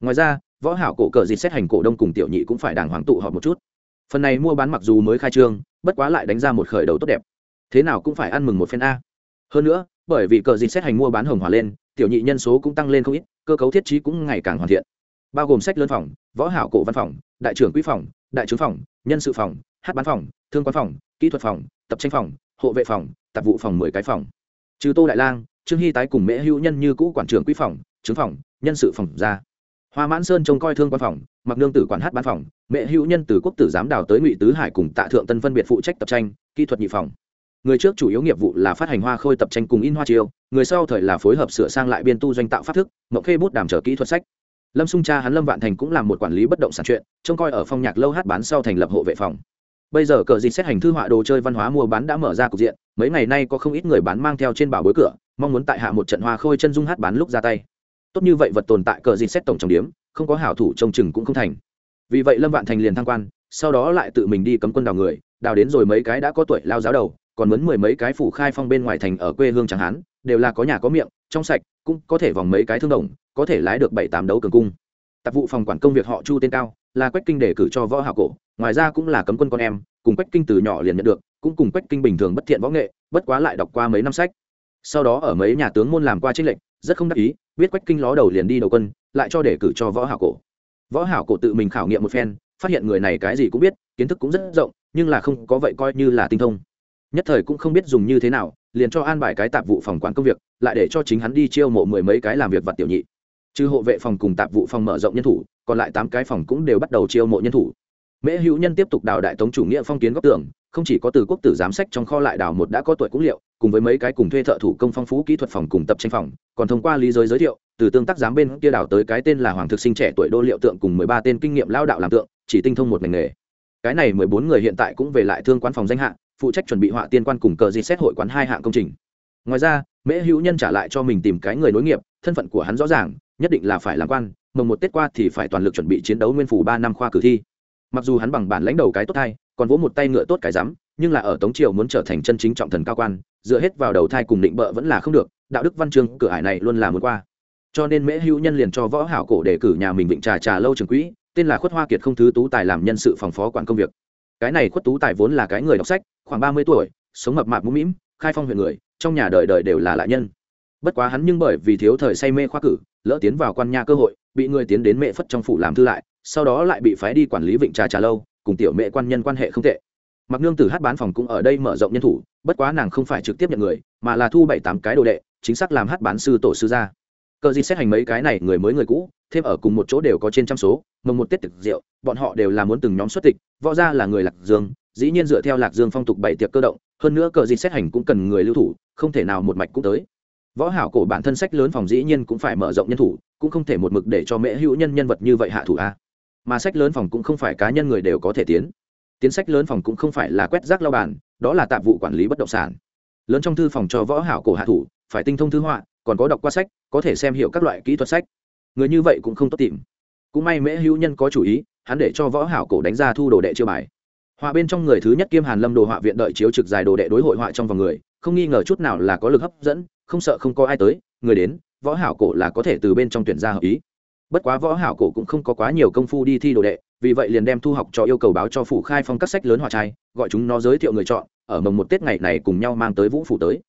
Ngoài ra, võ hảo cổ cờ dịt xét hành cổ đông cùng tiểu nhị cũng phải đàng hoàng tụ họp một chút. Phần này mua bán mặc dù mới khai trương, bất quá lại đánh ra một khởi đầu tốt đẹp. Thế nào cũng phải ăn mừng một phen a. Hơn nữa, bởi vì cờ dịt xét hành mua bán hồng hòa lên, tiểu nhị nhân số cũng tăng lên không ít, cơ cấu thiết trí cũng ngày càng hoàn thiện. Bao gồm sách lớn phòng, võ hảo cổ văn phòng, đại trưởng quỹ phòng, đại trưởng phòng, nhân sự phòng, hát bán phòng, thương quán phòng, kỹ thuật phòng, tập tranh phòng, hộ vệ phòng tạp vụ phòng mười cái phòng. Trừ tô đại lang, trương hy tái cùng mễ hữu nhân như cũ quản trưởng quỹ phòng chứng phòng, nhân sự phòng ra. Hoa mãn sơn trông coi thương quan phòng, mặc nương tử quản hát bán phòng mẹ hữu nhân từ quốc tử giám đào tới ngụy tứ hải cùng tạ thượng tân phân biệt phụ trách tập tranh, kỹ thuật nhị phòng. Người trước chủ yếu nghiệp vụ là phát hành hoa khôi tập tranh cùng in hoa chiêu, người sau thời là phối hợp sửa sang lại biên tu doanh tạo pháp thức, mậu khê bút đàm trở kỹ thuật sách. Lâm sung cha hắn lâm vạn thành cũng là một quản lý bất động sản chuyện, trông coi ở phong nhạc lâu hát bán sau thành lập hộ vệ phòng. Bây giờ cờ dịch xét hành thư họa đồ chơi văn hóa mua bán đã mở ra cục diện mấy ngày nay có không ít người bán mang theo trên bảo bối cửa, mong muốn tại hạ một trận hoa khôi chân dung hát bán lúc ra tay. Tốt như vậy vật tồn tại cờ gì xét tổng trọng điếm không có hảo thủ trông chừng cũng không thành. Vì vậy lâm vạn thành liền thăng quan, sau đó lại tự mình đi cấm quân đào người, đào đến rồi mấy cái đã có tuổi lao giáo đầu, còn muốn mười mấy cái phủ khai phong bên ngoài thành ở quê hương chẳng hán, đều là có nhà có miệng, trong sạch, cũng có thể vòng mấy cái thương đồng, có thể lái được bảy tám đấu cường cung. Tạp vụ phòng quản công việc họ chu tên cao, là quách kinh để cử cho võ hảo cổ, ngoài ra cũng là cấm quân con em, cùng quách kinh từ nhỏ liền nhận được cũng cùng quách kinh bình thường bất thiện võ nghệ, bất quá lại đọc qua mấy năm sách. Sau đó ở mấy nhà tướng môn làm qua trích lệnh rất không đắc ý, biết quách kinh ló đầu liền đi đầu quân, lại cho để cử cho võ hảo cổ. Võ hảo cổ tự mình khảo nghiệm một phen, phát hiện người này cái gì cũng biết, kiến thức cũng rất rộng, nhưng là không có vậy coi như là tinh thông. Nhất thời cũng không biết dùng như thế nào, liền cho an bài cái tạp vụ phòng quản công việc, lại để cho chính hắn đi chiêu mộ mười mấy cái làm việc vặt tiểu nhị. Trừ hộ vệ phòng cùng tạp vụ phòng mở rộng nhân thủ, còn lại tám cái phòng cũng đều bắt đầu chiêu mộ nhân thủ. Mễ hữu nhân tiếp tục đào đại tống chủ nghĩa phong kiến góc tưởng không chỉ có từ quốc tử giám sách trong kho lại đào một đã có tuổi cũng liệu, cùng với mấy cái cùng thuê thợ thủ công phong phú kỹ thuật phòng cùng tập tranh phòng, còn thông qua lý giới giới thiệu, từ tương tác giám bên kia đào tới cái tên là hoàng thực sinh trẻ tuổi đô liệu tượng cùng mười ba tên kinh nghiệm lao đạo làm tượng, chỉ tinh thông một ngành nghề. Cái này mười bốn người hiện tại cũng về lại thương quán phòng danh hạng phụ trách chuẩn bị họa tiên quan cùng cờ di xét hội quán hai hạng công trình. Ngoài ra, mễ hữu nhân trả lại cho mình tìm cái người nối nghiệp, thân phận của hắn rõ ràng, nhất định là phải làm quan, mồng một tết qua thì phải toàn lực chuẩn bị chiến đấu nguyên phủ ba năm khoa cử thi mặc dù hắn bằng bản lãnh đầu cái tốt thai, còn vỗ một tay ngựa tốt cái rắm, nhưng là ở tống triều muốn trở thành chân chính trọng thần cao quan, dựa hết vào đầu thai cùng định bợ vẫn là không được, đạo đức văn chương, cửa ải này luôn là muốn qua. Cho nên mễ hữu nhân liền cho võ hảo cổ để cử nhà mình vịnh trà trà lâu trường quỹ, tên là khuất hoa kiệt không thứ tú tài làm nhân sự phòng phó quản công việc. Cái này khuất tú tài vốn là cái người đọc sách, khoảng ba mươi tuổi, sống mập mạp mũm mĩm, khai phong huyện người, trong nhà đời đời đều là lạ nhân. Bất quá hắn nhưng bởi vì thiếu thời say mê khoa cử, lỡ tiến vào quan nha cơ hội, bị người tiến đến mẹ phất trong phủ làm thư lại sau đó lại bị phái đi quản lý vịnh trà trà lâu, cùng tiểu mẹ quan nhân quan hệ không tệ. Mặc nương tử hát bán phòng cũng ở đây mở rộng nhân thủ, bất quá nàng không phải trực tiếp nhận người, mà là thu bảy tám cái đồ đệ, chính xác làm hát bán sư tổ sư ra cờ gì xét hành mấy cái này người mới người cũ, thêm ở cùng một chỗ đều có trên trăm số, mồng một tết tiệc rượu, bọn họ đều là muốn từng nhóm xuất tịch, võ ra là người lạc dương, dĩ nhiên dựa theo lạc dương phong tục bảy tiệc cơ động, hơn nữa cờ gì xét hành cũng cần người lưu thủ, không thể nào một mạch cũng tới. Võ hảo cổ bản thân sách lớn phòng dĩ nhiên cũng phải mở rộng nhân thủ, cũng không thể một mực để cho mẹ hữu nhân nhân vật như vậy hạ thủ a mà sách lớn phòng cũng không phải cá nhân người đều có thể tiến. Tiến sách lớn phòng cũng không phải là quét rác lao bàn, đó là tạp vụ quản lý bất động sản. Lớn trong thư phòng cho võ hảo cổ hạ thủ, phải tinh thông thư họa, còn có đọc qua sách, có thể xem hiểu các loại kỹ thuật sách. Người như vậy cũng không tốt tìm. Cũng may mễ hữu nhân có chủ ý, hắn để cho võ hảo cổ đánh ra thu đồ đệ chiêu bài. Họa bên trong người thứ nhất kiêm hàn lâm đồ họa viện đợi chiếu trực dài đồ đệ đối hội họa trong vòng người, không nghi ngờ chút nào là có lực hấp dẫn, không sợ không có ai tới, người đến, võ hảo cổ là có thể từ bên trong tuyển ra hợp ý bất quá võ hảo cổ cũng không có quá nhiều công phu đi thi đồ đệ, vì vậy liền đem thu học cho yêu cầu báo cho phủ khai phong các sách lớn hòa trai, gọi chúng nó giới thiệu người chọn, ở mồng một tết ngày này cùng nhau mang tới vũ phủ tới.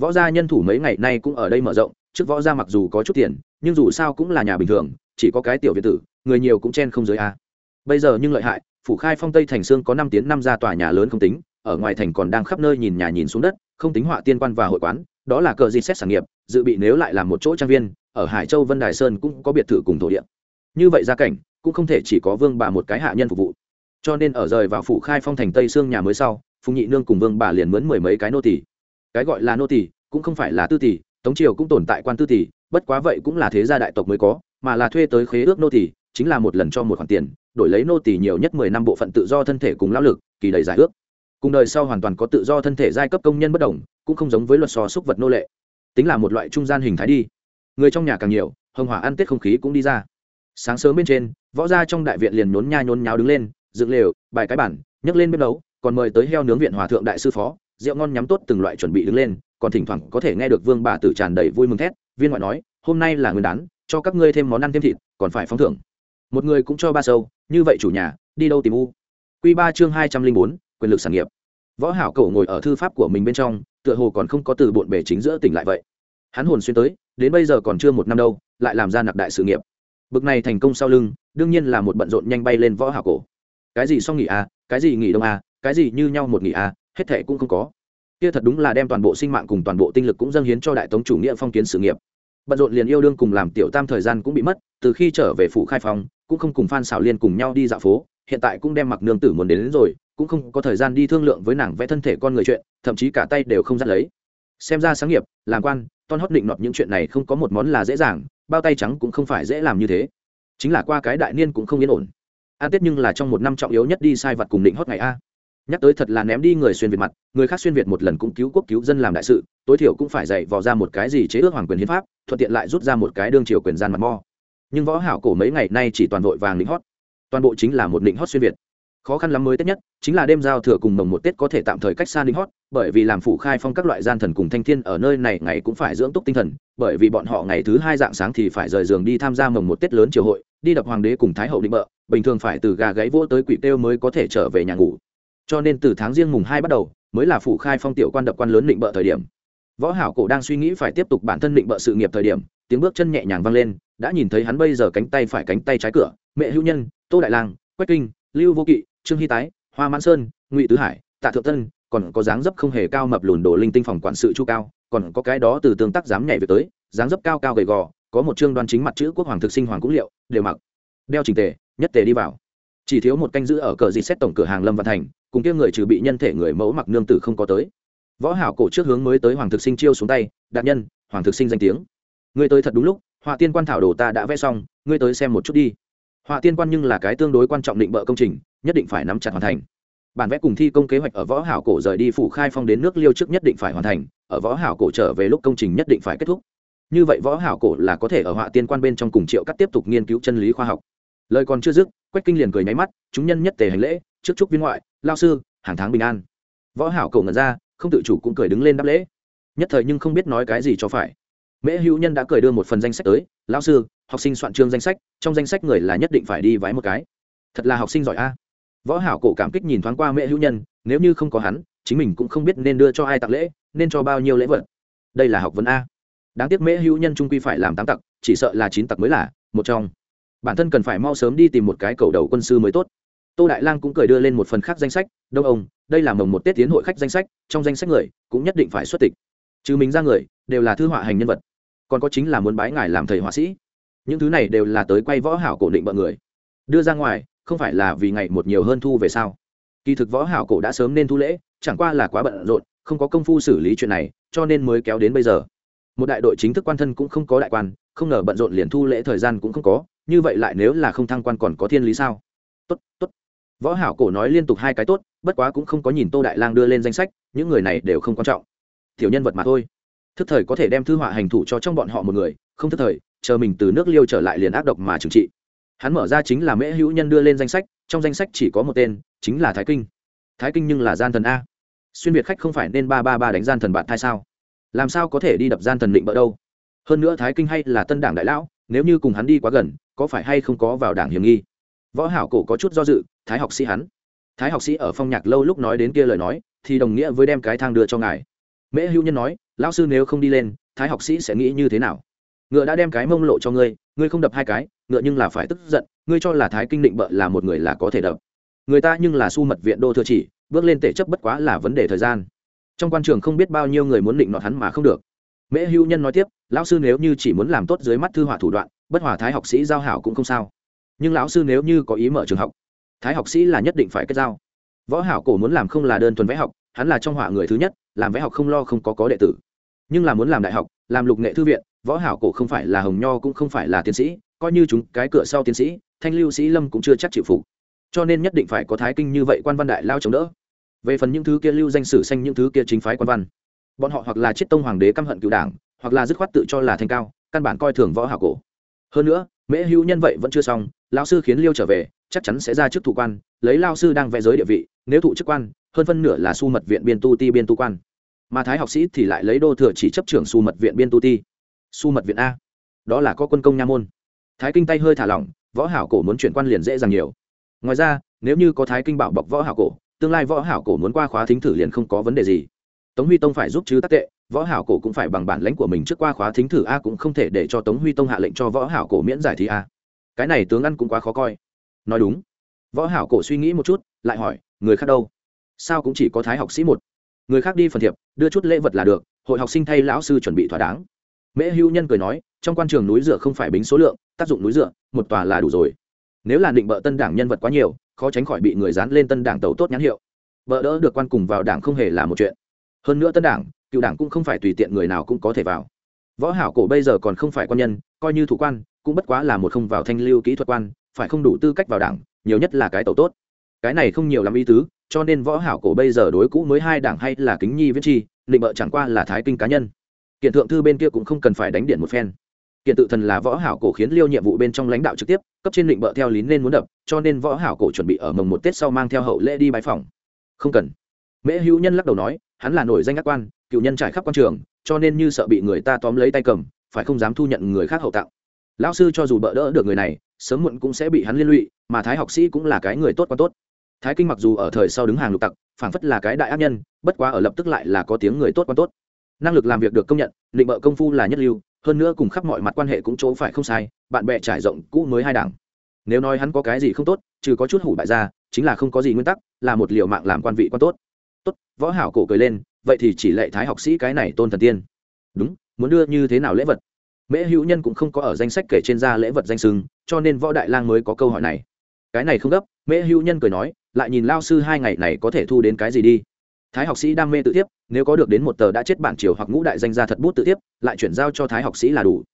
Võ gia nhân thủ mấy ngày nay cũng ở đây mở rộng, trước võ gia mặc dù có chút tiền, nhưng dù sao cũng là nhà bình thường, chỉ có cái tiểu việt tử, người nhiều cũng chen không giới a. Bây giờ nhưng lợi hại, phủ khai phong tây thành sương có năm tiến năm ra tòa nhà lớn không tính, ở ngoài thành còn đang khắp nơi nhìn nhà nhìn xuống đất, không tính họa tiên quan và hội quán, đó là cờ di xét sản nghiệp, dự bị nếu lại làm một chỗ trang viên ở hải châu vân đài sơn cũng có biệt thự cùng thổ địa. Như vậy gia cảnh, cũng không thể chỉ có vương bà một cái hạ nhân phục vụ. Cho nên ở rời vào phủ khai phong thành tây sương nhà mới sau, phùng nhị nương cùng vương bà liền mướn mười mấy cái nô tỷ cái gọi là nô tỷ cũng không phải là tư tỷ tống triều cũng tồn tại quan tư tỷ bất quá vậy cũng là thế gia đại tộc mới có, mà là thuê tới khế ước nô tỷ chính là một lần cho một khoản tiền, đổi lấy nô tỷ nhiều nhất mười năm bộ phận tự do thân thể cùng lao lực, kỳ đầy giải ước. Cùng đời sau hoàn toàn có tự do thân thể giai cấp công nhân bất đồng, cũng không giống với luật so súc vật nô lệ. Tính là một loại trung gian hình thái đi người trong nhà càng nhiều, hồng hỏa ăn tết không khí cũng đi ra. Sáng sớm bên trên, võ gia trong đại viện liền nhốn nha nhốn nháo đứng lên, dựng lều, bài cái bản, nhấc lên bếp nấu, còn mời tới heo nướng viện hòa thượng đại sư phó, rượu ngon nhắm tốt từng loại chuẩn bị đứng lên, còn thỉnh thoảng có thể nghe được vương bà tử tràn đầy vui mừng thét, viên ngoại nói, hôm nay là nguyên đán, cho các ngươi thêm món ăn thêm thịt, còn phải phóng thưởng. Một người cũng cho ba sâu, như vậy chủ nhà, đi đâu tìm u? Q ba chương hai trăm linh bốn, quyền lực sản nghiệp. Võ hảo cầu ngồi ở thư pháp của mình bên trong, tựa hồ còn không có từ bộn bề chính giữa tỉnh lại vậy. Hắn hồn xuyên tới đến bây giờ còn chưa một năm đâu lại làm ra nặc đại sự nghiệp. Bực này thành công sau lưng đương nhiên là một bận rộn nhanh bay lên võ hảo cổ. Cái gì xong nghỉ à cái gì nghỉ đông à cái gì như nhau một nghỉ à hết thệ cũng không có. Kia thật đúng là đem toàn bộ sinh mạng cùng toàn bộ tinh lực cũng dâng hiến cho đại tống chủ nghĩa phong kiến sự nghiệp. Bận rộn liền yêu đương cùng làm tiểu tam thời gian cũng bị mất từ khi trở về phủ khai phong cũng không cùng phan xảo liên cùng nhau đi dạo phố hiện tại cũng đem mặc nương tử muốn đến, đến rồi cũng không có thời gian đi thương lượng với nàng vẽ thân thể con người chuyện thậm chí cả tay đều không dắt lấy. Xem ra sáng nghiệp làm quan ton hót định nọt những chuyện này không có một món là dễ dàng, bao tay trắng cũng không phải dễ làm như thế. Chính là qua cái đại niên cũng không yên ổn. An tết nhưng là trong một năm trọng yếu nhất đi sai vặt cùng định hót ngày a. Nhắc tới thật là ném đi người xuyên việt mặt, người khác xuyên việt một lần cũng cứu quốc cứu dân làm đại sự, tối thiểu cũng phải dạy vò ra một cái gì chế ước hoàng quyền hiến pháp, thuận tiện lại rút ra một cái đương triều quyền gian mặt mo. Nhưng võ hảo cổ mấy ngày nay chỉ toàn vội vàng định hót toàn bộ chính là một định hót xuyên việt. Khó khăn lắm mới tết nhất, chính là đêm giao thừa cùng mồng một tết có thể tạm thời cách xa định hót bởi vì làm phủ khai phong các loại gian thần cùng thanh thiên ở nơi này ngày cũng phải dưỡng túc tinh thần, bởi vì bọn họ ngày thứ hai dạng sáng thì phải rời giường đi tham gia mồng một tết lớn triều hội, đi đập hoàng đế cùng thái hậu định bợ, bình thường phải từ gà gáy vỗ tới quỷ têu mới có thể trở về nhà ngủ. Cho nên từ tháng riêng mùng hai bắt đầu, mới là phủ khai phong tiểu quan đập quan lớn định bợ thời điểm. Võ hảo cổ đang suy nghĩ phải tiếp tục bản thân định bợ sự nghiệp thời điểm, tiếng bước chân nhẹ nhàng vang lên, đã nhìn thấy hắn bây giờ cánh tay phải cánh tay trái cửa, mẹ hữu nhân, tô đại lang, quách kinh, lưu vô kỵ, trương hy tái, hoa mãn sơn, ngụy tứ hải, tạ thượng tân còn có dáng dấp không hề cao mập lùn đồ linh tinh phòng quản sự chu cao, còn có cái đó từ tương tác dám nhảy về tới, dáng dấp cao cao gầy gò, có một chương đoan chính mặt chữ quốc hoàng thực sinh hoàng cũng liệu, đều mặc. Đeo trình tề, nhất tề đi vào. Chỉ thiếu một canh giữ ở cờ dị xét tổng cửa hàng lâm văn thành, cùng kia người trừ bị nhân thể người mẫu mặc nương tử không có tới. Võ hảo cổ trước hướng mới tới hoàng thực sinh chiêu xuống tay, đạt nhân, hoàng thực sinh danh tiếng. Ngươi tới thật đúng lúc, họa tiên quan thảo đồ ta đã vẽ xong, ngươi tới xem một chút đi. Họa tiên quan nhưng là cái tương đối quan trọng định bợ công trình, nhất định phải nắm chặt hoàn thành bản vẽ cùng thi công kế hoạch ở võ hảo cổ rời đi phủ khai phong đến nước liêu trước nhất định phải hoàn thành, ở võ hảo cổ trở về lúc công trình nhất định phải kết thúc. Như vậy võ hảo cổ là có thể ở họa tiên quan bên trong cùng triệu cắt tiếp tục nghiên cứu chân lý khoa học. Lời còn chưa dứt, quách kinh liền cười nháy mắt, chúng nhân nhất tề hành lễ, trước chúc viên ngoại, lao sư, hàng tháng bình an. Võ hảo cổ ngẩn ra, không tự chủ cũng cười đứng lên đáp lễ. Nhất thời nhưng không biết nói cái gì cho phải. Mễ hữu nhân đã cười đưa một phần danh sách tới, lão sư, học sinh soạn chương danh sách, trong danh sách người là nhất định phải đi vái một cái. Thật là học sinh giỏi a võ hảo cổ cảm kích nhìn thoáng qua Mẹ hữu nhân, nếu như không có hắn, chính mình cũng không biết nên đưa cho ai tặng lễ, nên cho bao nhiêu lễ vật. Đây là học vấn a. Đáng tiếc mễ hữu nhân trung quy phải làm tám tặc, chỉ sợ là chín tặc mới là một trong. Bản thân cần phải mau sớm đi tìm một cái cầu đầu quân sư mới tốt. Tô đại lang cũng cười đưa lên một phần khác danh sách, đông ông, đây là mồng một tết tiến hội khách danh sách, trong danh sách người cũng nhất định phải xuất tịch. Chứ mình ra người đều là thư họa hành nhân vật. Còn có chính là muốn bái ngài làm thầy họa sĩ. Những thứ này đều là tới quay võ hảo cổ định bợ người. Đưa ra ngoài không phải là vì ngày một nhiều hơn thu về sao? kỳ thực võ hảo cổ đã sớm nên thu lễ, chẳng qua là quá bận rộn, không có công phu xử lý chuyện này, cho nên mới kéo đến bây giờ. Một đại đội chính thức quan thân cũng không có đại quan, không ngờ bận rộn liền thu lễ thời gian cũng không có, như vậy lại nếu là không thăng quan còn có thiên lý sao? Tốt tốt. Võ hảo cổ nói liên tục hai cái tốt, bất quá cũng không có nhìn tô đại lang đưa lên danh sách, những người này đều không quan trọng. Tiểu nhân vật mà thôi. Thức thời có thể đem thư họa hành thủ cho trong bọn họ một người, không thức thời, chờ mình từ nước liêu trở lại liền ác độc mà trừng trị hắn mở ra chính là mễ hữu nhân đưa lên danh sách, trong danh sách chỉ có một tên, chính là thái kinh. Thái kinh nhưng là gian thần a. Xuyên việt khách không phải nên ba ba ba đánh gian thần bạn thai sao? Làm sao có thể đi đập gian thần định bỡ đâu? Hơn nữa thái kinh hay là tân đảng đại lão, nếu như cùng hắn đi quá gần, có phải hay không có vào đảng hiểm nghi? Võ hảo cổ có chút do dự, thái học sĩ hắn. Thái học sĩ ở phong nhạc lâu lúc nói đến kia lời nói, thì đồng nghĩa với đem cái thang đưa cho ngài. Mễ hữu nhân nói, lão sư nếu không đi lên, thái học sĩ sẽ nghĩ như thế nào? Ngựa đã đem cái mông lộ cho ngươi ngươi không đập hai cái, ngựa nhưng là phải tức giận, ngươi cho là thái kinh định bợ là một người là có thể đập. Người ta nhưng là su mật viện đô thừa chỉ, bước lên tể chấp bất quá là vấn đề thời gian. Trong quan trường không biết bao nhiêu người muốn định nọt hắn mà không được. Mễ hữu nhân nói tiếp, lão sư nếu như chỉ muốn làm tốt dưới mắt thư họa thủ đoạn, bất hòa thái học sĩ giao hảo cũng không sao. Nhưng lão sư nếu như có ý mở trường học, thái học sĩ là nhất định phải kết giao. Võ hảo cổ muốn làm không là đơn thuần vẽ học, hắn là trong họa người thứ nhất, làm vẽ học không lo không có có đệ tử. Nhưng là muốn làm đại học làm lục nghệ thư viện, võ hảo cổ không phải là hồng nho cũng không phải là tiến sĩ, coi như chúng cái cửa sau tiến sĩ, thanh lưu sĩ lâm cũng chưa chắc chịu phục. Cho nên nhất định phải có thái kinh như vậy quan văn đại lao chống đỡ. Về phần những thứ kia lưu danh sử xanh, những thứ kia chính phái quan văn, bọn họ hoặc là chiết tông hoàng đế căm hận cựu đảng, hoặc là dứt khoát tự cho là thanh cao, căn bản coi thường võ hảo cổ. Hơn nữa, mễ hữu nhân vậy vẫn chưa xong, lão sư khiến liêu trở về, chắc chắn sẽ ra chức thủ quan, lấy lao sư đang vẽ giới địa vị, nếu thụ chức quan, hơn phân nửa là su mật viện biên tu ti biên tu quan mà thái học sĩ thì lại lấy đô thừa chỉ chấp trưởng su mật viện biên tu ti. Su mật viện a. Đó là có quân công nha môn. Thái kinh tay hơi thả lỏng, võ hảo cổ muốn chuyển quan liền dễ dàng nhiều. Ngoài ra, nếu như có thái kinh bảo bọc võ hảo cổ, tương lai võ hảo cổ muốn qua khóa thính thử liền không có vấn đề gì. Tống huy tông phải giúp chứ tác tệ, võ hảo cổ cũng phải bằng bản lãnh của mình trước qua khóa thính thử a cũng không thể để cho tống huy tông hạ lệnh cho võ hảo cổ miễn giải thi a. Cái này tướng ăn cũng quá khó coi. Nói đúng. Võ hảo cổ suy nghĩ một chút, lại hỏi, người khác đâu? Sao cũng chỉ có thái học sĩ một? Người khác đi phần thiệp, đưa chút lễ vật là được, hội học sinh thay lão sư chuẩn bị thỏa đáng. Mễ hữu nhân cười nói, trong quan trường núi rửa không phải bính số lượng, tác dụng núi rửa, một tòa là đủ rồi. Nếu là định bợ tân đảng nhân vật quá nhiều, khó tránh khỏi bị người dán lên tân đảng tàu tốt nhãn hiệu. Bợ đỡ được quan cùng vào đảng không hề là một chuyện. Hơn nữa tân đảng, cựu đảng cũng không phải tùy tiện người nào cũng có thể vào. Võ hảo cổ bây giờ còn không phải quan nhân, coi như thủ quan, cũng bất quá là một không vào thanh lưu kỹ thuật quan, phải không đủ tư cách vào đảng, nhiều nhất là cái tàu tốt. Cái này không nhiều lắm ý tứ cho nên võ hảo cổ bây giờ đối cũ mới hai đảng hay là kính nhi viễn chi, định bợ chẳng qua là thái kinh cá nhân. Kiện thượng thư bên kia cũng không cần phải đánh điện một phen. Kiện tự thần là võ hảo cổ khiến liêu nhiệm vụ bên trong lãnh đạo trực tiếp, cấp trên định bợ theo lín nên muốn đập, cho nên võ hảo cổ chuẩn bị ở mồng một tết sau mang theo hậu lễ đi bái phòng không cần. Mễ hữu nhân lắc đầu nói, hắn là nổi danh ác quan, cựu nhân trải khắp quan trường, cho nên như sợ bị người ta tóm lấy tay cầm, phải không dám thu nhận người khác hậu tặng. Lão sư cho dù bỡ đỡ được người này, sớm muộn cũng sẽ bị hắn liên lụy, mà thái học sĩ cũng là cái người tốt quá tốt thái kinh mặc dù ở thời sau đứng hàng lục tặc, phảng phất là cái đại ác nhân, bất quá ở lập tức lại là có tiếng người tốt quan tốt. Năng lực làm việc được công nhận, định bợ công phu là nhất lưu, hơn nữa cùng khắp mọi mặt quan hệ cũng chỗ phải không sai, bạn bè trải rộng cũ mới hai đảng. Nếu nói hắn có cái gì không tốt, trừ có chút hủ bại ra, chính là không có gì nguyên tắc, là một liều mạng làm quan vị quan tốt. Tốt, võ hảo cổ cười lên, vậy thì chỉ lệ thái học sĩ cái này tôn thần tiên. Đúng, muốn đưa như thế nào lễ vật? Mễ hữu nhân cũng không có ở danh sách kể trên ra lễ vật danh sưng cho nên võ đại lang mới có câu hỏi này. Cái này không gấp, mễ hữu nhân cười nói lại nhìn lao sư hai ngày này có thể thu đến cái gì đi. Thái học sĩ đam mê tự tiếp, nếu có được đến một tờ đã chết bản triều hoặc ngũ đại danh gia thật bút tự tiếp, lại chuyển giao cho thái học sĩ là đủ.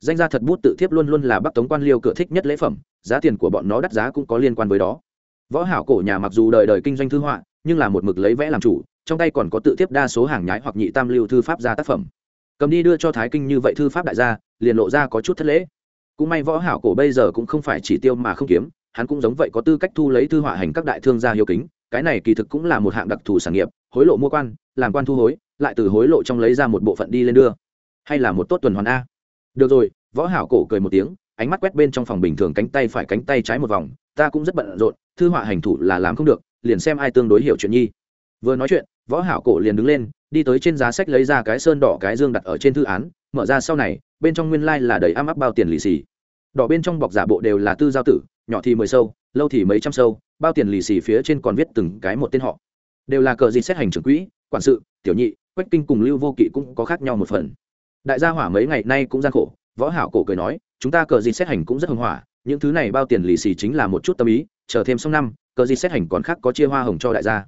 Danh gia thật bút tự tiếp luôn luôn là bắc tống quan liêu cửa thích nhất lễ phẩm, giá tiền của bọn nó đắt giá cũng có liên quan với đó. Võ hảo cổ nhà mặc dù đời đời kinh doanh thư họa, nhưng là một mực lấy vẽ làm chủ, trong tay còn có tự tiếp đa số hàng nhái hoặc nhị tam lưu thư pháp ra tác phẩm. Cầm đi đưa cho thái kinh như vậy thư pháp đại gia, liền lộ ra có chút thất lễ. Cũng may võ hảo cổ bây giờ cũng không phải chỉ tiêu mà không kiếm hắn cũng giống vậy có tư cách thu lấy thư họa hành các đại thương gia hiếu kính, cái này kỳ thực cũng là một hạng đặc thù sản nghiệp, hối lộ mua quan, làm quan thu hối, lại từ hối lộ trong lấy ra một bộ phận đi lên đưa. Hay là một tốt tuần hoàn a. Được rồi, võ hảo cổ cười một tiếng, ánh mắt quét bên trong phòng bình thường cánh tay phải cánh tay trái một vòng, ta cũng rất bận rộn, thư họa hành thủ là làm không được, liền xem ai tương đối hiểu chuyện nhi. Vừa nói chuyện, võ hảo cổ liền đứng lên, đi tới trên giá sách lấy ra cái sơn đỏ cái dương đặt ở trên thư án, mở ra sau này, bên trong nguyên lai like là đầy ám áp bao tiền lì xì. Đỏ bên trong bọc giả bộ đều là tư giao tử nhỏ thì mười sâu, lâu thì mấy trăm sâu, bao tiền lì xì phía trên còn viết từng cái một tên họ. Đều là cờ gì xét hành trưởng quỹ, quản sự, tiểu nhị, quách kinh cùng lưu vô kỵ cũng có khác nhau một phần. Đại gia hỏa mấy ngày nay cũng gian khổ, võ hảo cổ cười nói, chúng ta cờ gì xét hành cũng rất hưng hỏa, những thứ này bao tiền lì xì chính là một chút tâm ý, chờ thêm xong năm, cờ gì xét hành còn khác có chia hoa hồng cho đại gia.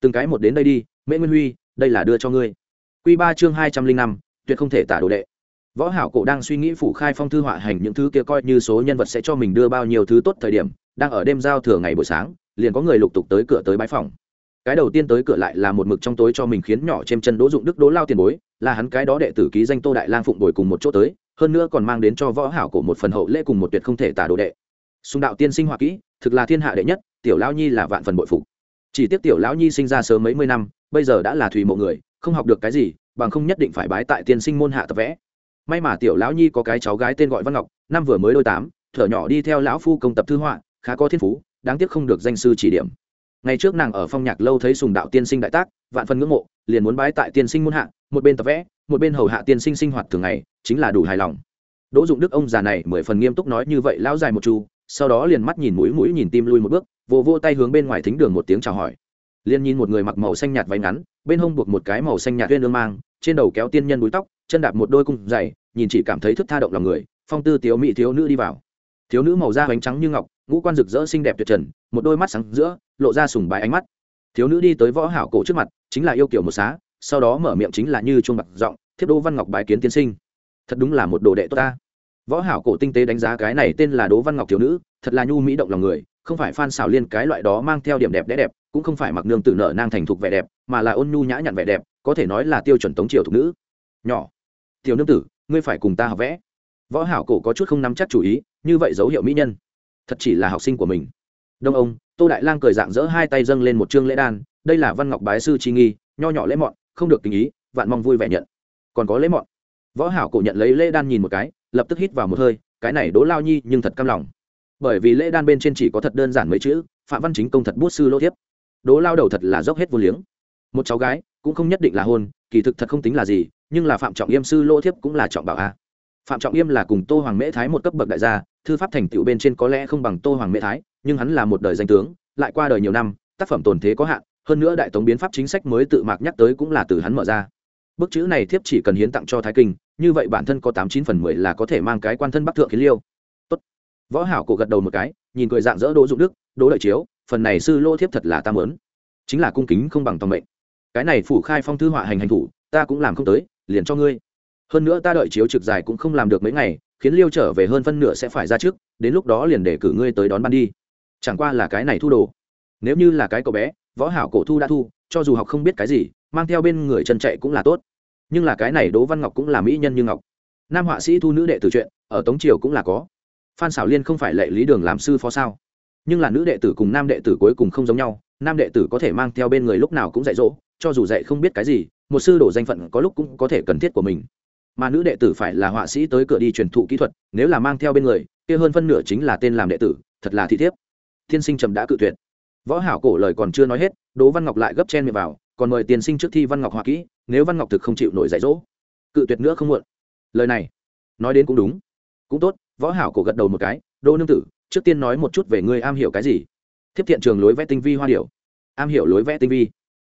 Từng cái một đến đây đi, mễ nguyên huy, đây là đưa cho ngươi. Quy ba chương hai trăm linh năm, tuyệt không thể tả đồ đệ võ hảo cổ đang suy nghĩ phủ khai phong thư họa hành những thứ kia coi như số nhân vật sẽ cho mình đưa bao nhiêu thứ tốt thời điểm, đang ở đêm giao thừa ngày buổi sáng, liền có người lục tục tới cửa tới bái phòng. Cái đầu tiên tới cửa lại là một mực trong tối cho mình khiến nhỏ trên chân đỗ dụng đức đỗ lao tiền bối, là hắn cái đó đệ tử ký danh tô đại lang phụng bồi cùng một chỗ tới, hơn nữa còn mang đến cho võ hảo cổ một phần hậu lễ cùng một tuyệt không thể tả đồ đệ. Xung đạo tiên sinh hoa kỹ, thực là thiên hạ đệ nhất, tiểu lão nhi là vạn phần bội phục. Chỉ tiếc tiểu lão nhi sinh ra sớm mấy mươi năm, bây giờ đã là thủy mộ người, không học được cái gì, bằng không nhất định phải bái tại tiên sinh môn hạ tập vẽ may mà tiểu lão nhi có cái cháu gái tên gọi văn ngọc, năm vừa mới đôi tám, thở nhỏ đi theo lão phu công tập thư họa, khá có thiên phú, đáng tiếc không được danh sư chỉ điểm. Ngày trước nàng ở phong nhạc lâu thấy sùng đạo tiên sinh đại tác, vạn phần ngưỡng mộ, liền muốn bái tại tiên sinh muôn hạ, một bên tập vẽ, một bên hầu hạ tiên sinh sinh hoạt thường ngày, chính là đủ hài lòng. Đỗ dụng đức ông già này mười phần nghiêm túc nói như vậy lão dài một chu, sau đó liền mắt nhìn mũi mũi nhìn tim lui một bước, vô vô tay hướng bên ngoài thính đường một tiếng chào hỏi. Liền nhìn một người mặc màu xanh nhạt váy ngắn, bên hông buộc một cái màu xanh nhạt viên lương mang trên đầu kéo tiên nhân búi tóc, chân đạp một đôi cung dày nhìn chỉ cảm thấy thức tha động lòng người, phong tư tiếu mỹ thiếu nữ đi vào. Thiếu nữ màu da bánh trắng như ngọc, ngũ quan rực rỡ xinh đẹp tuyệt trần, một đôi mắt sáng giữa, lộ ra sùng bái ánh mắt. Thiếu nữ đi tới võ hảo cổ trước mặt, chính là yêu kiểu một xá, sau đó mở miệng chính là như chuông bạc giọng, thiếp đỗ văn ngọc bái kiến tiên sinh. Thật đúng là một đồ đệ tốt ta. Võ hảo cổ tinh tế đánh giá cái này tên là đỗ văn ngọc thiếu nữ, thật là nhu mỹ động lòng người, không phải phan xảo liên cái loại đó mang theo điểm đẹp đẽ đẹp cũng không phải mặc nương tử nở nang thành thục vẻ đẹp, mà là ôn nhu nhã nhặn vẻ đẹp, có thể nói là tiêu chuẩn tống triều thục nữ. Nhỏ, tiểu nương tử, ngươi phải cùng ta học vẽ. Võ hảo cổ có chút không nắm chắc chủ ý, như vậy dấu hiệu mỹ nhân. Thật chỉ là học sinh của mình. Đông ông, tô đại lang cười dạng dỡ hai tay dâng lên một trương lễ đan, đây là văn ngọc bái sư chi nghi, nho nhỏ lễ mọn, không được tình ý, vạn mong vui vẻ nhận. Còn có lễ mọn. Võ hảo cổ nhận lấy lễ đan nhìn một cái, lập tức hít vào một hơi, cái này đố lao nhi nhưng thật cam lòng. Bởi vì lễ đan bên trên chỉ có thật đơn giản mấy chữ, phạm văn chính công thật bút sư lô thiếp đố lao đầu thật là dốc hết vô liếng. Một cháu gái, cũng không nhất định là hôn, kỳ thực thật không tính là gì, nhưng là phạm trọng yêm sư lô thiếp cũng là trọng bảo a. Phạm trọng yêm là cùng tô hoàng mễ thái một cấp bậc đại gia, thư pháp thành tựu bên trên có lẽ không bằng tô hoàng mễ thái, nhưng hắn là một đời danh tướng, lại qua đời nhiều năm, tác phẩm tồn thế có hạn, hơn nữa đại tống biến pháp chính sách mới tự mạc nhắc tới cũng là từ hắn mở ra. Bức chữ này thiếp chỉ cần hiến tặng cho thái kinh, như vậy bản thân có tám chín phần mười là có thể mang cái quan thân bắc thượng kiến liêu. Tốt. võ hảo cổ gật đầu một cái, nhìn cười dạng dỡ đỗ dụng đức, đỗ lợi chiếu phần này sư lô thiếp thật là ta mớn chính là cung kính không bằng tòng mệnh. Cái này phủ khai phong thư họa hành hành thủ, ta cũng làm không tới, liền cho ngươi. Hơn nữa ta đợi chiếu trực dài cũng không làm được mấy ngày, khiến liêu trở về hơn phân nửa sẽ phải ra trước, đến lúc đó liền để cử ngươi tới đón ban đi. Chẳng qua là cái này thu đồ. Nếu như là cái cậu bé, võ hảo cổ thu đã thu, cho dù học không biết cái gì, mang theo bên người chân chạy cũng là tốt. Nhưng là cái này đỗ văn ngọc cũng là mỹ nhân như ngọc. Nam họa sĩ thu nữ đệ tử chuyện, ở tống triều cũng là có. Phan xảo liên không phải lệ lý đường làm sư phó sao? Nhưng là nữ đệ tử cùng nam đệ tử cuối cùng không giống nhau, nam đệ tử có thể mang theo bên người lúc nào cũng dạy dỗ, cho dù dạy không biết cái gì, một sư đổ danh phận có lúc cũng có thể cần thiết của mình. Mà nữ đệ tử phải là họa sĩ tới cửa đi truyền thụ kỹ thuật, nếu là mang theo bên người, kia hơn phân nửa chính là tên làm đệ tử, thật là thị thiếp. Tiên sinh trầm đã cự tuyệt. Võ hảo cổ lời còn chưa nói hết, đỗ văn ngọc lại gấp chen miệng vào, còn mời tiên sinh trước thi văn ngọc họa kỹ, nếu văn ngọc thực không chịu nổi dạy dỗ. Cự tuyệt nữa không muộn. Lời này, nói đến cũng đúng. Cũng tốt, võ hảo cổ gật đầu một cái, đỗ nương tử trước tiên nói một chút về ngươi am hiểu cái gì. Thiếp thiện trường lối vẽ tinh vi hoa điểu. Am hiểu lối vẽ tinh vi.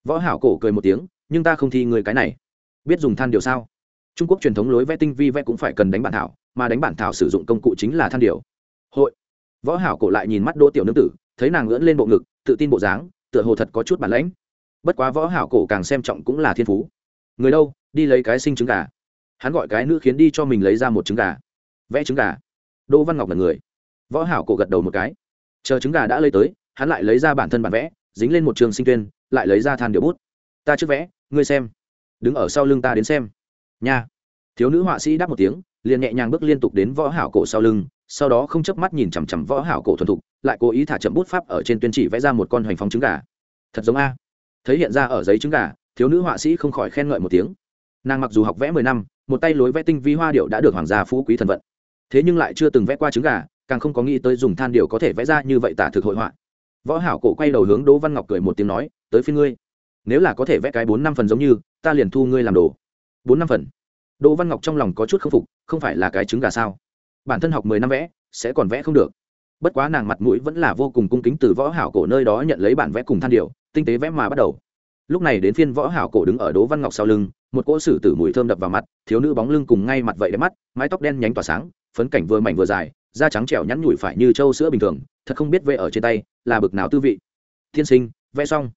Võ hảo cổ cười một tiếng, nhưng ta không thi người cái này. Biết dùng than điều sao? Trung quốc truyền thống lối vẽ tinh vi vẽ cũng phải cần đánh bản thảo, mà đánh bản thảo sử dụng công cụ chính là than điều hội. Võ hảo cổ lại nhìn mắt đỗ tiểu nương tử, thấy nàng ngưỡng lên bộ ngực, tự tin bộ dáng, tựa hồ thật có chút bản lãnh. Bất quá võ hảo cổ càng xem trọng cũng là thiên phú. Người đâu, đi lấy cái sinh trứng gà. Hắn gọi cái nữ khiến đi cho mình lấy ra một trứng gà. Vẽ trứng gà. Đỗ văn ngọc là người võ hảo cổ gật đầu một cái. Chờ trứng gà đã lấy tới, hắn lại lấy ra bản thân bản vẽ, dính lên một trường sinh tuyên, lại lấy ra than điều bút. Ta trước vẽ, ngươi xem. Đứng ở sau lưng ta đến xem. Nha. Thiếu nữ họa sĩ đáp một tiếng, liền nhẹ nhàng bước liên tục đến võ hảo cổ sau lưng, sau đó không chớp mắt nhìn chằm chằm võ hảo cổ thuần thục, lại cố ý thả chậm bút pháp ở trên tuyên chỉ vẽ ra một con hoành phong trứng gà. Thật giống a. Thấy hiện ra ở giấy trứng gà, thiếu nữ họa sĩ không khỏi khen ngợi một tiếng. Nàng mặc dù học vẽ mười năm, một tay lối vẽ tinh vi hoa điệu đã được hoàng gia phú quý thần vận. Thế nhưng lại chưa từng vẽ qua trứng gà càng không có nghĩ tới dùng than điều có thể vẽ ra như vậy tả thực hội họa. Võ hảo cổ quay đầu hướng đỗ văn ngọc cười một tiếng nói, tới phiên ngươi. Nếu là có thể vẽ cái bốn năm phần giống như, ta liền thu ngươi làm đồ. Bốn năm phần. Đỗ văn ngọc trong lòng có chút k phục, không phải là cái trứng gà sao? Bản thân học mười năm vẽ, sẽ còn vẽ không được. Bất quá nàng mặt mũi vẫn là vô cùng cung kính từ võ hảo cổ nơi đó nhận lấy bản vẽ cùng than điều, tinh tế vẽ mà bắt đầu. Lúc này đến phiên võ hảo cổ đứng ở đỗ văn ngọc sau lưng, một cỗ sử tử mùi thơm đập vào mặt, thiếu nữ bóng lưng cùng ngay mặt vậy đẹp mắt, mái tóc đen nhánh tỏa sáng, phấn cảnh vừa mảnh vừa dài da trắng trẻo nhắn nhủi phải như trâu sữa bình thường, thật không biết vẽ ở trên tay là bực nào tư vị. Tiên sinh, vẽ xong.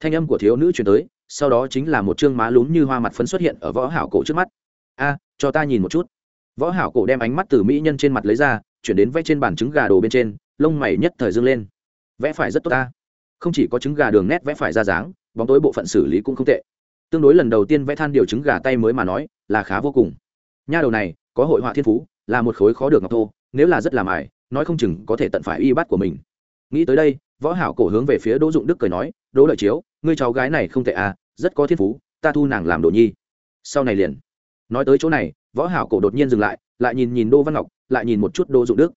Thanh âm của thiếu nữ truyền tới, sau đó chính là một trương má lún như hoa mặt phấn xuất hiện ở võ hảo cổ trước mắt. A, cho ta nhìn một chút. Võ hảo cổ đem ánh mắt từ mỹ nhân trên mặt lấy ra, chuyển đến vẽ trên bàn trứng gà đồ bên trên, lông mày nhất thời dương lên. Vẽ phải rất tốt ta. Không chỉ có trứng gà đường nét vẽ phải ra dáng, bóng tối bộ phận xử lý cũng không tệ. Tương đối lần đầu tiên vẽ than điều trứng gà tay mới mà nói, là khá vô cùng. Nha đầu này, có hội họa thiên phú, là một khối khó được ngọc thô nếu là rất làm ải, nói không chừng có thể tận phải y bắt của mình. Nghĩ tới đây, võ hảo cổ hướng về phía đỗ dụng đức cười nói, đỗ lợi chiếu, ngươi cháu gái này không tệ à rất có thiên phú, ta thu nàng làm đồ nhi. Sau này liền, nói tới chỗ này, võ hảo cổ đột nhiên dừng lại lại nhìn nhìn đỗ văn ngọc, lại nhìn một chút đỗ dụng đức.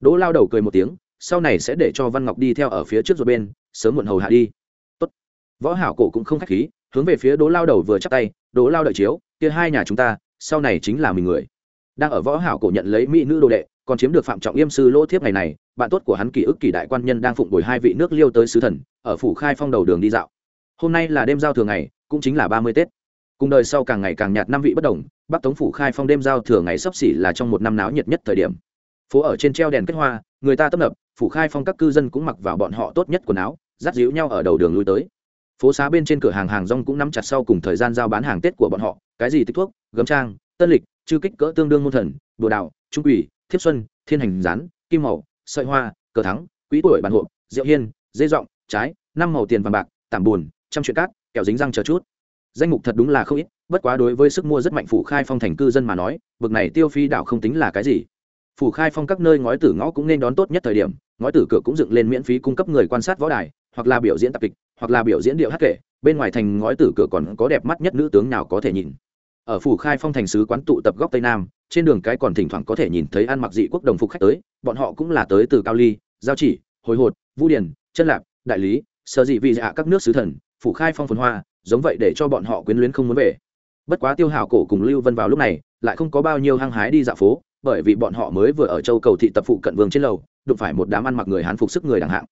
Đỗ lao đầu cười một tiếng, sau này sẽ để cho văn ngọc đi theo ở phía trước rồi bên, sớm muộn hầu hạ đi. Tốt. Võ hảo cổ cũng không khách khí, hướng về phía đỗ lao đầu vừa chắp tay, đỗ lao đợi chiếu, kia hai nhà chúng ta, sau này chính là mình người. Đang ở võ hảo cổ nhận lấy mỹ nữ đồ đệ còn chiếm được phạm trọng yêm sư lỗ thiếp ngày này, bạn tốt của hắn kỷ ức kỷ đại quan nhân đang phụng bồi hai vị nước liêu tới sứ thần, ở phủ khai phong đầu đường đi dạo. Hôm nay là đêm giao thừa ngày, cũng chính là ba mươi tết. Cùng đời sau càng ngày càng nhạt năm vị bất đồng, bắc tống phủ khai phong đêm giao thừa ngày sắp xỉ là trong một năm náo nhiệt nhất thời điểm. Phố ở trên treo đèn kết hoa, người ta tấp nập, phủ khai phong các cư dân cũng mặc vào bọn họ tốt nhất quần áo, dắt díu nhau ở đầu đường lui tới. Phố xá bên trên cửa hàng hàng rong cũng nắm chặt sau cùng thời gian giao bán hàng tết của bọn họ, cái gì tích thuốc, gấm trang, tân lịch, chư kích cỡ tương đương môn thần bồ đạo, trung quỷ thiếp xuân thiên hành rán kim màu sợi hoa cờ thắng quỹ tuổi bàn Hộ, rượu hiên dây giọng trái năm màu tiền vàng bạc tảm bùn trăm chuyện cát kẹo dính răng chờ chút. Danh mục thật đúng là không ít bất quá đối với sức mua rất mạnh phủ khai phong thành cư dân mà nói bực này tiêu phi đạo không tính là cái gì. Phủ khai phong các nơi ngói tử ngõ cũng nên đón tốt nhất thời điểm ngói tử cửa cũng dựng lên miễn phí cung cấp người quan sát võ đài hoặc là biểu diễn tạp kịch hoặc là biểu diễn điệu hát kể bên ngoài thành ngói tử cửa còn có đẹp mắt nhất nữ tướng nào có thể nhìn. Ở phủ khai phong thành sứ quán tụ tập góc tây nam trên đường cái còn thỉnh thoảng có thể nhìn thấy ăn mặc dị quốc đồng phục khách tới, bọn họ cũng là tới từ cao ly, giao chỉ, hồi hột, vũ điền, chân lạp, đại lý, sở dị vị dạ các nước sứ thần, phủ khai phong phồn hoa, giống vậy để cho bọn họ quyến luyến không muốn về. Bất quá tiêu hào cổ cùng lưu vân vào lúc này, lại không có bao nhiêu hăng hái đi dạo phố, bởi vì bọn họ mới vừa ở châu cầu thị tập phụ cận vương trên lầu, đụng phải một đám ăn mặc người hán phục sức người đẳng hạng.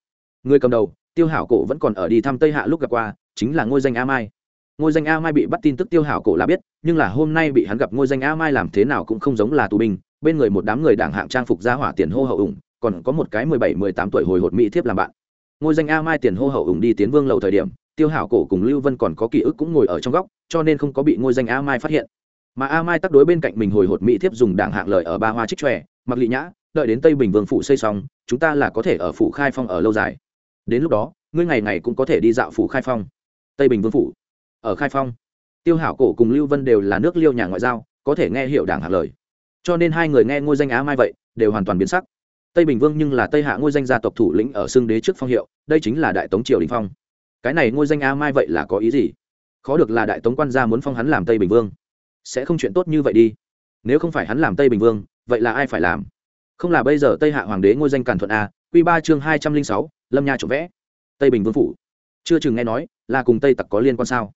Người cầm đầu, tiêu hảo cổ vẫn còn ở đi thăm tây hạ lúc gặp qua, chính là ngôi danh a mai ngôi danh a mai bị bắt tin tức tiêu hảo cổ là biết, nhưng là hôm nay bị hắn gặp ngôi danh a mai làm thế nào cũng không giống là tù binh. Bên người một đám người đảng hạng trang phục ra hỏa tiền hô hậu ủng, còn có một cái mười bảy, mười tám tuổi hồi hột mỹ thiếp làm bạn. Ngôi danh a mai tiền hô hậu ủng đi tiến vương lầu thời điểm, tiêu hảo cổ cùng lưu vân còn có ký ức cũng ngồi ở trong góc, cho nên không có bị ngôi danh a mai phát hiện. Mà a mai tắc đối bên cạnh mình hồi hột mỹ thiếp dùng đảng hạng lời ở ba hoa trích tròe mặc lị nhã, đợi đến tây bình vương phủ xây xong, chúng ta là có thể ở phủ khai phong ở lâu dài. Đến lúc đó, ngươi ngày ngày cũng có thể đi dạo phủ khai phong. Tây bình vương phủ ở khai phong. Tiêu hảo cổ cùng lưu vân đều là nước liêu nhà ngoại giao, có thể nghe hiểu đảng hạng lời. Cho nên hai người nghe ngôi danh á mai vậy, đều hoàn toàn biến sắc. Tây bình vương nhưng là tây hạ ngôi danh gia tộc thủ lĩnh ở xương đế trước phong hiệu, đây chính là đại tống triều đình phong. Cái này ngôi danh á mai vậy là có ý gì? Khó được là đại tống quan gia muốn phong hắn làm tây bình vương. Sẽ không chuyện tốt như vậy đi. Nếu không phải hắn làm tây bình vương, vậy là ai phải làm? Không là bây giờ tây hạ hoàng đế ngôi danh càn thuận a q ba chương hai trăm linh sáu, lâm nha trộm vẽ. Tây bình vương phủ. Chưa chừng nghe nói, là cùng tây tặc có liên quan sao?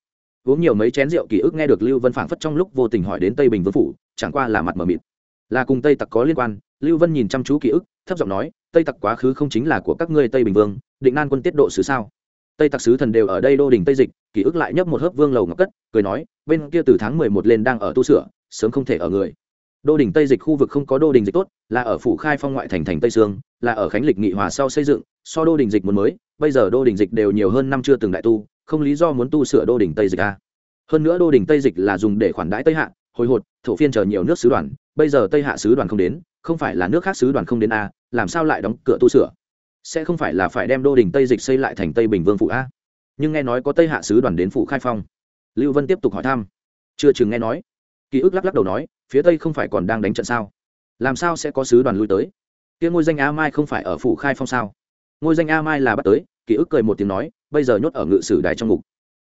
Uống nhiều mấy chén rượu ký ức nghe được lưu vân phảng phất trong lúc vô tình hỏi đến tây bình vương phủ, chẳng qua là mặt mờ mịt. Là cùng tây tặc có liên quan, lưu vân nhìn chăm chú ký ức, thấp giọng nói, tây tặc quá khứ không chính là của các ngươi tây bình vương, định nan quân tiết độ sứ sao? Tây tặc sứ thần đều ở đây đô đình tây dịch, ký ức lại nhấp một hớp vương lầu ngọc cất, cười nói, bên kia từ tháng mười một lên đang ở tu sửa, sớm không thể ở người. Đô đình tây dịch khu vực không có đô đình dịch tốt, là ở phủ khai phong ngoại thành thành tây sương, là ở khánh lịch nghị hòa sau xây dựng, so đô đình dịch muốn mới, bây giờ đô đình dịch đều nhiều hơn năm chưa từng đại tu không lý do muốn tu sửa đô đình tây dịch a hơn nữa đô đình tây dịch là dùng để khoản đãi tây hạ, hồi hột, thổ phiên chờ nhiều nước sứ đoàn. Bây giờ tây hạ sứ đoàn không đến, không phải là nước khác sứ đoàn không đến a làm sao lại đóng cửa tu sửa? Sẽ không phải là phải đem đô đình tây dịch xây lại thành tây bình vương phủ a nhưng nghe nói có tây hạ sứ đoàn đến phụ khai phong. Lưu vân tiếp tục hỏi thăm. Chưa chừng nghe nói. Ký ức lắc lắc đầu nói, phía tây không phải còn đang đánh trận sao? Làm sao sẽ có sứ đoàn lui tới? Kia ngôi danh a mai không phải ở phủ khai phong sao? Ngôi danh a mai là bắt tới, ký ức cười một tiếng nói bây giờ nhốt ở ngự sử đài trong ngục.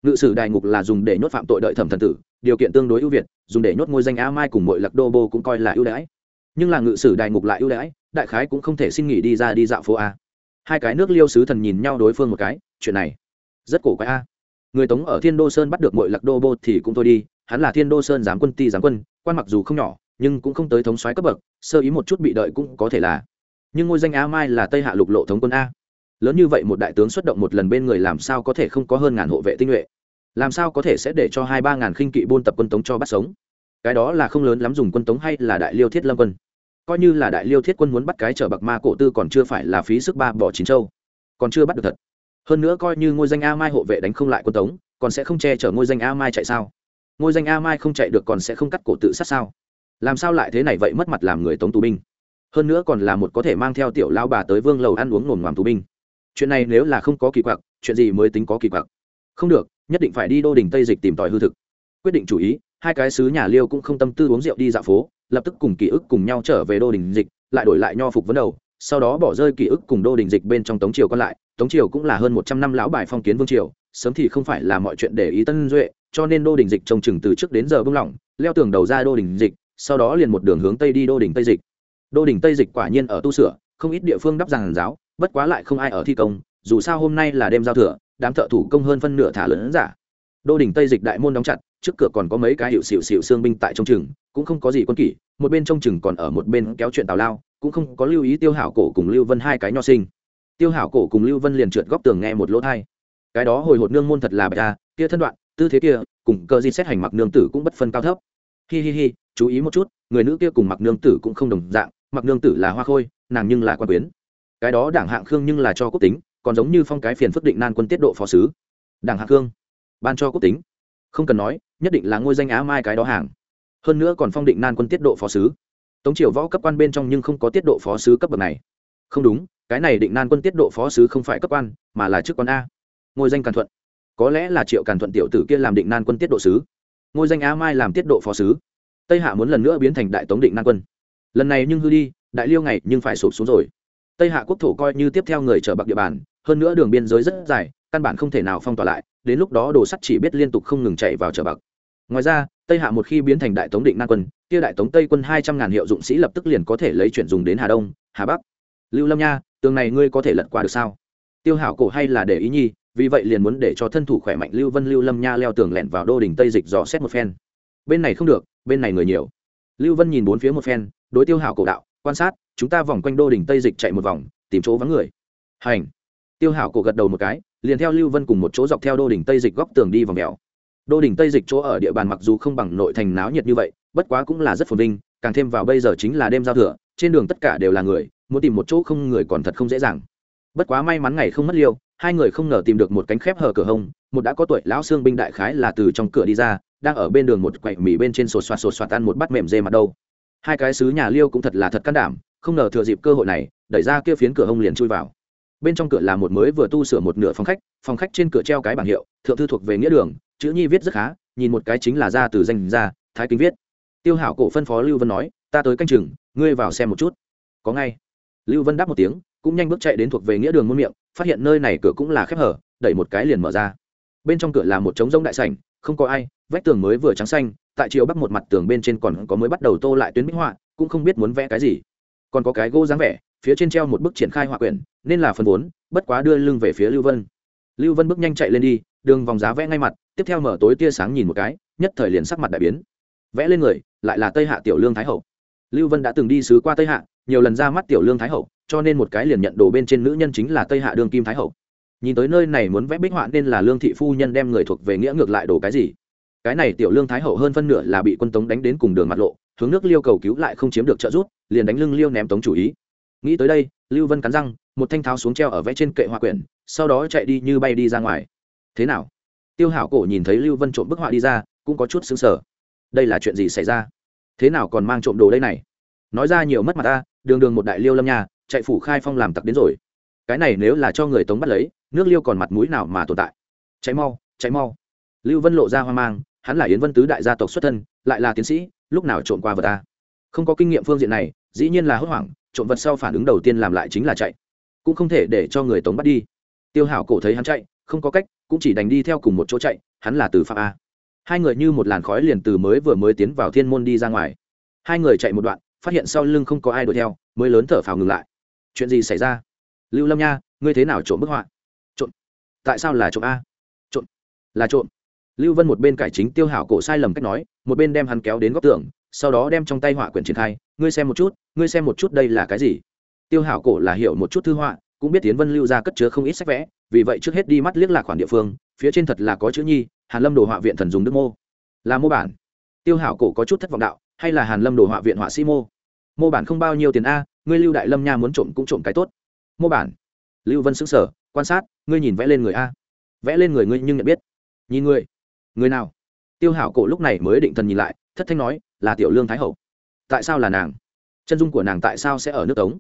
Ngự sử đài ngục là dùng để nhốt phạm tội đợi thẩm thần tử, điều kiện tương đối ưu việt, dùng để nhốt ngôi danh a mai cùng mọi lạc đô bô cũng coi là ưu đãi. Nhưng là ngự sử đài ngục lại ưu đãi, đại khái cũng không thể xin nghỉ đi ra đi dạo phố a. Hai cái nước liêu sứ thần nhìn nhau đối phương một cái, chuyện này rất cổ quái a. Người tống ở thiên đô sơn bắt được mọi lạc đô bô thì cũng thôi đi, hắn là thiên đô sơn giám quân ti giám quân, quan mặc dù không nhỏ, nhưng cũng không tới thống soái cấp bậc, sơ ý một chút bị đợi cũng có thể là. Nhưng ngôi danh a mai là tây hạ lục lộ thống quân a lớn như vậy một đại tướng xuất động một lần bên người làm sao có thể không có hơn ngàn hộ vệ tinh nhuệ? Làm sao có thể sẽ để cho hai ba ngàn khinh kỵ buôn tập quân tống cho bắt sống? Cái đó là không lớn lắm dùng quân tống hay là đại liêu thiết lâm quân? Coi như là đại liêu thiết quân muốn bắt cái chở bạc ma cổ tư còn chưa phải là phí sức ba bỏ chín châu. Còn chưa bắt được thật. Hơn nữa coi như ngôi danh a mai hộ vệ đánh không lại quân tống, còn sẽ không che chở ngôi danh a mai chạy sao? Ngôi danh a mai không chạy được còn sẽ không cắt cổ tự sát sao? Làm sao lại thế này vậy mất mặt làm người tống tù binh? Hơn nữa còn là một có thể mang theo tiểu lao bà tới vương lầu ăn uống nồm ngoàm tù binh chuyện này nếu là không có kỳ quặc, chuyện gì mới tính có kỳ quặc? Không được, nhất định phải đi đô đình tây dịch tìm tòi hư thực. Quyết định chủ ý, hai cái sứ nhà liêu cũng không tâm tư uống rượu đi dạo phố, lập tức cùng ký ức cùng nhau trở về đô đình dịch, lại đổi lại nho phục vấn đầu, sau đó bỏ rơi ký ức cùng đô đình dịch bên trong tống triều còn lại. Tống triều cũng là hơn một trăm năm lão bài phong kiến vương triều, sớm thì không phải là mọi chuyện để ý tân duệ, cho nên đô đình dịch trông chừng từ trước đến giờ bưng lỏng, leo tường đầu ra đô đình dịch, sau đó liền một đường hướng tây đi đô đình tây dịch. Đô đình tây dịch quả nhiên ở tu sửa, không ít địa phương đắp giàn giáo bất quá lại không ai ở thi công, dù sao hôm nay là đêm giao thừa, đám thợ thủ công hơn phân nửa thả lớn giả. Đô đình tây dịch đại môn đóng chặt, trước cửa còn có mấy cái hiệu xịu xịu xương binh tại trong chừng, cũng không có gì quân kỷ, một bên trong chừng còn ở một bên kéo chuyện tào lao, cũng không có lưu ý tiêu hảo cổ cùng lưu vân hai cái nho sinh. Tiêu hảo cổ cùng lưu vân liền trượt góc tường nghe một lỗ thai cái đó hồi hột nương môn thật là bạch ta kia thân đoạn, tư thế kia, cùng cơ di xét hành mặc nương tử cũng bất phân cao thấp. Hi hi hi, chú ý một chút, người nữ kia cùng mặc nương tử cũng không đồng dạng, mặc nương tử là hoa khôi, nàng nhưng là quan quyến cái đó đảng hạng khương nhưng là cho quốc tính, còn giống như phong cái phiền phức định nan quân tiết độ phó sứ. Đảng hạng khương, ban cho quốc tính. Không cần nói, nhất định là ngôi danh á mai cái đó hàng. Hơn nữa còn phong định nan quân tiết độ phó sứ. Tống triều võ cấp quan bên trong nhưng không có tiết độ phó sứ cấp bậc này. Không đúng, cái này định nan quân tiết độ phó sứ không phải cấp quan, mà là chức quan a. Ngôi danh càn thuận. Có lẽ là triệu càn thuận tiểu tử kia làm định nan quân tiết độ sứ. Ngôi danh á mai làm tiết độ phó sứ. Tây hạ muốn lần nữa biến thành đại tống định nan quân. Lần này nhưng hư đi, đại liêu ngày nhưng phải sụp xuống rồi tây hạ quốc thổ coi như tiếp theo người chở bạc địa bàn, hơn nữa đường biên giới rất dài, căn bản không thể nào phong tỏa lại, đến lúc đó đồ sắt chỉ biết liên tục không ngừng chạy vào chở bạc ngoài ra, tây hạ một khi biến thành đại tống định nan quân, kia đại tống tây quân hai trăm ngàn hiệu dụng sĩ lập tức liền có thể lấy chuyển dùng đến hà đông, hà bắc. Lưu lâm nha, tường này ngươi có thể lật qua được sao? Tiêu hảo cổ hay là để ý nhi, vì vậy liền muốn để cho thân thủ khỏe mạnh lưu vân lưu lâm nha leo tường lẻn vào đô đình tây dịch dò xét một phen. Bên này không được, bên này người nhiều. Lưu vân nhìn bốn phía một phen, đối tiêu hảo cổ đạo, quan sát chúng ta vòng quanh đô đỉnh tây dịch chạy một vòng, tìm chỗ vắng người. Hành. Tiêu hảo cổ gật đầu một cái, liền theo lưu vân cùng một chỗ dọc theo đô đỉnh tây dịch góc tường đi vòng mèo đô đỉnh tây dịch chỗ ở địa bàn mặc dù không bằng nội thành náo nhiệt như vậy, bất quá cũng là rất phồn vinh, càng thêm vào bây giờ chính là đêm giao thừa, trên đường tất cả đều là người, muốn tìm một chỗ không người còn thật không dễ dàng. Bất quá may mắn ngày không mất liêu, hai người không ngờ tìm được một cánh khép hở cửa hông, một đã có tuổi lão xương binh đại khái là từ trong cửa đi ra, đang ở bên đường một quậy mì bên trên sột soạt sột soạt ăn một bát mềm dê mặt đâu. Hai cái sứ nhà liêu cũng thật là thật can đảm không ngờ thừa dịp cơ hội này, đẩy ra kia phiến cửa hông liền chui vào. Bên trong cửa là một mới vừa tu sửa một nửa phòng khách phòng khách trên cửa treo cái bảng hiệu, thượng thư thuộc về nghĩa đường, chữ nhi viết rất khá, nhìn một cái chính là ra từ danh ra, thái kính viết. Tiêu hảo cổ phân phó lưu vân nói, ta tới canh chừng, ngươi vào xem một chút. Có ngay. Lưu vân đáp một tiếng, cũng nhanh bước chạy đến thuộc về nghĩa đường muôn miệng, phát hiện nơi này cửa cũng là khép hở, đẩy một cái liền mở ra. Bên trong cửa là một trống rông đại sảnh, không có ai, vách tường mới vừa trắng xanh, tại chiều bắc một mặt tường bên trên còn có mới bắt đầu tô lại tuyến minh họa, cũng không biết muốn vẽ cái gì còn có cái gỗ dáng vẻ, phía trên treo một bức triển khai họa quyển, nên là phần vốn, bất quá đưa lưng về phía lưu vân. Lưu vân bước nhanh chạy lên đi, đường vòng giá vẽ ngay mặt, tiếp theo mở tối tia sáng nhìn một cái, nhất thời liền sắc mặt đại biến. Vẽ lên người, lại là tây hạ tiểu lương thái hậu. Lưu vân đã từng đi sứ qua tây hạ, nhiều lần ra mắt tiểu lương thái hậu, cho nên một cái liền nhận đồ bên trên nữ nhân chính là tây hạ đương kim thái hậu. Nhìn tới nơi này muốn vẽ bích họa nên là lương thị phu nhân đem người thuộc về nghĩa ngược lại đồ cái gì. Cái này tiểu lương thái hậu hơn phân nửa là bị quân tống đánh đến cùng đường mặt lộ hướng nước liêu cầu cứu lại không chiếm được trợ giúp, liền đánh lưng liêu ném tống chủ ý. Nghĩ tới đây, lưu vân cắn răng, một thanh tháo xuống treo ở vẽ trên kệ hoa quyển, sau đó chạy đi như bay đi ra ngoài. Thế nào? Tiêu hảo cổ nhìn thấy lưu vân trộm bức họa đi ra, cũng có chút xứng sở đây là chuyện gì xảy ra? Thế nào còn mang trộm đồ đây này? Nói ra nhiều mất mặt ta, đường đường một đại liêu lâm nhà chạy phủ khai phong làm tặc đến rồi. Cái này nếu là cho người tống bắt lấy, nước liêu còn mặt mũi nào mà tồn tại? Cháy mau cháy mau. Lưu vân lộ ra hoang mang, hắn là yến vân tứ đại gia tộc xuất thân, lại là tiến sĩ lúc nào trộm qua vật ta? Không có kinh nghiệm phương diện này, dĩ nhiên là hốt hoảng, trộm vật sau phản ứng đầu tiên làm lại chính là chạy. Cũng không thể để cho người tống bắt đi. Tiêu hảo cổ thấy hắn chạy, không có cách, cũng chỉ đành đi theo cùng một chỗ chạy, hắn là từ phạm a. Hai người như một làn khói liền từ mới vừa mới tiến vào thiên môn đi ra ngoài. Hai người chạy một đoạn, phát hiện sau lưng không có ai đuổi theo, mới lớn thở phào ngừng lại. Chuyện gì xảy ra? Lưu lâm nha, ngươi thế nào trộm bức họa? Trộm. Tại sao là trộm a? Trộm. Là trộm lưu vân một bên cải chính tiêu hảo cổ sai lầm cách nói, một bên đem hắn kéo đến góc tường, sau đó đem trong tay họa quyển triển khai, ngươi xem một chút, ngươi xem một chút đây là cái gì? Tiêu hảo cổ là hiểu một chút thư họa, cũng biết tiến vân lưu ra cất chứa không ít sách vẽ, vì vậy trước hết đi mắt liếc lạc khoản địa phương, phía trên thật là có chữ nhi, hàn lâm đồ họa viện thần dùng đức mô. Là mô bản. Tiêu hảo cổ có chút thất vọng đạo, hay là hàn lâm đồ họa viện họa sĩ mô? Mô bản không bao nhiêu tiền a, ngươi lưu đại lâm nha muốn trộm cũng trộm cái tốt. Mô bản? Lưu vân xứng sở quan sát, ngươi nhìn vẽ lên người a. Vẽ lên người ngươi nhưng nhận biết. Nhìn người người nào? Tiêu hảo cổ lúc này mới định thần nhìn lại, thất thanh nói, là tiểu lương thái hậu. Tại sao là nàng? Chân dung của nàng tại sao sẽ ở nước tống?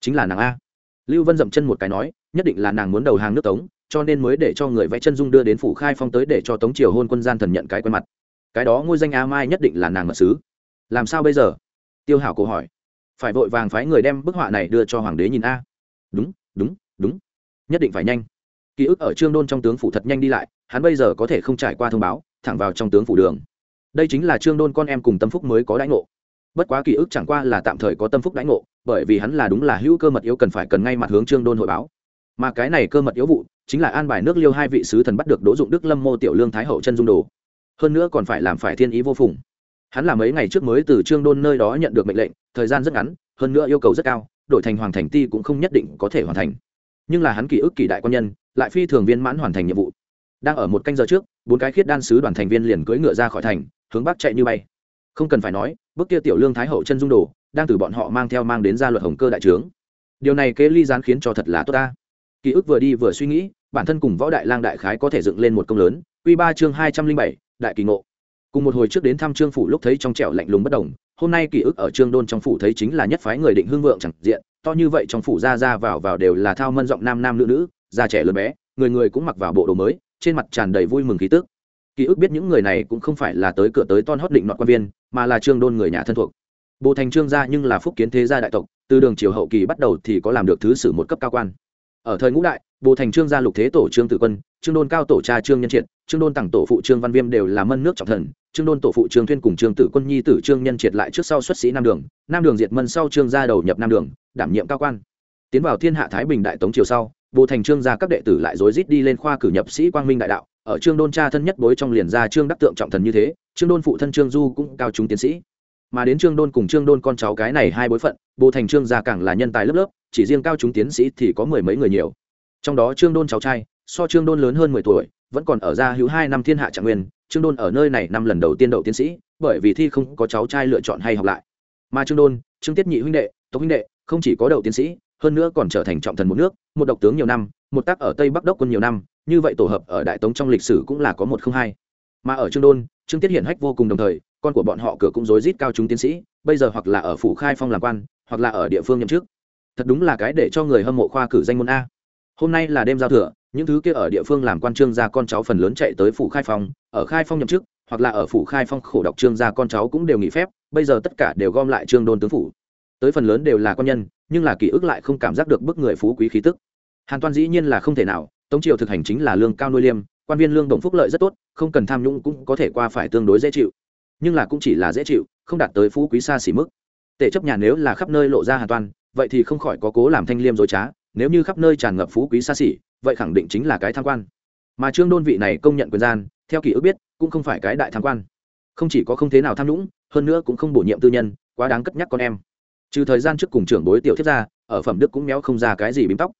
Chính là nàng a. Lưu vân dậm chân một cái nói, nhất định là nàng muốn đầu hàng nước tống, cho nên mới để cho người vẽ chân dung đưa đến phủ khai phong tới để cho tống triều hôn quân gian thần nhận cái quen mặt. Cái đó ngôi danh a mai nhất định là nàng mật sứ. Làm sao bây giờ? Tiêu hảo cổ hỏi. Phải vội vàng phái người đem bức họa này đưa cho hoàng đế nhìn a. Đúng đúng đúng. Nhất định phải nhanh. Ký ức ở trương đôn trong tướng phủ thật nhanh đi lại hắn bây giờ có thể không trải qua thông báo, thẳng vào trong tướng phủ đường. Đây chính là trương đôn con em cùng tâm phúc mới có đãi ngộ. Bất quá ký ức chẳng qua là tạm thời có tâm phúc đãi ngộ, bởi vì hắn là đúng là hữu cơ mật yếu cần phải cần ngay mặt hướng trương đôn hội báo. Mà cái này cơ mật yếu vụ, chính là an bài nước liêu hai vị sứ thần bắt được đỗ dụng đức, lâm mô tiểu lương, thái hậu chân dung đồ. Hơn nữa còn phải làm phải thiên ý vô phùng. Hắn là mấy ngày trước mới từ trương đôn nơi đó nhận được mệnh lệnh, thời gian rất ngắn, hơn nữa yêu cầu rất cao, đổi thành hoàng thành ti cũng không nhất định có thể hoàn thành. Nhưng là hắn ký ức kỳ đại quan nhân, lại phi thường viên mãn hoàn thành nhiệm vụ đang ở một canh giờ trước, bốn cái khiết đan sứ đoàn thành viên liền cưỡi ngựa ra khỏi thành, hướng bắc chạy như bay. Không cần phải nói, bước kia tiểu lương thái hậu chân dung đồ, đang từ bọn họ mang theo mang đến gia luật hồng cơ đại trướng. Điều này kế ly gián khiến cho thật là tốt ta. Ký ức vừa đi vừa suy nghĩ, bản thân cùng võ đại lang đại khái có thể dựng lên một công lớn q ba chương hai trăm linh bảy, đại kỳ ngộ. Cùng một hồi trước đến thăm trương phủ lúc thấy trong trẻo lạnh lùng bất đồng, hôm nay ký ức ở trương đôn trong phủ thấy chính là nhất phái người định hương vượng chẳng diện, to như vậy trong phủ ra ra vào vào đều là thao mân giọng nam nam nữ nữ, già trẻ lớn bé, người người cũng mặc vào bộ đồ mới trên mặt tràn đầy vui mừng khí tức. Ký ức biết những người này cũng không phải là tới cửa tới ton hót định nọ quan viên, mà là trương đôn người nhà thân thuộc. Bộ thành trương gia nhưng là phúc kiến thế gia đại tộc, từ đường triều hậu kỳ bắt đầu thì có làm được thứ sử một cấp cao quan. Ở thời ngũ đại bộ thành trương gia lục thế tổ trương tử quân, trương đôn cao tổ cha trương nhân triệt, trương đôn tặng tổ phụ trương văn viêm đều là mân nước trọng thần, trương đôn tổ phụ trương thuyên cùng trương tử quân nhi tử trương nhân triệt lại trước sau xuất sĩ nam đường nam đường diệt mân sau trương gia đầu nhập nam đường, đảm nhiệm cao quan. Tiến vào thiên hạ thái bình đại tống triều sau bộ thành trương gia các đệ tử lại rối rít đi lên khoa cử nhập sĩ quang minh đại đạo, ở trương đôn cha thân nhất bối trong liền gia trương đắc tượng trọng thần như thế, trương đôn phụ thân trương du cũng cao chúng tiến sĩ. Mà đến trương đôn cùng trương đôn con cháu cái này hai bối phận bộ thành trương gia càng là nhân tài lớp lớp, chỉ riêng cao chúng tiến sĩ thì có mười mấy người nhiều. Trong đó trương đôn cháu trai, so trương đôn lớn hơn mười tuổi, vẫn còn ở gia hữu hai năm thiên hạ trạng nguyên, trương đôn ở nơi này năm lần đầu tiên đậu tiến sĩ, bởi vì thi không có cháu trai lựa chọn hay học lại. Mà trương đôn, trương tiết nhị huynh đệ, tống huynh đệ, không chỉ có đậu tiến sĩ hơn nữa còn trở thành trọng thần một nước, một độc tướng nhiều năm, một tác ở tây bắc đốc quân nhiều năm, như vậy tổ hợp ở đại tống trong lịch sử cũng là có một không hai. Mà ở trương đôn, trương tiết hiển hách vô cùng đồng thời, con của bọn họ cửa cũng rối rít cao chúng tiến sĩ, bây giờ hoặc là ở phủ khai phong làm quan, hoặc là ở địa phương nhậm chức. Thật đúng là cái để cho người hâm mộ khoa cử danh môn a. Hôm nay là đêm giao thừa, những thứ kia ở địa phương làm quan trương gia con cháu phần lớn chạy tới phủ khai phong, ở khai phong nhậm chức, hoặc là ở phủ khai phong khổ đọc trương gia con cháu cũng đều nghỉ phép, bây giờ tất cả đều gom lại trương đôn tướng phủ tới phần lớn đều là quan nhân, nhưng là ký ức lại không cảm giác được bức người phú quý khí tức. Hàn toan dĩ nhiên là không thể nào, tống triều thực hành chính là lương cao nuôi liêm, quan viên lương đồng phúc lợi rất tốt, không cần tham nhũng cũng có thể qua phải tương đối dễ chịu. Nhưng là cũng chỉ là dễ chịu, không đạt tới phú quý xa xỉ mức. Tể chấp nhà nếu là khắp nơi lộ ra hàn toan, vậy thì không khỏi có cố làm thanh liêm dối trá, nếu như khắp nơi tràn ngập phú quý xa xỉ, vậy khẳng định chính là cái tham quan. Mà trương đôn vị này công nhận quyền gian, theo ký ức biết, cũng không phải cái đại tham quan. Không chỉ có không thế nào tham nhũng, hơn nữa cũng không bổ nhiệm tư nhân, quá đáng cất nhắc con em trừ thời gian trước cùng trưởng bối tiểu thiết ra, ở phẩm đức cũng méo không ra cái gì bím tóc.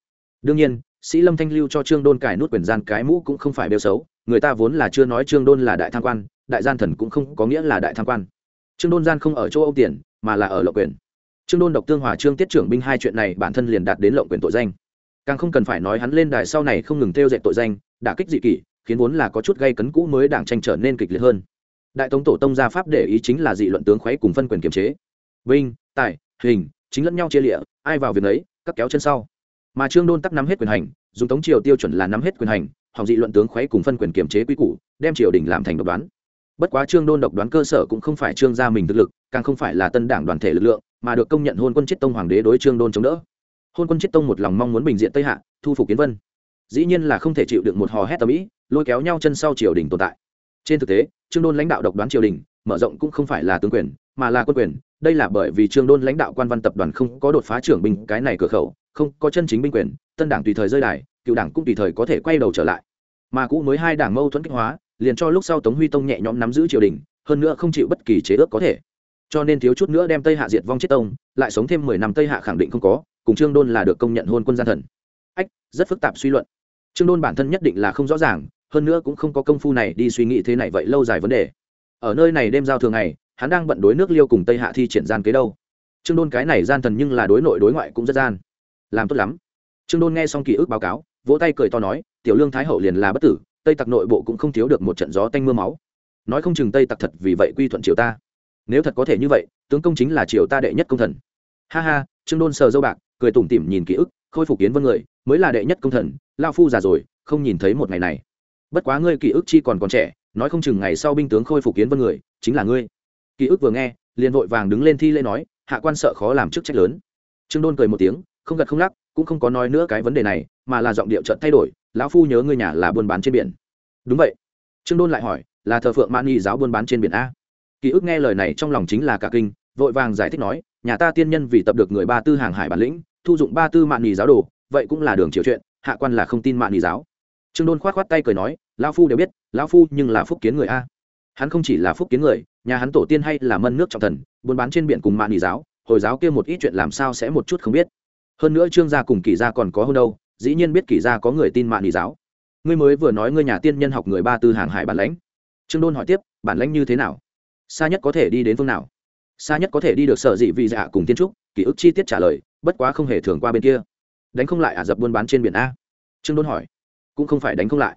Đương nhiên, sĩ lâm thanh lưu cho trương đôn cài nút quyền gian cái mũ cũng không phải bêu xấu, người ta vốn là chưa nói trương đôn là đại tham quan, đại gian thần cũng không có nghĩa là đại tham quan. Trương đôn gian không ở chỗ âu tiền, mà là ở lộng quyền. Trương đôn độc tương hòa trương tiết trưởng binh hai chuyện này bản thân liền đạt đến lộng quyền tội danh. Càng không cần phải nói hắn lên đài sau này không ngừng theo dệt tội danh, đả kích dị kỷ, khiến vốn là có chút gây cấn cũ mới đảng tranh trở nên kịch liệt hơn. Đại tống tổ tông gia pháp để ý chính là dị luận tướng khoáy cùng phân quyền kiềm chế. Vinh, tài hình, chính lẫn nhau chia lịa, ai vào việc ấy cắt kéo chân sau. Mà trương đôn tắc nắm hết quyền hành, dùng tống triều tiêu chuẩn là nắm hết quyền hành, hỏng dị luận tướng khoáy cùng phân quyền kiềm chế quy củ, đem triều đình làm thành độc đoán. Bất quá trương đôn độc đoán cơ sở cũng không phải trương gia mình thực lực, càng không phải là tân đảng đoàn thể lực lượng, mà được công nhận hôn quân chiết tông hoàng đế đối trương đôn chống đỡ. Hôn quân chiết tông một lòng mong muốn bình diện tây hạ, thu phục kiến vân. Dĩ nhiên là không thể chịu được một hò hét tầm ĩ, lôi kéo nhau chân sau triều đình tồn tại. Trên thực tế, trương đôn lãnh đạo độc đoán triều đình, mở rộng cũng không phải là tướng quyền, mà là quân quyền đây là bởi vì trương đôn lãnh đạo quan văn tập đoàn không có đột phá trưởng binh, cái này cửa khẩu, không có chân chính binh quyền, tân đảng tùy thời rơi đài, cựu đảng cũng tùy thời có thể quay đầu trở lại. Mà cũ mới hai đảng mâu thuẫn kích hóa, liền cho lúc sau tống huy tông nhẹ nhõm nắm giữ triều đình, hơn nữa không chịu bất kỳ chế ước có thể. Cho nên thiếu chút nữa đem tây hạ diệt vong chết tông, lại sống thêm mười năm tây hạ khẳng định không có, cùng trương đôn là được công nhận hôn quân gian thần. Ách, rất phức tạp suy luận. Trương đôn bản thân nhất định là không rõ ràng, hơn nữa cũng không có công phu này đi suy nghĩ thế này vậy lâu dài vấn đề. Ở nơi này đêm giao thường ngày hắn đang bận đối nước liêu cùng tây hạ thi triển gian kế đâu. Trương đôn cái này gian thần nhưng là đối nội đối ngoại cũng rất gian. Làm tốt lắm. Trương đôn nghe xong ký ức báo cáo, vỗ tay cười to nói, tiểu lương thái hậu liền là bất tử, tây tặc nội bộ cũng không thiếu được một trận gió tanh mưa máu. Nói không chừng tây tặc thật vì vậy quy thuận triều ta. Nếu thật có thể như vậy, tướng công chính là triều ta đệ nhất công thần. Ha ha, trương đôn sờ dâu bạc, cười tủm tỉm nhìn ký ức, khôi phục kiến vân người, mới là đệ nhất công thần lao phu già rồi, không nhìn thấy một ngày này. Bất quá ngươi ký ức chi còn còn trẻ, nói không chừng ngày sau binh tướng khôi phục kiến vân người, chính là ngươi ký ức vừa nghe, liền vội vàng đứng lên thi lễ nói, hạ quan sợ khó làm chức trách lớn. Trương đôn cười một tiếng, không gật không lắc, cũng không có nói nữa cái vấn đề này, mà là giọng điệu trận thay đổi, lão phu nhớ người nhà là buôn bán trên biển. Đúng vậy. Trương đôn lại hỏi, là thờ phượng mãn nghi giáo buôn bán trên biển a? Ký ức nghe lời này trong lòng chính là cả kinh, vội vàng giải thích nói, nhà ta tiên nhân vì tập được người ba tư hàng hải bản lĩnh, thu dụng ba tư mạn nghỉ giáo đồ, vậy cũng là đường chiều chuyện, hạ quan là không tin mạn nghỉ giáo. Trương đôn khoát khoát tay cười nói, lão phu đều biết, lão phu nhưng là phúc kiến người a hắn không chỉ là phúc kiến người, nhà hắn tổ tiên hay là mân nước trọng thần, buôn bán trên biển cùng mạn nghỉ giáo, hồi giáo kia một ít chuyện làm sao sẽ một chút không biết. Hơn nữa trương gia cùng kỳ gia còn có hơn đâu, dĩ nhiên biết kỳ gia có người tin mạn nghỉ giáo. Ngươi mới vừa nói ngươi nhà tiên nhân học người ba tư hàng hải bản lãnh. Trương đôn hỏi tiếp, bản lãnh như thế nào? Xa nhất có thể đi đến phương nào? Xa nhất có thể đi được sở dị vị dạ cùng tiên trúc ký ức chi tiết trả lời, bất quá không hề thường qua bên kia. Đánh không lại ả rập buôn bán trên biển a. Trương đôn hỏi. Cũng không phải đánh không lại.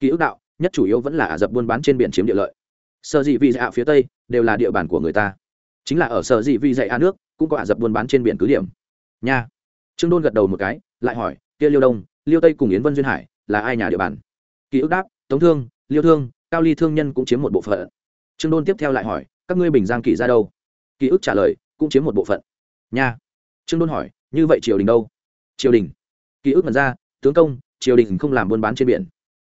Ký ức đạo, nhất chủ yếu vẫn là ả rập buôn bán trên biển chiếm địa lợi sở dị vị dạ phía tây đều là địa bàn của người ta. Chính là ở sở dị vị dạy a nước cũng có ả rập buôn bán trên biển cứ điểm. Nha. Trương đôn gật đầu một cái, lại hỏi, kia liêu đông, liêu tây cùng yến vân duyên hải là ai nhà địa bàn? Ký ức đáp, tống thương, liêu thương, cao ly thương nhân cũng chiếm một bộ phận. Trương đôn tiếp theo lại hỏi, các ngươi bình giang kỳ ra đâu? Ký ức trả lời, cũng chiếm một bộ phận. Nha. Trương đôn hỏi, như vậy triều đình đâu? Triều đình. Ký ức mật ra, tướng công, triều đình không làm buôn bán trên biển.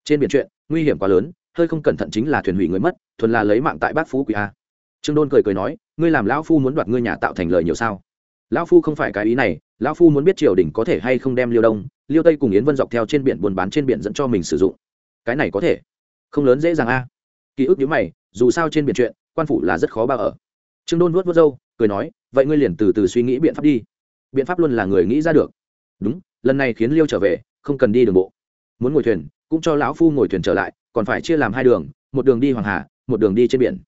Trên biển chuyện, nguy hiểm quá lớn hơi không cẩn thận chính là thuyền hủy người mất, thuần là lấy mạng tại bác phú quỷ a. Trương đôn cười cười nói, ngươi làm lão phu muốn đoạt ngươi nhà tạo thành lời nhiều sao? Lão phu không phải cái ý này, lão phu muốn biết triều đình có thể hay không đem liêu đông, liêu tây cùng yến vân dọc theo trên biển buôn bán trên biển dẫn cho mình sử dụng. Cái này có thể. Không lớn dễ dàng a. Ký ức nhớ mày, dù sao trên biển chuyện, quan phủ là rất khó bao ở. Trương đôn vuốt vuốt râu, cười nói, vậy ngươi liền từ từ suy nghĩ biện pháp đi. Biện pháp luôn là người nghĩ ra được. Đúng, lần này khiến liêu trở về, không cần đi đường bộ. Muốn ngồi thuyền, cũng cho lão phu ngồi thuyền trở lại còn phải chia làm hai đường, một đường đi hoàng hà, một đường đi trên biển.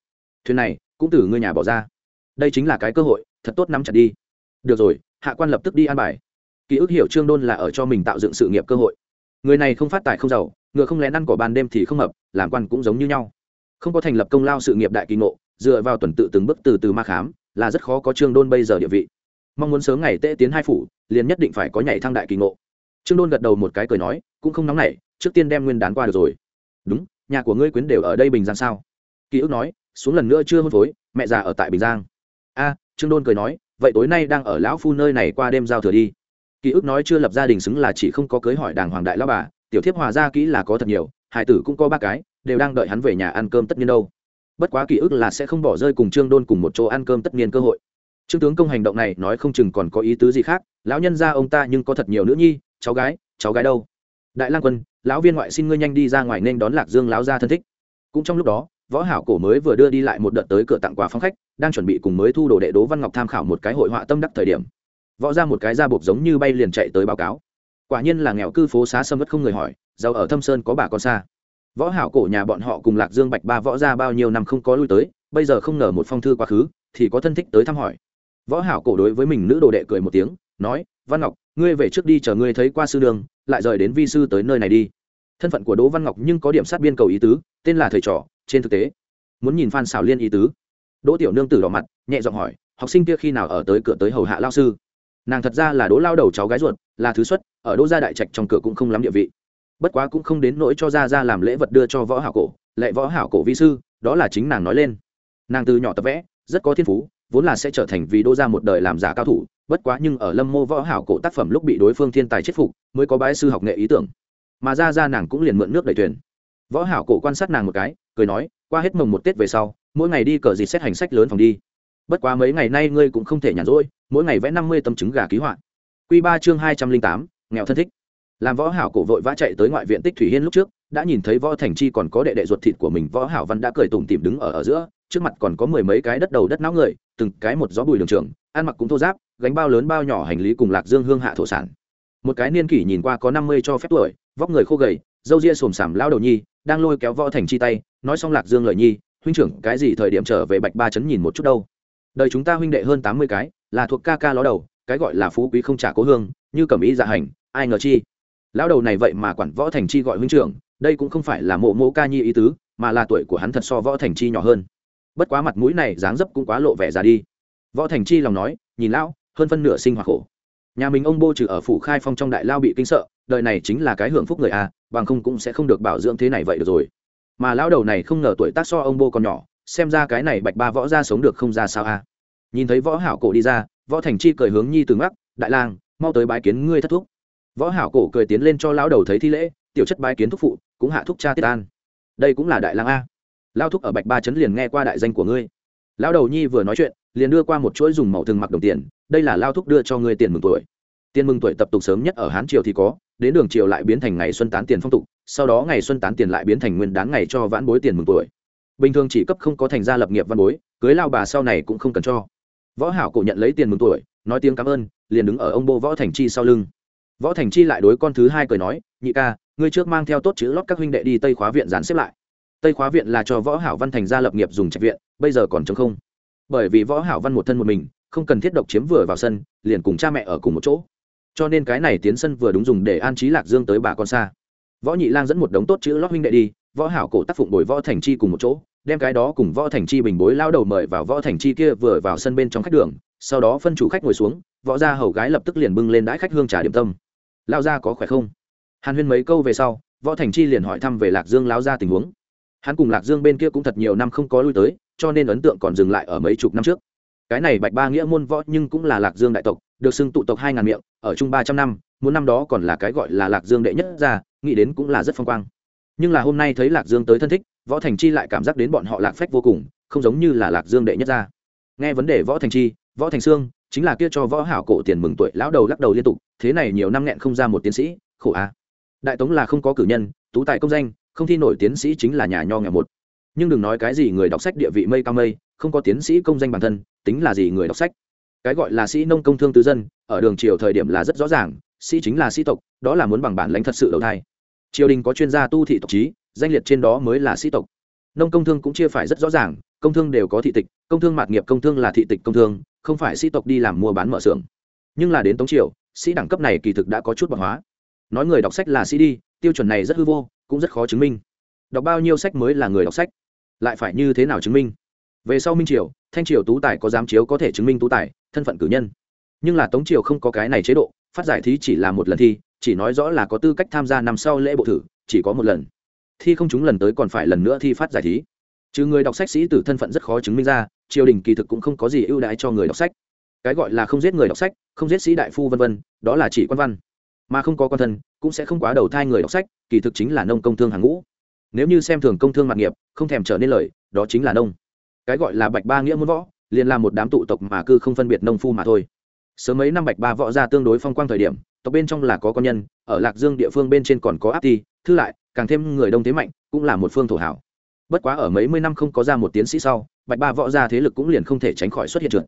Thuyền này, cũng từ ngươi nhà bỏ ra. Đây chính là cái cơ hội, thật tốt nắm chặt đi. Được rồi, hạ quan lập tức đi an bài. Ký ức hiểu trương đôn là ở cho mình tạo dựng sự nghiệp cơ hội. Người này không phát tài không giàu, ngựa không lén ăn cỏ ban đêm thì không hợp làm quan cũng giống như nhau. Không có thành lập công lao sự nghiệp đại kỳ ngộ, dựa vào tuần tự từng bước từ từ ma khám, là rất khó có trương đôn bây giờ địa vị. Mong muốn sớm ngày tễ tiến hai phủ, liền nhất định phải có nhảy thang đại kỳ ngộ. Trương đôn gật đầu một cái cười nói, cũng không nóng nảy, trước tiên đem nguyên đán qua được rồi đúng, nhà của ngươi quyến đều ở đây bình giang sao? Ký ức nói, xuống lần nữa chưa hôn phối, mẹ già ở tại bình giang. A, trương đôn cười nói, vậy tối nay đang ở lão phu nơi này qua đêm giao thừa đi. Ký ức nói chưa lập gia đình xứng là chỉ không có cưới hỏi đàng hoàng đại lao bà, tiểu thiếp hòa gia kỹ là có thật nhiều hải tử cũng có ba cái, đều đang đợi hắn về nhà ăn cơm tất nhiên đâu. Bất quá ký ức là sẽ không bỏ rơi cùng trương đôn cùng một chỗ ăn cơm tất nhiên cơ hội. Trương tướng công hành động này nói không chừng còn có ý tứ gì khác, lão nhân ra ông ta nhưng có thật nhiều nữ nhi, cháu gái cháu gái đâu? Đại lang quân lão viên ngoại xin ngươi nhanh đi ra ngoài nên đón lạc dương lão gia thân thích. Cũng trong lúc đó, võ hảo cổ mới vừa đưa đi lại một đợt tới cửa tặng quà phong khách, đang chuẩn bị cùng mới thu đồ đệ đố văn ngọc tham khảo một cái hội họa tâm đắc thời điểm. Võ ra một cái da bột giống như bay liền chạy tới báo cáo. Quả nhiên là nghèo cư phố xá sâm vất không người hỏi, giàu ở thâm sơn có bà con xa. Võ hảo cổ nhà bọn họ cùng lạc dương bạch ba võ ra bao nhiêu năm không có lui tới, bây giờ không ngờ một phong thư quá khứ, thì có thân thích tới thăm hỏi. Võ hảo cổ đối với mình nữ đồ đệ cười một tiếng, nói, văn ngọc ngươi về trước đi chờ ngươi thấy qua sư đường, lại rời đến vi sư tới nơi này đi. Thân phận của đỗ văn ngọc nhưng có điểm sát biên cầu ý tứ, tên là thầy trò, trên thực tế, muốn nhìn phan xảo liên ý tứ. Đỗ tiểu nương tử đỏ mặt, nhẹ giọng hỏi, học sinh kia khi nào ở tới cửa tới hầu hạ lao sư? Nàng thật ra là đỗ lao đầu cháu gái ruột, là thứ xuất, ở đỗ gia đại trạch trong cửa cũng không lắm địa vị. Bất quá cũng không đến nỗi cho ra ra làm lễ vật đưa cho võ hảo cổ lệ võ hảo cổ vi sư, đó là chính nàng nói lên. Nàng từ nhỏ tập vẽ, rất có thiên phú vốn là sẽ trở thành vì đô gia một đời làm giả cao thủ, bất quá nhưng ở lâm mô võ hảo cổ tác phẩm lúc bị đối phương thiên tài chết phục, mới có bái sư học nghệ ý tưởng. Mà ra ra nàng cũng liền mượn nước đầy thuyền. Võ hảo cổ quan sát nàng một cái, cười nói, qua hết mồng một tết về sau, mỗi ngày đi cờ gì xét hành sách lớn phòng đi. Bất quá mấy ngày nay ngươi cũng không thể nhàn rỗi, mỗi ngày vẽ năm mươi tấm trứng gà ký họa. Quy ba chương hai trăm linh tám, nghèo thân thích. Làm võ hảo cổ vội vã chạy tới ngoại viện tích thủy hiên lúc trước, đã nhìn thấy võ thành chi còn có đệ đệ ruột thịt của mình, võ hảo văn đã cười tủm tỉm đứng ở ở giữa, trước mặt còn có mười mấy cái đất đầu đất não người từng cái một gió bùi đường trường, ăn mặc cũng thô giáp, gánh bao lớn bao nhỏ hành lý cùng lạc dương hương hạ thổ sản. Một cái niên kỷ nhìn qua có năm mươi cho phép tuổi, vóc người khô gầy dâu ria xồm xàm lao đầu nhi, đang lôi kéo võ thành chi tay, nói xong lạc dương lời nhi, huynh trưởng, cái gì thời điểm trở về bạch ba chấn nhìn một chút đâu? Đời chúng ta huynh đệ hơn tám mươi cái, là thuộc ca ca ló đầu, cái gọi là phú quý không trả cố hương, như cầm ý dạ hành, ai ngờ chi? Lão đầu này vậy mà quản võ thành chi gọi huynh trưởng, đây cũng không phải là mộ mộ ca nhi ý tứ, mà là tuổi của hắn thật so võ thành chi nhỏ hơn bất quá mặt mũi này dáng dấp cũng quá lộ vẻ già đi. Võ thành chi lòng nói, nhìn lão, hơn phân nửa sinh hoạt khổ. Nhà mình ông bô trừ ở phủ khai phong trong đại lao bị kinh sợ, đời này chính là cái hưởng phúc người a, bằng không cũng sẽ không được bảo dưỡng thế này vậy được rồi. Mà lão đầu này không ngờ tuổi tác so ông bô còn nhỏ, xem ra cái này bạch ba võ ra sống được không ra sao a. Nhìn thấy võ hảo cổ đi ra, võ thành chi cười hướng nhi từ ngắc, đại lang, mau tới bái kiến ngươi thất thúc. Võ hảo cổ cười tiến lên cho lão đầu thấy thi lễ, tiểu chất bái kiến thúc phụ, cũng hạ thúc cha tiết an. Đây cũng là đại lang a lao thúc ở bạch ba chấn liền nghe qua đại danh của ngươi. Lão đầu nhi vừa nói chuyện, liền đưa qua một chuỗi dùng màu thường mặc đồng tiền, đây là lao thúc đưa cho ngươi tiền mừng tuổi. Tiền mừng tuổi tập tục sớm nhất ở hán triều thì có, đến đường triều lại biến thành ngày xuân tán tiền phong tục, sau đó ngày xuân tán tiền lại biến thành nguyên đán ngày cho vãn bối tiền mừng tuổi. Bình thường chỉ cấp không có thành gia lập nghiệp văn bối, cưới lao bà sau này cũng không cần cho. Võ hảo cổ nhận lấy tiền mừng tuổi, nói tiếng cảm ơn, liền đứng ở ông bô võ thành chi sau lưng. Võ thành chi lại đối con thứ hai cười nói, nhị ca, ngươi trước mang theo tốt chữ lót các huynh đệ đi tây khóa viện dàn xếp lại tây khóa viện là cho võ hảo văn thành gia lập nghiệp dùng trạch viện, bây giờ còn trống không. Bởi vì võ hảo văn một thân một mình, không cần thiết độc chiếm vừa vào sân, liền cùng cha mẹ ở cùng một chỗ. Cho nên cái này tiến sân vừa đúng dùng để an trí lạc dương tới bà con xa. Võ nhị lang dẫn một đống tốt chữ lót huynh đệ đi, võ hảo cổ tác phụng bồi võ thành chi cùng một chỗ, đem cái đó cùng võ thành chi bình bối lao đầu mời vào võ thành chi kia vừa vào sân bên trong khách đường, sau đó phân chủ khách ngồi xuống, võ gia hầu gái lập tức liền bưng lên đãi khách hương trà điểm tâm. Lao gia có khỏe không? Hàn huyên mấy câu về sau, võ thành chi liền hỏi thăm về lạc dương lao gia tình huống hắn cùng lạc dương bên kia cũng thật nhiều năm không có lui tới, cho nên ấn tượng còn dừng lại ở mấy chục năm trước. Cái này bạch ba nghĩa môn võ nhưng cũng là lạc dương đại tộc, được xưng tụ tộc hai ngàn miệng, ở chung ba trăm năm, muốn năm đó còn là cái gọi là lạc dương đệ nhất ra nghĩ đến cũng là rất phong quang. Nhưng là hôm nay thấy lạc dương tới thân thích, võ thành chi lại cảm giác đến bọn họ lạc phách vô cùng, không giống như là lạc dương đệ nhất ra nghe vấn đề võ thành chi, võ thành sương, chính là kia cho võ hảo cổ tiền mừng tuổi, lão đầu lắc đầu liên tục, thế này nhiều năm nghẹn không ra một tiến sĩ, khổ a. Đại tống là không có cử nhân, tú tài công danh không thi nổi tiến sĩ chính là nhà nho nghèo một. Nhưng đừng nói cái gì người đọc sách địa vị mây cao mây, không có tiến sĩ công danh bản thân, tính là gì người đọc sách? Cái gọi là sĩ nông công thương tứ dân, ở đường triều thời điểm là rất rõ ràng, sĩ chính là sĩ tộc, đó là muốn bằng bản lãnh thật sự đầu thai. Triều đình có chuyên gia tu thị tộc trí, danh liệt trên đó mới là sĩ tộc. Nông công thương cũng chia phải rất rõ ràng, công thương đều có thị tịch, công thương mạt nghiệp công thương là thị tịch công thương, không phải sĩ tộc đi làm mua bán mở xưởng. Nhưng là đến tống triều, sĩ đẳng cấp này kỳ thực đã có chút bậc hóa. Nói người đọc sách là sĩ đi, tiêu chuẩn này rất hư vô cũng rất khó chứng minh. Đọc bao nhiêu sách mới là người đọc sách? Lại phải như thế nào chứng minh? Về sau minh triều, thanh triều tú tài có giám chiếu có thể chứng minh tú tài, thân phận cử nhân. Nhưng là tống triều không có cái này chế độ, phát giải thí chỉ là một lần thi, chỉ nói rõ là có tư cách tham gia năm sau lễ bộ thử, chỉ có một lần. Thi không chúng lần tới còn phải lần nữa thi phát giải thí. Chứ người đọc sách sĩ tử thân phận rất khó chứng minh ra, triều đình kỳ thực cũng không có gì ưu đãi cho người đọc sách. Cái gọi là không giết người đọc sách, không giết sĩ đại phu vân vân, đó là chỉ quan văn mà không có quan thân, cũng sẽ không quá đầu thai người đọc sách, kỳ thực chính là nông công thương hàng ngũ. Nếu như xem thường công thương mặt nghiệp, không thèm trở nên lời, đó chính là nông. Cái gọi là bạch ba nghĩa muốn võ, liền là một đám tụ tộc mà cư không phân biệt nông phu mà thôi. Sớm mấy năm bạch ba võ ra tương đối phong quang thời điểm, tộc bên trong là có con nhân, ở lạc dương địa phương bên trên còn có áp ti, thư lại, càng thêm người đông thế mạnh, cũng là một phương thổ hảo. Bất quá ở mấy mươi năm không có ra một tiến sĩ sau, bạch ba võ ra thế lực cũng liền không thể tránh khỏi xuất hiện trượt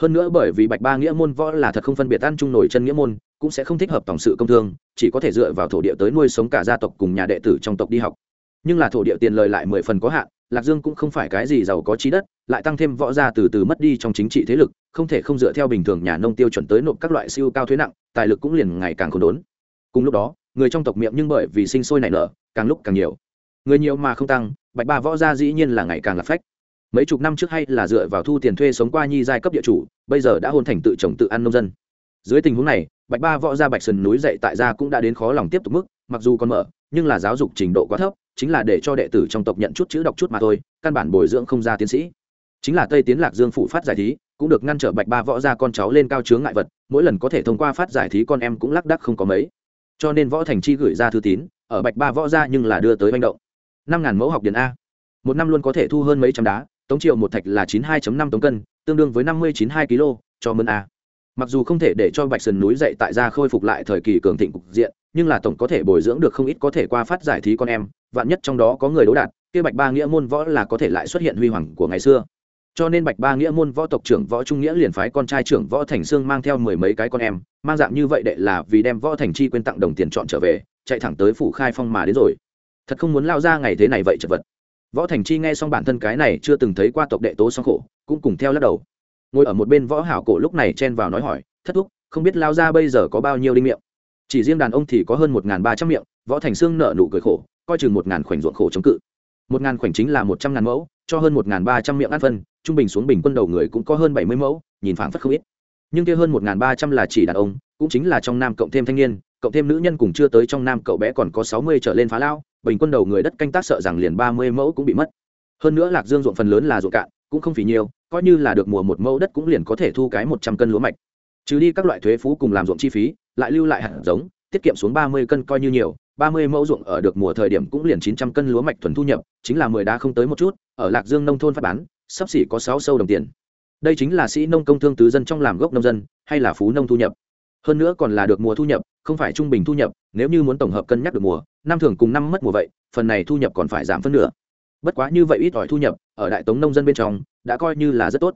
hơn nữa bởi vì bạch ba nghĩa môn võ là thật không phân biệt ăn chung nổi chân nghĩa môn, cũng sẽ không thích hợp tổng sự công thương, chỉ có thể dựa vào thổ địa tới nuôi sống cả gia tộc cùng nhà đệ tử trong tộc đi học. Nhưng là thổ địa tiền lời lại mười phần có hạn, lạc dương cũng không phải cái gì giàu có trí đất, lại tăng thêm võ gia từ từ mất đi trong chính trị thế lực, không thể không dựa theo bình thường nhà nông tiêu chuẩn tới nộp các loại siêu cao thuế nặng, tài lực cũng liền ngày càng khốn đốn. Cùng lúc đó, người trong tộc miệng nhưng bởi vì sinh sôi nảy nở, càng lúc càng nhiều. Người nhiều mà không tăng, bạch ba võ gia dĩ nhiên là ngày càng là phách mấy chục năm trước hay là dựa vào thu tiền thuê sống qua nhi giai cấp địa chủ, bây giờ đã hôn thành tự trồng tự ăn nông dân. Dưới tình huống này, bạch ba võ gia bạch sườn núi dậy tại gia cũng đã đến khó lòng tiếp tục mức, mặc dù còn mở, nhưng là giáo dục trình độ quá thấp, chính là để cho đệ tử trong tộc nhận chút chữ đọc chút mà thôi, căn bản bồi dưỡng không ra tiến sĩ. Chính là tây tiến lạc dương phụ phát giải thí, cũng được ngăn trở bạch ba võ gia con cháu lên cao chướng ngại vật, mỗi lần có thể thông qua phát giải thí con em cũng lắc đắc không có mấy. Cho nên võ thành chi gửi ra thư tín, ở bạch ba võ gia nhưng là đưa tới manh động. Năm ngàn mẫu học điển a. Một năm luôn có thể thu hơn mấy trăm đá tống triệu một thạch là chín hai năm tống cân, tương đương với năm mươi chín hai kg, cho mơn a. Mặc dù không thể để cho bạch sườn núi dậy tại gia khôi phục lại thời kỳ cường thịnh cục diện, nhưng là tổng có thể bồi dưỡng được không ít có thể qua phát giải thí con em, vạn nhất trong đó có người đấu đạt, kia bạch ba nghĩa môn võ là có thể lại xuất hiện huy hoàng của ngày xưa. Cho nên bạch ba nghĩa môn võ tộc trưởng võ trung nghĩa liền phái con trai trưởng võ thành sương mang theo mười mấy cái con em, mang dạng như vậy đệ là vì đem võ thành chi quyên tặng đồng tiền chọn trở về, chạy thẳng tới phủ khai phong mà đến rồi. Thật không muốn lao ra ngày thế này vậy chật vật võ thành chi nghe xong bản thân cái này chưa từng thấy qua tộc đệ tố song khổ, cũng cùng theo lắc đầu. Ngồi ở một bên võ hảo cổ lúc này chen vào nói hỏi, thất thúc, không biết lao ra bây giờ có bao nhiêu đinh miệng? Chỉ riêng đàn ông thì có hơn một ba trăm miệng, võ thành xương nợ nụ cười khổ, coi chừng một khoảnh ruộng khổ chống cự. Một ngàn khoảnh chính là một trăm ngàn mẫu, cho hơn một ba trăm miệng ăn phân, trung bình xuống bình quân đầu người cũng có hơn bảy mươi mẫu, nhìn phảng phất không ít. Nhưng kia hơn một ba trăm là chỉ đàn ông, cũng chính là trong nam cộng thêm thanh niên, cộng thêm nữ nhân cùng chưa tới trong nam cậu bé còn có sáu mươi trở lên phá lao bình quân đầu người đất canh tác sợ rằng liền ba mươi mẫu cũng bị mất. Hơn nữa lạc dương ruộng phần lớn là ruộng cạn, cũng không phì nhiều, coi như là được mùa một mẫu đất cũng liền có thể thu cái một trăm cân lúa mạch. Trừ đi các loại thuế phú cùng làm ruộng chi phí, lại lưu lại hạt giống, tiết kiệm xuống ba mươi cân coi như nhiều, ba mươi mẫu ruộng ở được mùa thời điểm cũng liền chín trăm cân lúa mạch thuần thu nhập, chính là mười đá không tới một chút, ở lạc dương nông thôn phát bán, sắp xỉ có sáu sâu đồng tiền. Đây chính là sĩ nông công thương tứ dân trong làm gốc nông dân, hay là phú nông thu nhập hơn nữa còn là được mùa thu nhập, không phải trung bình thu nhập, nếu như muốn tổng hợp cân nhắc được mùa, năm thường cùng năm mất mùa vậy, phần này thu nhập còn phải giảm phân nửa. Bất quá như vậy ít ỏi thu nhập, ở đại tống nông dân bên trong, đã coi như là rất tốt.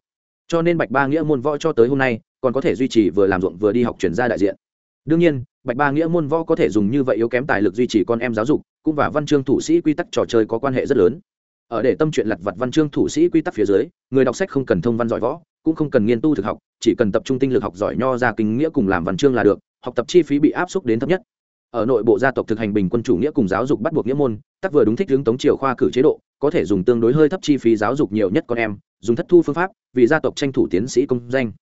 Cho nên bạch ba nghĩa môn võ cho tới hôm nay, còn có thể duy trì vừa làm ruộng vừa đi học chuyển ra đại diện. Đương nhiên, bạch ba nghĩa môn võ có thể dùng như vậy yếu kém tài lực duy trì con em giáo dục, cũng và văn chương thủ sĩ quy tắc trò chơi có quan hệ rất lớn. Ở để tâm chuyện lặt vặt văn chương thủ sĩ quy tắc phía dưới, người đọc sách không cần thông văn giỏi võ cũng không cần nghiên tu thực học, chỉ cần tập trung tinh lực học giỏi nho ra kinh nghĩa cùng làm văn chương là được, học tập chi phí bị áp suất đến thấp nhất. Ở nội bộ gia tộc thực hành bình quân chủ nghĩa cùng giáo dục bắt buộc nghĩa môn tắc vừa đúng thích hướng tống triều khoa cử chế độ, có thể dùng tương đối hơi thấp chi phí giáo dục nhiều nhất con em, dùng thất thu phương pháp, vì gia tộc tranh thủ tiến sĩ công danh.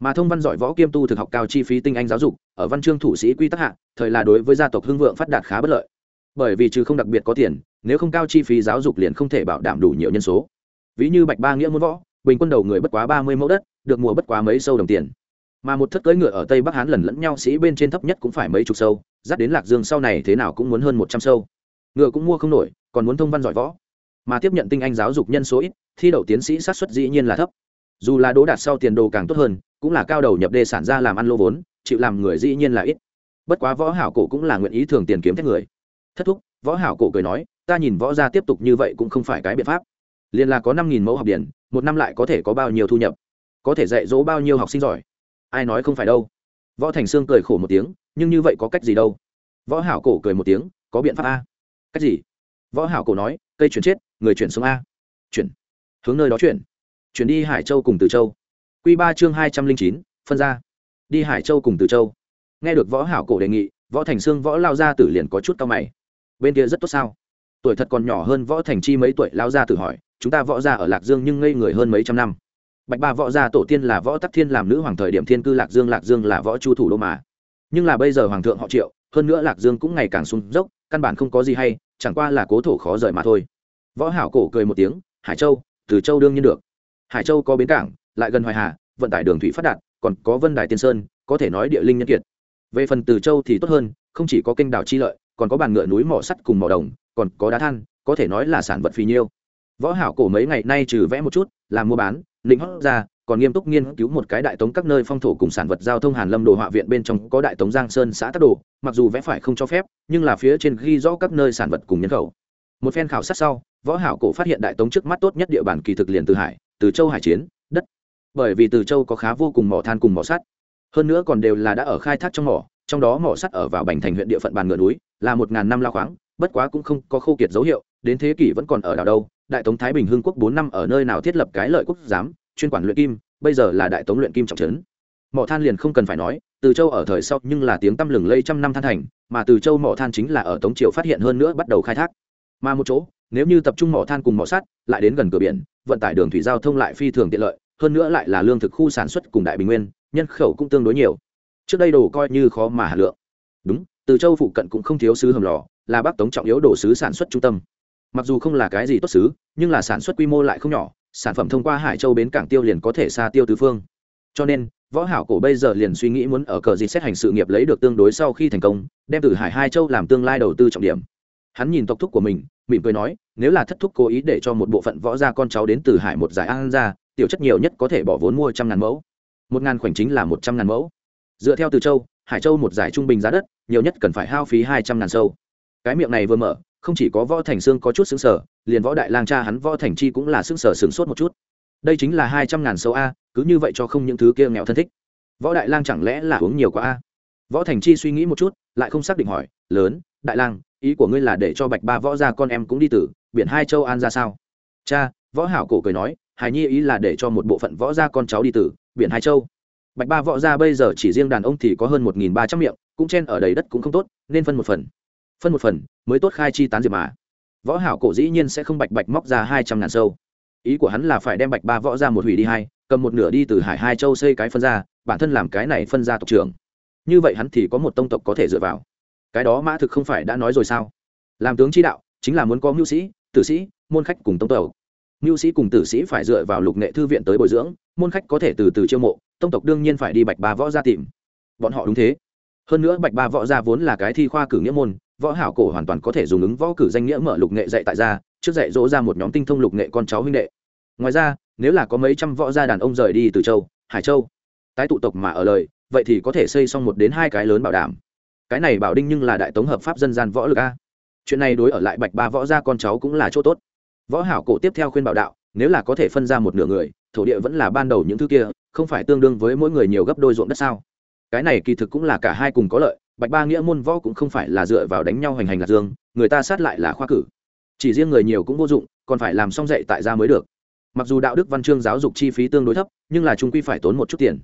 Mà thông văn giỏi võ kiêm tu thực học cao chi phí tinh anh giáo dục, ở văn chương thủ sĩ quy tắc hạ, thời là đối với gia tộc hưng vượng phát đạt khá bất lợi. Bởi vì trừ không đặc biệt có tiền, nếu không cao chi phí giáo dục liền không thể bảo đảm đủ nhiều nhân số. Ví như bạch ba nghĩa muốn võ bình quân đầu người bất quá ba mươi mẫu đất, được mùa bất quá mấy sâu đồng tiền. Mà một thất cưỡi ngựa ở tây bắc hán lần lẫn nhau sĩ bên trên thấp nhất cũng phải mấy chục sâu, dắt đến lạc dương sau này thế nào cũng muốn hơn một trăm sâu. Ngựa cũng mua không nổi, còn muốn thông văn giỏi võ. Mà tiếp nhận tinh anh giáo dục nhân số ít, thi đậu tiến sĩ sát xuất dĩ nhiên là thấp. Dù là đỗ đạt sau tiền đồ càng tốt hơn, cũng là cao đầu nhập đê sản ra làm ăn lô vốn, chịu làm người dĩ nhiên là ít. Bất quá võ hảo cổ cũng là nguyện ý thường tiền kiếm thế người. Thất thúc, võ hảo cổ cười nói, ta nhìn võ gia tiếp tục như vậy cũng không phải cái biện pháp liền là có năm nghìn mẫu học điển, một năm lại có thể có bao nhiêu thu nhập? Có thể dạy dỗ bao nhiêu học sinh giỏi? Ai nói không phải đâu. Võ thành sương cười khổ một tiếng, nhưng như vậy có cách gì đâu? Võ hảo cổ cười một tiếng, có biện pháp a. Cách gì? Võ hảo cổ nói, cây chuyển chết, người chuyển xuống a. Chuyển. Hướng nơi đó chuyển. Chuyển đi hải châu cùng từ châu. Quy ba chương hai trăm linh chín, phân ra. Đi hải châu cùng từ châu. Nghe được võ hảo cổ đề nghị, võ thành sương võ lao ra tử liền có chút cao mày. Bên kia rất tốt sao? Tuổi thật còn nhỏ hơn võ thành chi mấy tuổi, lao ra tử hỏi chúng ta võ ra ở lạc dương nhưng ngây người hơn mấy trăm năm. Bạch ba võ gia tổ tiên là võ tắc thiên làm nữ hoàng thời điểm thiên cư lạc dương lạc dương là võ chu thủ đô mà. Nhưng là bây giờ hoàng thượng họ triệu, hơn nữa lạc dương cũng ngày càng sung dốc, căn bản không có gì hay, chẳng qua là cố thổ khó rời mà thôi. Võ hảo cổ cười một tiếng, hải châu, từ châu đương nhiên được. Hải châu có bến cảng, lại gần hoài hà, vận tải đường thủy phát đạt, còn có vân đài tiên sơn, có thể nói địa linh nhân kiệt. Về phần từ châu thì tốt hơn, không chỉ có kênh đảo chi lợi, còn có bàn ngựa núi mỏ sắt cùng mỏ đồng, còn có đá than, có thể nói là sản vật phì nhiêu võ hảo cổ mấy ngày nay trừ vẽ một chút, làm mua bán định hót ra, còn nghiêm túc nghiên cứu một cái đại tống các nơi phong thổ cùng sản vật giao thông hàn lâm đồ họa viện bên trong có đại tống giang sơn xã tắc đồ, mặc dù vẽ phải không cho phép, nhưng là phía trên ghi rõ các nơi sản vật cùng nhân khẩu. Một phen khảo sát sau, võ hảo cổ phát hiện đại tống trước mắt tốt nhất địa bàn kỳ thực liền từ hải, từ châu hải chiến, đất. Bởi vì từ châu có khá vô cùng mỏ than cùng mỏ sắt. Hơn nữa còn đều là đã ở khai thác trong mỏ, trong đó mỏ sắt ở vào bành thành huyện địa phận bàn ngựa núi, là một ngàn năm lao khoáng, bất quá cũng không có khô kiệt dấu hiệu, đến thế kỷ vẫn còn ở đảo đâu đại tống thái bình hưng quốc bốn năm ở nơi nào thiết lập cái lợi quốc giám, chuyên quản luyện kim, bây giờ là đại tống luyện kim trọng trấn. Mỏ than liền không cần phải nói, từ châu ở thời sau nhưng là tiếng tăm lừng lây trăm năm than thành, mà từ châu mỏ than chính là ở tống triều phát hiện hơn nữa bắt đầu khai thác. Mà một chỗ, nếu như tập trung mỏ than cùng mỏ sắt, lại đến gần cửa biển, vận tải đường thủy giao thông lại phi thường tiện lợi, hơn nữa lại là lương thực khu sản xuất cùng đại bình nguyên, nhân khẩu cũng tương đối nhiều. Trước đây đồ coi như khó mà hà lượng. Đúng, từ châu phụ cận cũng không thiếu sứ hầm lò, là bắc tống trọng yếu đồ sứ sản xuất trung tâm mặc dù không là cái gì tốt xứ, nhưng là sản xuất quy mô lại không nhỏ, sản phẩm thông qua hải châu bến cảng tiêu liền có thể xa tiêu tứ phương. Cho nên, võ hảo cổ bây giờ liền suy nghĩ muốn ở cờ gì xét hành sự nghiệp lấy được tương đối sau khi thành công, đem từ hải hai châu làm tương lai đầu tư trọng điểm. Hắn nhìn tộc thúc của mình, mỉm cười nói, nếu là thất thúc cố ý để cho một bộ phận võ gia con cháu đến từ hải một giải an ra tiểu chất nhiều nhất có thể bỏ vốn mua trăm ngàn mẫu. Một ngàn khoảnh chính là một trăm ngàn mẫu. Dựa theo từ châu, hải châu một giải trung bình giá đất, nhiều nhất cần phải hao phí hai trăm ngàn sâu. Cái miệng này vừa mở không chỉ có võ thành sương có chút xứng sở, liền võ đại lang cha hắn võ thành chi cũng là xứng sở sửng sốt một chút. Đây chính là hai trăm ngàn sâu a, cứ như vậy cho không những thứ kia nghèo thân thích. Võ đại lang chẳng lẽ là uống nhiều quá a? Võ thành chi suy nghĩ một chút, lại không xác định hỏi, lớn, đại lang, ý của ngươi là để cho bạch ba võ ra con em cũng đi tử, biển hai châu an ra sao? Cha, võ hảo cổ cười nói, hài nhi ý là để cho một bộ phận võ gia con cháu đi tử, biển hai châu. Bạch ba võ gia bây giờ chỉ riêng đàn ông thì có hơn một nghìn ba trăm miệng, cũng chen ở đầy đất cũng không tốt, nên phân một phần phân một phần, mới tốt khai chi tán diệp mà. Võ hảo cổ dĩ nhiên sẽ không bạch bạch móc ra hai trăm ngàn sâu. Ý của hắn là phải đem bạch ba võ ra một hủy đi hai, cầm một nửa đi từ hải hai châu xây cái phân ra, bản thân làm cái này phân ra tộc trưởng. Như vậy hắn thì có một tông tộc có thể dựa vào. Cái đó mã thực không phải đã nói rồi sao? Làm tướng chi đạo, chính là muốn có mưu sĩ, tử sĩ, môn khách cùng tông tộc. Mưu sĩ cùng tử sĩ phải dựa vào lục nghệ thư viện tới bồi dưỡng, môn khách có thể từ từ chiêu mộ, tông tộc đương nhiên phải đi bạch ba võ ra tìm. Bọn họ đúng thế. Hơn nữa bạch ba võ gia vốn là cái thi khoa cử nghĩa môn võ hảo cổ hoàn toàn có thể dùng ứng võ cử danh nghĩa mở lục nghệ dạy tại gia, trước dạy dỗ ra một nhóm tinh thông lục nghệ con cháu huynh đệ. Ngoài ra, nếu là có mấy trăm võ gia đàn ông rời đi từ châu, hải châu, tái tụ tộc mà ở lời, vậy thì có thể xây xong một đến hai cái lớn bảo đảm. Cái này bảo đinh nhưng là đại tống hợp pháp dân gian võ lực a. Chuyện này đối ở lại bạch ba võ gia con cháu cũng là chỗ tốt. Võ hảo cổ tiếp theo khuyên bảo đạo, nếu là có thể phân ra một nửa người, thổ địa vẫn là ban đầu những thứ kia, không phải tương đương với mỗi người nhiều gấp đôi ruộng đất sao? Cái này kỳ thực cũng là cả hai cùng có lợi bạch ba nghĩa môn võ cũng không phải là dựa vào đánh nhau hành hành lạc dương, người ta sát lại là khoa cử. Chỉ riêng người nhiều cũng vô dụng, còn phải làm xong dạy tại gia mới được. Mặc dù đạo đức văn chương giáo dục chi phí tương đối thấp, nhưng là trung quy phải tốn một chút tiền.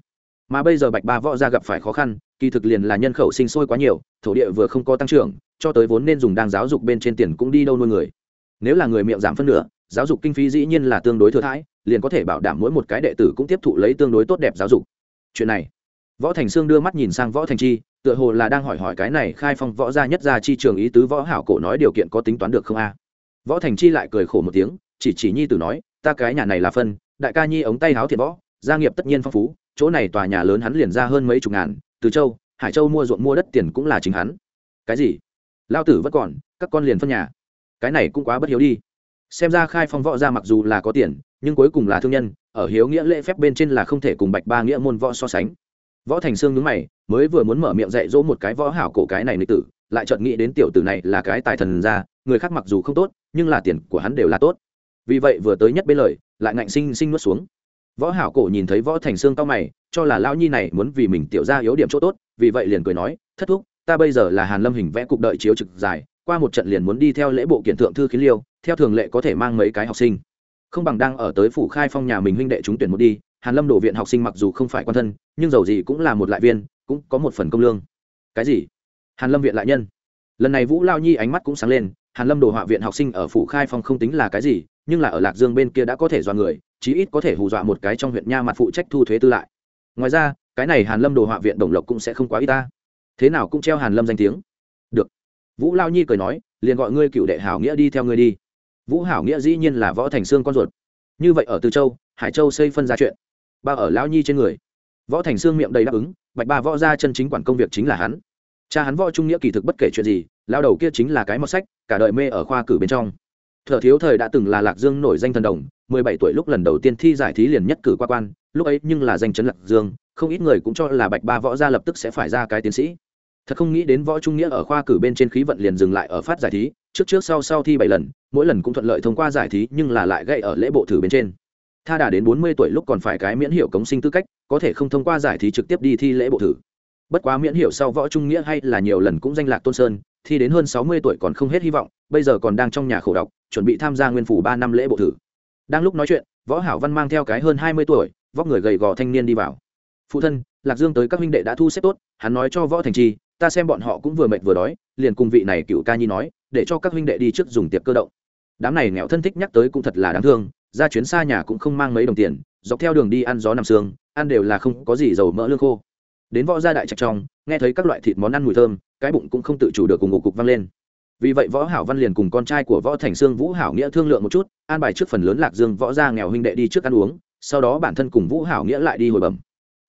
Mà bây giờ bạch ba võ gia gặp phải khó khăn, kỳ thực liền là nhân khẩu sinh sôi quá nhiều, thổ địa vừa không có tăng trưởng, cho tới vốn nên dùng đang giáo dục bên trên tiền cũng đi đâu nuôi người. Nếu là người miệng giảm phân nửa, giáo dục kinh phí dĩ nhiên là tương đối thừa thãi, liền có thể bảo đảm mỗi một cái đệ tử cũng tiếp thụ lấy tương đối tốt đẹp giáo dục. Chuyện này, võ thành sương đưa mắt nhìn sang võ thành chi tựa hồ là đang hỏi hỏi cái này khai phong võ gia nhất gia chi trường ý tứ võ hảo cổ nói điều kiện có tính toán được không a? Võ thành chi lại cười khổ một tiếng, chỉ chỉ nhi tử nói, ta cái nhà này là phân, đại ca nhi ống tay háo thiệt võ, gia nghiệp tất nhiên phong phú, chỗ này tòa nhà lớn hắn liền ra hơn mấy chục ngàn, từ châu, hải châu mua ruộng mua đất tiền cũng là chính hắn. Cái gì? Lao tử vẫn còn, các con liền phân nhà. Cái này cũng quá bất hiếu đi. Xem ra khai phong võ gia mặc dù là có tiền, nhưng cuối cùng là thương nhân, ở hiếu nghĩa lễ phép bên trên là không thể cùng bạch ba nghĩa môn võ so sánh võ thành sương nhướng mày, mới vừa muốn mở miệng dạy dỗ một cái võ hảo cổ cái này nữ tử, lại chợt nghĩ đến tiểu tử này là cái tài thần ra người khác mặc dù không tốt, nhưng là tiền của hắn đều là tốt. Vì vậy vừa tới nhất bên lời, lại ngạnh sinh sinh nuốt xuống. Võ hảo cổ nhìn thấy võ thành sương cao mày, cho là lão nhi này muốn vì mình tiểu ra yếu điểm chỗ tốt, vì vậy liền cười nói, thất thúc, ta bây giờ là hàn lâm hình vẽ cục đợi chiếu trực dài, qua một trận liền muốn đi theo lễ bộ kiện thượng thư khiến liêu, theo thường lệ có thể mang mấy cái học sinh. Không bằng đang ở tới phủ khai phong nhà mình huynh đệ chúng tuyển một đi hàn lâm đổ viện học sinh mặc dù không phải quan thân, nhưng dầu gì cũng là một lại viên, cũng có một phần công lương. Cái gì? Hàn lâm viện lại nhân. Lần này vũ lao nhi ánh mắt cũng sáng lên, hàn lâm đồ họa viện học sinh ở phủ khai phong không tính là cái gì, nhưng là ở lạc dương bên kia đã có thể dọa người, chí ít có thể hù dọa một cái trong huyện nha mặt phụ trách thu thuế tư lại. Ngoài ra, cái này hàn lâm đồ họa viện đồng lộc cũng sẽ không quá ít ta. Thế nào cũng treo hàn lâm danh tiếng. Được. Vũ lao nhi cười nói, liền gọi ngươi cựu đệ hảo nghĩa đi theo ngươi đi. Vũ hảo nghĩa dĩ nhiên là võ thành xương con ruột. Như vậy ở từ châu, hải châu xây phân ra chuyện ba ở lão nhi trên người. Võ thành xương miệng đầy đáp ứng, bạch ba võ ra chân chính quản công việc chính là hắn. Cha hắn võ trung nghĩa kỳ thực bất kể chuyện gì lao đầu kia chính là cái mọt sách, cả đời mê ở khoa cử bên trong. Thợ thiếu thời đã từng là lạc dương nổi danh thần đồng, mười bảy tuổi lúc lần đầu tiên thi giải thí liền nhất cử qua quan, lúc ấy nhưng là danh chấn lạc dương, không ít người cũng cho là bạch ba võ gia lập tức sẽ phải ra cái tiến sĩ. Thật không nghĩ đến võ trung nghĩa ở khoa cử bên trên khí vận liền dừng lại ở phát giải thí, trước trước sau sau thi bảy lần, mỗi lần cũng thuận lợi thông qua giải thí nhưng là lại gây ở lễ bộ thử bên trên tha đà đến bốn mươi tuổi lúc còn phải cái miễn hiệu cống sinh tư cách, có thể không thông qua giải thí trực tiếp đi thi lễ bộ thử. Bất quá miễn hiệu sau võ trung nghĩa hay là nhiều lần cũng danh lạc tôn sơn, thi đến hơn sáu mươi tuổi còn không hết hy vọng, bây giờ còn đang trong nhà khổ đọc, chuẩn bị tham gia nguyên phủ ba năm lễ bộ thử. Đang lúc nói chuyện, võ hảo văn mang theo cái hơn hai mươi tuổi, vóc người gầy gò thanh niên đi vào. Phụ thân, lạc dương tới các huynh đệ đã thu xếp tốt, hắn nói cho võ thành chi ta xem bọn họ cũng vừa mệt vừa đói, liền cùng vị này cựu ca nhi nói, để cho các huynh đệ đi trước dùng tiệc cơ động đám này nghèo thân thích nhắc tới cũng thật là đáng thương, ra chuyến xa nhà cũng không mang mấy đồng tiền, dọc theo đường đi ăn gió nằm sương, ăn đều là không có gì dầu mỡ lương khô. Đến võ gia đại trạch trong, nghe thấy các loại thịt món ăn mùi thơm, cái bụng cũng không tự chủ được cùng ngủ cục văng lên. Vì vậy võ hảo văn liền cùng con trai của võ thành sương vũ hảo nghĩa thương lượng một chút, an bài trước phần lớn lạc dương võ gia nghèo huynh đệ đi trước ăn uống, sau đó bản thân cùng vũ hảo nghĩa lại đi hồi bẩm.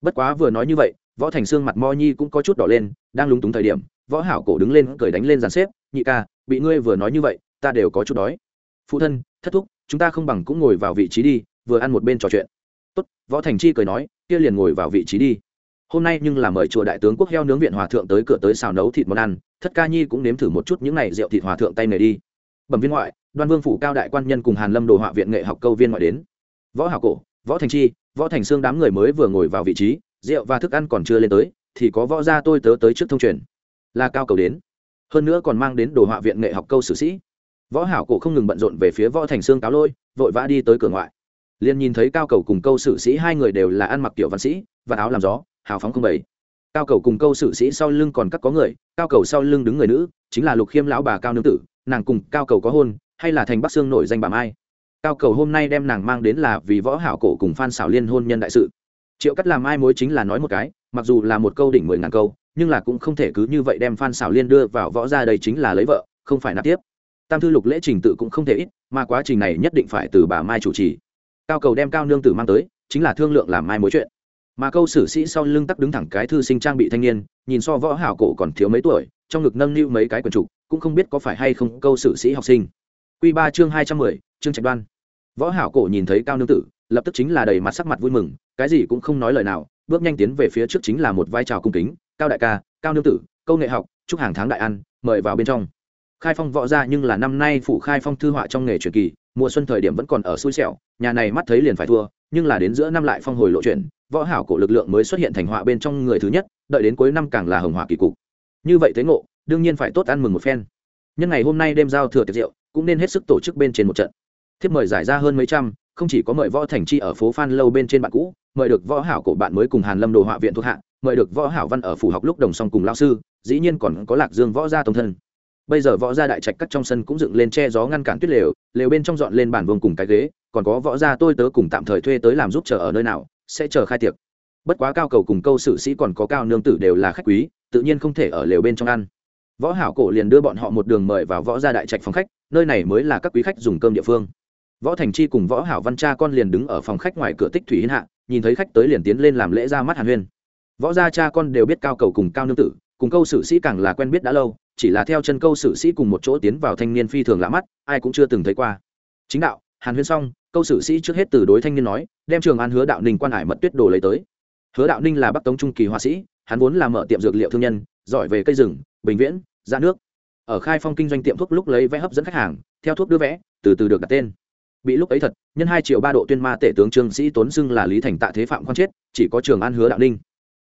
Bất quá vừa nói như vậy, võ thành sương mặt mo nhi cũng có chút đỏ lên, đang lúng túng thời điểm, võ hảo cổ đứng lên cười đánh lên dàn xếp, nhị ca, bị ngươi vừa nói như vậy, ta đều có chút đói phụ thân, thất thúc, chúng ta không bằng cũng ngồi vào vị trí đi, vừa ăn một bên trò chuyện. Tốt. Võ thành chi cười nói, kia liền ngồi vào vị trí đi. Hôm nay nhưng là mời chùa đại tướng quốc heo nướng viện hòa thượng tới cửa tới xào nấu thịt món ăn, thất ca nhi cũng nếm thử một chút những này rượu thịt hòa thượng tay nghề đi. Bẩm viên ngoại, đoan vương phủ cao đại quan nhân cùng hàn lâm đồ họa viện nghệ học câu viên ngoại đến. Võ hảo cổ, võ thành chi, võ thành xương đám người mới vừa ngồi vào vị trí, rượu và thức ăn còn chưa lên tới, thì có võ gia tôi tớ tới trước thông truyền. Là cao cầu đến. Hơn nữa còn mang đến đồ họa viện nghệ học câu sử sĩ võ hảo cổ không ngừng bận rộn về phía võ thành xương cáo lôi, vội vã đi tới cửa ngoại. Liền nhìn thấy cao cầu cùng câu sử sĩ hai người đều là ăn mặc tiểu văn sĩ và áo làm gió, hào phóng không bảy cao cầu cùng câu sử sĩ sau lưng còn các có người, cao cầu sau lưng đứng người nữ, chính là lục khiêm lão bà cao nương tử, nàng cùng cao cầu có hôn, hay là thành bắc xương nổi danh bà mai. Cao cầu hôm nay đem nàng mang đến là vì võ hảo cổ cùng phan xảo liên hôn nhân đại sự. Triệu cắt làm ai mối chính là nói một cái, mặc dù là một câu đỉnh mười ngàn câu, nhưng là cũng không thể cứ như vậy đem phan xảo liên đưa vào võ ra đây chính là lấy vợ, không phải nạp tiếp tam thư lục lễ trình tự cũng không thể ít, mà quá trình này nhất định phải từ bà mai chủ trì. Cao cầu đem cao nương tử mang tới, chính là thương lượng làm mai mối chuyện. Mà câu sử sĩ sau lưng tắc đứng thẳng cái thư sinh trang bị thanh niên, nhìn so võ hảo cổ còn thiếu mấy tuổi, trong ngực nâng niu mấy cái quần trục, cũng không biết có phải hay không câu sử sĩ học sinh. Quy ba chương hai trăm mười, chương trạch đoan. Võ hảo cổ nhìn thấy cao nương tử, lập tức chính là đầy mặt sắc mặt vui mừng, cái gì cũng không nói lời nào, bước nhanh tiến về phía trước chính là một vai trò cung kính, cao đại ca, cao nương tử, câu nghệ học, chúc hàng tháng đại ăn, mời vào bên trong khai phong võ ra nhưng là năm nay phụ khai phong thư họa trong nghề truyền kỳ, mùa xuân thời điểm vẫn còn ở xui xẻo, nhà này mắt thấy liền phải thua, nhưng là đến giữa năm lại phong hồi lộ chuyển võ hảo cổ lực lượng mới xuất hiện thành họa bên trong người thứ nhất, đợi đến cuối năm càng là hồng họa kỳ cục. Như vậy thế ngộ, đương nhiên phải tốt ăn mừng một phen. Nhân ngày hôm nay đêm giao thừa tiệc rượu, cũng nên hết sức tổ chức bên trên một trận. Thiếp mời giải ra hơn mấy trăm, không chỉ có mời võ thành chi ở phố phan lâu bên trên bạn cũ, mời được võ hảo cổ bạn mới cùng hàn lâm đồ họa viện thuộc hạ, mời được võ hảo văn ở phủ học lúc đồng song cùng lão sư, dĩ nhiên còn có lạc dương võ gia tổng thân bây giờ võ gia đại trạch cắt trong sân cũng dựng lên che gió ngăn cản tuyết lều lều bên trong dọn lên bàn vương cùng cái ghế, còn có võ gia tôi tớ cùng tạm thời thuê tới làm giúp chờ ở nơi nào, sẽ chờ khai tiệc. Bất quá cao cầu cùng câu sử sĩ còn có cao nương tử đều là khách quý, tự nhiên không thể ở lều bên trong ăn. Võ hảo cổ liền đưa bọn họ một đường mời vào võ gia đại trạch phòng khách, nơi này mới là các quý khách dùng cơm địa phương. Võ thành chi cùng võ hảo văn cha con liền đứng ở phòng khách ngoài cửa tích thủy hiên hạ, nhìn thấy khách tới liền tiến lên làm lễ ra mắt hàn huyên. Võ gia cha con đều biết cao cầu cùng cao nương tử, cùng câu sử sĩ càng là quen biết đã lâu chỉ là theo chân câu sử sĩ cùng một chỗ tiến vào thanh niên phi thường lạ mắt, ai cũng chưa từng thấy qua. Chính đạo, hàn huyên xong, câu sử sĩ trước hết từ đối thanh niên nói, đem trường an hứa đạo ninh quan hải mật tuyết đồ lấy tới. Hứa đạo ninh là bắc tống trung kỳ họa sĩ, hắn vốn là mở tiệm dược liệu thương nhân, giỏi về cây rừng, bình viễn ra nước. Ở khai phong kinh doanh tiệm thuốc lúc lấy vẽ hấp dẫn khách hàng, theo thuốc đưa vẽ từ từ được đặt tên. Bị lúc ấy thật, nhân hai triệu ba độ tuyên ma tể tướng trương sĩ tốn xưng là lý thành tạ thế phạm quan chết, chỉ có trường an hứa đạo ninh.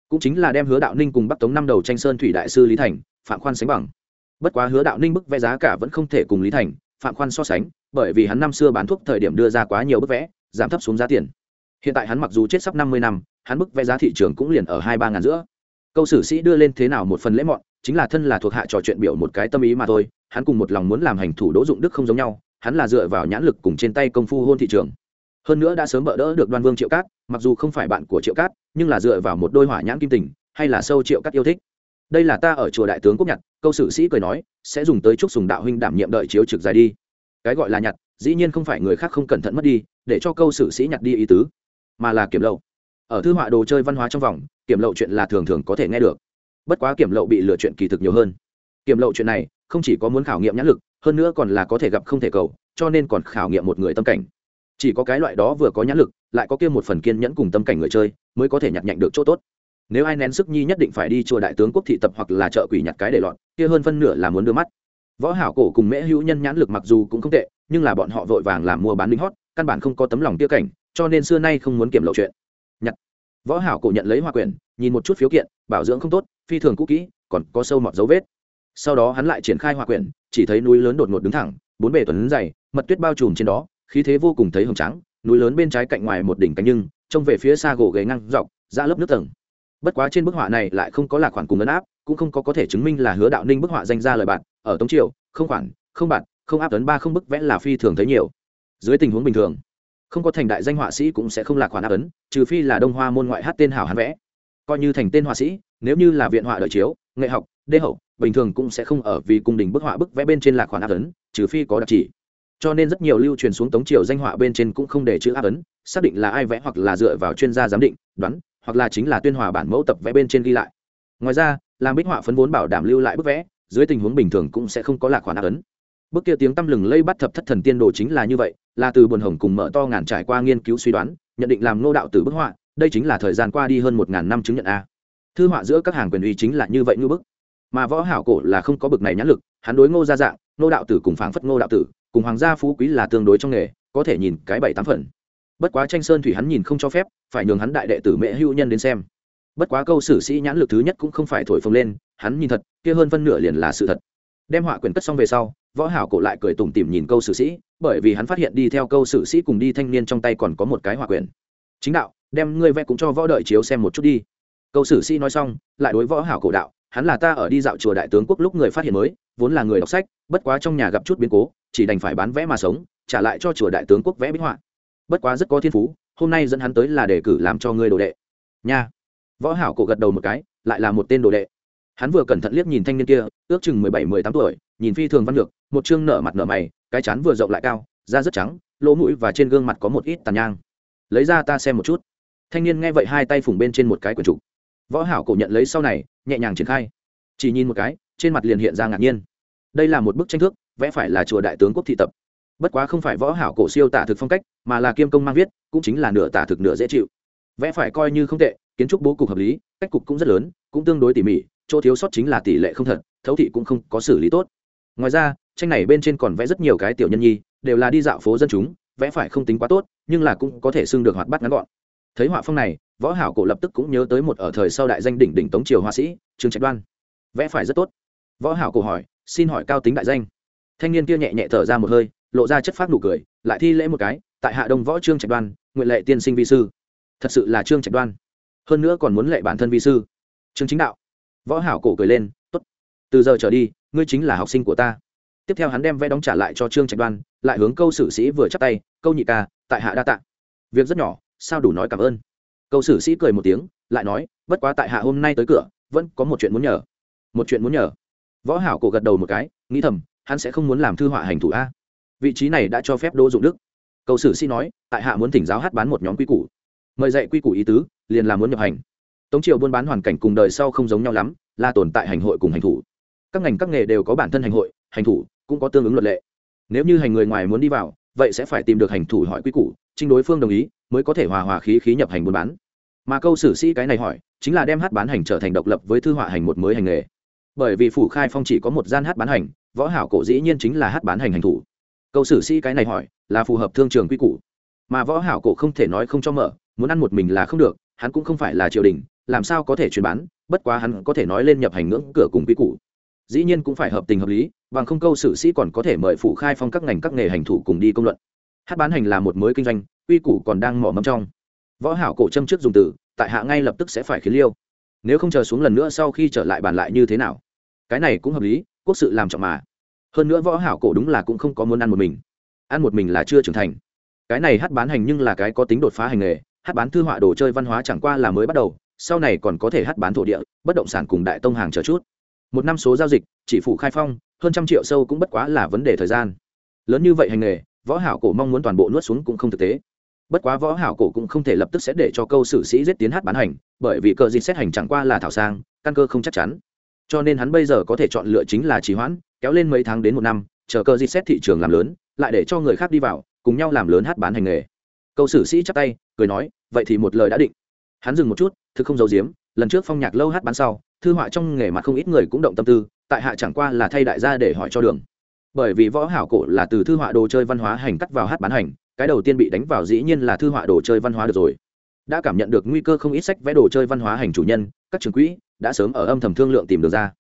Cũng chính là đem hứa đạo ninh cùng bắc tống năm đầu tranh sơn thủy đại sư lý thành, phạm khoan sánh bằng bất quá hứa đạo ninh bức vẽ giá cả vẫn không thể cùng lý thành, phạm khoan so sánh, bởi vì hắn năm xưa bán thuốc thời điểm đưa ra quá nhiều bức vẽ, giảm thấp xuống giá tiền. Hiện tại hắn mặc dù chết sắp năm mươi năm, hắn bức vẽ giá thị trường cũng liền ở hai ba ngàn giữa. Câu sử sĩ đưa lên thế nào một phần lễ mọn, chính là thân là thuộc hạ trò chuyện biểu một cái tâm ý mà thôi, hắn cùng một lòng muốn làm hành thủ đỗ dụng đức không giống nhau, hắn là dựa vào nhãn lực cùng trên tay công phu hôn thị trường. Hơn nữa đã sớm bỡ đỡ được đoan vương triệu cát, mặc dù không phải bạn của triệu cát, nhưng là dựa vào một đôi hỏa nhãn kim tình, hay là sâu triệu cát yêu thích đây là ta ở chùa đại tướng quốc nhặt, câu sử sĩ cười nói, sẽ dùng tới chúc sùng đạo huynh đảm nhiệm đợi chiếu trực dài đi. Cái gọi là nhặt, dĩ nhiên không phải người khác không cẩn thận mất đi, để cho câu sử sĩ nhặt đi ý tứ, mà là kiểm lậu. Ở thư họa đồ chơi văn hóa trong vòng, kiểm lậu chuyện là thường thường có thể nghe được. Bất quá kiểm lậu bị lựa chuyện kỳ thực nhiều hơn. Kiểm lậu chuyện này, không chỉ có muốn khảo nghiệm nhãn lực, hơn nữa còn là có thể gặp không thể cầu, cho nên còn khảo nghiệm một người tâm cảnh. Chỉ có cái loại đó vừa có nhãn lực, lại có kia một phần kiên nhẫn cùng tâm cảnh người chơi, mới có thể nhặt nhạnh được chỗ tốt nếu ai nén sức nhi nhất định phải đi chùa đại tướng quốc thị tập hoặc là chợ quỷ nhặt cái để lọt, kia hơn phân nửa là muốn đưa mắt. Võ hảo cổ cùng mễ hữu nhân nhãn lực mặc dù cũng không tệ, nhưng là bọn họ vội vàng làm mua bán linh hót, căn bản không có tấm lòng tia cảnh, cho nên xưa nay không muốn kiểm lộ chuyện. Nhặt. Võ hảo cổ nhận lấy hoa quyển, nhìn một chút phiếu kiện, bảo dưỡng không tốt, phi thường cũ kỹ, còn có sâu mọt dấu vết. Sau đó hắn lại triển khai hoa quyển, chỉ thấy núi lớn đột ngột đứng thẳng, bốn bề tuấn dày, mật tuyết bao trùm trên đó, khí thế vô cùng thấy hồng trắng, núi lớn bên trái cạnh ngoài một đỉnh cánh nhưng, trông về phía xa gỗ ghế ngang dọc ra lớp nước tầng bất quá trên bức họa này lại không có là khoản cùng ấn áp, cũng không có có thể chứng minh là hứa đạo ninh bức họa danh ra lời bạn ở tống triều, không khoản, không bạn không áp tấn ba không bức vẽ là phi thường thấy nhiều. Dưới tình huống bình thường, không có thành đại danh họa sĩ cũng sẽ không lạc khoản áp ấn, trừ phi là đông hoa môn ngoại hát tên hảo hán vẽ. Coi như thành tên họa sĩ, nếu như là viện họa đợi chiếu, nghệ học đê hậu, bình thường cũng sẽ không ở vì cung đình bức họa bức vẽ bên trên lạc khoản áp ấn, trừ phi có đặc chỉ. Cho nên rất nhiều lưu truyền xuống tống triều danh họa bên trên cũng không để chữ áp ấn, xác định là ai vẽ hoặc là dựa vào chuyên gia giám định, đoán hoặc là chính là tuyên hòa bản mẫu tập vẽ bên trên ghi lại. Ngoài ra, làm bích họa phấn vốn bảo đảm lưu lại bức vẽ, dưới tình huống bình thường cũng sẽ không có lạc khoản ác ấn. Bức kia tiếng tăm lừng lây bắt thập thất thần tiên đồ chính là như vậy, là từ buồn hồng cùng mở to ngàn trải qua nghiên cứu suy đoán, nhận định làm nô đạo từ bức họa, đây chính là thời gian qua đi hơn một ngàn năm chứng nhận a. Thư họa giữa các hàng quyền uy chính là như vậy như bức. Mà võ hảo cổ là không có bực này nhãn lực, hắn đối ngô gia dạng nô đạo tử cùng phảng phất ngô đạo tử, cùng hoàng gia phú quý là tương đối trong nghề, có thể nhìn cái bảy tám phần bất quá tranh sơn thủy hắn nhìn không cho phép, phải nhường hắn đại đệ tử mẹ hữu nhân đến xem. Bất quá câu sử sĩ nhãn lực thứ nhất cũng không phải thổi phồng lên, hắn nhìn thật, kia hơn phân nửa liền là sự thật. Đem họa quyển cất xong về sau, võ hảo cổ lại cười tủm tỉm nhìn câu sử sĩ, bởi vì hắn phát hiện đi theo câu sử sĩ cùng đi thanh niên trong tay còn có một cái họa quyển. Chính đạo, đem ngươi vẽ cũng cho võ đợi chiếu xem một chút đi. Câu sử sĩ nói xong, lại đối võ hảo cổ đạo, hắn là ta ở đi dạo chùa đại tướng quốc lúc người phát hiện mới, vốn là người đọc sách, bất quá trong nhà gặp chút biến cố, chỉ đành phải bán vẽ mà sống, trả lại cho chùa đại tướng quốc vẽ bích họa bất quá rất có thiên phú, hôm nay dẫn hắn tới là đề cử làm cho ngươi đồ đệ. Nha. Võ hảo cổ gật đầu một cái, lại là một tên đồ đệ. Hắn vừa cẩn thận liếc nhìn thanh niên kia, ước chừng mười bảy, mười tám tuổi, nhìn phi thường văn lược một chương nở mặt nở mày, cái chán vừa rộng lại cao, da rất trắng, lỗ mũi và trên gương mặt có một ít tàn nhang. Lấy ra ta xem một chút. Thanh niên nghe vậy hai tay phủng bên trên một cái quyển trục. Võ hảo cổ nhận lấy sau này, nhẹ nhàng triển khai. Chỉ nhìn một cái, trên mặt liền hiện ra ngạc nhiên. Đây là một bức tranh thước, vẽ phải là chùa đại tướng quốc thị tập bất quá không phải võ hảo cổ siêu tả thực phong cách, mà là kiêm công mang viết, cũng chính là nửa tả thực nửa dễ chịu. Vẽ phải coi như không tệ, kiến trúc bố cục hợp lý, cách cục cũng rất lớn, cũng tương đối tỉ mỉ, chỗ thiếu sót chính là tỷ lệ không thật, thấu thị cũng không có xử lý tốt. Ngoài ra, tranh này bên trên còn vẽ rất nhiều cái tiểu nhân nhi, đều là đi dạo phố dân chúng, vẽ phải không tính quá tốt, nhưng là cũng có thể xưng được hoạt bát ngắn gọn. Thấy họa phong này, võ hảo cổ lập tức cũng nhớ tới một ở thời sau đại danh đỉnh đỉnh tống triều họa sĩ, trương trạch đoan. Vẽ phải rất tốt. Võ hảo cổ hỏi, xin hỏi cao tính đại danh? Thanh niên kia nhẹ nhẹ thở ra một hơi lộ ra chất phát nụ cười, lại thi lễ một cái, tại hạ đông võ trương trạch đoan, nguyện lệ tiên sinh vi sư. Thật sự là trương trạch đoan. Hơn nữa còn muốn lệ bản thân vi sư. Trương chính đạo. Võ hảo cổ cười lên, tốt. Từ giờ trở đi, ngươi chính là học sinh của ta. Tiếp theo hắn đem vẽ đóng trả lại cho trương trạch đoan, lại hướng câu sử sĩ vừa chắp tay, câu nhị ca, tại hạ đa tạ. Việc rất nhỏ, sao đủ nói cảm ơn. Câu sử sĩ cười một tiếng, lại nói, bất quá tại hạ hôm nay tới cửa, vẫn có một chuyện muốn nhờ. Một chuyện muốn nhờ? Võ hảo cổ gật đầu một cái, nghĩ thầm, hắn sẽ không muốn làm thư họa hành thủ a vị trí này đã cho phép đỗ dụng đức. Cầu sử sĩ nói, tại hạ muốn thỉnh giáo hát bán một nhóm quy củ. Mời dạy quy củ ý tứ, liền là muốn nhập hành. Tống triều buôn bán hoàn cảnh cùng đời sau không giống nhau lắm, là tồn tại hành hội cùng hành thủ. Các ngành các nghề đều có bản thân hành hội, hành thủ cũng có tương ứng luật lệ. Nếu như hành người ngoài muốn đi vào, vậy sẽ phải tìm được hành thủ hỏi quy củ trinh đối phương đồng ý, mới có thể hòa hòa khí khí nhập hành buôn bán. Mà câu sử sĩ cái này hỏi, chính là đem hát bán hành trở thành độc lập với thư họa hành một mới hành nghề. Bởi vì phủ khai phong chỉ có một gian hát bán hành, võ hảo cổ dĩ nhiên chính là hát bán hành hành thủ câu sử sĩ cái này hỏi, là phù hợp thương trường quy củ. Mà võ hảo cổ không thể nói không cho mở, muốn ăn một mình là không được, hắn cũng không phải là triều đình, làm sao có thể truyền bán, bất quá hắn có thể nói lên nhập hành ngưỡng cửa cùng quy củ. Dĩ nhiên cũng phải hợp tình hợp lý, bằng không câu sử sĩ còn có thể mời phụ khai phong các ngành các nghề hành thủ cùng đi công luận. Hát bán hành là một mới kinh doanh, quy củ còn đang mỏ mâm trong. Võ hảo cổ châm trước dùng từ, tại hạ ngay lập tức sẽ phải khiến liêu. Nếu không chờ xuống lần nữa sau khi trở lại bàn lại như thế nào? Cái này cũng hợp lý, quốc sự làm trọng mà hơn nữa võ hảo cổ đúng là cũng không có muốn ăn một mình. Ăn một mình là chưa trưởng thành. Cái này hát bán hành nhưng là cái có tính đột phá hành nghề, hát bán thư họa đồ chơi văn hóa chẳng qua là mới bắt đầu, sau này còn có thể hát bán thổ địa, bất động sản cùng đại tông hàng chờ chút. Một năm số giao dịch, chỉ phụ khai phong, hơn trăm triệu sâu cũng bất quá là vấn đề thời gian. Lớn như vậy hành nghề, võ hảo cổ mong muốn toàn bộ nuốt xuống cũng không thực tế. Bất quá võ hảo cổ cũng không thể lập tức sẽ để cho câu sử sĩ giết tiến hát bán hành, bởi vì cờ dịch xét hành chẳng qua là thảo sang, căn cơ không chắc chắn cho nên hắn bây giờ có thể chọn lựa chính là trì hoãn, kéo lên mấy tháng đến một năm, chờ cơ di xét thị trường làm lớn, lại để cho người khác đi vào, cùng nhau làm lớn hát bán hành nghề. Câu sử sĩ chắp tay, cười nói, vậy thì một lời đã định. Hắn dừng một chút, thực không giấu giếm, lần trước phong nhạc lâu hát bán sau, thư họa trong nghề mặt không ít người cũng động tâm tư, tại hạ chẳng qua là thay đại gia để hỏi cho đường. Bởi vì võ hảo cổ là từ thư họa đồ chơi văn hóa hành cắt vào hát bán hành, cái đầu tiên bị đánh vào dĩ nhiên là thư họa đồ chơi văn hóa được rồi. Đã cảm nhận được nguy cơ không ít sách vẽ đồ chơi văn hóa hành chủ nhân, các trường quỹ đã sớm ở âm thầm thương lượng tìm được ra.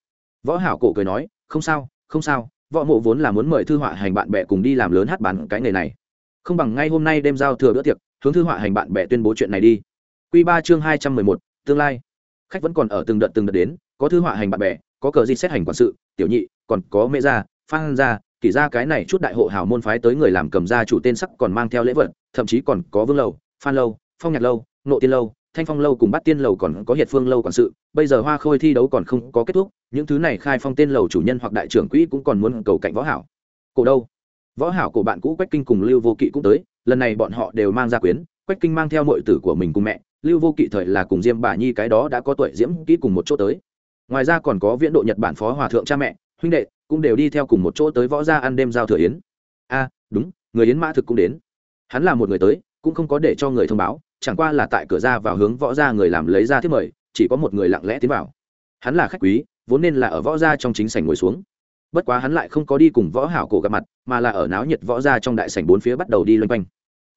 Võ hảo cổ cười nói, không sao không sao, võ mộ vốn là muốn mời thư họa hành bạn bè cùng đi làm lớn hát bán cái nghề này. Không bằng ngay hôm nay đêm giao thừa bữa tiệc, hướng thư họa hành bạn bè tuyên bố chuyện này đi. Quy ba chương hai trăm mười một, tương lai. Khách vẫn còn ở từng đợt từng đợt đến, có thư họa hành bạn bè, có cờ di xét hành quản sự, tiểu nhị, còn có mẹ gia phan gia, kỷ ra cái này chút đại hộ hào môn phái tới người làm cầm gia chủ tên sắc còn mang theo lễ vật, thậm chí còn có vương lầu, phan lâu, phong nhạc lâu, nộ tiên lâu thanh phong lâu cùng bắt tiên lầu còn có hiệt phương lâu quản sự, bây giờ hoa khôi thi đấu còn không có kết thúc, những thứ này khai phong tên lầu chủ nhân hoặc đại trưởng quỹ cũng còn muốn cầu cạnh võ hảo. Cổ đâu? Võ hảo của bạn cũ quách kinh cùng lưu vô kỵ cũng tới, lần này bọn họ đều mang ra quyến, quách kinh mang theo nội tử của mình cùng mẹ, lưu vô kỵ thời là cùng diêm bà nhi cái đó đã có tuổi diễm kỹ cùng một chỗ tới. Ngoài ra còn có viễn độ nhật bản phó hòa thượng cha mẹ, huynh đệ, cũng đều đi theo cùng một chỗ tới võ gia ăn đêm giao thừa yến. A, đúng, người yến mã thực cũng đến. Hắn là một người tới, cũng không có để cho người thông báo chẳng qua là tại cửa ra vào hướng võ gia người làm lấy ra thiết mời, chỉ có một người lặng lẽ tiến vào. Hắn là khách quý, vốn nên là ở võ gia trong chính sảnh ngồi xuống. Bất quá hắn lại không có đi cùng võ hảo cổ gặp mặt, mà là ở náo nhiệt võ gia trong đại sảnh bốn phía bắt đầu đi loanh quanh.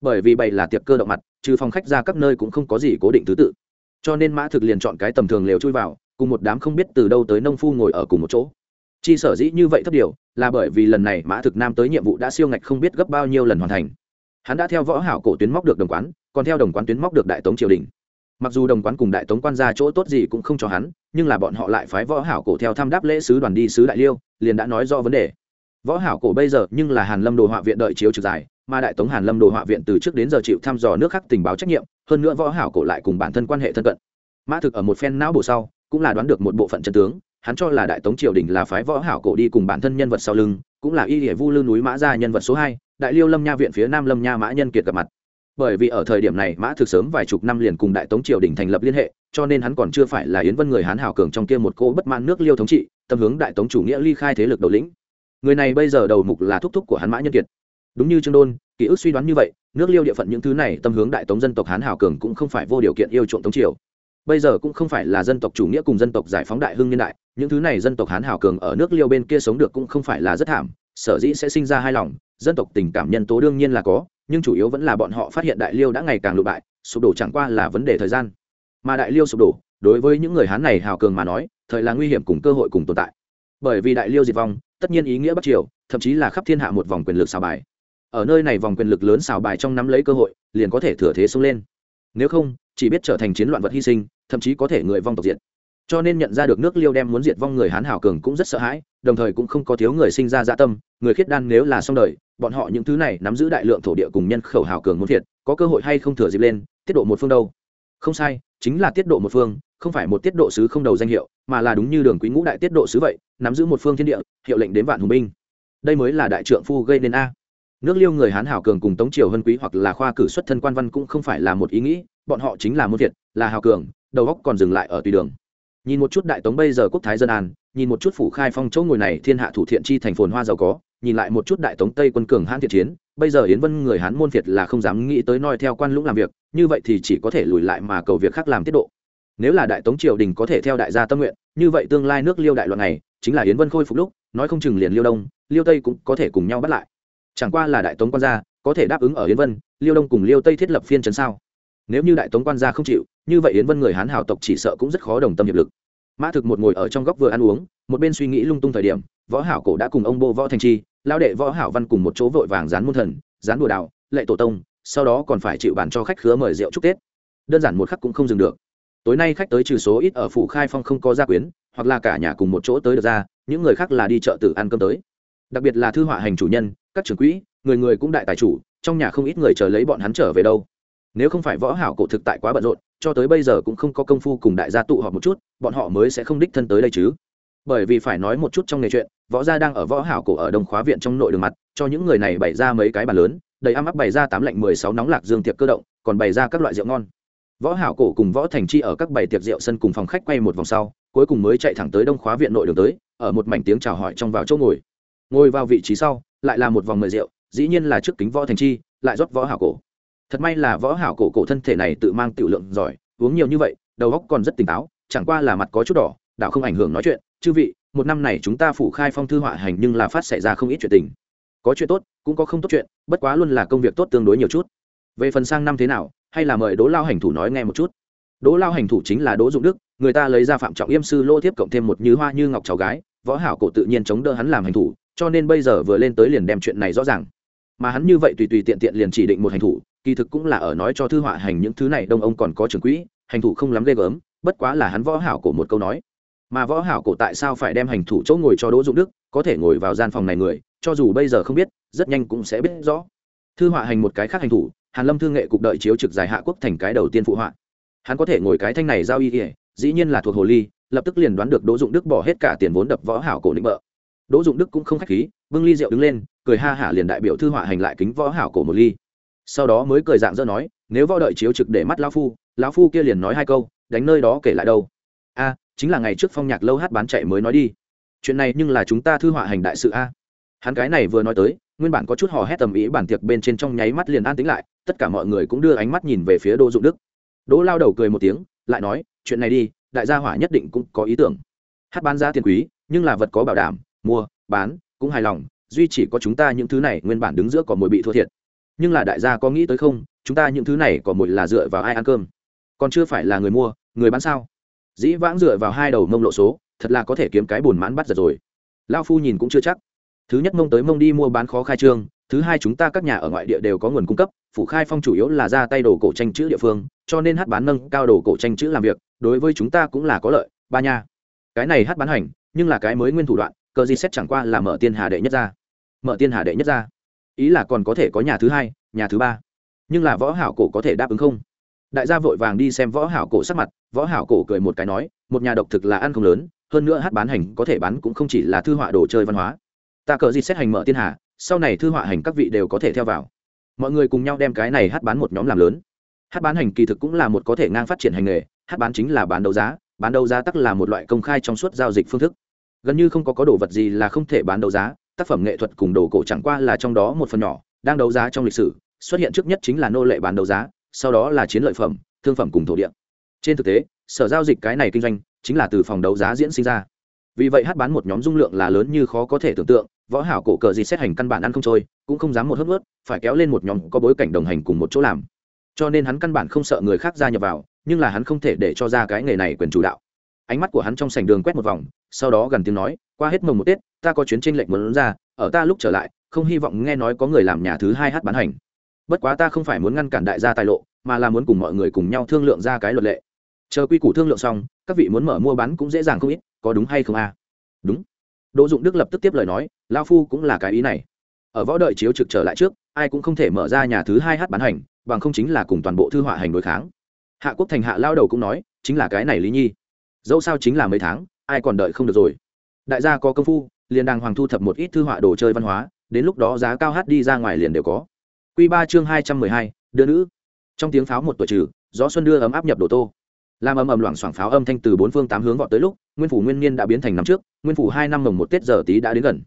Bởi vì bày là tiệc cơ động mặt, trừ phòng khách ra các nơi cũng không có gì cố định thứ tự. Cho nên mã thực liền chọn cái tầm thường lều chui vào, cùng một đám không biết từ đâu tới nông phu ngồi ở cùng một chỗ. Chi sở dĩ như vậy thấp điều, là bởi vì lần này mã thực nam tới nhiệm vụ đã siêu ngạch không biết gấp bao nhiêu lần hoàn thành. Hắn đã theo võ hảo cổ tuyến móc được đồng quán còn theo đồng quán tuyến móc được đại tống triều đình. Mặc dù đồng quán cùng đại tống quan ra chỗ tốt gì cũng không cho hắn, nhưng là bọn họ lại phái võ hảo cổ theo tham đáp lễ sứ đoàn đi sứ đại liêu, liền đã nói do vấn đề. Võ hảo cổ bây giờ nhưng là hàn lâm đồ họa viện đợi chiếu trực dài mà đại tống hàn lâm đồ họa viện từ trước đến giờ chịu thăm dò nước khác tình báo trách nhiệm, hơn nữa võ hảo cổ lại cùng bản thân quan hệ thân cận. Mã thực ở một phen não bộ sau, cũng là đoán được một bộ phận chân tướng, hắn cho là đại tống triều đình là phái võ hảo cổ đi cùng bản thân nhân vật sau lưng, cũng là y hệ vu lư núi mã gia nhân vật số hai, đại liêu lâm nha viện phía nam lâm nha mã nhân kiệt gặp mặt bởi vì ở thời điểm này, mã thực sớm vài chục năm liền cùng đại tống triều đình thành lập liên hệ, cho nên hắn còn chưa phải là yến vân người hán hảo cường trong kia một cô bất man nước liêu thống trị, tâm hướng đại tống chủ nghĩa ly khai thế lực đầu lĩnh. Người này bây giờ đầu mục là thúc thúc của hắn mã nhân kiệt. Đúng như trương đôn, ký ức suy đoán như vậy, nước liêu địa phận những thứ này tâm hướng đại tống dân tộc hán hảo cường cũng không phải vô điều kiện yêu chuộng tống triều. Bây giờ cũng không phải là dân tộc chủ nghĩa cùng dân tộc giải phóng đại hưng nhân đại, những thứ này dân tộc hán hảo cường ở nước liêu bên kia sống được cũng không phải là rất thảm, sở dĩ sẽ sinh ra hai lòng, dân tộc tình cảm nhân tố đương nhiên là có nhưng chủ yếu vẫn là bọn họ phát hiện đại liêu đã ngày càng lụ bại, sụp đổ chẳng qua là vấn đề thời gian. Mà đại liêu sụp đổ, đối với những người hán này hào cường mà nói, thời là nguy hiểm cùng cơ hội cùng tồn tại. Bởi vì đại liêu diệt vong, tất nhiên ý nghĩa bắc triều, thậm chí là khắp thiên hạ một vòng quyền lực xào bài. Ở nơi này vòng quyền lực lớn xào bài trong nắm lấy cơ hội, liền có thể thừa thế xông lên. Nếu không, chỉ biết trở thành chiến loạn vật hy sinh, thậm chí có thể người vong tộc diệt cho nên nhận ra được nước liêu đem muốn diệt vong người hán hảo cường cũng rất sợ hãi, đồng thời cũng không có thiếu người sinh ra dạ tâm, người khiết đan nếu là xong đời, bọn họ những thứ này nắm giữ đại lượng thổ địa cùng nhân khẩu hảo cường muốn thiệt, có cơ hội hay không thừa dịp lên, tiết độ một phương đâu? Không sai, chính là tiết độ một phương, không phải một tiết độ sứ không đầu danh hiệu, mà là đúng như đường quý ngũ đại tiết độ sứ vậy, nắm giữ một phương thiên địa, hiệu lệnh đến vạn hùng binh. Đây mới là đại trượng phu gây nên a. Nước liêu người hán hảo cường cùng tống triều hân quý hoặc là khoa cử xuất thân quan văn cũng không phải là một ý nghĩ, bọn họ chính là muốn thiệt, là hảo cường, đầu góc còn dừng lại ở tùy đường nhìn một chút đại tống bây giờ quốc thái dân an, nhìn một chút phủ khai phong chỗ ngồi này thiên hạ thủ thiện chi thành phồn hoa giàu có, nhìn lại một chút đại tống tây quân cường hãn thiện chiến, bây giờ yến vân người hán môn việt là không dám nghĩ tới noi theo quan lũng làm việc, như vậy thì chỉ có thể lùi lại mà cầu việc khác làm tiết độ. Nếu là đại tống triều đình có thể theo đại gia tâm nguyện, như vậy tương lai nước liêu đại loạn này, chính là yến vân khôi phục lúc, nói không chừng liền liêu đông, liêu tây cũng có thể cùng nhau bắt lại. Chẳng qua là đại tống quan gia, có thể đáp ứng ở yến vân, liêu đông cùng liêu tây thiết lập phiên trấn sao? Nếu như đại tống quan gia không chịu, như vậy yến vân người hán hào tộc chỉ sợ cũng rất khó đồng tâm hiệp lực mã thực một ngồi ở trong góc vừa ăn uống, một bên suy nghĩ lung tung thời điểm, võ hảo cổ đã cùng ông bô võ thành chi lao đệ võ hảo văn cùng một chỗ vội vàng dán muôn thần, dán đùa đạo lệ tổ tông, sau đó còn phải chịu bàn cho khách khứa mời rượu chúc tết. Đơn giản một khắc cũng không dừng được. Tối nay khách tới trừ số ít ở phủ khai phong không có gia quyến, hoặc là cả nhà cùng một chỗ tới được ra, những người khác là đi chợ tử ăn cơm tới. Đặc biệt là thư họa hành chủ nhân, các trưởng quỹ, người người cũng đại tài chủ, trong nhà không ít người chờ lấy bọn hắn trở về đâu. Nếu không phải võ hảo cổ thực tại quá bận rộn cho tới bây giờ cũng không có công phu cùng đại gia tụ họp một chút, bọn họ mới sẽ không đích thân tới đây chứ. Bởi vì phải nói một chút trong nghề chuyện, võ gia đang ở võ hảo cổ ở đông khóa viện trong nội đường mặt, cho những người này bày ra mấy cái bàn lớn, đầy ấm áp bày ra tám lạnh mười sáu nóng lạc dương tiệc cơ động, còn bày ra các loại rượu ngon. Võ hảo cổ cùng võ thành chi ở các bày tiệc rượu sân cùng phòng khách quay một vòng sau, cuối cùng mới chạy thẳng tới đông khóa viện nội đường tới, ở một mảnh tiếng chào hỏi trong vào chỗ ngồi. Ngồi vào vị trí sau, lại là một vòng mời rượu, dĩ nhiên là trước kính võ thành chi, lại rót võ hảo cổ thật may là võ hảo cổ cổ thân thể này tự mang tiểu lượng giỏi, uống nhiều như vậy, đầu óc còn rất tỉnh táo, chẳng qua là mặt có chút đỏ đạo không ảnh hưởng nói chuyện. Chư vị, một năm này chúng ta phủ khai phong thư họa hành nhưng là phát xảy ra không ít chuyện tình. Có chuyện tốt, cũng có không tốt chuyện, bất quá luôn là công việc tốt tương đối nhiều chút. Về phần sang năm thế nào, hay là mời đỗ lao hành thủ nói nghe một chút. Đỗ lao hành thủ chính là đỗ dụng đức, người ta lấy ra phạm trọng yêm sư lô tiếp cộng thêm một như hoa như ngọc cháu gái, võ hảo cổ tự nhiên chống đỡ hắn làm hành thủ, cho nên bây giờ vừa lên tới liền đem chuyện này rõ ràng. Mà hắn như vậy tùy tùy tiện tiện liền chỉ định một hành thủ kỳ thực cũng là ở nói cho thư họa hành những thứ này đông ông còn có trưởng quỹ, hành thủ không lắm ghê gớm, bất quá là hắn võ hảo cổ một câu nói. Mà võ hảo cổ tại sao phải đem hành thủ chỗ ngồi cho đỗ dụng đức, có thể ngồi vào gian phòng này người, cho dù bây giờ không biết, rất nhanh cũng sẽ biết rõ. Thư họa hành một cái khác hành thủ, hàn lâm thương nghệ cục đợi chiếu trực dài hạ quốc thành cái đầu tiên phụ họa. Hắn có thể ngồi cái thanh này giao y kỉa dĩ nhiên là thuộc hồ ly, lập tức liền đoán được đỗ dụng đức bỏ hết cả tiền vốn đập võ hảo cổ định bợ. Đỗ dụng đức cũng không khách khí, bưng ly rượu đứng lên, cười ha hả liền đại biểu thư họa hành lại kính võ hảo cổ một ly sau đó mới cười dạng dỡ nói, nếu võ đợi chiếu trực để mắt lão phu lão phu kia liền nói hai câu, đánh nơi đó kể lại đâu. A, chính là ngày trước phong nhạc lâu hát bán chạy mới nói đi. Chuyện này nhưng là chúng ta thư họa hành đại sự a. Hắn cái này vừa nói tới, nguyên bản có chút hò hét tầm ý bản tiệc bên trên trong nháy mắt liền an tính lại, tất cả mọi người cũng đưa ánh mắt nhìn về phía đỗ dụng đức. Đỗ lao đầu cười một tiếng, lại nói, chuyện này đi, đại gia hỏa nhất định cũng có ý tưởng. Hát bán giá tiền quý, nhưng là vật có bảo đảm, mua, bán, cũng hài lòng, duy chỉ có chúng ta những thứ này nguyên bản đứng giữa còn mồi bị thua thiệt nhưng là đại gia có nghĩ tới không? Chúng ta những thứ này còn một là dựa vào ai ăn cơm? Còn chưa phải là người mua, người bán sao? Dĩ vãng dựa vào hai đầu mông lộ số, thật là có thể kiếm cái buồn mãn bắt giật rồi. Lao phu nhìn cũng chưa chắc. Thứ nhất mông tới mông đi mua bán khó khai trương, thứ hai chúng ta các nhà ở ngoại địa đều có nguồn cung cấp, phủ khai phong chủ yếu là ra tay đồ cổ tranh chữ địa phương, cho nên hát bán nâng cao đồ cổ tranh chữ làm việc, đối với chúng ta cũng là có lợi, ba nha. Cái này hát bán hành, nhưng là cái mới nguyên thủ đoạn, cờ gì xét chẳng qua là mở tiên hà đệ nhất ra mở tiên hà đệ nhất ra ý là còn có thể có nhà thứ hai nhà thứ ba. Nhưng là võ hảo cổ có thể đáp ứng không? Đại gia vội vàng đi xem võ hảo cổ sắc mặt võ hảo cổ cười một cái nói một nhà độc thực là ăn không lớn hơn nữa hát bán hành có thể bán cũng không chỉ là thư họa đồ chơi văn hóa. Ta cờ gì xét hành mở thiên hạ, sau này thư họa hành các vị đều có thể theo vào. Mọi người cùng nhau đem cái này hát bán một nhóm làm lớn. Hát bán hành kỳ thực cũng là một có thể ngang phát triển hành nghề hát bán chính là bán đấu giá bán đấu giá tắc là một loại công khai trong suốt giao dịch phương thức. Gần như không có có đồ vật gì là không thể bán đấu giá tác phẩm nghệ thuật cùng đồ cổ chẳng qua là trong đó một phần nhỏ, đang đấu giá trong lịch sử, xuất hiện trước nhất chính là nô lệ bán đấu giá, sau đó là chiến lợi phẩm, thương phẩm cùng thổ địa. Trên thực tế, sở giao dịch cái này kinh doanh chính là từ phòng đấu giá diễn sinh ra. Vì vậy hát bán một nhóm dung lượng là lớn như khó có thể tưởng tượng, võ hảo cổ cờ gì xét hành căn bản ăn không trôi, cũng không dám một hớp ướt phải kéo lên một nhóm có bối cảnh đồng hành cùng một chỗ làm. Cho nên hắn căn bản không sợ người khác gia nhập vào, nhưng là hắn không thể để cho ra cái nghề này quyền chủ đạo. Ánh mắt của hắn trong sảnh đường quét một vòng, sau đó gần tiếng nói qua hết mồng một tết ta có chuyến tranh lệnh muốn ra ở ta lúc trở lại không hy vọng nghe nói có người làm nhà thứ hai hát bán hành bất quá ta không phải muốn ngăn cản đại gia tài lộ mà là muốn cùng mọi người cùng nhau thương lượng ra cái luật lệ chờ quy củ thương lượng xong các vị muốn mở mua bán cũng dễ dàng không ít có đúng hay không a đúng đỗ dụng đức lập tức tiếp lời nói lao phu cũng là cái ý này ở võ đợi chiếu trực trở lại trước ai cũng không thể mở ra nhà thứ hai hát bán hành bằng không chính là cùng toàn bộ thư họa hành đối kháng hạ quốc thành hạ lao đầu cũng nói chính là cái này lý nhi dẫu sao chính là mấy tháng ai còn đợi không được rồi đại gia có công phu, liền đàng hoàng thu thập một ít thư họa đồ chơi văn hóa, đến lúc đó giá cao hát đi ra ngoài liền đều có. Q ba chương hai trăm mười hai, đưa nữ. Trong tiếng pháo một tuổi trừ, gió xuân đưa ấm áp nhập đồ tô. Làm ầm ầm loảng xoảng pháo âm thanh từ bốn phương tám hướng vọt tới lúc, nguyên phủ nguyên niên đã biến thành năm trước, nguyên phủ hai năm mồng một tết giờ tí đã đến gần.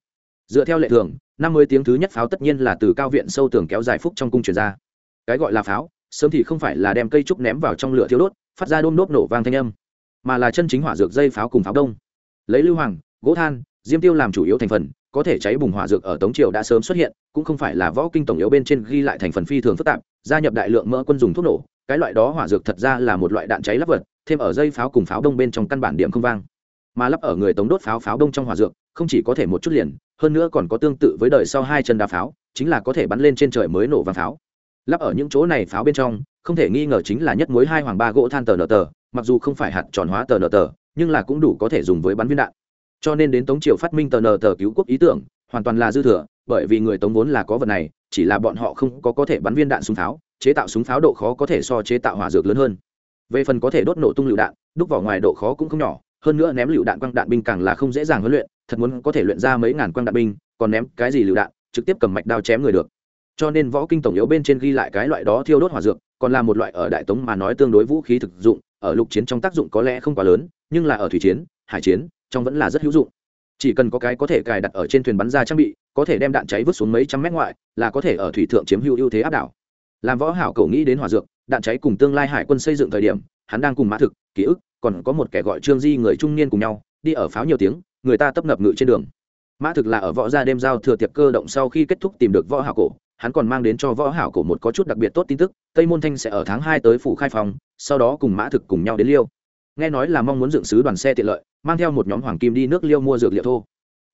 Dựa theo lệ thường, năm mươi tiếng thứ nhất pháo tất nhiên là từ cao viện sâu tường kéo dài phúc trong cung truyền ra. Cái gọi là pháo, sớm thì không phải là đem cây trúc ném vào trong lửa thiêu đốt, phát ra đôm đốt nổ vang thanh âm, mà là chân chính hỏa dược dây pháo cùng pháo đông. Lấy lưu hoàng gỗ than, diêm tiêu làm chủ yếu thành phần, có thể cháy bùng hỏa dược ở tống triều đã sớm xuất hiện, cũng không phải là võ kinh tổng yếu bên trên ghi lại thành phần phi thường phức tạp, gia nhập đại lượng mỡ quân dùng thuốc nổ, cái loại đó hỏa dược thật ra là một loại đạn cháy lắp vật, thêm ở dây pháo cùng pháo đông bên trong căn bản điểm không vang. Mà lắp ở người tống đốt pháo pháo đông trong hỏa dược, không chỉ có thể một chút liền, hơn nữa còn có tương tự với đời sau hai chân đá pháo, chính là có thể bắn lên trên trời mới nổ vàng pháo. Lắp ở những chỗ này pháo bên trong, không thể nghi ngờ chính là nhất mối hai hoàng ba gỗ than tờ nở tờ, mặc dù không phải hạt tròn hóa tờ nở tờ, nhưng là cũng đủ có thể dùng với bắn viên đạn cho nên đến tống triều phát minh tờ nờ tờ cứu quốc ý tưởng, hoàn toàn là dư thừa, bởi vì người tống vốn là có vật này, chỉ là bọn họ không có có thể bắn viên đạn súng pháo, chế tạo súng pháo độ khó có thể so chế tạo hỏa dược lớn hơn. Về phần có thể đốt nổ tung lựu đạn, đúc vào ngoài độ khó cũng không nhỏ, hơn nữa ném lựu đạn quăng đạn binh càng là không dễ dàng huấn luyện, thật muốn có thể luyện ra mấy ngàn quăng đạn binh, còn ném cái gì lựu đạn, trực tiếp cầm mạch đao chém người được. Cho nên võ kinh tổng yếu bên trên ghi lại cái loại đó thiêu đốt hỏa dược, còn là một loại ở đại tống mà nói tương đối vũ khí thực dụng, ở lục chiến trong tác dụng có lẽ không quá lớn, nhưng là ở thủy chiến hải chiến, trong vẫn là rất hữu dụng. Chỉ cần có cái có thể cài đặt ở trên thuyền bắn ra trang bị, có thể đem đạn cháy vứt xuống mấy trăm mét ngoại, là có thể ở thủy thượng chiếm hữu ưu thế áp đảo. Làm võ hảo cầu nghĩ đến hỏa dược, đạn cháy cùng tương lai hải quân xây dựng thời điểm, hắn đang cùng mã thực, ký ức, còn có một kẻ gọi trương di người trung niên cùng nhau, đi ở pháo nhiều tiếng, người ta tấp nập ngự trên đường. Mã thực là ở võ gia đêm giao thừa tiệc cơ động sau khi kết thúc tìm được võ hảo cổ, hắn còn mang đến cho võ hảo cổ một có chút đặc biệt tốt tin tức, tây môn thanh sẽ ở tháng hai tới phủ khai phòng, sau đó cùng mã thực cùng nhau đến liêu nghe nói là mong muốn dựng sứ đoàn xe tiện lợi, mang theo một nhóm hoàng kim đi nước liêu mua dược liệu thô.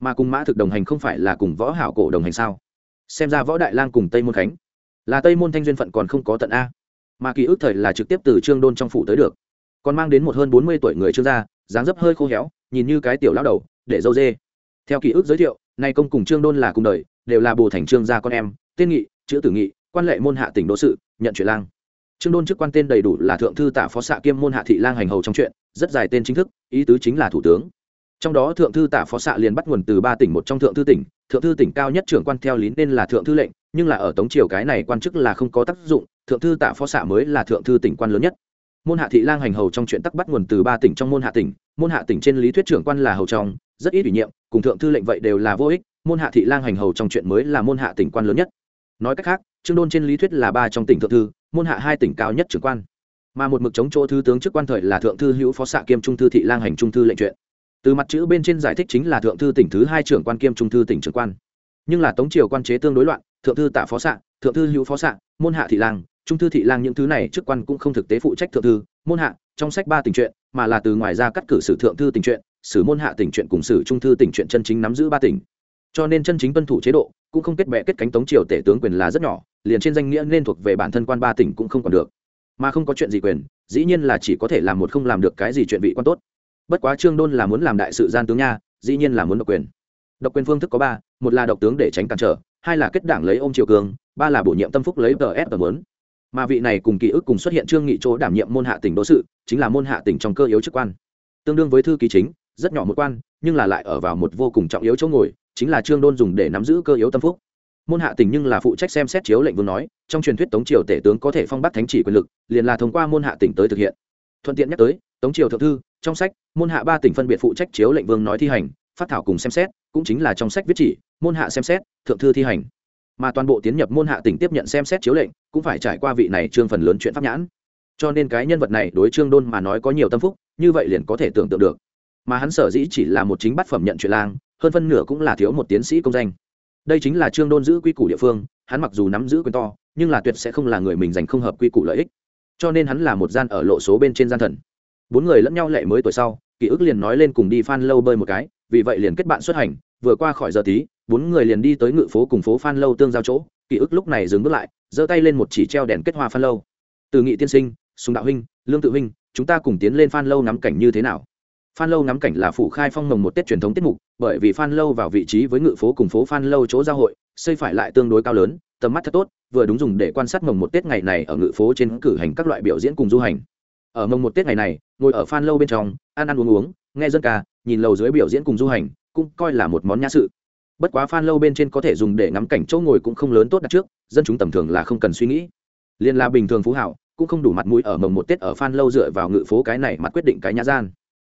Mà cùng mã thực đồng hành không phải là cùng võ hảo cổ đồng hành sao? Xem ra võ đại lang cùng tây môn khánh, là tây môn thanh duyên phận còn không có tận a. Mà ký ức thời là trực tiếp từ trương đôn trong phủ tới được. Còn mang đến một hơn bốn mươi tuổi người trương gia, dáng dấp hơi khô héo, nhìn như cái tiểu lão đầu, để dâu dê. Theo ký ức giới thiệu, nay công cùng trương đôn là cùng đời, đều là bồ thành trương gia con em tên nghị, chữ tử nghị, quan lệ môn hạ tỉnh đỗ sự, nhận chuyện lang trương đôn chức quan tên đầy đủ là thượng thư tả phó xạ kiêm môn hạ thị lang hành hầu trong chuyện, rất dài tên chính thức, ý tứ chính là thủ tướng. Trong đó thượng thư tả phó xạ liền bắt nguồn từ ba tỉnh một trong thượng thư tỉnh, thượng thư tỉnh cao nhất trưởng quan theo lý nên là thượng thư lệnh, nhưng là ở tống triều cái này quan chức là không có tác dụng, thượng thư tả phó xạ mới là thượng thư tỉnh quan lớn nhất. Môn hạ thị lang hành hầu trong chuyện tắc bắt nguồn từ ba tỉnh trong môn hạ tỉnh, môn hạ tỉnh trên lý thuyết trưởng quan là hầu trong, rất ít ủy nhiệm, cùng thượng thư lệnh vậy đều là vô ích, môn hạ thị lang hành hầu trong chuyện mới là môn hạ tỉnh quan lớn nhất nói cách khác, trương đôn trên lý thuyết là ba trong tỉnh thượng thư, môn hạ hai tỉnh cao nhất trưởng quan. Mà một mực chống chỗ thứ tướng chức quan thời là thượng thư hữu phó xạ kiêm trung thư thị lang hành trung thư lệnh chuyện từ mặt chữ bên trên giải thích chính là thượng thư tỉnh thứ hai trưởng quan kiêm trung thư tỉnh trưởng quan. Nhưng là tống triều quan chế tương đối loạn, thượng thư tạ phó xạ, thượng thư hữu phó xạ, môn hạ thị lang, trung thư thị lang những thứ này chức quan cũng không thực tế phụ trách thượng thư, môn hạ, trong sách ba tình truyện, mà là từ ngoài ra cắt cử sử thượng thư tình truyện, sử môn hạ tình truyện cùng sử trung thư tình truyện chân chính nắm giữ ba tỉnh cho nên chân chính tuân thủ chế độ, cũng không kết bệ kết cánh tống triều tể tướng quyền là rất nhỏ, liền trên danh nghĩa nên thuộc về bản thân quan ba tỉnh cũng không còn được. Mà không có chuyện gì quyền, dĩ nhiên là chỉ có thể làm một không làm được cái gì chuyện vị quan tốt. Bất quá trương đôn là muốn làm đại sự gian tướng nha, dĩ nhiên là muốn độc quyền. Độc quyền phương thức có ba, một là độc tướng để tránh cản trở, hai là kết đảng lấy ông triều cường, ba là bổ nhiệm tâm phúc lấy tờ ép tờ mớn mà vị này cùng ký ức cùng xuất hiện trương nghị chỗ đảm nhiệm môn hạ tỉnh đô sự, chính là môn hạ tỉnh trong cơ yếu chức quan. Tương đương với thư ký chính, rất nhỏ một quan, nhưng là lại ở vào một vô cùng trọng yếu chỗ ngồi chính là trương đôn dùng để nắm giữ cơ yếu tâm phúc. Môn hạ tỉnh nhưng là phụ trách xem xét chiếu lệnh vương nói, trong truyền thuyết tống triều tể tướng có thể phong bắt thánh chỉ quyền lực, liền là thông qua môn hạ tỉnh tới thực hiện. Thuận tiện nhắc tới, tống triều thượng thư, trong sách, môn hạ ba tỉnh phân biệt phụ trách chiếu lệnh vương nói thi hành, phát thảo cùng xem xét, cũng chính là trong sách viết chỉ, môn hạ xem xét, thượng thư thi hành. Mà toàn bộ tiến nhập môn hạ tỉnh tiếp nhận xem xét chiếu lệnh, cũng phải trải qua vị này trương phần lớn chuyện pháp nhãn. Cho nên cái nhân vật này đối trương đôn mà nói có nhiều tâm phúc, như vậy liền có thể tưởng tượng được mà hắn sở dĩ chỉ là một chính bát phẩm nhận chuyện lang, hơn phân nửa cũng là thiếu một tiến sĩ công danh. Đây chính là trương đôn giữ quy củ địa phương, hắn mặc dù nắm giữ quyền to, nhưng là tuyệt sẽ không là người mình dành không hợp quy củ lợi ích. Cho nên hắn là một gian ở lộ số bên trên gian thần. Bốn người lẫn nhau lệ mới tuổi sau ký ức liền nói lên cùng đi phan lâu bơi một cái, vì vậy liền kết bạn xuất hành, vừa qua khỏi giờ tí, bốn người liền đi tới ngự phố cùng phố phan lâu tương giao chỗ ký ức lúc này dừng bước lại, giơ tay lên một chỉ treo đèn kết hoa phan lâu. Từ nghị tiên sinh, sùng đạo huynh, lương tự huynh, chúng ta cùng tiến lên phan lâu nắm cảnh như thế nào? Phan lâu ngắm cảnh là phủ khai phong mồng một tết truyền thống tiết mục, bởi vì phan lâu vào vị trí với ngự phố cùng phố phan lâu chỗ giao hội, xây phải lại tương đối cao lớn, tầm mắt thật tốt, vừa đúng dùng để quan sát mồng một tết ngày này ở ngự phố trên cử hành các loại biểu diễn cùng du hành. Ở mồng một tết ngày này, ngồi ở phan lâu bên trong, ăn ăn uống uống, nghe dân ca, nhìn lầu dưới biểu diễn cùng du hành, cũng coi là một món nhã sự. Bất quá phan lâu bên trên có thể dùng để ngắm cảnh chỗ ngồi cũng không lớn tốt đặt trước, dân chúng tầm thường là không cần suy nghĩ. Liên la bình thường phú hảo, cũng không đủ mặt mũi ở mồng một tết ở phan lâu dựa vào ngự phố cái này mặt quyết định cái nhã gian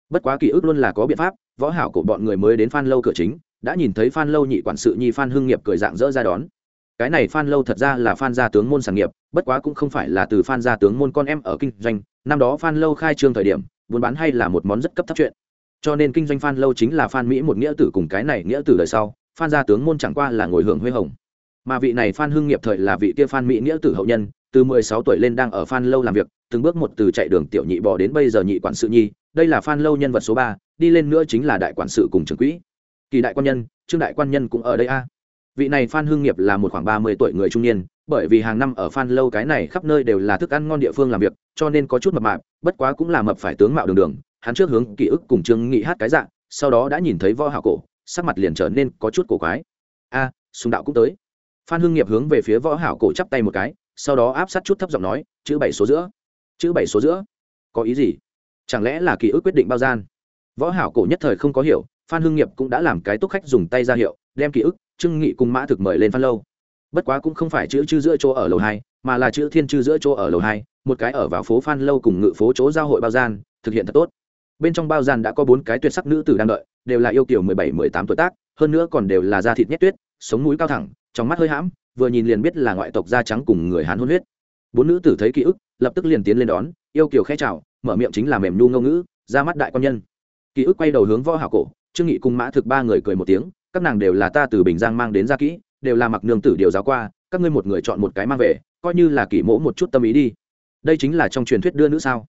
bất quá ký ức luôn là có biện pháp, võ hảo của bọn người mới đến phan lâu cửa chính, đã nhìn thấy phan lâu nhị quản sự nhi phan hưng nghiệp cười dạng dỡ ra đón. Cái này phan lâu thật ra là phan gia tướng môn sản nghiệp, bất quá cũng không phải là từ phan gia tướng môn con em ở kinh doanh, năm đó phan lâu khai trương thời điểm, buôn bán hay là một món rất cấp thấp chuyện. Cho nên kinh doanh phan lâu chính là phan mỹ một nghĩa tử cùng cái này nghĩa tử đời sau, phan gia tướng môn chẳng qua là ngồi hưởng huê hồng. Mà vị này phan hưng nghiệp thời là vị kia phan mỹ nghĩa tử hậu nhân, từ mười sáu tuổi lên đang ở phan lâu làm việc, từng bước một từ chạy đường tiểu nhị bò đến bây giờ nhị quản sự nhi đây là phan lâu nhân vật số ba đi lên nữa chính là đại quản sự cùng trưởng quỹ. Kỳ đại quan nhân trương đại quan nhân cũng ở đây a. Vị này phan hưng nghiệp là một khoảng ba mươi tuổi người trung niên bởi vì hàng năm ở phan lâu cái này khắp nơi đều là thức ăn ngon địa phương làm việc cho nên có chút mập mạp bất quá cũng là mập phải tướng mạo đường đường hắn trước hướng ký ức cùng trương nghị hát cái dạng sau đó đã nhìn thấy võ hảo cổ sắc mặt liền trở nên có chút cổ quái. A à, súng đạo cũng tới. Phan hưng nghiệp hướng về phía võ hảo cổ chắp tay một cái sau đó áp sát chút thấp giọng nói chữ bảy số giữa chữ bảy số giữa có ý gì? Chẳng lẽ là ký ức quyết định bao gian? Võ hảo cổ nhất thời không có hiểu, phan hưng nghiệp cũng đã làm cái túc khách dùng tay ra hiệu, đem ký ức trưng nghị cùng mã thực mời lên phan lâu. Bất quá cũng không phải chữ chư giữa chỗ ở lầu hai, mà là chữ thiên chư giữa chỗ ở lầu hai, một cái ở vào phố phan lâu cùng ngự phố chỗ giao hội bao gian, thực hiện thật tốt. Bên trong bao gian đã có bốn cái tuyệt sắc nữ tử đang đợi, đều là yêu kiểu mười bảy, mười tám tuổi tác, hơn nữa còn đều là da thịt nhét tuyết, sống mũi cao thẳng, trong mắt hơi hãm, vừa nhìn liền biết là ngoại tộc da trắng cùng người hán hôn huyết. Bốn nữ tử thấy ký ức, lập tức liền tiến lên đón, yêu kiều khẽ chào mở miệng chính là mềm nhu ngôn ngữ, ra mắt đại quan nhân. Ký ức quay đầu hướng võ hảo cổ, trương nghị cùng mã thực ba người cười một tiếng, các nàng đều là ta từ bình giang mang đến gia kỹ, đều là mặc nương tử điều giáo qua, các ngươi một người chọn một cái mang về, coi như là kỷ mỗ một chút tâm ý đi. Đây chính là trong truyền thuyết đưa nữ sao?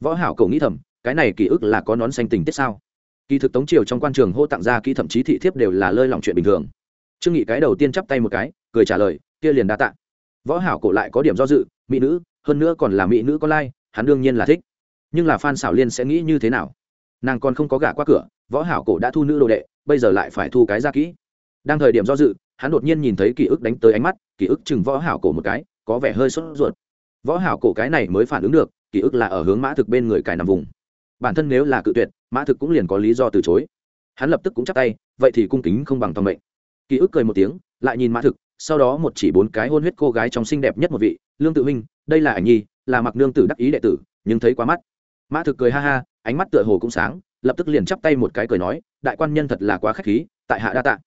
Võ hảo cổ nghĩ thầm, cái này ký ức là có nón xanh tình tiết sao? Kỳ thực tống triều trong quan trường hô tặng ra kỹ thậm chí thị thiếp đều là lơi lỏng chuyện bình thường. Trương nghị cái đầu tiên chắp tay một cái, cười trả lời, kia liền đa tạ. Võ hảo cổ lại có điểm do dự, mỹ nữ, hơn nữa còn là mỹ nữ có lai, hắn đương nhiên là thích nhưng là phan xảo liên sẽ nghĩ như thế nào? Nàng còn không có gả qua cửa, võ hảo cổ đã thu nữ đồ đệ, bây giờ lại phải thu cái ra kỹ. Đang thời điểm do dự, hắn đột nhiên nhìn thấy ký ức đánh tới ánh mắt, ký ức chừng võ hảo cổ một cái, có vẻ hơi sốt ruột. Võ hảo cổ cái này mới phản ứng được, ký ức là ở hướng mã thực bên người cài nằm vùng. Bản thân nếu là cự tuyệt, mã thực cũng liền có lý do từ chối. Hắn lập tức cũng chắp tay, vậy thì cung kính không bằng tòng mệnh. Ký ức cười một tiếng, lại nhìn mã thực, sau đó một chỉ bốn cái hôn huyết cô gái trong xinh đẹp nhất một vị, lương tự minh đây là ảnh nhi, là mặc nương tử đắc ý đệ tử, nhưng thấy quá mắt mã thực cười ha ha, ánh mắt tựa hồ cũng sáng, lập tức liền chắp tay một cái cười nói, đại quan nhân thật là quá khách khí, tại hạ đa tạ.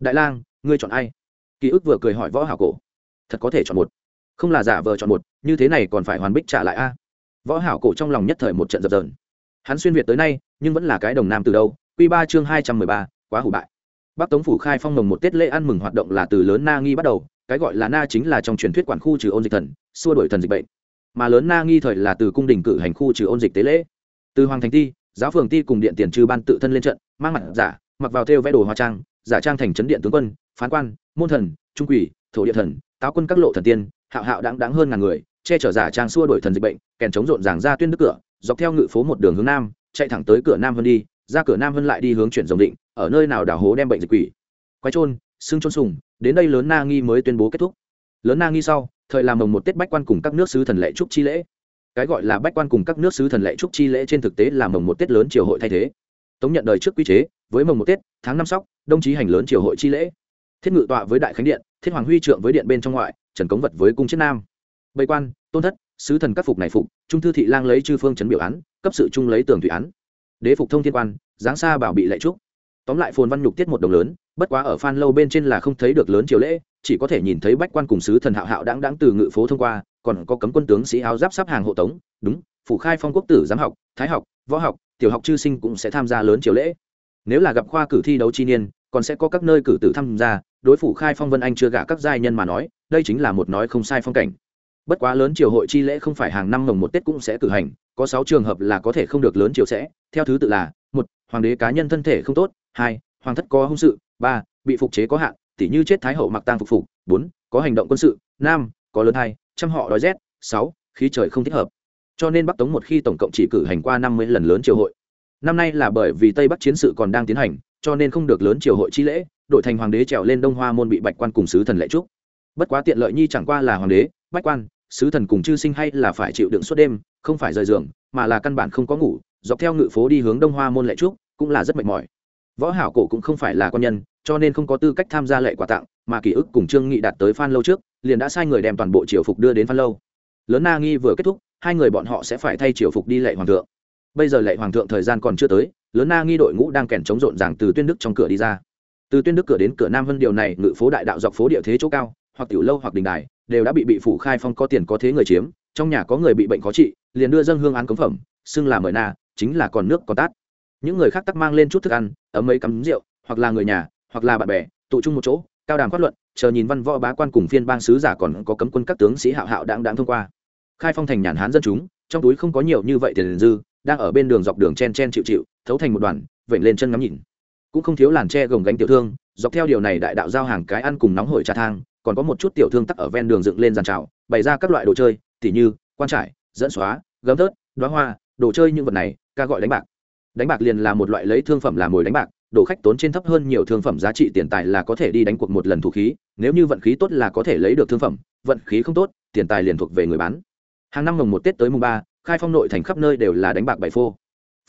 Đại lang, ngươi chọn ai? Ký ức vừa cười hỏi võ hảo cổ. Thật có thể chọn một. Không là giả vờ chọn một, như thế này còn phải hoàn bích trả lại a? Võ hảo cổ trong lòng nhất thời một trận dập dờn. Hắn xuyên việt tới nay, nhưng vẫn là cái đồng nam từ đâu, quy ba chương hai trăm mười ba, quá hủ bại. Bắc tống phủ khai phong mồng một tết lễ ăn mừng hoạt động là từ lớn na nghi bắt đầu, cái gọi là na chính là trong truyền thuyết quản khu trừ ôn dịch thần, xua đổi thần dịch bệnh mà lớn na nghi thời là từ cung đình cử hành khu trừ ôn dịch tế lễ. Từ hoàng thành ti, giáo phường ti cùng điện tiền trừ ban tự thân lên trận, mang mặt giả, mặc vào theo vẽ đồ hoa trang, giả trang thành trấn điện tướng quân, phán quan, môn thần, trung quỷ, thổ địa thần, táo quân các lộ thần tiên, hạo hạo đáng đáng hơn ngàn người, che chở giả trang xua đổi thần dịch bệnh, kèn chống rộn ràng ra tuyên đức cửa, dọc theo ngự phố một đường hướng nam, chạy thẳng tới cửa nam vân đi, ra cửa nam vân lại đi hướng chuyển dòng định, ở nơi nào đảo hố đem bệnh dịch quỷ. Quay trôn xương trôn sùng, đến đây lớn na nghi mới tuyên bố kết thúc. Lớn na nghi sau thời làm mồng một tết bách quan cùng các nước sứ thần lệ trúc chi lễ. Cái gọi là bách quan cùng các nước sứ thần lệ trúc chi lễ trên thực tế là mồng một tết lớn triều hội thay thế. Tống nhận đời trước quy chế, với mồng một tết, tháng năm sóc, đồng chí hành lớn triều hội chi lễ. Thiết ngự tọa với đại khánh điện, thiết hoàng huy trượng với điện bên trong ngoại, trần cống vật với cung chiết nam. Bầy quan, tôn thất, sứ thần các phục này phục, trung thư thị lang lấy chư phương chấn biểu án, cấp sự trung lấy tường thủy án. Đế phục thông thiên quan, giáng xa bảo bị lệ trúc. Tóm lại phồn văn nhục tiết một đồng lớn, bất quá ở phan lâu bên trên là không thấy được lớn triều lễ chỉ có thể nhìn thấy bách quan cùng sứ thần hạo hạo đáng đáng từ ngự phố thông qua, còn có cấm quân tướng sĩ áo giáp sắp hàng hộ tống, đúng, phủ khai phong quốc tử giám học, thái học, võ học, tiểu học chư sinh cũng sẽ tham gia lớn triều lễ. Nếu là gặp khoa cử thi đấu chi niên, còn sẽ có các nơi cử tử tham gia, đối phủ khai phong vân anh chưa gả các giai nhân mà nói, đây chính là một nói không sai phong cảnh. Bất quá lớn triều hội chi lễ không phải hàng năm mồng một tết cũng sẽ cử hành, có sáu trường hợp là có thể không được lớn triều sẽ, theo thứ tự là, một, hoàng đế cá nhân thân thể không tốt, hai, hoàng thất có hung sự, ba, bị phục chế có hạn tỉ như chết thái hậu mặc tang phục phục, bốn, có hành động quân sự, năm, có lớn hai, trăm họ đói rét, sáu, khí trời không thích hợp. Cho nên bắc tống một khi tổng cộng chỉ cử hành qua năm mươi lần lớn triều hội. Năm nay là bởi vì tây bắc chiến sự còn đang tiến hành, cho nên không được lớn triều hội chi lễ, đội thành hoàng đế trèo lên đông hoa môn bị bạch quan cùng sứ thần lệ trúc. Bất quá tiện lợi nhi chẳng qua là hoàng đế bách quan, sứ thần cùng chư sinh hay là phải chịu đựng suốt đêm, không phải rời giường, mà là căn bản không có ngủ, dọc theo ngự phố đi hướng đông hoa môn lệ trúc cũng là rất mệt mỏi. Võ hảo cổ cũng không phải là quan nhân cho nên không có tư cách tham gia lệ quà tặng, mà ký ức cùng trương nghị đạt tới phan lâu trước, liền đã sai người đem toàn bộ triều phục đưa đến phan lâu. Lớn na nghi vừa kết thúc, hai người bọn họ sẽ phải thay triều phục đi lệ hoàng thượng. Bây giờ lệ hoàng thượng thời gian còn chưa tới, lớn na nghi đội ngũ đang kèn chống rộn ràng từ tuyên đức trong cửa đi ra. Từ tuyên đức cửa đến cửa nam vân điều này, ngự phố đại đạo dọc phố địa thế chỗ cao, hoặc tiểu lâu hoặc đình đài, đều đã bị bị phủ khai phong có tiền có thế người chiếm, trong nhà có người bị bệnh khó trị, liền đưa dân hương án cống phẩm, xưng là mời na, chính là còn nước còn tát. Những người khác tắc mang lên chút thức ăn, ấm mấy cắm rượu, hoặc là người nhà hoặc là bạn bè, tụ chung một chỗ, cao đàm phát luận, chờ nhìn văn võ bá quan cùng phiên bang sứ giả còn có cấm quân các tướng sĩ hạo hạo đáng đáng thông qua. Khai phong thành nhàn hán dân chúng, trong túi không có nhiều như vậy tiền dư, đang ở bên đường dọc đường chen chen chịu chịu, thấu thành một đoàn, vểnh lên chân ngắm nhìn. Cũng không thiếu làn tre gồng gánh tiểu thương, dọc theo điều này đại đạo giao hàng cái ăn cùng nóng hổi trà thang, còn có một chút tiểu thương tắc ở ven đường dựng lên giàn trào, bày ra các loại đồ chơi, tỉ như, quan trải, dẫn xóa, gấm tớt đoá hoa, đồ chơi những vật này, ca gọi đánh bạc. Đánh bạc liền là một loại lấy thương phẩm làm mồi đánh bạc đồ khách tốn trên thấp hơn nhiều thương phẩm giá trị tiền tài là có thể đi đánh cuộc một lần thủ khí, nếu như vận khí tốt là có thể lấy được thương phẩm, vận khí không tốt, tiền tài liền thuộc về người bán. Hàng năm mồng một tết tới mùng ba, khai phong nội thành khắp nơi đều là đánh bạc bảy phô.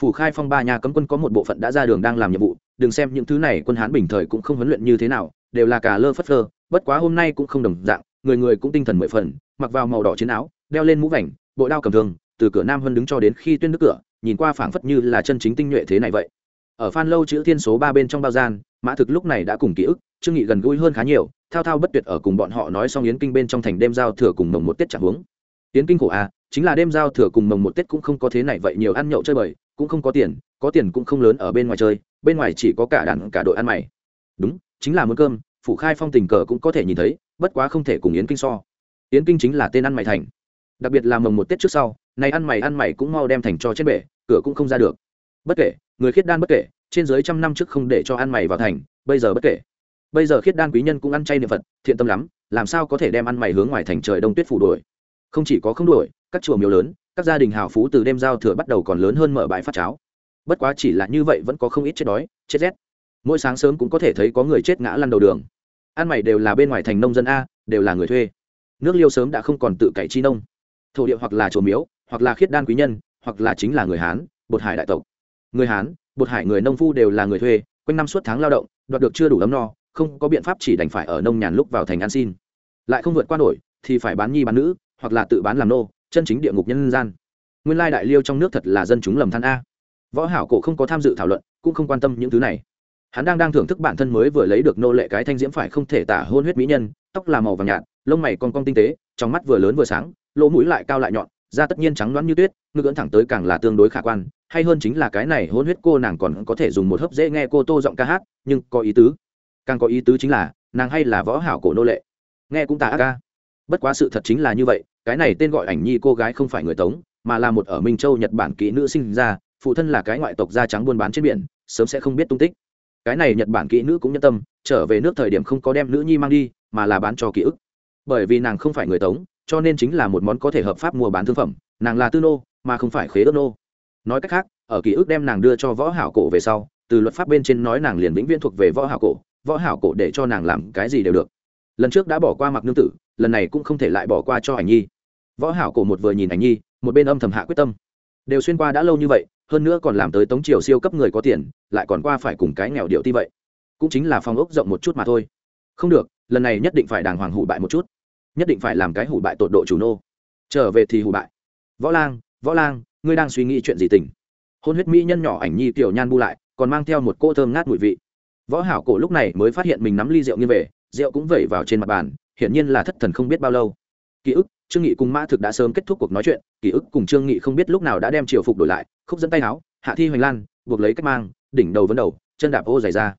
Phủ khai phong ba nhà cấm quân có một bộ phận đã ra đường đang làm nhiệm vụ, đừng xem những thứ này quân hán bình thời cũng không huấn luyện như thế nào, đều là cả lơ phất lơ, bất quá hôm nay cũng không đồng dạng, người người cũng tinh thần mười phần, mặc vào màu đỏ chiến áo, đeo lên mũ vảnh bội đao cầm thường từ cửa nam hơn đứng cho đến khi tuyên nước cửa, nhìn qua phảng phất như là chân chính tinh nhuệ thế này vậy ở phan lâu chữ thiên số ba bên trong bao gian, mã thực lúc này đã cùng ký ức, trương nghị gần gũi hơn khá nhiều, thao thao bất tuyệt ở cùng bọn họ nói xong yến kinh bên trong thành đêm giao thừa cùng mồng một tết chẳng huống yến kinh khổ a chính là đêm giao thừa cùng mồng một tết cũng không có thế này vậy, nhiều ăn nhậu chơi bời, cũng không có tiền có tiền cũng không lớn ở bên ngoài chơi, bên ngoài chỉ có cả đàn cả đội ăn mày. Đúng, chính là muốn cơm, phủ khai phong tình cờ cũng có thể nhìn thấy, bất quá không thể cùng yến kinh so. Yến kinh chính là tên ăn mày thành. Đặc biệt là mồng một tết trước sau, này ăn mày ăn mày cũng mau đem thành cho trên bể, cửa cũng không ra được. Bất kể người khiết đan bất kể, trên dưới trăm năm trước không để cho ăn mày vào thành, bây giờ bất kể. Bây giờ khiết đan quý nhân cũng ăn chay niệm phật, thiện tâm lắm, làm sao có thể đem ăn mày hướng ngoài thành trời đông tuyết phủ đuổi? Không chỉ có không đuổi, các chùa miếu lớn, các gia đình hào phú từ đêm giao thừa bắt đầu còn lớn hơn mở bãi phát cháo. Bất quá chỉ là như vậy vẫn có không ít chết đói, chết rét. Mỗi sáng sớm cũng có thể thấy có người chết ngã lăn đầu đường. Ăn mày đều là bên ngoài thành nông dân a, đều là người thuê. Nước liêu sớm đã không còn tự cậy chi nông. Thổ địa hoặc là chùa miếu, hoặc là khiết đan quý nhân, hoặc là chính là người hán, bột hải đại tộc người hán, bột hải người nông phu đều là người thuê, quanh năm suốt tháng lao động, đoạt được chưa đủ ấm no, không có biện pháp chỉ đành phải ở nông nhàn lúc vào thành ăn xin. Lại không vượt qua nổi, thì phải bán nhi bán nữ, hoặc là tự bán làm nô, chân chính địa ngục nhân gian. Nguyên lai đại liêu trong nước thật là dân chúng lầm than a. Võ hảo cổ không có tham dự thảo luận, cũng không quan tâm những thứ này. Hắn đang đang thưởng thức bản thân mới vừa lấy được nô lệ cái thanh diễm phải không thể tả hôn huyết mỹ nhân, tóc là màu vàng nhạt, lông mày con cong tinh tế, trong mắt vừa lớn vừa sáng, lỗ mũi lại cao lại nhọn, da tất nhiên trắng loãng như tuyết, ngực ưỡn thẳng tới càng là tương đối khả quan hay hơn chính là cái này hôn huyết cô nàng còn có thể dùng một hớp dễ nghe cô tô giọng ca hát, nhưng có ý tứ. Càng có ý tứ chính là, nàng hay là võ hảo cổ nô lệ. Nghe cũng tà ác ca bất quá sự thật chính là như vậy, cái này tên gọi ảnh nhi cô gái không phải người tống, mà là một ở minh châu, nhật bản kỹ nữ sinh ra, phụ thân là cái ngoại tộc da trắng buôn bán trên biển, sớm sẽ không biết tung tích. Cái này nhật bản kỹ nữ cũng nhân tâm, trở về nước thời điểm không có đem nữ nhi mang đi, mà là bán cho ký ức. Bởi vì nàng không phải người tống, cho nên chính là một món có thể hợp pháp mua bán thương phẩm, nàng là tư nô, mà không phải khế ước nô nói cách khác, ở ký ức đem nàng đưa cho võ hảo cổ về sau, từ luật pháp bên trên nói nàng liền vĩnh viễn thuộc về võ hảo cổ, võ hảo cổ để cho nàng làm cái gì đều được. Lần trước đã bỏ qua mặc nương tử, lần này cũng không thể lại bỏ qua cho ảnh nhi. Võ hảo cổ một vừa nhìn ảnh nhi, một bên âm thầm hạ quyết tâm. Đều xuyên qua đã lâu như vậy, hơn nữa còn làm tới tống triều siêu cấp người có tiền, lại còn qua phải cùng cái nghèo điệu ti vậy. Cũng chính là phòng ốc rộng một chút mà thôi. Không được, lần này nhất định phải đàng hoàng hủ bại một chút. Nhất định phải làm cái hủ bại tột độ chủ nô. Trở về thì hủ bại. Võ lang võ lang ngươi đang suy nghĩ chuyện gì tình? Hôn huyết mỹ nhân nhỏ ảnh nhi tiểu nhan bu lại, còn mang theo một cô thơm ngát mùi vị. Võ hảo cổ lúc này mới phát hiện mình nắm ly rượu như về, rượu cũng vẩy vào trên mặt bàn, hiển nhiên là thất thần không biết bao lâu. Ký ức, trương nghị cùng mã thực đã sớm kết thúc cuộc nói chuyện, ký ức cùng trương nghị không biết lúc nào đã đem triều phục đổi lại, khúc dẫn tay áo, hạ thi hoành lan, buộc lấy cách mang, đỉnh đầu vấn đầu, chân đạp ô dày ra.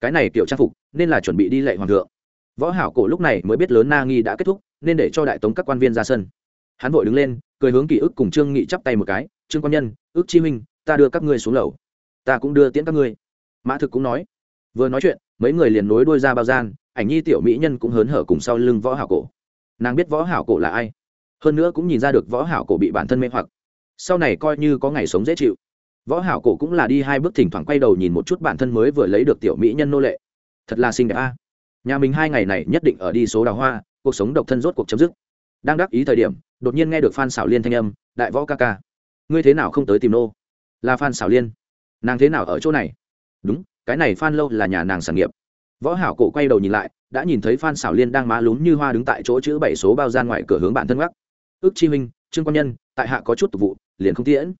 Cái này kiểu trang phục, nên là chuẩn bị đi lệ hoàng thượng. Võ hảo cổ lúc này mới biết lớn na nghi đã kết thúc, nên để cho đại tống các quan viên ra sân. Hắn vội đứng lên cười hướng ký ức cùng trương nghị chắp tay một cái, trương quan nhân, ước chi minh ta đưa các ngươi xuống lầu. Ta cũng đưa tiễn các ngươi. Mã thực cũng nói. Vừa nói chuyện, mấy người liền nối đuôi ra bao gian, ảnh nhi tiểu mỹ nhân cũng hớn hở cùng sau lưng võ hảo cổ. Nàng biết võ hảo cổ là ai, hơn nữa cũng nhìn ra được võ hảo cổ bị bản thân mê hoặc. Sau này coi như có ngày sống dễ chịu. Võ hảo cổ cũng là đi hai bước thỉnh thoảng quay đầu nhìn một chút bản thân mới vừa lấy được tiểu mỹ nhân nô lệ. Thật là xinh đẹp a. Nhà mình hai ngày này nhất định ở đi số đào hoa, cuộc sống độc thân rốt cuộc chấm dứt đang đắc ý thời điểm, đột nhiên nghe được phan xảo liên thanh âm, đại võ ca ca, ngươi thế nào không tới tìm nô? Là phan xảo liên. Nàng thế nào ở chỗ này? Đúng, cái này phan lâu là nhà nàng sản nghiệp. Võ hảo cổ quay đầu nhìn lại, đã nhìn thấy phan xảo liên đang má lún như hoa đứng tại chỗ chữ bảy số bao gian ngoài cửa hướng bản thân gác ước chi minh trương quan nhân, tại hạ có chút tục vụ, liền không tiễn.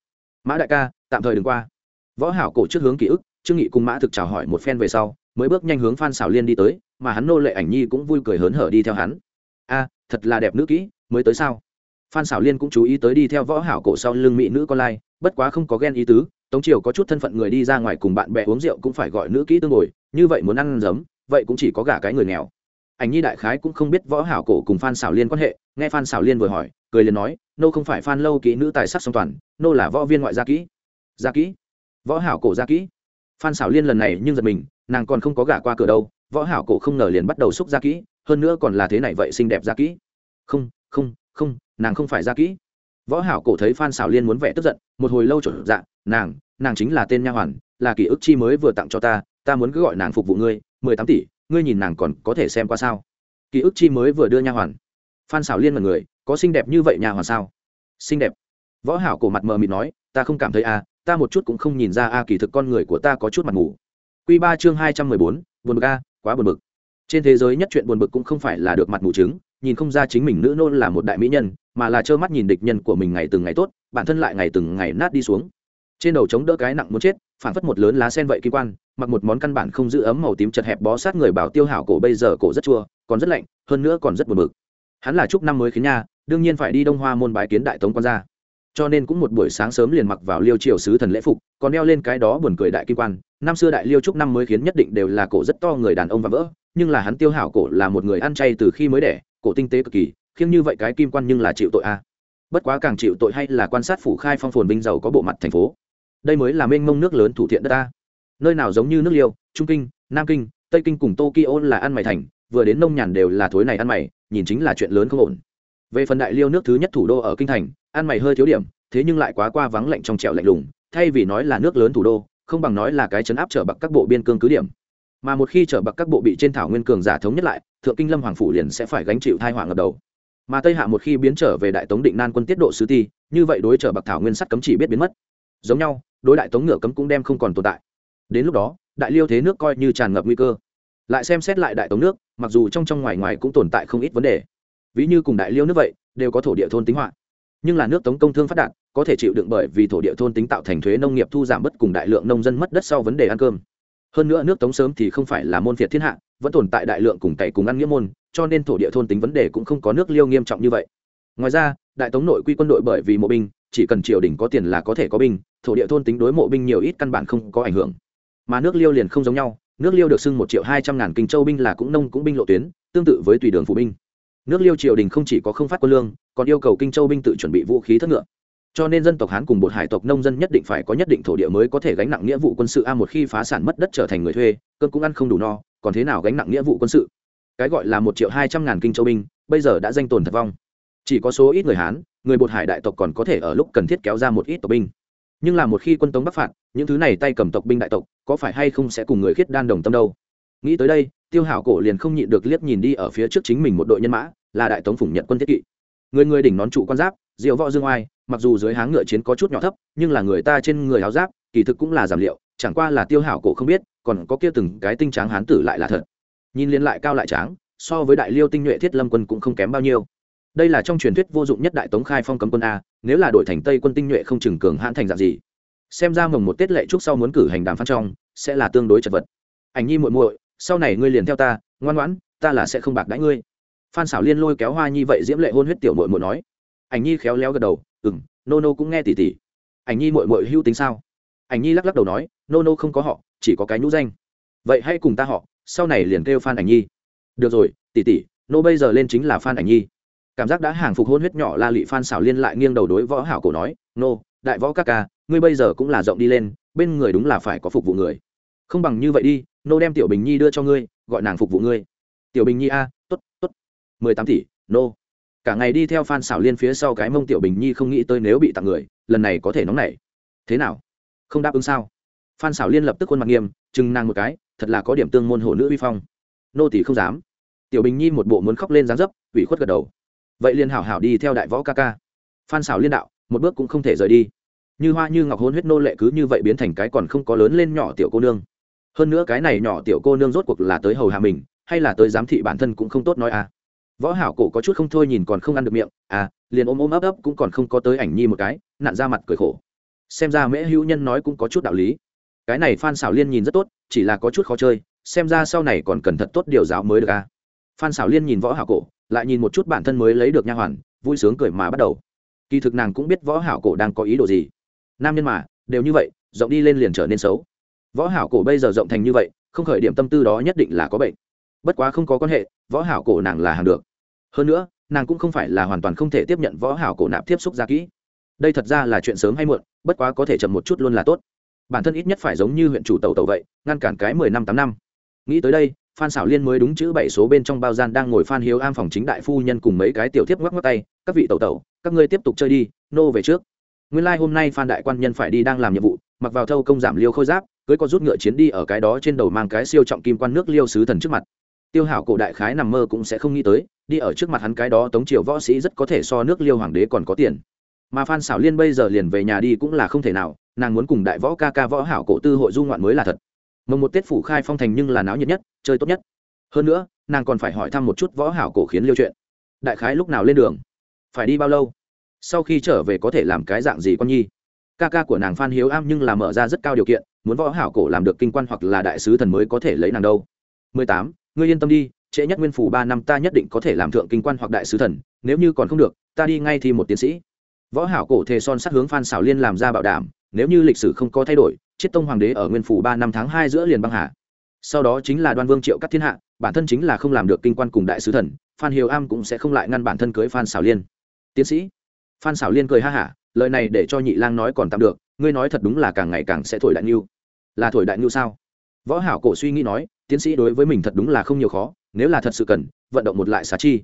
Mã đại ca, tạm thời đừng qua. Võ hảo cổ trước hướng ký ức, trương nghị cùng mã thực chào hỏi một phen về sau, mới bước nhanh hướng phan xảo liên đi tới, mà hắn nô lệ ảnh nhi cũng vui cười hớn hở đi theo hắn. A, thật là đẹp nữ kỹ mới tới sao? Phan xảo liên cũng chú ý tới đi theo võ hảo cổ sau lưng mỹ nữ con lai, bất quá không có ghen ý tứ, tống triều có chút thân phận người đi ra ngoài cùng bạn bè uống rượu cũng phải gọi nữ kỹ tương ngồi, như vậy muốn ăn giấm, vậy cũng chỉ có gả cái người nghèo. Ảnh nhi đại khái cũng không biết võ hảo cổ cùng phan xảo liên quan hệ, nghe phan xảo liên vừa hỏi, cười liền nói, nô không phải phan lâu kỹ nữ tài sắc song toàn, nô là võ viên ngoại gia kỹ. Gia kỹ? Võ hảo cổ gia kỹ? Phan xảo liên lần này nhưng giật mình, nàng còn không có gả qua cửa đâu, võ hảo cổ không ngờ liền bắt đầu xúc gia kỹ, hơn nữa còn là thế này vậy xinh đẹp gia kỹ. Không không không, nàng không phải ra kỹ. Võ hảo cổ thấy phan xảo liên muốn vẻ tức giận, một hồi lâu trở dạ nàng nàng chính là tên nha hoàn, là kỷ ức chi mới vừa tặng cho ta ta muốn cứ gọi nàng phục vụ ngươi, mười tám tỷ, ngươi nhìn nàng còn có thể xem qua sao? Kỷ ức chi mới vừa đưa nha hoàn. Phan xảo liên là người, có xinh đẹp như vậy nha hoàn sao? Xinh đẹp. Võ hảo cổ mặt mờ mịt nói, ta không cảm thấy a ta một chút cũng không nhìn ra a kỳ thực con người của ta có chút mặt ngủ quy ba chương hai trăm mười bốn, buồn bực a quá buồn bực. Trên thế giới nhất chuyện buồn bực cũng không phải là được mặt mù chứng nhìn không ra chính mình nữ nôn là một đại mỹ nhân, mà là trơ mắt nhìn địch nhân của mình ngày từng ngày tốt, bản thân lại ngày từng ngày nát đi xuống. Trên đầu chống đỡ cái nặng muốn chết phản phất một lớn lá sen vậy kỳ quan, mặc một món căn bản không giữ ấm màu tím chật hẹp bó sát người bảo tiêu hảo cổ bây giờ cổ rất chua, còn rất lạnh, hơn nữa còn rất buồn bực. Hắn là chúc năm mới khiến nha, đương nhiên phải đi đông hoa môn bái kiến đại tống quan gia. Cho nên cũng một buổi sáng sớm liền mặc vào liêu triều sứ thần lễ phục, còn đeo lên cái đó buồn cười đại kim quan. Năm xưa đại liêu chúc năm mới khiến nhất định đều là cổ rất to người đàn ông và vỡ, nhưng là hắn tiêu hảo cổ là một người ăn chay từ khi mới đẻ cổ tinh tế cực kỳ, khiêng như vậy cái kim quan nhưng là chịu tội a. Bất quá càng chịu tội hay là quan sát phủ khai phong phồn binh giàu có bộ mặt thành phố. Đây mới là mênh mông nước lớn thủ thiện đất ta. Nơi nào giống như nước liêu, trung kinh, nam kinh, tây kinh cùng tokyo là ăn mày thành, vừa đến nông nhàn đều là thối này ăn mày, nhìn chính là chuyện lớn không ổn. Về phần đại liêu nước thứ nhất thủ đô ở kinh thành, ăn mày hơi thiếu điểm, thế nhưng lại quá qua vắng lạnh trong trẻo lạnh lùng, thay vì nói là nước lớn thủ đô, không bằng nói là cái chấn áp trở bậc các bộ biên cương cứ điểm. Mà một khi trở bậc các bộ bị trên thảo nguyên cường giả thống nhất lại thượng kinh lâm hoàng phủ liền sẽ phải gánh chịu thai họa ngập đầu. Mà tây hạ một khi biến trở về đại tống định nan quân tiết độ sứ ti như vậy đối trở bạc thảo nguyên sắt cấm chỉ biết biến mất. Giống nhau đối đại tống ngựa cấm cũng đem không còn tồn tại. Đến lúc đó đại liêu thế nước coi như tràn ngập nguy cơ. Lại xem xét lại đại tống nước mặc dù trong trong ngoài ngoài cũng tồn tại không ít vấn đề. Ví như cùng đại liêu nước vậy đều có thổ địa thôn tính hoạn, nhưng là nước tống công thương phát đạt có thể chịu đựng bởi vì thổ địa thôn tính tạo thành thuế nông nghiệp thu giảm bất cùng đại lượng nông dân mất đất sau vấn đề ăn cơm. Hơn nữa nước tống sớm thì không phải là môn phiệt thiên hạ vẫn tồn tại đại lượng cùng cày cùng ăn nghĩa môn, cho nên thổ địa thôn tính vấn đề cũng không có nước liêu nghiêm trọng như vậy. Ngoài ra, đại tống nội quy quân đội bởi vì mộ binh, chỉ cần triều đình có tiền là có thể có binh, thổ địa thôn tính đối mộ binh nhiều ít căn bản không có ảnh hưởng. Mà nước liêu liền không giống nhau, nước liêu được xưng một triệu hai trăm ngàn kinh châu binh là cũng nông cũng binh lộ tuyến, tương tự với tùy đường phụ binh. Nước liêu triều đình không chỉ có không phát quân lương, còn yêu cầu kinh châu binh tự chuẩn bị vũ khí thất ngựa. Cho nên dân tộc hán cùng bột hải tộc nông dân nhất định phải có nhất định thổ địa mới có thể gánh nặng nghĩa vụ quân sự a một khi phá sản mất đất trở thành người thuê cơn cũng ăn không đủ no còn thế nào gánh nặng nghĩa vụ quân sự? Cái gọi là một triệu hai trăm ngàn kinh châu binh, bây giờ đã danh tồn thật vong. Chỉ có số ít người hán, người bột hải đại tộc còn có thể ở lúc cần thiết kéo ra một ít tộc binh. Nhưng là một khi quân tống bắc phạt, những thứ này tay cầm tộc binh đại tộc, có phải hay không sẽ cùng người khiết đan đồng tâm đâu? Nghĩ tới đây, tiêu hảo cổ liền không nhịn được liếc nhìn đi ở phía trước chính mình một đội nhân mã, là đại tống phủng nhận quân thiết kỵ. Người người đỉnh nón trụ quan giáp, diệu võ dương oai, mặc dù dưới háng ngựa chiến có chút nhỏ thấp, nhưng là người ta trên người áo giáp, kỳ thực cũng là giảm liệu chẳng qua là tiêu hảo cổ không biết, còn có kia từng cái tinh tráng hán tử lại là thật. Nhìn liên lại cao lại tráng, so với đại liêu tinh nhuệ thiết lâm quân cũng không kém bao nhiêu. Đây là trong truyền thuyết vô dụng nhất đại tống khai phong cấm quân a, nếu là đổi thành tây quân tinh nhuệ không chừng cường hãn thành dạng gì. Xem ra mồng một tết lệ trúc sau muốn cử hành đàm phan trong, sẽ là tương đối chật vật. Ảnh nhi muội muội, sau này ngươi liền theo ta, ngoan ngoãn, ta là sẽ không bạc đãi ngươi. Phan xảo liên lôi kéo hoa nhi vậy diễm lệ hôn huyết tiểu muội muội nói. Ảnh nhi khéo léo gật đầu ừ nô nô cũng nghe tỉ tỉ. Ảnh nhi muội muội hưu tính sao? Ảnh nhi lắc lắc đầu nói nô nô không có họ, chỉ có cái nhũ danh. Vậy hãy cùng ta họ, sau này liền kêu phan ảnh nhi. Được rồi tỉ tỉ nô bây giờ lên chính là phan ảnh nhi. Cảm giác đã hàng phục hôn huyết nhỏ la lị phan xảo liên lại nghiêng đầu đối võ hảo cổ nói nô đại võ các ca, ngươi bây giờ cũng là rộng đi lên, bên người đúng là phải có phục vụ người. Không bằng như vậy đi nô đem tiểu bình nhi đưa cho ngươi, gọi nàng phục vụ ngươi. Tiểu bình nhi a t ố t t ố t mười tám tỷ nô cả ngày đi theo phan xảo liên phía sau cái mông tiểu bình nhi không nghĩ tới nếu bị tặng người, lần này có thể nóng nảy. Thế nào? Không đáp ứng sao? Phan xảo liên lập tức khuôn mặt nghiêm, chừng nàng một cái, thật là có điểm tương môn hồ nữ vi phong. Nô tỷ không dám. Tiểu bình nhi một bộ muốn khóc lên dáng dấp, ủy khuất gật đầu. Vậy liền hảo hảo đi theo đại võ ca ca. Phan xảo liên đạo, một bước cũng không thể rời đi. Như hoa như ngọc hôn huyết nô lệ cứ như vậy biến thành cái còn không có lớn lên nhỏ tiểu cô nương. Hơn nữa cái này nhỏ tiểu cô nương rốt cuộc là tới hầu hạ mình, hay là tới giám thị bản thân cũng không tốt nói à. Võ hảo cổ có chút không thôi nhìn còn không ăn được miệng à liền ôm ôm ấp ấp cũng còn không có tới ảnh nhi một cái nạn ra mặt cười khổ xem ra mễ hữu nhân nói cũng có chút đạo lý. Cái này phan xảo liên nhìn rất tốt, chỉ là có chút khó chơi, xem ra sau này còn cần thật tốt điều giáo mới được à? Phan xảo liên nhìn võ hảo cổ, lại nhìn một chút bản thân mới lấy được nha hoàn, vui sướng cười mà bắt đầu. Kỳ thực nàng cũng biết võ hảo cổ đang có ý đồ gì. Nam nhân mà, đều như vậy, rộng đi lên liền trở nên xấu. Võ hảo cổ bây giờ rộng thành như vậy, không khởi điểm tâm tư đó nhất định là có bệnh. Bất quá không có quan hệ, võ hảo cổ nàng là hàng được. Hơn nữa, nàng cũng không phải là hoàn toàn không thể tiếp nhận võ hảo cổ nạp tiếp xúc ra kỹ đây thật ra là chuyện sớm hay muộn, bất quá có thể chậm một chút luôn là tốt. Bản thân ít nhất phải giống như huyện chủ tàu tàu vậy, ngăn cản cái mười năm tám năm. Nghĩ tới đây, phan xảo liên mới đúng chữ bảy số bên trong bao gian đang ngồi phan hiếu am phòng chính đại phu nhân cùng mấy cái tiểu tiếp ngoắc ngoắc tay, các vị tàu tàu các ngươi tiếp tục chơi đi, nô về trước. Nguyên lai hôm nay phan đại quan nhân phải đi đang làm nhiệm vụ, mặc vào thâu công giảm liêu khôi giáp, cưới có rút ngựa chiến đi ở cái đó trên đầu mang cái siêu trọng kim quan nước liêu sứ thần trước mặt. Tiêu hảo cổ đại khái nằm mơ cũng sẽ không nghĩ tới, đi ở trước mặt hắn cái đó tống triều võ sĩ rất có thể so nước liêu hoàng đế còn có tiền mà phan xảo liên bây giờ liền về nhà đi cũng là không thể nào, nàng muốn cùng đại võ ca ca võ hảo cổ tư hội du ngoạn mới là thật. Mồng một tết phủ khai phong thành nhưng là náo nhiệt nhất, chơi tốt nhất. Hơn nữa, nàng còn phải hỏi thăm một chút võ hảo cổ khiến liêu chuyện. Đại khái lúc nào lên đường? Phải đi bao lâu? Sau khi trở về có thể làm cái dạng gì con nhi? Ca ca của nàng phan hiếu am nhưng là mở ra rất cao điều kiện, muốn võ hảo cổ làm được kinh quan hoặc là đại sứ thần mới có thể lấy nàng đâu. 18. ngươi yên tâm đi, trễ nhất nguyên phủ ba năm ta nhất định có thể làm thượng kinh quan hoặc đại sứ thần, nếu như còn không được, ta đi ngay thi một tiến sĩ võ hảo cổ thề son sát hướng phan xảo liên làm ra bảo đảm, nếu như lịch sử không có thay đổi chiết tông hoàng đế ở nguyên phủ ba năm tháng hai giữa liền băng hà. Sau đó chính là đoan vương triệu cắt thiên hạ, bản thân chính là không làm được kinh quan cùng đại sứ thần, phan hiếu am cũng sẽ không lại ngăn bản thân cưới phan xảo liên. Tiến sĩ, phan xảo liên cười ha hả, lời này để cho nhị lang nói còn tạm được, ngươi nói thật đúng là càng ngày càng sẽ thổi đại ngưu là thổi đại ngưu sao? Võ hảo cổ suy nghĩ nói, tiến sĩ đối với mình thật đúng là không nhiều khó, nếu là thật sự cần, vận động một lại xá chi.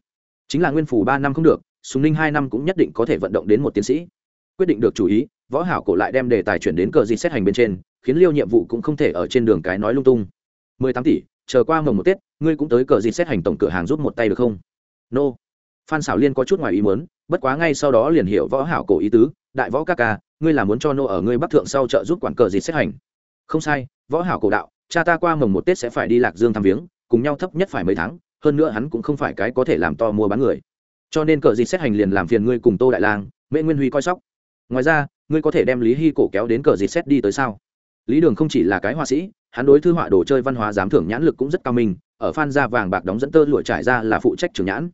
Chính là nguyên phủ ba năm không được sùng ninh hai năm cũng nhất định có thể vận động đến một tiến sĩ. Quyết định được chủ ý, võ hảo cổ lại đem đề tài chuyển đến cờ gì xét hành bên trên, khiến liêu nhiệm vụ cũng không thể ở trên đường cái nói lung tung. Mười tám tỷ, chờ qua mồng một tết, ngươi cũng tới cờ gì xét hành tổng cửa hàng giúp một tay được không? Nô. Phan xảo liên có chút ngoài ý muốn, bất quá ngay sau đó liền hiểu võ hảo cổ ý tứ, đại võ ca ca, ngươi là muốn cho nô ở ngươi bắc thượng sau trợ giúp quản cờ gì xét hành. Không sai, võ hảo cổ đạo, cha ta qua mồng một tết sẽ phải đi lạc dương thăm viếng, cùng nhau thấp nhất phải mấy tháng, hơn nữa hắn cũng không phải cái có thể làm to mua bán người cho nên cờ gì xét hành liền làm phiền ngươi cùng tô đại lang, mễ nguyên huy coi sóc. Ngoài ra, ngươi có thể đem lý hy cổ kéo đến cờ gì xét đi tới sao? Lý đường không chỉ là cái họa sĩ, hắn đối thư họa đồ chơi văn hóa giám thưởng nhãn lực cũng rất cao minh, ở phan gia vàng bạc đóng dẫn tơ lụa trải ra là phụ trách trưởng nhãn.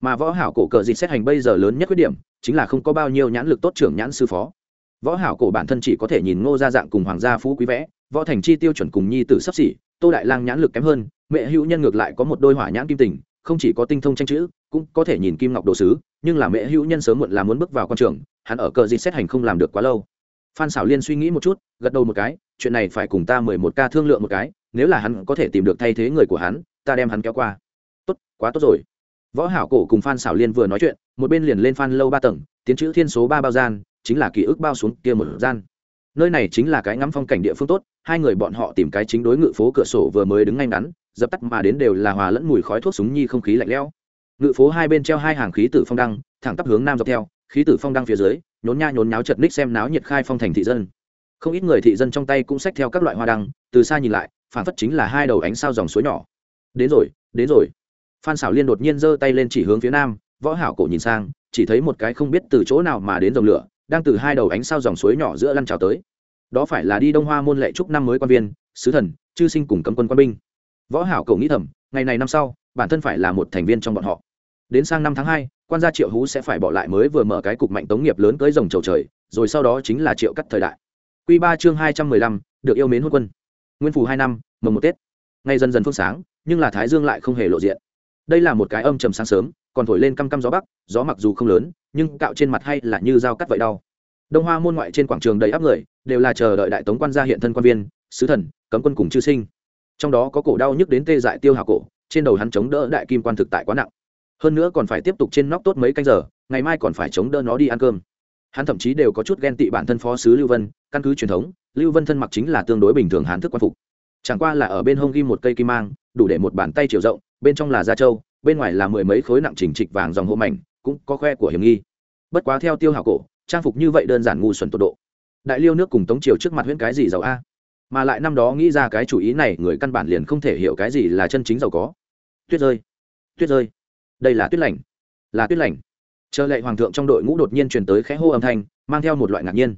Mà võ hảo cổ cờ dịch xét hành bây giờ lớn nhất khuyết điểm, chính là không có bao nhiêu nhãn lực tốt trưởng nhãn sư phó. Võ hảo cổ bản thân chỉ có thể nhìn ngô gia dạng cùng hoàng gia phú quý vẽ, võ thành chi tiêu chuẩn cùng nhi tử sắp xỉ, tô đại lang nhãn lực kém hơn mẹ hữu nhân ngược lại có một đôi hỏa nhãn kim tình, không chỉ có tinh thông tranh chữ cũng có thể nhìn kim ngọc đồ sứ, nhưng là mẹ hữu nhân sớm muộn là muốn bước vào con trường, hắn ở cờ gì xét hành không làm được quá lâu. Phan xảo liên suy nghĩ một chút, gật đầu một cái, chuyện này phải cùng ta mười một ca thương lượng một cái, nếu là hắn có thể tìm được thay thế người của hắn, ta đem hắn kéo qua. Tốt, quá tốt rồi. Võ hảo cổ cùng phan xảo liên vừa nói chuyện, một bên liền lên phan lâu ba tầng, tiến chữ thiên số ba bao gian, chính là ký ức bao xuống kia một gian. Nơi này chính là cái ngắm phong cảnh địa phương tốt, hai người bọn họ tìm cái chính đối ngự phố cửa sổ vừa mới đứng ngay ngắn, dập tắt mà đến đều là hòa lẫn mùi khói thuốc súng nhi không khí lạnh lẽo ngự phố hai bên treo hai hàng khí tử phong đăng, thẳng tắp hướng nam dọc theo, khí tử phong đăng phía dưới, nhốn nha nhốn nháo chật ních xem náo nhiệt khai phong thành thị dân. Không ít người thị dân trong tay cũng xách theo các loại hoa đăng, từ xa nhìn lại phản phất chính là hai đầu ánh sao dòng suối nhỏ. Đến rồi đến rồi. Phan xảo liên đột nhiên giơ tay lên chỉ hướng phía nam, võ hảo cổ nhìn sang, chỉ thấy một cái không biết từ chỗ nào mà đến dòng lửa, đang từ hai đầu ánh sao dòng suối nhỏ giữa lăn trào tới. Đó phải là đi đông hoa môn lệ trúc năm mới quan viên, sứ thần, chư sinh cùng cấm quân quân binh. Võ hảo cổ nghĩ thầm, ngày này năm sau, bản thân phải là một thành viên trong bọn họ đến sang năm tháng hai, quan gia triệu hú sẽ phải bỏ lại mới vừa mở cái cục mạnh tống nghiệp lớn tới rồng trầu trời, rồi sau đó chính là triệu cắt thời đại. Quy ba chương hai trăm mười lăm, được yêu mến hôn quân. Nguyên phủ hai năm mồng một tết. Ngày dần dần phương sáng, nhưng là thái dương lại không hề lộ diện. Đây là một cái âm trầm sáng sớm, còn thổi lên căm căm gió bắc, gió mặc dù không lớn, nhưng cạo trên mặt hay là như dao cắt vậy đau. Đông hoa môn ngoại trên quảng trường đầy áp người, đều là chờ đợi đại tống quan gia hiện thân quan viên, sứ thần, cấm quân cùng chư sinh. Trong đó có cổ đau nhức đến tê dại tiêu hào cổ, trên đầu hắn chống đỡ đại kim quan thực tại quá nặng hơn nữa còn phải tiếp tục trên nóc tốt mấy canh giờ, ngày mai còn phải chống đỡ nó đi ăn cơm. Hắn thậm chí đều có chút ghen tị bản thân phó sứ lưu vân, căn cứ truyền thống, lưu vân thân mặc chính là tương đối bình thường hán thức quan phục. Chẳng qua là ở bên hông ghi một cây kim mang, đủ để một bàn tay chiều rộng, bên trong là da trâu, bên ngoài là mười mấy khối nặng chỉnh trịch vàng dòng hộ mảnh, cũng có khoe của hiểm nghi. Bất quá theo tiêu hào cổ, trang phục như vậy đơn giản ngu xuẩn tột độ. Đại liêu nước cùng tống triều trước mặt huyễn cái gì giàu a? Mà lại năm đó nghĩ ra cái chủ ý này, người căn bản liền không thể hiểu cái gì là chân chính giàu có. Tuyết rơi tuyết rơi đây là tuyết lành. Là tuyết lành. Chờ lệ hoàng thượng trong đội ngũ đột nhiên truyền tới khẽ hô âm thanh, mang theo một loại ngạc nhiên.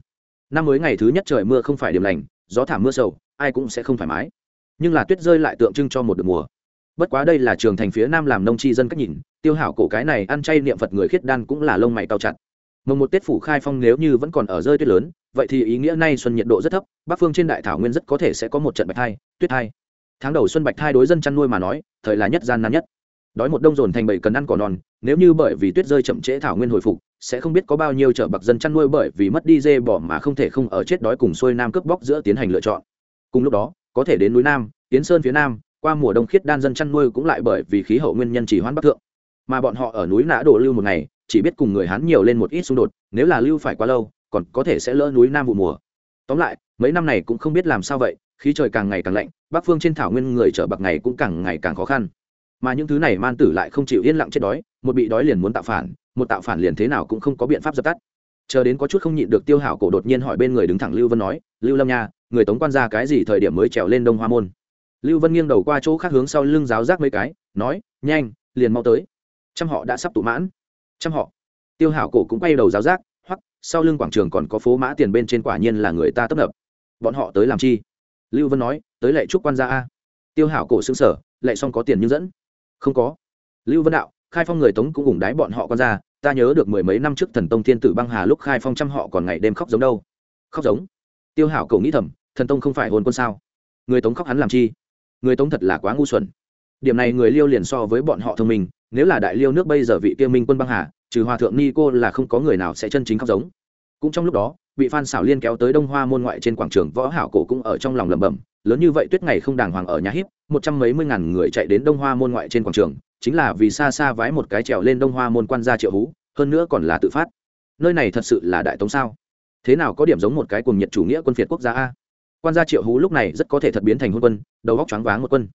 Năm mới ngày thứ nhất trời mưa không phải điểm lành, gió thảm mưa sầu, ai cũng sẽ không thoải mái. Nhưng là tuyết rơi lại tượng trưng cho một được mùa. Bất quá đây là trường thành phía nam làm nông tri dân cách nhìn, tiêu hảo cổ cái này ăn chay niệm phật người khiết đan cũng là lông mày cao chặt. Mồng một tết phủ khai phong nếu như vẫn còn ở rơi tuyết lớn, vậy thì ý nghĩa nay xuân nhiệt độ rất thấp, bắc phương trên đại thảo nguyên rất có thể sẽ có một trận bạch thai, tuyết thai. Tháng đầu xuân bạch thai đối dân chăn nuôi mà nói, thời là nhất gian nan nhất đói một đông dồn thành bầy cần ăn cỏ non, nếu như bởi vì tuyết rơi chậm trễ thảo nguyên hồi phục, sẽ không biết có bao nhiêu chợ bạc dân chăn nuôi bởi vì mất đi dê bỏ mà không thể không ở chết đói cùng xuôi nam cướp bóc giữa tiến hành lựa chọn. Cùng lúc đó, có thể đến núi nam, tiến sơn phía nam, qua mùa đông khiết đan dân chăn nuôi cũng lại bởi vì khí hậu nguyên nhân chỉ hoãn bắc thượng. Mà bọn họ ở núi nã đổ lưu một ngày, chỉ biết cùng người hán nhiều lên một ít xung đột, nếu là lưu phải quá lâu, còn có thể sẽ lỡ núi nam vụ mùa. Tóm lại, mấy năm này cũng không biết làm sao vậy, khí trời càng ngày càng lạnh, bắc phương trên thảo nguyên người chở bạc ngày cũng càng ngày càng khó khăn mà những thứ này man tử lại không chịu yên lặng chết đói, một bị đói liền muốn tạo phản, một tạo phản liền thế nào cũng không có biện pháp dập tắt. Chờ đến có chút không nhịn được tiêu hảo cổ đột nhiên hỏi bên người đứng thẳng lưu vân nói, lưu lâm nha, người tống quan ra cái gì thời điểm mới trèo lên đông hoa môn? Lưu vân nghiêng đầu qua chỗ khác hướng sau lưng giáo giác mấy cái, nói, nhanh, liền mau tới. Trăm họ đã sắp tụ mãn. Trăm họ. Tiêu hảo cổ cũng quay đầu giáo giác hoặc sau lưng quảng trường còn có phố mã tiền bên trên quả nhiên là người ta tấp nập. Bọn họ tới làm chi? Lưu vân nói, tới lệ trúc quan gia a. Tiêu hảo cổ xứng sở lệ xong có tiền nhưng dẫn không có. Lưu vân đạo khai phong người tống cũng ủng đái bọn họ quan ra, ta nhớ được mười mấy năm trước thần tông thiên tử băng hà lúc khai phong trăm họ còn ngày đêm khóc giống đâu. Khóc giống? Tiêu hảo cổ nghĩ thầm thần tông không phải hồn quân sao? Người tống khóc hắn làm chi? Người tống thật là quá ngu xuẩn. Điểm này người liêu liền so với bọn họ thông minh nếu là đại liêu nước bây giờ vị kia minh quân băng hà trừ hòa thượng ni cô là không có người nào sẽ chân chính khóc giống. Cũng trong lúc đó bị phan xảo liên kéo tới đông hoa môn ngoại trên quảng trường võ hảo cổ cũng ở trong lòng lẩm bẩm lớn như vậy tuyết ngày không đàng hoàng ở nhà hiếp một trăm mấy mươi ngàn người chạy đến đông hoa môn ngoại trên quảng trường, chính là vì xa xa vái một cái trèo lên đông hoa môn quan gia triệu hú, hơn nữa còn là tự phát. Nơi này thật sự là đại tống sao? Thế nào có điểm giống một cái cùng nhật chủ nghĩa quân phiệt quốc gia a? Quan gia triệu hú lúc này rất có thể thật biến thành hôn quân, đầu góc choáng váng một quân.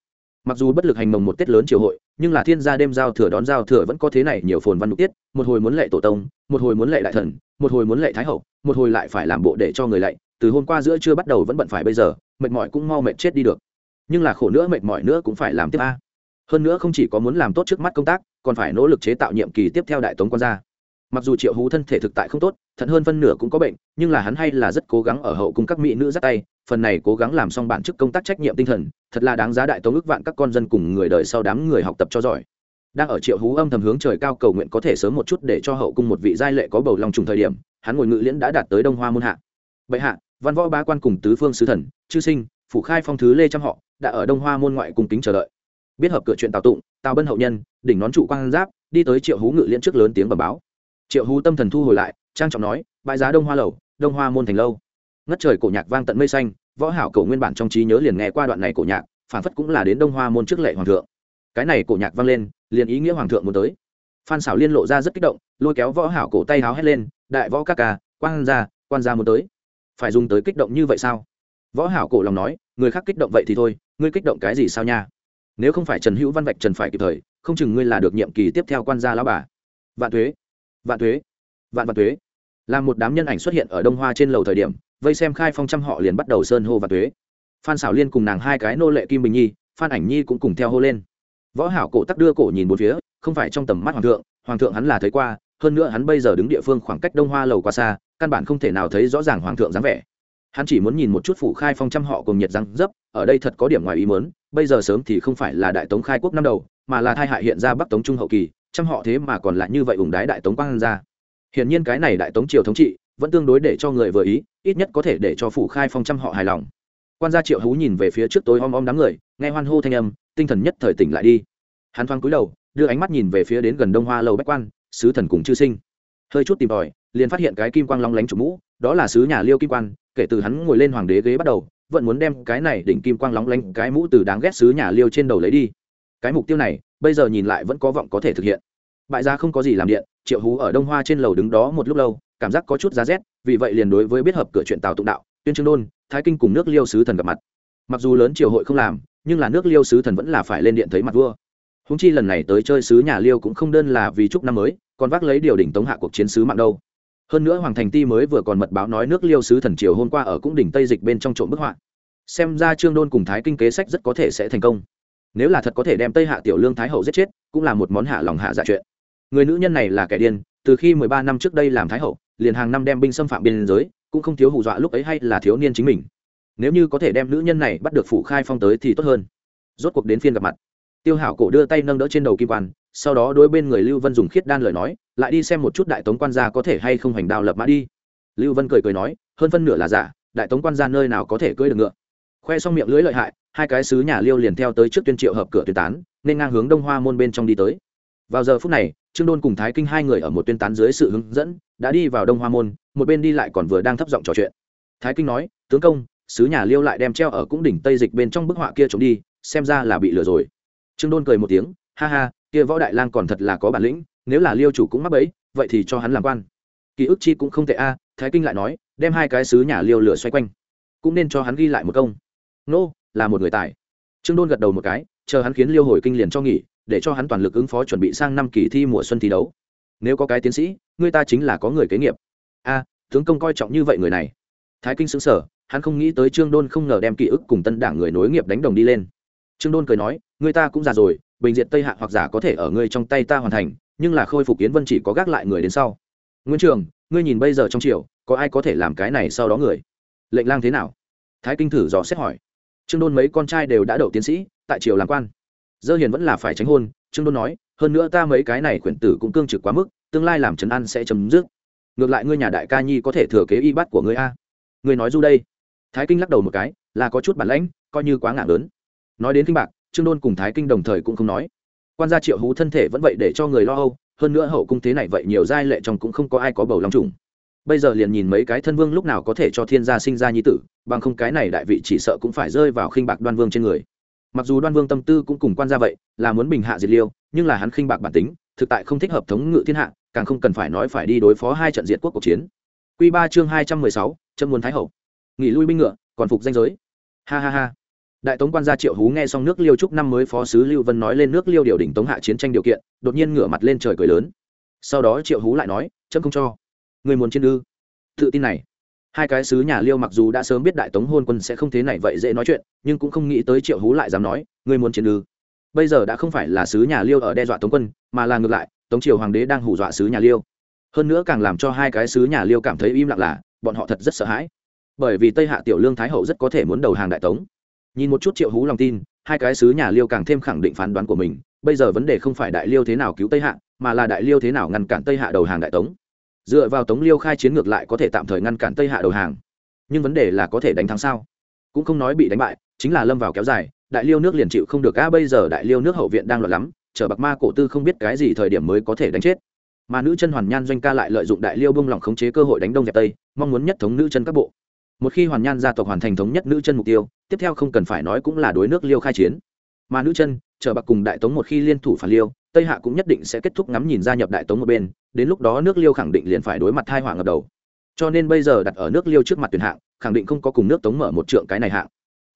Mặc dù bất lực hành mồng một tết lớn triều hội, nhưng là thiên gia đêm giao thừa đón giao thừa vẫn có thế này nhiều phồn văn mục tiết, một hồi muốn lệ tổ tông, một hồi muốn lệ đại thần, một hồi muốn lệ thái hậu, một hồi lại phải làm bộ để cho người lạy, từ hôm qua giữa chưa bắt đầu vẫn bận phải bây giờ, mệt mỏi cũng mau mệt chết đi được nhưng là khổ nữa mệt mỏi nữa cũng phải làm tiếp a. Hơn nữa không chỉ có muốn làm tốt trước mắt công tác, còn phải nỗ lực chế tạo nhiệm kỳ tiếp theo đại tống quan gia. Mặc dù triệu hú thân thể thực tại không tốt thận hơn phân nửa cũng có bệnh, nhưng là hắn hay là rất cố gắng ở hậu cung các mỹ nữ dắt tay, phần này cố gắng làm xong bản chức công tác trách nhiệm tinh thần, thật là đáng giá đại tống ước vạn các con dân cùng người đời sau đám người học tập cho giỏi. Đang ở triệu hú âm thầm hướng trời cao cầu nguyện có thể sớm một chút để cho hậu cung một vị giai lệ có bầu lòng trùng thời điểm, hắn ngồi ngự liễn đã đạt tới đông hoa môn hạ. Bệ hạ, văn võ ba quan cùng tứ phương sứ thần, chư sinh phủ khai phong thứ lê trăm họ, đã ở đông hoa môn ngoại cung kính chờ đợi. Biết hợp cửa chuyện tào tụng, tào bân hậu nhân, đỉnh nón trụ quang giáp, đi tới triệu hú ngự liễn trước lớn tiếng bẩm báo. Triệu hú tâm thần thu hồi lại, trang trọng nói, bãi giá đông hoa lầu, đông hoa môn thành lâu. Ngất trời cổ nhạc vang tận mây xanh, võ hảo cổ nguyên bản trong trí nhớ liền nghe qua đoạn này cổ nhạc phản phất cũng là đến đông hoa môn trước lệ hoàng thượng. Cái này cổ nhạc vang lên, liền ý nghĩa hoàng thượng muốn tới. Phan xảo liên lộ ra rất kích động, lôi kéo võ hảo cổ tay háo hét lên, đại võ ca ca quan gia quan gia muốn tới. Phải dùng tới kích động như vậy sao? Võ hảo cổ lòng nói, người khác kích động vậy thì thôi, ngươi kích động cái gì sao nha? Nếu không phải trần hữu văn vạch trần phải kịp thời, không chừng ngươi là được nhiệm kỳ tiếp theo quan gia lão bà. Vạn thuế vạn thuế, vạn vạn thuế. Là một đám nhân ảnh xuất hiện ở đông hoa trên lầu thời điểm, vây xem khai phong trăm họ liền bắt đầu sơn hô vạn thuế. Phan xảo liên cùng nàng hai cái nô lệ kim bình nhi, phan ảnh nhi cũng cùng theo hô lên. Võ hảo cổ tắc đưa cổ nhìn một phía, không phải trong tầm mắt hoàng thượng hoàng thượng hắn là thấy qua, hơn nữa hắn bây giờ đứng địa phương khoảng cách đông hoa lầu quá xa, căn bản không thể nào thấy rõ ràng hoàng thượng dáng vẻ hắn chỉ muốn nhìn một chút phủ khai phong trăm họ cùng nhiệt răng dấp, ở đây thật có điểm ngoài ý mớn bây giờ sớm thì không phải là đại tống khai quốc năm đầu, mà là thai hại hiện ra bắc tống trung hậu kỳ, trăm họ thế mà còn lại như vậy ủng đái đại tống quang ra. Hiển nhiên cái này đại tống triều thống trị, vẫn tương đối để cho người vừa ý, ít nhất có thể để cho phủ khai phong trăm họ hài lòng. Quan gia triệu hú nhìn về phía trước tối om om đám người, nghe hoan hô thanh âm, tinh thần nhất thời tỉnh lại đi. Hắn thoáng cúi đầu, đưa ánh mắt nhìn về phía đến gần đông hoa lầu bách quan, sứ thần cùng chư sinh. Hơi chút tìm tòi, liền phát hiện cái kim quang long lánh chủ mũ, đó là sứ nhà liêu kim quan kể từ hắn ngồi lên hoàng đế ghế bắt đầu, vẫn muốn đem cái này đỉnh kim quang lóng lánh cái mũ từ đáng ghét sứ nhà liêu trên đầu lấy đi. Cái mục tiêu này, bây giờ nhìn lại vẫn có vọng có thể thực hiện. Bại gia không có gì làm điện, triệu hú ở đông hoa trên lầu đứng đó một lúc lâu, cảm giác có chút giá rét, vì vậy liền đối với biết hợp cửa chuyện tào tụng đạo, tuyên trương đôn, thái kinh cùng nước liêu sứ thần gặp mặt. Mặc dù lớn triều hội không làm, nhưng là nước liêu sứ thần vẫn là phải lên điện thấy mặt vua. Húng chi lần này tới chơi sứ nhà liêu cũng không đơn là vì chúc năm mới, còn vác lấy điều đỉnh tống hạ cuộc chiến sứ mạng đâu hơn nữa hoàng thành ti mới vừa còn mật báo nói nước liêu sứ thần triều hôm qua ở cung đỉnh tây dịch bên trong trộm bức họa. Xem ra trương đôn cùng thái kinh kế sách rất có thể sẽ thành công. Nếu là thật có thể đem tây hạ tiểu lương thái hậu giết chết, cũng là một món hạ lòng hạ dạ chuyện. Người nữ nhân này là kẻ điên, từ khi mười ba năm trước đây làm thái hậu, liền hàng năm đem binh xâm phạm biên giới, cũng không thiếu hù dọa lúc ấy hay là thiếu niên chính mình. Nếu như có thể đem nữ nhân này bắt được phủ khai phong tới thì tốt hơn. Rốt cuộc đến phiên gặp mặt. Tiêu hảo cổ đưa tay nâng đỡ trên đầu kim quan, sau đó đối bên người lưu vân dùng khiết đan lời nói lại đi xem một chút đại tống quan gia có thể hay không hành đao lập mã đi. Lưu vân cười cười nói, hơn phân nửa là giả, đại tống quan gia nơi nào có thể cưỡi được ngựa. Khoe xong miệng lưỡi lợi hại, hai cái sứ nhà liêu liền theo tới trước tuyên triệu hợp cửa tuyên tán, nên ngang hướng đông hoa môn bên trong đi tới. Vào giờ phút này, trương đôn cùng thái kinh hai người ở một tuyên tán dưới sự hướng dẫn, đã đi vào đông hoa môn, một bên đi lại còn vừa đang thấp giọng trò chuyện. Thái kinh nói, tướng công, sứ nhà liêu lại đem treo ở cung đỉnh tây dịch bên trong bức họa kia trốn đi, xem ra là bị lừa rồi. Trương đôn cười một tiếng, ha ha, kia võ đại lang còn thật là có bản lĩnh nếu là liêu chủ cũng mắc bẫy, vậy thì cho hắn làm quan. Ký ức chi cũng không tệ a, thái kinh lại nói, đem hai cái sứ nhà liêu lửa xoay quanh, cũng nên cho hắn ghi lại một công. Nô, là một người tài. Trương đôn gật đầu một cái, chờ hắn khiến liêu hồi kinh liền cho nghỉ, để cho hắn toàn lực ứng phó chuẩn bị sang năm kỳ thi mùa xuân thi đấu. Nếu có cái tiến sĩ, người ta chính là có người kế nghiệp. A, tướng công coi trọng như vậy người này. Thái kinh xứng sở hắn không nghĩ tới trương đôn không ngờ đem ký ức cùng tân đảng người nối nghiệp đánh đồng đi lên. Trương đôn cười nói, người ta cũng già rồi, bình diện tây hạ hoặc giả có thể ở ngươi trong tay ta hoàn thành nhưng là khôi phục kiến vân chỉ có gác lại người đến sau. Nguyễn trường, ngươi nhìn bây giờ trong triều, có ai có thể làm cái này sau đó người? Lệnh lang thế nào? Thái kinh thử dò xét hỏi. Trương đôn mấy con trai đều đã đậu tiến sĩ, tại triều làm quan. Dơ hiền vẫn là phải tránh hôn, trương đôn nói, hơn nữa ta mấy cái này khuyển tử cũng cương trực quá mức, tương lai làm trấn an sẽ chấm dứt. Ngược lại ngươi nhà đại ca nhi có thể thừa kế y bát của ngươi a. Ngươi nói du đây. Thái kinh lắc đầu một cái, là có chút bản lãnh, coi như quá ngạc lớn. Nói đến kinh bạc, trương đôn cùng thái kinh đồng thời cũng không nói quan gia triệu hú thân thể vẫn vậy để cho người lo âu, hơn nữa hậu cung thế này vậy nhiều giai lệ trong cũng không có ai có bầu long trùng. Bây giờ liền nhìn mấy cái thân vương lúc nào có thể cho thiên gia sinh ra nhi tử, bằng không cái này đại vị chỉ sợ cũng phải rơi vào khinh bạc đoan vương trên người. Mặc dù đoan vương tâm tư cũng cùng quan gia vậy, là muốn bình hạ diệt liêu, nhưng là hắn khinh bạc bản tính, thực tại không thích hợp thống ngự thiên hạ, càng không cần phải nói phải đi đối phó hai trận diệt quốc cuộc chiến. Q ba chương hai trăm mười sáu châm muốn thái hậu. Nghỉ lui binh ngựa, còn phục danh giới. Ha ha ha đại tống quan gia triệu hú nghe xong nước liêu trúc năm mới phó sứ lưu vân nói lên nước liêu điều đỉnh tống hạ chiến tranh điều kiện, đột nhiên ngửa mặt lên trời cười lớn. Sau đó triệu hú lại nói, chấm không cho. Người muốn chiến ư? Tự tin này. Hai cái sứ nhà liêu mặc dù đã sớm biết đại tống hôn quân sẽ không thế này vậy dễ nói chuyện, nhưng cũng không nghĩ tới triệu hú lại dám nói, người muốn chiến ư? Bây giờ đã không phải là sứ nhà liêu ở đe dọa tống quân, mà là ngược lại, tống triều hoàng đế đang hù dọa sứ nhà liêu. Hơn nữa càng làm cho hai cái sứ nhà liêu cảm thấy im lặng là, bọn họ thật rất sợ hãi. Bởi vì tây hạ tiểu lương thái hậu rất có thể muốn đầu hàng đại tống nhìn một chút triệu hú lòng tin, hai cái sứ nhà liêu càng thêm khẳng định phán đoán của mình, bây giờ vấn đề không phải đại liêu thế nào cứu tây hạ, mà là đại liêu thế nào ngăn cản tây hạ đầu hàng đại tống. Dựa vào tống liêu khai chiến ngược lại có thể tạm thời ngăn cản tây hạ đầu hàng. Nhưng vấn đề là có thể đánh thắng sao? Cũng không nói bị đánh bại, chính là lâm vào kéo dài, đại liêu nước liền chịu không được, a, bây giờ đại liêu nước hậu viện đang loạn lắm chở bạc ma cổ tư không biết cái gì thời điểm mới có thể đánh chết. Mà nữ chân hoàn nhan doanh ca lại lợi dụng đại liêu bông lỏng khống chế cơ hội đánh đông dẹp tây, mong muốn nhất thống nữ chân các bộ một khi hoàn nhan gia tộc hoàn thành thống nhất nữ chân mục tiêu, tiếp theo không cần phải nói cũng là đối nước liêu khai chiến. Mà nữ chân, chờ bạc cùng đại tống một khi liên thủ phản liêu, tây hạ cũng nhất định sẽ kết thúc ngắm nhìn gia nhập đại tống một bên, đến lúc đó nước liêu khẳng định liền phải đối mặt thai hỏa ngập đầu. Cho nên bây giờ đặt ở nước liêu trước mặt tuyển hạng, khẳng định không có cùng nước tống mở một trượng cái này hạng.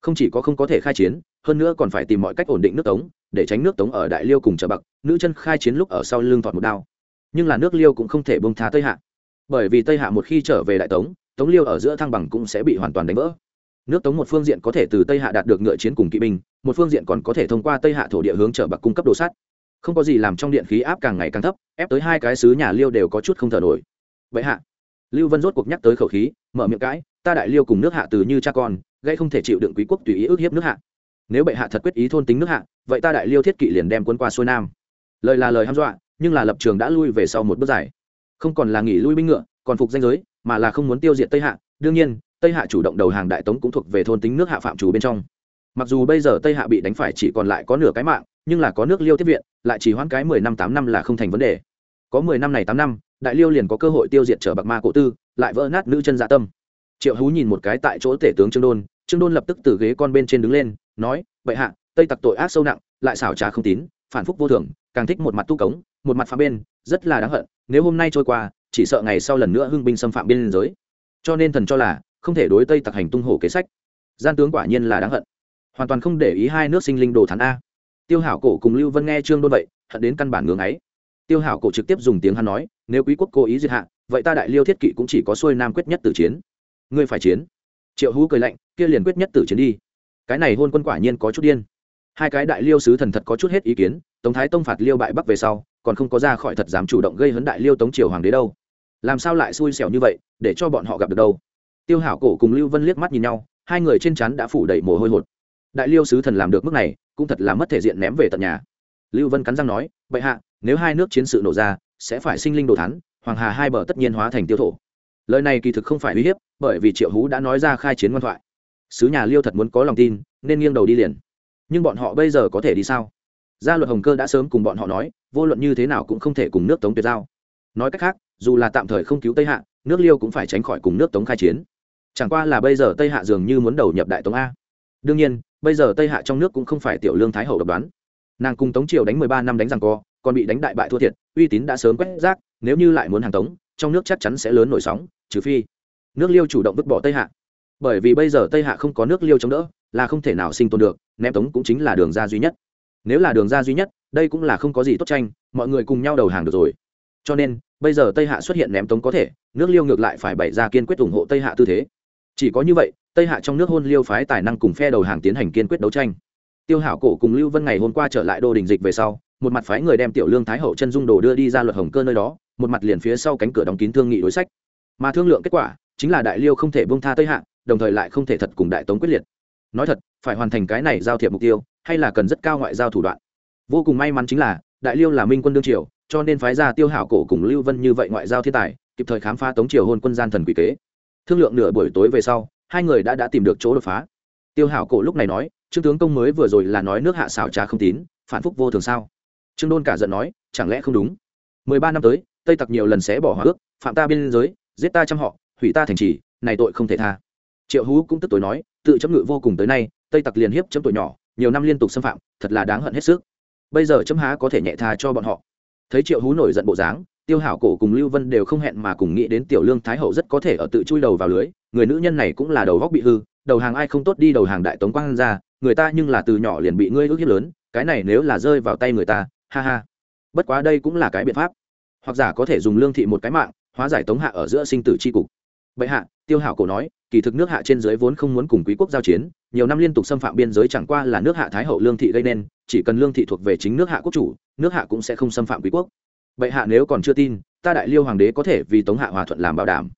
Không chỉ có không có thể khai chiến, hơn nữa còn phải tìm mọi cách ổn định nước tống, để tránh nước tống ở đại liêu cùng chờ bậc nữ chân khai chiến lúc ở sau lưng thọt một đao. Nhưng là nước liêu cũng không thể bông tha tây hạ. Bởi vì tây hạ một khi trở về đại tống tống liêu ở giữa thăng bằng cũng sẽ bị hoàn toàn đánh vỡ. Nước tống một phương diện có thể từ tây hạ đạt được ngựa chiến cùng kỵ binh, một phương diện còn có thể thông qua tây hạ thổ địa hướng trở bậc cung cấp đồ sắt. Không có gì làm trong điện khí áp càng ngày càng thấp, ép tới hai cái sứ nhà liêu đều có chút không thở nổi. Vậy hạ, lưu vân rốt cuộc nhắc tới khẩu khí, mở miệng cãi, ta đại liêu cùng nước hạ từ như cha con, gây không thể chịu đựng quý quốc tùy ý ức hiếp nước hạ. Nếu bệ hạ thật quyết ý thôn tính nước hạ, vậy ta đại liêu thiết kỵ liền đem quân qua xuôi nam. Lời là lời hăm dọa, nhưng là lập trường đã lui về sau một bước dài. Không còn là nghỉ lui binh ngựa còn phục danh giới, mà là không muốn tiêu diệt tây hạ. Đương nhiên, tây hạ chủ động đầu hàng đại tống cũng thuộc về thôn tính nước hạ phạm chủ bên trong. Mặc dù bây giờ tây hạ bị đánh phải chỉ còn lại có nửa cái mạng, nhưng là có nước liêu tiếp viện, lại chỉ hoãn cái mười năm tám năm là không thành vấn đề. Có mười năm này tám năm, đại liêu liền có cơ hội tiêu diệt trở bạc ma cổ tư, lại vỡ nát nữ chân dạ tâm. Triệu hú nhìn một cái tại chỗ tể tướng trương đôn trương đôn lập tức từ ghế con bên trên đứng lên, nói vậy hạ, tây tặc tội ác sâu nặng, lại xảo trá không tín, phản phúc vô thường, càng thích một mặt tu cống, một mặt phá bên, rất là đáng hận, nếu hôm nay trôi qua chỉ sợ ngày sau lần nữa hưng binh xâm phạm biên giới. Cho nên thần cho là, không thể đối tây tặc hành tung hổ kế sách. Gian tướng quả nhiên là đáng hận. Hoàn toàn không để ý hai nước sinh linh đồ thắn a. Tiêu hảo cổ cùng lưu vân nghe trương đôn vậy, hận đến căn bản ngưỡng ấy. Tiêu hảo cổ trực tiếp dùng tiếng hắn nói, nếu quý quốc cố ý diệt hạ, vậy ta đại liêu thiết kỵ cũng chỉ có xuôi nam quyết nhất tử chiến. Ngươi phải chiến. Triệu hú cười lạnh, kia liền quyết nhất tử chiến đi. Cái này hôn quân quả nhiên có chút điên. Hai cái đại liêu sứ thần thật có chút hết ý kiến, tống thái tông phạt liêu bại bắc về sau, còn không có ra khỏi thật dám chủ động gây hấn đại liêu tống triều hoàng đế đâu làm sao lại xui xẻo như vậy, để cho bọn họ gặp được đâu? Tiêu hảo cổ cùng lưu vân liếc mắt nhìn nhau, hai người trên chắn đã phủ đầy mồ hôi hột. Đại liêu sứ thần làm được mức này, cũng thật là mất thể diện ném về tận nhà. Lưu vân cắn răng nói, bệ hạ, nếu hai nước chiến sự nổ ra, sẽ phải sinh linh đồ thắn hoàng hà hai bờ tất nhiên hóa thành tiêu thổ. Lời này kỳ thực không phải uy hiếp, bởi vì triệu hú đã nói ra khai chiến ngoan thoại. Sứ nhà liêu thật muốn có lòng tin, nên nghiêng đầu đi liền. Nhưng bọn họ bây giờ có thể đi sao? Gia luật hồng cơ đã sớm cùng bọn họ nói, vô luận như thế nào cũng không thể cùng nước tống tuyệt giao. Nói cách khác dù là tạm thời không cứu tây hạ, nước liêu cũng phải tránh khỏi cùng nước tống khai chiến. Chẳng qua là bây giờ tây hạ dường như muốn đầu nhập đại tống a. Đương nhiên, bây giờ tây hạ trong nước cũng không phải tiểu lương thái hậu độc đoán. Nàng cùng tống triều đánh mười ba năm đánh rằng co, còn bị đánh đại bại thua thiệt, uy tín đã sớm quét rác, nếu như lại muốn hàng tống, trong nước chắc chắn sẽ lớn nổi sóng, trừ phi nước liêu chủ động vứt bỏ tây hạ. Bởi vì bây giờ tây hạ không có nước liêu chống đỡ, là không thể nào sinh tồn được, ném tống cũng chính là đường ra duy nhất. Nếu là đường ra duy nhất, đây cũng là không có gì tốt tranh, mọi người cùng nhau đầu hàng được rồi. Cho nên bây giờ tây hạ xuất hiện ném tống có thể, nước liêu ngược lại phải bày ra kiên quyết ủng hộ tây hạ tư thế. Chỉ có như vậy, tây hạ trong nước hôn liêu phái tài năng cùng phe đầu hàng tiến hành kiên quyết đấu tranh. Tiêu hảo cổ cùng lưu vân ngày hôm qua trở lại đô đình dịch về sau, một mặt phái người đem tiểu lương thái hậu chân dung đồ đưa đi ra luật hồng cơ nơi đó, một mặt liền phía sau cánh cửa đóng kín thương nghị đối sách. Mà thương lượng kết quả, chính là đại liêu không thể bông tha tây hạ, đồng thời lại không thể thật cùng đại tống quyết liệt. Nói thật, phải hoàn thành cái này giao thiệp mục tiêu, hay là cần rất cao ngoại giao thủ đoạn. Vô cùng may mắn chính là, đại liêu là minh quân đương triều cho nên phái ra tiêu hảo cổ cùng lưu vân như vậy ngoại giao thiên tài, kịp thời khám phá tống triều hôn quân gian thần quỷ kế. Thương lượng nửa buổi tối về sau, hai người đã đã tìm được chỗ đột phá. Tiêu hảo cổ lúc này nói, trương tướng công mới vừa rồi là nói nước hạ xảo trá không tín, phản phúc vô thường sao? Trương đôn cả giận nói, chẳng lẽ không đúng? Mười ba năm tới, tây tặc nhiều lần sẽ bỏ hòa ước, phạm ta biên giới, giết ta trăm họ, hủy ta thành trì, này tội không thể tha. Triệu hú cũng tức tối nói, tự chấm ngự vô cùng tới nay, tây tặc liền hiếp chấm tuổi nhỏ, nhiều năm liên tục xâm phạm, thật là đáng hận hết sức. Bây giờ chấm há có thể nhẹ tha cho bọn họ? Thấy triệu hú nổi giận bộ dáng, tiêu hảo cổ cùng lưu vân đều không hẹn mà cùng nghĩ đến tiểu lương thái hậu rất có thể ở tự chui đầu vào lưới, người nữ nhân này cũng là đầu góc bị hư, đầu hàng ai không tốt đi đầu hàng đại tống quang ra, người ta nhưng là từ nhỏ liền bị ngươi ước hiếp lớn, cái này nếu là rơi vào tay người ta, ha ha. Bất quá đây cũng là cái biện pháp. Hoặc giả có thể dùng lương thị một cái mạng, hóa giải tống hạ ở giữa sinh tử c h i cục. Bệ hạ, tiêu hảo cổ nói, kỳ thực nước hạ trên dưới vốn không muốn cùng quý quốc giao chiến nhiều năm liên tục xâm phạm biên giới chẳng qua là nước hạ thái hậu lương thị gây nên, chỉ cần lương thị thuộc về chính nước hạ quốc chủ, nước hạ cũng sẽ không xâm phạm quý quốc. Bệ hạ nếu còn chưa tin, ta đại liêu hoàng đế có thể vì tống hạ hòa thuận làm bảo đảm.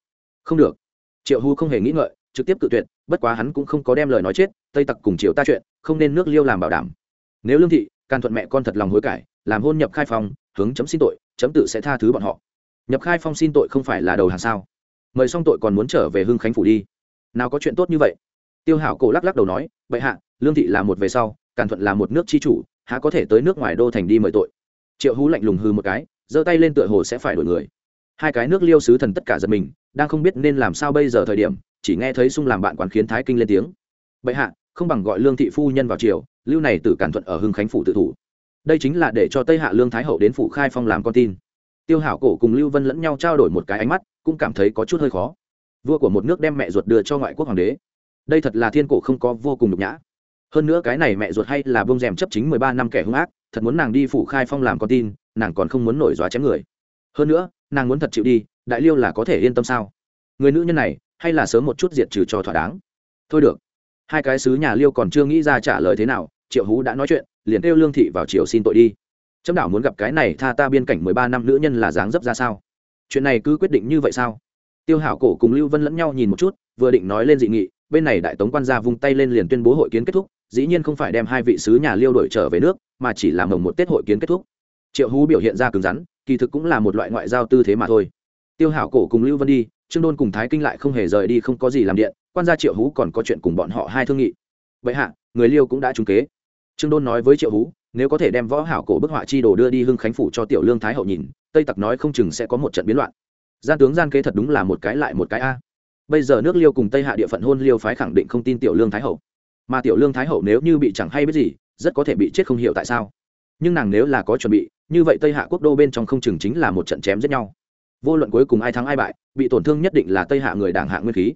Không được. Triệu hu không hề nghĩ ngợi, trực tiếp cự tuyệt, bất quá hắn cũng không có đem lời nói chết, tây tặc cùng triệu ta chuyện, không nên nước liêu làm bảo đảm. Nếu lương thị, can thuận mẹ con thật lòng hối cải, làm hôn nhập khai phong, hướng chấm xin tội, chấm tự sẽ tha thứ bọn họ. Nhập khai phong xin tội không phải là đầu hàng sao. Mời xong tội còn muốn trở về hưng khánh phủ đi. Nào có chuyện tốt như vậy? Tiêu hảo cổ lắc lắc đầu nói, bệ hạ, lương thị là một về sau, càn thuận là một nước chi chủ, há có thể tới nước ngoài đô thành đi mời tội? Triệu hú lạnh lùng hư một cái, giơ tay lên tựa hồ sẽ phải đổi người. Hai cái nước liêu sứ thần tất cả giật mình, đang không biết nên làm sao bây giờ thời điểm, chỉ nghe thấy sung làm bạn quán khiến thái kinh lên tiếng. Bệ hạ, không bằng gọi lương thị phu nhân vào triều, lưu này từ cản thuận ở hưng khánh phủ tự thủ. Đây chính là để cho tây hạ lương thái hậu đến phủ khai phong làm con tin. Tiêu hảo cổ cùng lưu vân lẫn nhau trao đổi một cái ánh mắt, cũng cảm thấy có chút hơi khó. Vua của một nước đem mẹ ruột đưa cho ngoại quốc hoàng đế đây thật là thiên cổ không có vô cùng nhục nhã. Hơn nữa cái này mẹ ruột hay là bông rèm chấp chính mười ba năm kẻ hung ác, thật muốn nàng đi phủ khai phong làm con tin, nàng còn không muốn nổi dóa chém người. Hơn nữa, nàng muốn thật chịu đi, đại liêu là có thể yên tâm sao? Người nữ nhân này, hay là sớm một chút diệt trừ cho thỏa đáng? Thôi được. Hai cái sứ nhà liêu còn chưa nghĩ ra trả lời thế nào, triệu hú đã nói chuyện, liền kêu lương thị vào triều xin tội đi. Trâm đảo muốn gặp cái này tha ta biên cảnh mười ba năm nữ nhân là dáng dấp ra sao? Chuyện này cứ quyết định như vậy sao? Tiêu hảo cổ cùng lưu vân lẫn nhau nhìn một chút, vừa định nói lên dị nghị bên này đại tống quan gia vung tay lên liền tuyên bố hội kiến kết thúc, dĩ nhiên không phải đem hai vị sứ nhà liêu đổi trở về nước, mà chỉ làm mồng một tết hội kiến kết thúc. Triệu hú biểu hiện ra cứng rắn, kỳ thực cũng là một loại ngoại giao tư thế mà thôi. Tiêu hảo cổ cùng lưu vân đi, trương đôn cùng thái kinh lại không hề rời đi không có gì làm điện, quan gia triệu hú còn có chuyện cùng bọn họ hai thương nghị. Vậy hạ, người liêu cũng đã trúng kế. Trương đôn nói với triệu hú, nếu có thể đem võ hảo cổ bức họa chi đồ đưa đi hưng khánh phủ cho tiểu lương thái hậu nhìn, tây tặc nói không chừng sẽ có một trận biến loạn. Gian tướng gian kế thật đúng là một cái lại một cái a bây giờ nước liêu cùng tây hạ địa phận hôn liêu phái khẳng định không tin tiểu lương thái hậu. Mà tiểu lương thái hậu nếu như bị chẳng hay biết gì, rất có thể bị chết không hiểu tại sao. Nhưng nàng nếu là có chuẩn bị, như vậy tây hạ quốc đô bên trong không chừng chính là một trận chém giết nhau. Vô luận cuối cùng ai thắng ai bại, bị tổn thương nhất định là tây hạ người đảng hạ nguyên khí.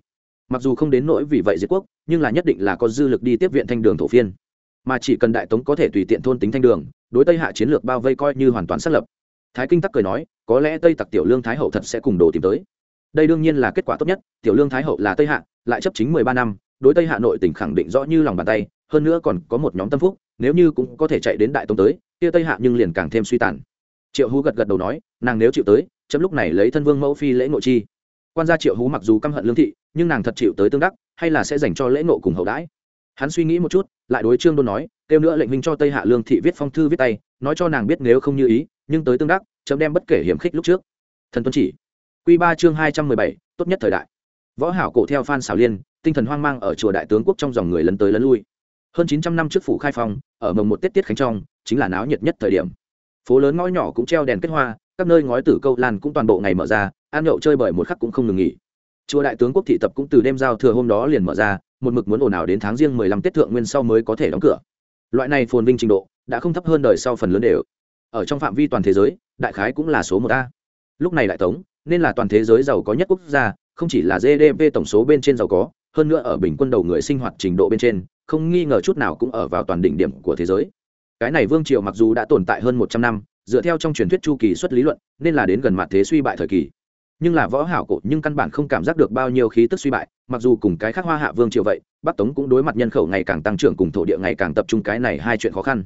Mặc dù không đến nỗi vì vậy diệt quốc, nhưng là nhất định là có dư lực đi tiếp viện thanh đường thổ phiên. Mà chỉ cần đại tống có thể tùy tiện thôn tính thanh đường, đối tây hạ chiến lược bao vây coi như hoàn toàn xác lập. Thái kinh tắc cười nói, có lẽ tây tặc tiểu lương thái hậu thật sẽ cùng đồ tìm tới đây đương nhiên là kết quả tốt nhất, tiểu lương thái hậu là tây hạ, lại chấp chính mười ba năm, đối tây hạ nội tỉnh khẳng định rõ như lòng bàn tay, hơn nữa còn có một nhóm tâm phúc, nếu như cũng có thể chạy đến đại Tông tới, kia tây hạ nhưng liền càng thêm suy tàn. Triệu hú gật gật đầu nói, nàng nếu chịu tới, chấm lúc này lấy thân vương mẫu phi lễ ngộ chi. Quan gia triệu hú mặc dù căm hận lương thị, nhưng nàng thật chịu tới tương đắc, hay là sẽ dành cho lễ ngộ cùng hậu đãi. Hắn suy nghĩ một chút, lại đối trương đôn nói, kêu nữa lệnh minh cho tây hạ lương thị viết phong thư viết tay, nói cho nàng biết nếu không như ý, nhưng tới tương đắc, chấm đem bất kể hiểm khích lúc trước. Thần tuân chỉ. Quy ba chương hai trăm mười bảy, tốt nhất thời đại. Võ hảo cổ theo phan xảo liên, tinh thần hoang mang ở chùa đại tướng quốc trong dòng người lấn tới lấn lui. Hơn chín trăm năm trước phủ khai phong, ở mồng một tết tiết khánh trong, chính là náo nhiệt nhất thời điểm. Phố lớn ngõ nhỏ cũng treo đèn kết hoa, các nơi ngói tử câu lan cũng toàn bộ ngày mở ra, ăn nhậu chơi bời một khắc cũng không ngừng nghỉ. Chùa đại tướng quốc thị tập cũng từ đêm giao thừa hôm đó liền mở ra, một mực muốn ồn ào đến tháng riêng mười lăm tết thượng nguyên sau mới có thể đóng cửa. Loại này phồn vinh trình độ, đã không thấp hơn đời sau phần lớn đều. Ở trong phạm vi toàn thế giới, đại khái cũng là số một a. Lúc này đại tống nên là toàn thế giới giàu có nhất quốc gia, không chỉ là gdp tổng số bên trên giàu có, hơn nữa ở bình quân đầu người sinh hoạt trình độ bên trên, không nghi ngờ chút nào cũng ở vào toàn đỉnh điểm của thế giới. Cái này vương triều mặc dù đã tồn tại hơn một trăm năm, dựa theo trong truyền thuyết chu kỳ xuất lý luận, nên là đến gần mặt thế suy bại thời kỳ. Nhưng là võ hảo cổ nhưng căn bản không cảm giác được bao nhiêu khí tức suy bại, mặc dù cùng cái khác hoa hạ vương triều vậy, bắc tống cũng đối mặt nhân khẩu ngày càng tăng trưởng cùng thổ địa ngày càng tập trung cái này hai chuyện khó khăn.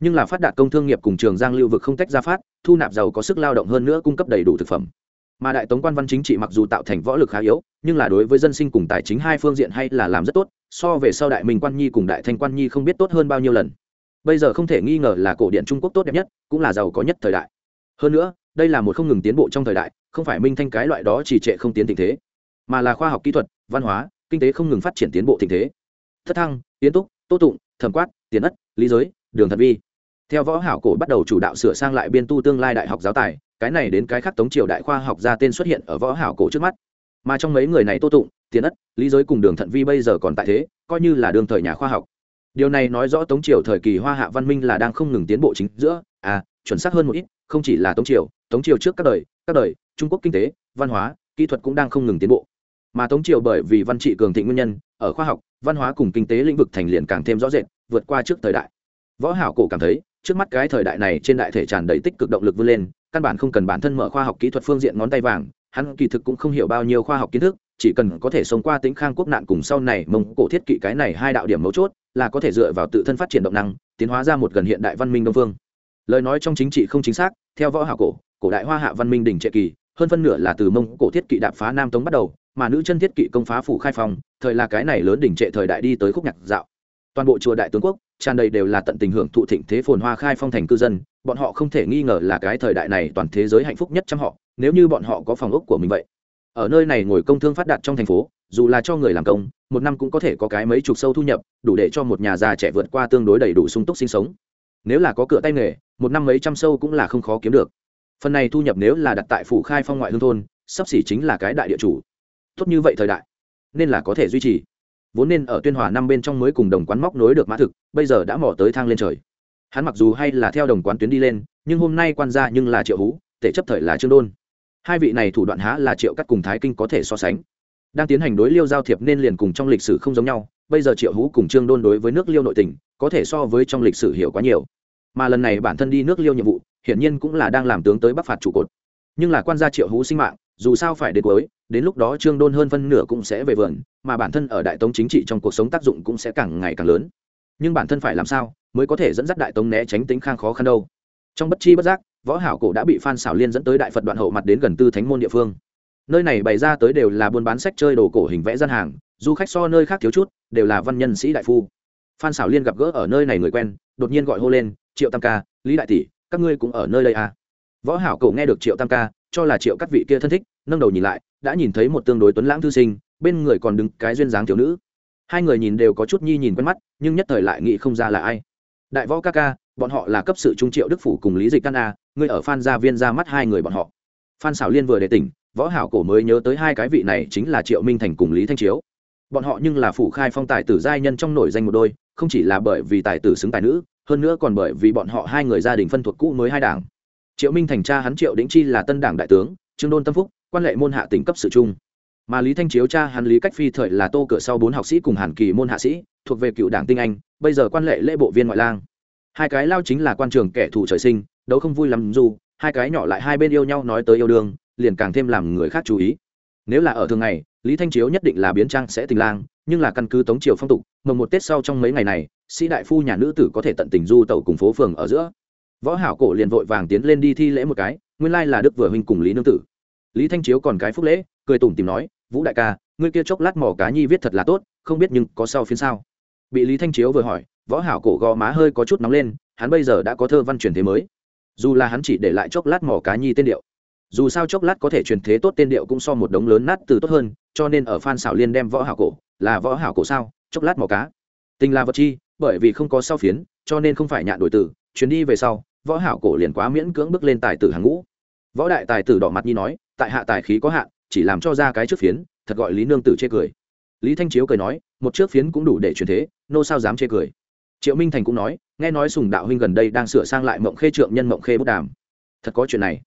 Nhưng là phát đạt công thương nghiệp cùng trường giang lưu vực không tách ra phát, thu nạp giàu có sức lao động hơn nữa cung cấp đầy đủ thực phẩm mà đại tống quan văn chính trị mặc dù tạo thành võ lực khá yếu, nhưng là đối với dân sinh cùng tài chính hai phương diện hay là làm rất tốt, so về sau đại minh quan nhi cùng đại thanh quan nhi không biết tốt hơn bao nhiêu lần. Bây giờ không thể nghi ngờ là cổ điện trung quốc tốt đẹp nhất, cũng là giàu có nhất thời đại. Hơn nữa, đây là một không ngừng tiến bộ trong thời đại, không phải minh thanh cái loại đó chỉ trệ không tiến tình thế, mà là khoa học kỹ thuật, văn hóa, kinh tế không ngừng phát triển tiến bộ tình thế. Thất thăng, tiến túc, tô tụng, thẩm quát, tiền ất, lý giới, đường thật vi theo võ hảo cổ bắt đầu chủ đạo sửa sang lại biên tu tương lai đại học giáo tài, cái này đến cái khác tống triều đại khoa học ra tên xuất hiện ở võ hảo cổ trước mắt. Mà trong mấy người này tô tụng tiến ất, lý giới cùng đường thận vi bây giờ còn tại thế, coi như là đương thời nhà khoa học. Điều này nói rõ tống triều thời kỳ hoa hạ văn minh là đang không ngừng tiến bộ chính giữa à chuẩn xác hơn một ít, không chỉ là tống triều tống triều trước các đời các đời, trung quốc kinh tế, văn hóa, kỹ thuật cũng đang không ngừng tiến bộ. Mà tống triều bởi vì văn trị cường thịnh nguyên nhân, ở khoa học, văn hóa cùng kinh tế lĩnh vực thành liền càng thêm rõ rệt, vượt qua trước thời đại. Võ hảo cổ cảm thấy trước mắt cái thời đại này trên đại thể tràn đầy tích cực động lực vươn lên, căn bản không cần bản thân mở khoa học kỹ thuật phương diện ngón tay vàng, hắn kỳ thực cũng không hiểu bao nhiêu khoa học kiến thức, chỉ cần có thể sống qua tính khang quốc nạn cùng sau này mông cổ thiết kỵ cái này hai đạo điểm mấu chốt, là có thể dựa vào tự thân phát triển động năng, tiến hóa ra một gần hiện đại văn minh đông phương. Lời nói trong chính trị không chính xác, theo võ hạ cổ cổ đại hoa hạ văn minh đỉnh trệ kỳ, hơn phân nửa là từ mông cổ thiết kỵ đạp phá nam tống bắt đầu, mà nữ chân thiết kỵ công phá phủ khai phòng thời là cái này lớn đỉnh trệ thời đại đi tới khúc nhạc dạo toàn bộ chùa đại tướng quốc, tràn đầy đều là tận tình hưởng thụ thịnh thế phồn hoa khai phong thành cư dân, bọn họ không thể nghi ngờ là cái thời đại này toàn thế giới hạnh phúc nhất trong họ, nếu như bọn họ có phòng ốc của mình vậy. Ở nơi này ngồi công thương phát đạt trong thành phố, dù là cho người làm công, một năm cũng có thể có cái mấy chục sâu thu nhập, đủ để cho một nhà già trẻ vượt qua tương đối đầy đủ sung túc sinh sống. Nếu là có cửa tay nghề, một năm mấy trăm sâu cũng là không khó kiếm được. Phần này thu nhập nếu là đặt tại phủ khai phong ngoại hương thôn, sắp xỉ chính là cái đại địa chủ. Tốt như vậy thời đại, nên là có thể duy trì vốn nên ở tuyên hòa năm bên trong mới cùng đồng quán móc nối được mã thực, bây giờ đã mỏ tới thang lên trời. Hắn mặc dù hay là theo đồng quán tuyến đi lên, nhưng hôm nay quan gia nhưng là triệu hú, tể chấp thời là trương đôn. Hai vị này thủ đoạn há là triệu cắt cùng thái kinh có thể so sánh. Đang tiến hành đối liêu giao thiệp nên liền cùng trong lịch sử không giống nhau, bây giờ triệu hú cùng trương đôn đối với nước liêu nội tỉnh có thể so với trong lịch sử hiểu quá nhiều. Mà lần này bản thân đi nước liêu nhiệm vụ, hiển nhiên cũng là đang làm tướng tới bắc phạt trụ cột nhưng là quan gia triệu hú sinh mạng, dù sao phải đến cuối, đến lúc đó trương đôn hơn phân nửa cũng sẽ về vườn, mà bản thân ở đại tống chính trị trong cuộc sống tác dụng cũng sẽ càng ngày càng lớn. Nhưng bản thân phải làm sao mới có thể dẫn dắt đại tống né tránh tính khang khó khăn đâu? Trong bất chi bất giác, võ hảo cổ đã bị phan xảo liên dẫn tới đại phật đoạn hậu mặt đến gần tư thánh môn địa phương. Nơi này bày ra tới đều là buôn bán sách chơi đồ cổ hình vẽ gian hàng, du khách so nơi khác thiếu chút, đều là văn nhân sĩ đại phu. Phan xảo liên gặp gỡ ở nơi này người quen, đột nhiên gọi hô lên, triệu tam ca, lý đại tỷ, các ngươi cũng ở nơi đây à? Võ hảo cổ nghe được triệu tam ca, cho là triệu các vị kia thân thích, nâng đầu nhìn lại, đã nhìn thấy một tương đối tuấn lãng thư sinh, bên người còn đứng cái duyên dáng thiếu nữ. Hai người nhìn đều có chút nhi nhìn quen mắt, nhưng nhất thời lại nghĩ không ra là ai. Đại võ ca ca, bọn họ là cấp sự trung triệu đức phủ cùng lý dịch căn a, ngươi ở phan gia viên ra mắt hai người bọn họ. Phan xảo liên vừa để tỉnh, võ hảo cổ mới nhớ tới hai cái vị này chính là triệu minh thành cùng lý thanh chiếu. Bọn họ nhưng là phủ khai phong tài tử giai nhân trong nổi danh một đôi, không chỉ là bởi vì tài tử xứng tài nữ, hơn nữa còn bởi vì bọn họ hai người gia đình phân thuộc cũ mới hai đảng triệu minh thành cha hắn triệu đĩnh chi là tân đảng đại tướng, trương đôn tâm phúc, quan lệ môn hạ tỉnh cấp sự trung. Mà lý thanh chiếu cha hắn lý cách phi thời là tô cửa sau bốn học sĩ cùng hàn kỳ môn hạ sĩ, thuộc về cựu đảng tinh anh, bây giờ quan lệ lễ bộ viên ngoại lang. Hai cái lao chính là quan trường kẻ thù trời sinh, đấu không vui lắm dù, hai cái nhỏ lại hai bên yêu nhau nói tới yêu đương, liền càng thêm làm người khác chú ý. Nếu là ở thường ngày, lý thanh chiếu nhất định là biến trang sẽ tình lang, nhưng là căn cứ tống triều phong tục mồng một tết sau trong mấy ngày này, sĩ đại phu nhà nữ tử có thể tận tình du tàu cùng phố phường ở giữa võ hảo cổ liền vội vàng tiến lên đi thi lễ một cái, nguyên lai là đức vừa huynh cùng lý nương tử. Lý thanh chiếu còn cái phúc lễ, cười tủm tìm nói, vũ đại ca, ngươi kia chốc lát mỏ cá nhi viết thật là tốt, không biết nhưng có sau phiên sao? Bị lý thanh chiếu vừa hỏi, võ hảo cổ gò má hơi có chút nóng lên, hắn bây giờ đã có thơ văn truyền thế mới. Dù là hắn chỉ để lại chốc lát mỏ cá nhi tên điệu, dù sao chốc lát có thể truyền thế tốt tên điệu cũng so một đống lớn nát từ tốt hơn, cho nên ở phan xảo liên đem võ hảo cổ, là võ hảo cổ sao, chốc lát mỏ cá. Tình là vật chi, bởi vì không có sau phiến, cho nên không phải nhạn đổi tử chuyến đi về sau võ hảo cổ liền quá miễn cưỡng bước lên tài tử hàng ngũ. Võ đại tài tử đỏ mặt nhi nói, tại hạ tài khí có hạn, chỉ làm cho ra cái trước phiến, thật gọi lý nương tử chê cười. Lý thanh chiếu cười nói, một trước phiến cũng đủ để truyền thế, nô sao dám chê cười. Triệu minh thành cũng nói, nghe nói sùng đạo huynh gần đây đang sửa sang lại mộng khê trượng nhân mộng khê bút đàm. Thật có chuyện này.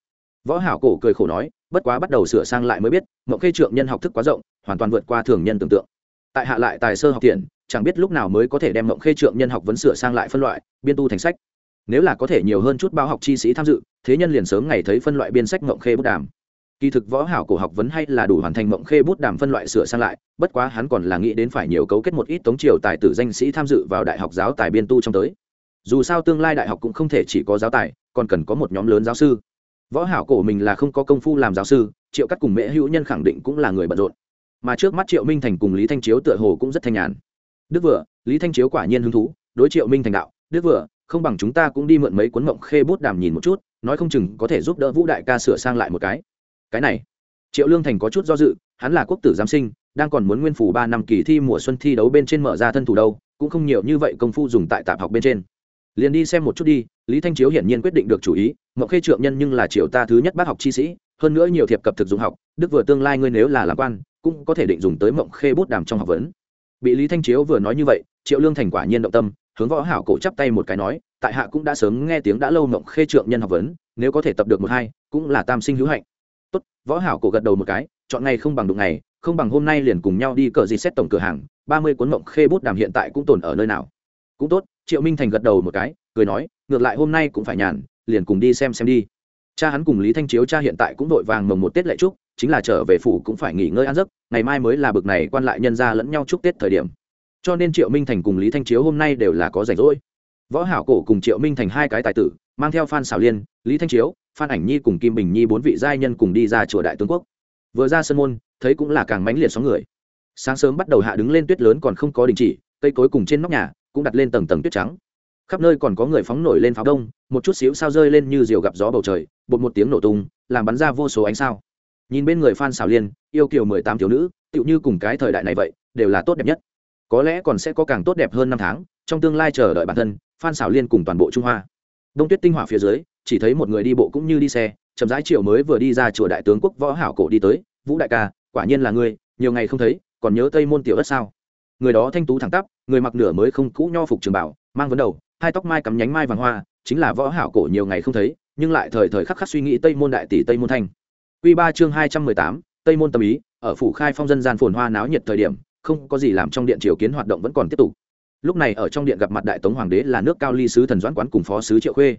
Võ hảo cổ cười khổ nói, bất quá bắt đầu sửa sang lại mới biết, mộng khê trượng nhân học thức quá rộng, hoàn toàn vượt qua thường nhân tưởng tượng. Tại hạ lại tài sơ học tiền chẳng biết lúc nào mới có thể đem mộng khê trượng nhân học vấn sửa sang lại phân loại, biên tu thành sách nếu là có thể nhiều hơn chút bao học chi sĩ tham dự, thế nhân liền sớm ngày thấy phân loại biên sách mộng khê bút đàm. Kỳ thực võ hảo cổ học vấn hay là đủ hoàn thành mộng khê bút đàm phân loại sửa sang lại, bất quá hắn còn là nghĩ đến phải nhiều cấu kết một ít tống triều tài tử danh sĩ tham dự vào đại học giáo tài biên tu trong tới. Dù sao tương lai đại học cũng không thể chỉ có giáo tài, còn cần có một nhóm lớn giáo sư. Võ hảo cổ mình là không có công phu làm giáo sư, triệu cắt cùng mễ hữu nhân khẳng định cũng là người bận rộn. Mà trước mắt triệu minh thành cùng lý thanh chiếu tựa hồ cũng rất thanh nhàn. Đức vừa, lý thanh chiếu quả nhiên hứng thú, đối triệu minh thành đạo, đức vừa không bằng chúng ta cũng đi mượn mấy cuốn mộng khê bút đàm nhìn một chút, nói không chừng có thể giúp đỡ vũ đại ca sửa sang lại một cái. Cái này, triệu lương thành có chút do dự, hắn là quốc tử giám sinh, đang còn muốn nguyên phủ ba năm kỳ thi mùa xuân thi đấu bên trên mở ra thân thủ đâu, cũng không nhiều như vậy công phu dùng tại tạp học bên trên. Liền đi xem một chút đi, lý thanh chiếu hiển nhiên quyết định được chủ ý, mộng khê trượng nhân nhưng là triệu ta thứ nhất bác học chi sĩ, hơn nữa nhiều thiệp cập thực dụng học, đức vừa tương lai ngươi nếu là làm quan, cũng có thể định dùng tới mộng khê bút đàm trong học vấn. Bị lý thanh chiếu vừa nói như vậy, triệu lương thành quả nhiên động tâm hướng võ hảo cổ chắp tay một cái nói, tại hạ cũng đã sớm nghe tiếng đã lâu mộng khê trượng nhân học vấn, nếu có thể tập được một hai, cũng là tam sinh hữu hạnh. Tốt, võ hảo cổ gật đầu một cái, chọn ngày không bằng đụng ngày, không bằng hôm nay liền cùng nhau đi cờ gì xét tổng cửa hàng, ba mươi cuốn mộng khê bút đàm hiện tại cũng tồn ở nơi nào. Cũng tốt, triệu minh thành gật đầu một cái, cười nói, ngược lại hôm nay cũng phải nhàn, liền cùng đi xem xem đi. Cha hắn cùng lý thanh chiếu cha hiện tại cũng vội vàng mồng một tết lệ chúc, chính là trở về phủ cũng phải nghỉ ngơi ăn giấc, ngày mai mới là bực này quan lại nhân ra lẫn nhau chúc tết thời điểm cho nên triệu minh thành cùng lý thanh chiếu hôm nay đều là có rảnh rỗi. Võ hảo cổ cùng triệu minh thành hai cái tài tử, mang theo phan xảo liên, lý thanh chiếu, phan ảnh nhi cùng kim bình nhi bốn vị giai nhân cùng đi ra chùa đại tướng quốc. Vừa ra sân môn, thấy cũng là càng mãnh liệt sóng người. Sáng sớm bắt đầu hạ đứng lên tuyết lớn còn không có đình chỉ, cây cối cùng trên nóc nhà cũng đặt lên tầng tầng tuyết trắng. Khắp nơi còn có người phóng nổi lên pháo đông, một chút xíu sao rơi lên như diều gặp gió bầu trời, bột một tiếng nổ tung, làm bắn ra vô số ánh sao. Nhìn bên người phan xảo liên, yêu kiều mười tám thiếu nữ, tựu như cùng cái thời đại này vậy, đều là tốt đẹp nhất có lẽ còn sẽ có càng tốt đẹp hơn năm tháng, trong tương lai chờ đợi bản thân, phan xảo liên cùng toàn bộ trung hoa. Đông tuyết tinh hỏa phía dưới, chỉ thấy một người đi bộ cũng như đi xe, chậm rãi triệu mới vừa đi ra chùa đại tướng quốc võ hảo cổ đi tới, vũ đại ca, quả nhiên là ngươi, nhiều ngày không thấy, còn nhớ tây môn tiểu ất sao? Người đó thanh tú thẳng tắp, người mặc nửa mới không cũ nho phục trường bảo, mang vấn đầu, hai tóc mai cắm nhánh mai vàng hoa, chính là võ hảo cổ nhiều ngày không thấy, nhưng lại thời thời khắc khắc suy nghĩ tây môn đại tỷ tây môn thanh. Quy ba chương hai trăm mười tám, tây môn tâm ý, ở phủ khai phong dân gian phồn hoa náo nhiệt thời điểm không có gì làm trong điện triều kiến hoạt động vẫn còn tiếp tục. Lúc này ở trong điện gặp mặt đại tống hoàng đế là nước cao ly sứ thần doãn quán cùng phó sứ triệu khuê.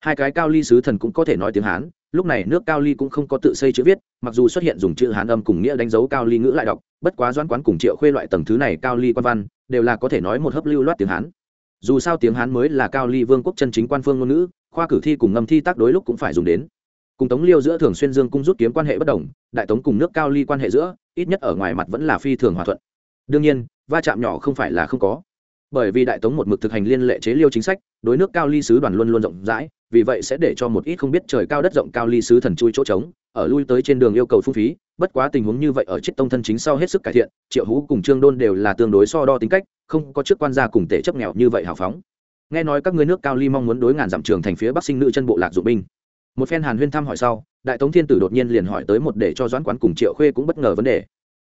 Hai cái cao ly sứ thần cũng có thể nói tiếng hán, lúc này nước cao ly cũng không có tự xây chữ viết, mặc dù xuất hiện dùng chữ hán âm cùng nghĩa đánh dấu cao ly ngữ lại đọc, bất quá doãn quán cùng triệu khuê loại tầng thứ này cao ly quan văn, đều là có thể nói một hấp lưu loát tiếng hán. Dù sao tiếng hán mới là cao ly vương quốc chân chính quan phương ngôn ngữ, khoa cử thi cùng ngâm thi tác đối lúc cũng phải dùng đến. Cùng tống liêu giữa thường xuyên dương cung rút kiếm quan hệ bất đồng, đại tống cùng nước cao ly quan hệ giữa, ít nhất ở ngoài mặt vẫn là phi thường hòa thuận đương nhiên, va chạm nhỏ không phải là không có. Bởi vì đại tống một mực thực hành liên lệ chế liêu chính sách, đối nước cao ly sứ đoàn luôn luôn rộng rãi, vì vậy sẽ để cho một ít không biết trời cao đất rộng cao ly sứ thần chui chỗ trống, ở lui tới trên đường yêu cầu phung phí, bất quá tình huống như vậy ở chiếc tông thân chính sau hết sức cải thiện, triệu hú cùng trương đôn đều là tương đối so đo tính cách, không có chức quan gia cùng tể chấp nghèo như vậy hào phóng. Nghe nói các ngươi nước cao ly mong muốn đối ngàn dặm trường thành phía bắc sinh nữ chân bộ lạc dụng binh. Một phen hàn huyên thăm hỏi sau, đại tống thiên tử đột nhiên liền hỏi tới một để cho doãn quán cùng triệu khuê cũng bất ngờ vấn đề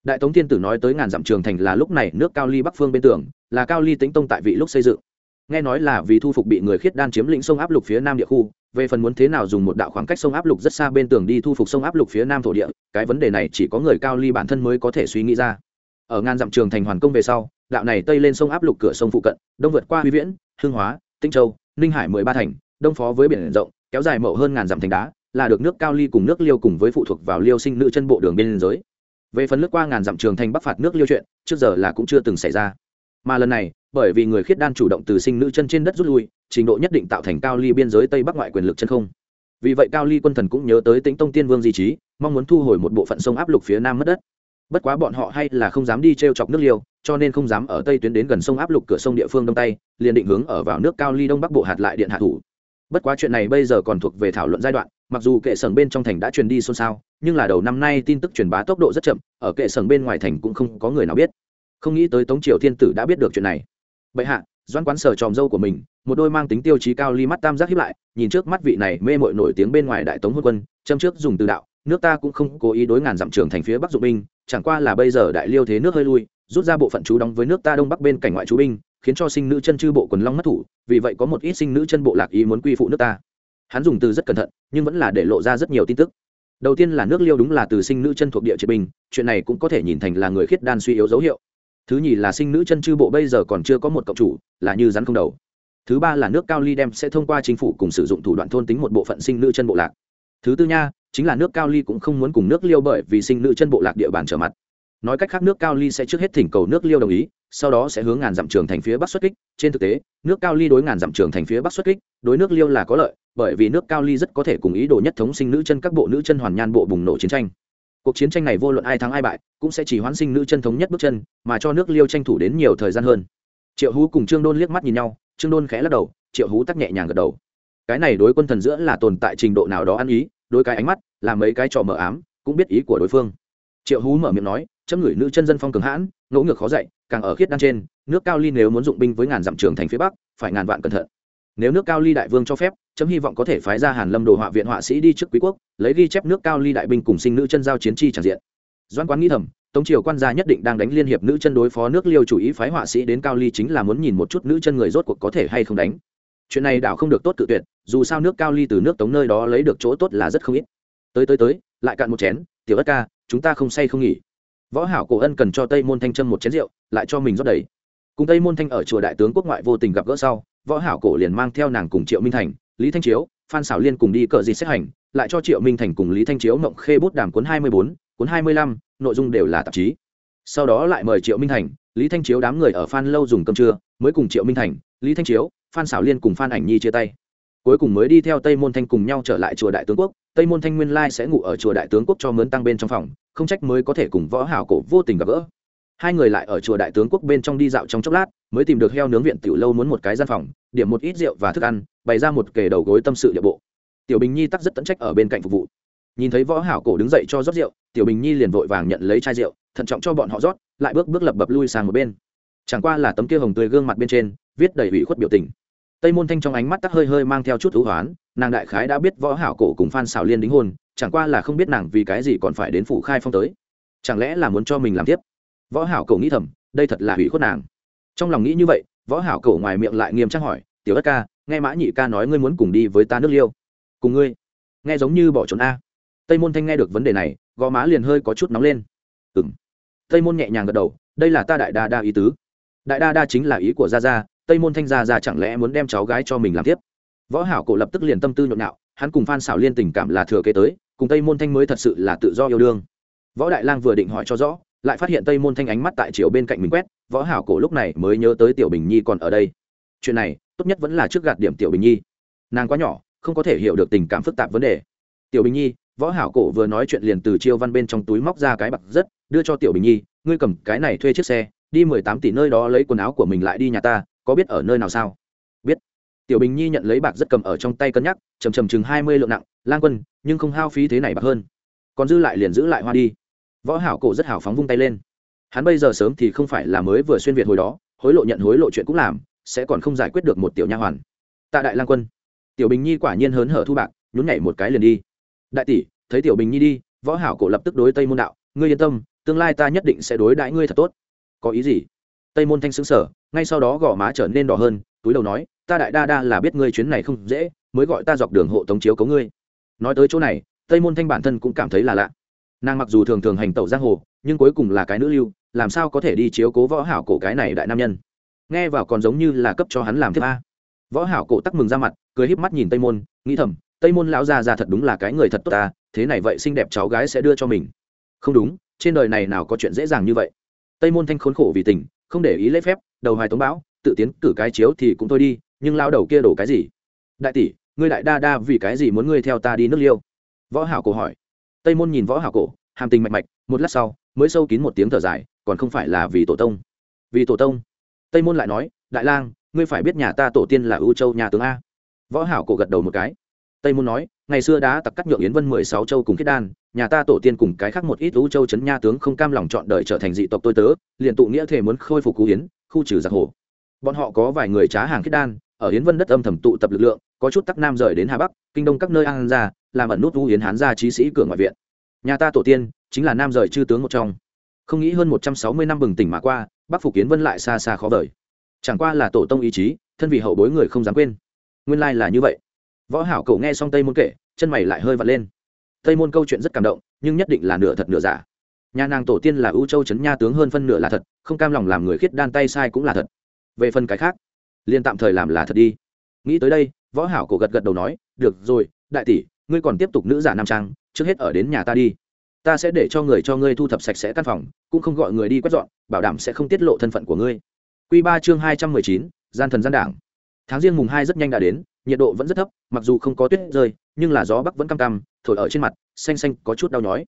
đại tống thiên tử nói tới ngàn dặm trường thành là lúc này nước cao ly bắc phương bên tường, là cao ly tính tông tại vị lúc xây dựng. Nghe nói là vì thu phục bị người khiết đan chiếm lĩnh sông áp lục phía nam địa khu, về phần muốn thế nào dùng một đạo khoảng cách sông áp lục rất xa bên tường đi thu phục sông áp lục phía nam thổ địa, cái vấn đề này chỉ có người cao ly bản thân mới có thể suy nghĩ ra. Ở ngàn dặm trường thành hoàn công về sau, đạo này tây lên sông áp lục cửa sông phụ cận, đông vượt qua huy viễn hương hóa tinh châu, ninh hải mười ba thành, đông phó với biển rộng, kéo dài mậu hơn ngàn dặm thành đá, là được nước cao ly cùng nước liêu cùng với phụ thuộc vào liêu sinh nữ chân bộ đường biên giới về phần nước qua ngàn dặm trường thành bắc phạt nước liêu chuyện, trước giờ là cũng chưa từng xảy ra. Mà lần này, bởi vì người khiết đan chủ động từ sinh nữ chân trên đất rút lui, trình độ nhất định tạo thành cao ly biên giới tây bắc ngoại quyền lực chân không. Vì vậy cao ly quân thần cũng nhớ tới tính tông tiên vương di trí, mong muốn thu hồi một bộ phận sông áp lục phía nam mất đất. Bất quá bọn họ hay là không dám đi t r e o chọc nước liêu, cho nên không dám ở tây tuyến đến gần sông áp lục cửa sông địa phương đông tây, liền định hướng ở vào nước cao ly đông bắc bộ hạt lại điện hạ thủ. Bất quá chuyện này bây giờ còn thuộc về thảo luận giai đoạn mặc dù kệ sởng bên trong thành đã truyền đi xôn xao, nhưng là đầu năm nay tin tức truyền bá tốc độ rất chậm, ở kệ sởng bên ngoài thành cũng không có người nào biết. Không nghĩ tới tống triều thiên tử đã biết được chuyện này. Bệ hạ doan quán sở tròm dâu của mình, một đôi mang tính tiêu chí cao ly mắt tam giác hiếp lại, nhìn trước mắt vị này mê mội nổi tiếng bên ngoài đại tống hôn quân, châm trước dùng từ đạo, nước ta cũng không cố ý đối ngàn dặm trường thành phía bắc dụng binh, chẳng qua là bây giờ đại liêu thế nước hơi lui, rút ra bộ phận chú đóng với nước ta đông bắc bên cảnh ngoại chú binh, khiến cho sinh nữ chân chư bộ quần long mất thủ, vì vậy có một ít sinh nữ chân bộ lạc ý muốn quy phụ nước ta hắn dùng từ rất cẩn thận nhưng vẫn là để lộ ra rất nhiều tin tức. Đầu tiên là nước liêu đúng là từ sinh nữ chân thuộc địa triệt Bình, chuyện này cũng có thể nhìn thành là người khiết đan suy yếu dấu hiệu. Thứ nhì là sinh nữ chân chư bộ bây giờ còn chưa có một cộng chủ là như rắn không đầu. Thứ ba là nước cao ly đem sẽ thông qua chính phủ cùng sử dụng thủ đoạn thôn tính một bộ phận sinh nữ chân bộ lạc. Thứ tư nha chính là nước cao ly cũng không muốn cùng nước liêu bởi vì sinh nữ chân bộ lạc địa bàn trở mặt nói cách khác, nước cao ly sẽ trước hết thỉnh cầu nước liêu đồng ý, sau đó sẽ hướng ngàn dặm trường thành phía bắc xuất kích. Trên thực tế, nước cao ly đối ngàn dặm trường thành phía bắc xuất kích, đối nước liêu là có lợi, bởi vì nước cao ly rất có thể cùng ý đồ nhất thống sinh nữ chân các bộ nữ chân hoàn nhan bộ bùng nổ chiến tranh. Cuộc chiến tranh này vô luận ai thắng ai bại, cũng sẽ chỉ hoãn sinh nữ chân thống nhất bước chân, mà cho nước liêu tranh thủ đến nhiều thời gian hơn. Triệu hú cùng trương đôn liếc mắt nhìn nhau, trương đôn khẽ lắc đầu, triệu hú tắc nhẹ nhàng gật đầu. Cái này đối quân thần giữa là tồn tại trình độ nào đó ăn ý, đối cái ánh mắt, là mấy cái trò mờ ám, cũng biết ý của đối phương. Triệu hú mở miệng nói chấm người nữ chân dân phong cường hãn, ngỗ ngược khó dạy càng ở khiết đan trên, nước cao ly nếu muốn dụng binh với ngàn dặm trường thành phía bắc, phải ngàn vạn cẩn thận. Nếu nước cao ly đại vương cho phép, chấm hy vọng có thể phái ra hàn lâm đồ họa viện họa sĩ đi trước quý quốc, lấy ghi chép nước cao ly đại binh cùng sinh nữ chân giao chiến chi tràn diện. Doan quán nghĩ thầm, tống triều quan gia nhất định đang đánh liên hiệp nữ chân đối phó nước liêu chủ ý phái họa sĩ đến cao ly chính là muốn nhìn một chút nữ chân người rốt cuộc có thể hay không đánh. Chuyện này đảo không được tốt tự tuyệt, dù sao nước cao ly từ nước tống nơi đó lấy được chỗ tốt là rất không ít. Tới tới tới, lại cạn một chén, tiểu ất ca, chúng ta không say không nghỉ võ hảo cổ ân cần cho tây môn thanh trâm một chén rượu, lại cho mình rót đầy. Cùng tây môn thanh ở chùa đại tướng quốc ngoại vô tình gặp gỡ sau, võ hảo cổ liền mang theo nàng cùng triệu minh thành, lý thanh chiếu, phan xảo liên cùng đi cờ gì xét hành, lại cho triệu minh thành cùng lý thanh chiếu mộng khê bút đàm cuốn hai mươi bốn, cuốn hai mươi lăm, nội dung đều là tạp chí. Sau đó lại mời triệu minh thành, lý thanh chiếu đám người ở phan lâu dùng cơm trưa, mới cùng triệu minh thành, lý thanh chiếu, phan xảo liên cùng phan ảnh nhi chia tay. Cuối cùng mới đi theo tây môn thanh cùng nhau trở lại chùa đại tướng quốc. Tây môn thanh nguyên lai sẽ ngủ ở chùa đại tướng quốc cho mướn tăng bên trong phòng không trách mới có thể cùng võ hảo cổ vô tình gặp gỡ. Hai người lại ở chùa đại tướng quốc bên trong đi dạo trong chốc lát, mới tìm được heo nướng viện tiểu lâu muốn một cái gian phòng, điểm một ít rượu và thức ăn, bày ra một kề đầu gối tâm sự địa bộ. Tiểu bình nhi tắc rất tận trách ở bên cạnh phục vụ. Nhìn thấy võ hảo cổ đứng dậy cho rót rượu, tiểu bình nhi liền vội vàng nhận lấy chai rượu, thận trọng cho bọn họ rót, lại bước bước lập bập lui sang một bên. Chẳng qua là tấm kia hồng tươi gương mặt bên trên, viết đầy ủy khuất biểu tình. Tây môn thanh trong ánh mắt tắc hơi hơi mang theo chút thú hoán, nàng đại khái đã biết võ hảo cổ cùng phan xảo liên đính hôn chẳng qua là không biết nàng vì cái gì còn phải đến phủ khai phong tới. Chẳng lẽ là muốn cho mình làm tiếp? Võ hảo cầu nghĩ thầm, đây thật là hủy khuất nàng. Trong lòng nghĩ như vậy, võ hảo cầu ngoài miệng lại nghiêm trang hỏi, tiểu ất ca, nghe mã nhị ca nói ngươi muốn cùng đi với ta nước liêu. Cùng ngươi? Nghe giống như bỏ trốn a. Tây môn thanh nghe được vấn đề này, gò má liền hơi có chút nóng lên. Ừm. Tây môn nhẹ nhàng gật đầu, đây là ta đại đa đa ý tứ. Đại đa đa chính là ý của gia gia, tây môn thanh gia gia chẳng lẽ muốn đem cháu gái cho mình làm tiếp? Võ hảo cổ lập tức liền tâm tư nhộn nhạo, hắn cùng phan xảo liên tình cảm là thừa kế tới cùng tây môn thanh mới thật sự là tự do yêu đương. Võ đại lang vừa định hỏi cho rõ, lại phát hiện tây môn thanh ánh mắt tại chiều bên cạnh mình quét, võ hảo cổ lúc này mới nhớ tới tiểu bình nhi còn ở đây. Chuyện này, tốt nhất vẫn là trước gạt điểm tiểu bình nhi. Nàng quá nhỏ, không có thể hiểu được tình cảm phức tạp vấn đề. Tiểu bình nhi, võ hảo cổ vừa nói chuyện liền từ chiêu văn bên trong túi móc ra cái bạc rất, đưa cho tiểu bình nhi, ngươi cầm cái này thuê chiếc xe, đi mười tám tỷ nơi đó lấy quần áo của mình lại đi nhà ta, có biết ở nơi nào sao? Tiểu bình nhi nhận lấy bạc rất cầm ở trong tay cân nhắc chầm chầm chừng hai mươi lượng nặng, lang quân, nhưng không hao phí thế này bạc hơn. Còn dư lại liền giữ lại hoa đi. Võ hảo cổ rất hào phóng vung tay lên. Hắn bây giờ sớm thì không phải là mới vừa xuyên việt hồi đó, hối lộ nhận hối lộ chuyện cũng làm, sẽ còn không giải quyết được một tiểu nha hoàn. Tạ đại lang quân. Tiểu bình nhi quả nhiên hớn hở thu bạc, nhún nhảy một cái liền đi. Đại tỷ, thấy tiểu bình nhi đi, võ hảo cổ lập tức đối tây môn đạo, ngươi yên tâm, tương lai ta nhất định sẽ đối đãi ngươi thật tốt. Có ý gì? Tây môn thanh xứng sở ngay sau đó gò má trở nên đỏ hơn, túi đầu nói ta đại đa đa là biết ngươi chuyến này không dễ, mới gọi ta dọc đường hộ tống chiếu cấu ngươi. Nói tới chỗ này, tây môn thanh bản thân cũng cảm thấy là lạ. Nàng mặc dù thường thường hành tẩu giang hồ, nhưng cuối cùng là cái nữ lưu, làm sao có thể đi chiếu cố võ hảo cổ cái này đại nam nhân? Nghe vào còn giống như là cấp cho hắn làm thứ a. Võ hảo cổ tắc mừng ra mặt, cười híp mắt nhìn tây môn, nghĩ thầm, tây môn lão gia già thật đúng là cái người thật tốt ta, thế này vậy xinh đẹp cháu gái sẽ đưa cho mình. Không đúng, trên đời này nào có chuyện dễ dàng như vậy. Tây môn thanh khốn khổ vì tình, không để ý lễ phép, đầu hoài tống bão, tự tiến cử cái chiếu thì cũng thôi đi nhưng lao đầu kia đổ cái gì? Đại tỷ, ngươi đại đa đa vì cái gì muốn ngươi theo ta đi nước liêu? Võ hảo cổ hỏi. Tây môn nhìn võ hảo cổ, hàm tình mạch mạch, một lát sau, mới sâu kín một tiếng thở dài, còn không phải là vì tổ tông. Vì tổ tông? Tây môn lại nói, đại lang, ngươi phải biết nhà ta tổ tiên là ưu châu nhà tướng a. Võ hảo cổ gật đầu một cái. Tây môn nói, ngày xưa đã tặc cắt nhượng yến vân mười sáu châu cùng kết đan, nhà ta tổ tiên cùng cái khác một ít ưu châu chấn nha tướng không cam lòng chọn đời trở thành dị tộc tôi tớ, liền tụ nghĩa thể muốn khôi phục cú yến khu trừ giặc hồ. Bọn họ có vài người trá hàng kết đan ở yến vân đất âm thầm tụ tập lực lượng, có chút tắc nam rời đến hà bắc, kinh đông các nơi an ra, làm ẩn nút vũ yến hán gia trí sĩ cửa ngoại viện. Nhà ta tổ tiên, chính là nam rời chư tướng một trong. Không nghĩ hơn một trăm sáu mươi năm bừng tỉnh mà qua, bắc phục kiến vân lại xa xa khó vời. Chẳng qua là tổ tông ý chí, thân vị hậu bối người không dám quên. Nguyên lai là như vậy. Võ hảo cầu nghe xong tây môn kể, chân mày lại hơi vặn lên. Tây môn câu chuyện rất cảm động, nhưng nhất định là nửa thật nửa giả. Nhà nàng tổ tiên là ưu châu trấn nha tướng hơn phân nửa là thật, không cam lòng làm người khiết đan tay sai cũng là thật. Về phần cái khác liền tạm thời làm là thật đi. Nghĩ tới đây, võ hảo cổ gật gật đầu nói, được rồi, đại tỷ, ngươi còn tiếp tục nữ giả nam trang, trước hết ở đến nhà ta đi. Ta sẽ để cho người cho ngươi thu thập sạch sẽ căn phòng, cũng không gọi người đi quét dọn, bảo đảm sẽ không tiết lộ thân phận của ngươi. Quy ba chương hai trăm mười chín, gian thần gian đảng. Tháng riêng mùng hai rất nhanh đã đến, nhiệt độ vẫn rất thấp, mặc dù không có tuyết rơi, nhưng là gió bắc vẫn căm căm thổi ở trên mặt, xanh xanh, có chút đau nhói.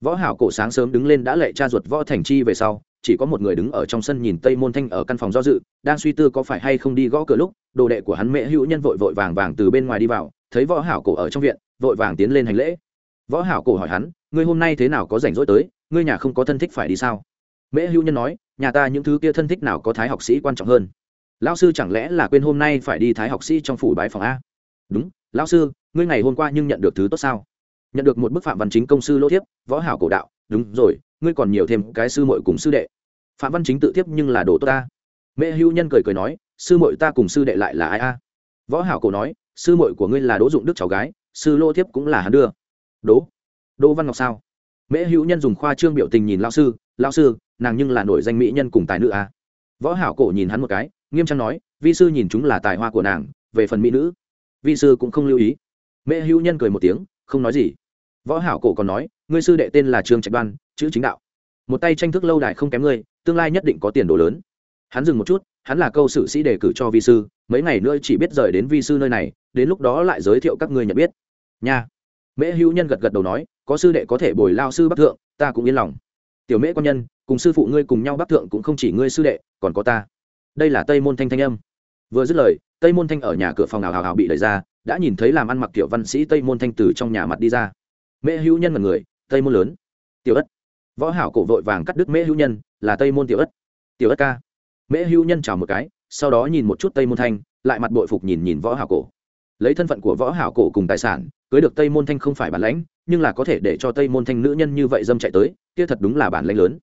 Võ hảo cổ sáng sớm đứng lên đã lệ cha ruột võ thành chi về sau chỉ có một người đứng ở trong sân nhìn tây môn thanh ở căn phòng do dự, đang suy tư có phải hay không đi gõ cửa lúc, đồ đệ của hắn mẹ hữu nhân vội vội vàng vàng từ bên ngoài đi vào, thấy võ hảo cổ ở trong viện, vội vàng tiến lên hành lễ. Võ hảo cổ hỏi hắn, ngươi hôm nay thế nào có rảnh rỗi tới, ngươi nhà không có thân thích phải đi sao? Mễ hữu nhân nói, nhà ta những thứ kia thân thích nào có thái học sĩ quan trọng hơn? Lão sư chẳng lẽ là quên hôm nay phải đi thái học sĩ trong phủ bái phòng a? Đúng, lão sư, ngươi ngày hôm qua nhưng nhận được thứ tốt sao? Nhận được một bức phạm văn chính công sư lỗ thiếp, võ hảo cổ đạo, đúng rồi ngươi còn nhiều thêm cái sư muội cùng sư đệ. Phạm văn chính tự tiếp nhưng là đồ tốt ta. Mẹ hữu nhân cười cười nói, sư muội ta cùng sư đệ lại là ai a? Võ hảo cổ nói, sư muội của ngươi là đỗ dụng đức cháu gái, sư lô thiếp cũng là hắn đưa. Đỗ đỗ văn ngọc sao? Mẹ hữu nhân dùng khoa trương biểu tình nhìn lão sư lão sư, nàng nhưng là nổi danh mỹ nhân cùng tài nữ a. Võ hảo cổ nhìn hắn một cái, nghiêm trang nói, vi sư nhìn chúng là tài hoa của nàng, về phần mỹ nữ. Vi sư cũng không lưu ý. Mẹ hữu nhân cười một tiếng, không nói gì võ hảo cổ còn nói, ngươi sư đệ tên là trương trạch đoan, chữ chính đạo. Một tay tranh thức lâu đài không kém ngươi, tương lai nhất định có tiền đồ lớn. Hắn dừng một chút, hắn là câu sử sĩ đề cử cho vi sư, mấy ngày nữa chỉ biết rời đến vi sư nơi này, đến lúc đó lại giới thiệu các ngươi nhận biết. Nha. Mễ hữu nhân gật gật đầu nói, có sư đệ có thể bồi lao sư bắc thượng, ta cũng yên lòng. Tiểu mễ quan nhân, cùng sư phụ ngươi cùng nhau bắc thượng cũng không chỉ ngươi sư đệ, còn có ta. Đây là tây môn thanh thanh âm. Vừa dứt lời, tây môn thanh ở nhà cửa phòng nào hào hào bị đẩy ra, đã nhìn thấy làm ăn mặc tiểu văn sĩ tây môn thanh từ trong nhà mặt đi ra mễ hữu nhân là người, tây môn lớn. Tiểu ất. Võ hảo cổ vội vàng cắt đứt mễ hữu nhân, là tây môn tiểu ất. Tiểu ất ca. Mễ hữu nhân chào một cái, sau đó nhìn một chút tây môn thanh, lại mặt bội phục nhìn nhìn võ hảo cổ. Lấy thân phận của võ hảo cổ cùng tài sản, cưới được tây môn thanh không phải bản lãnh, nhưng là có thể để cho tây môn thanh nữ nhân như vậy dâm chạy tới, kia thật đúng là bản lãnh lớn.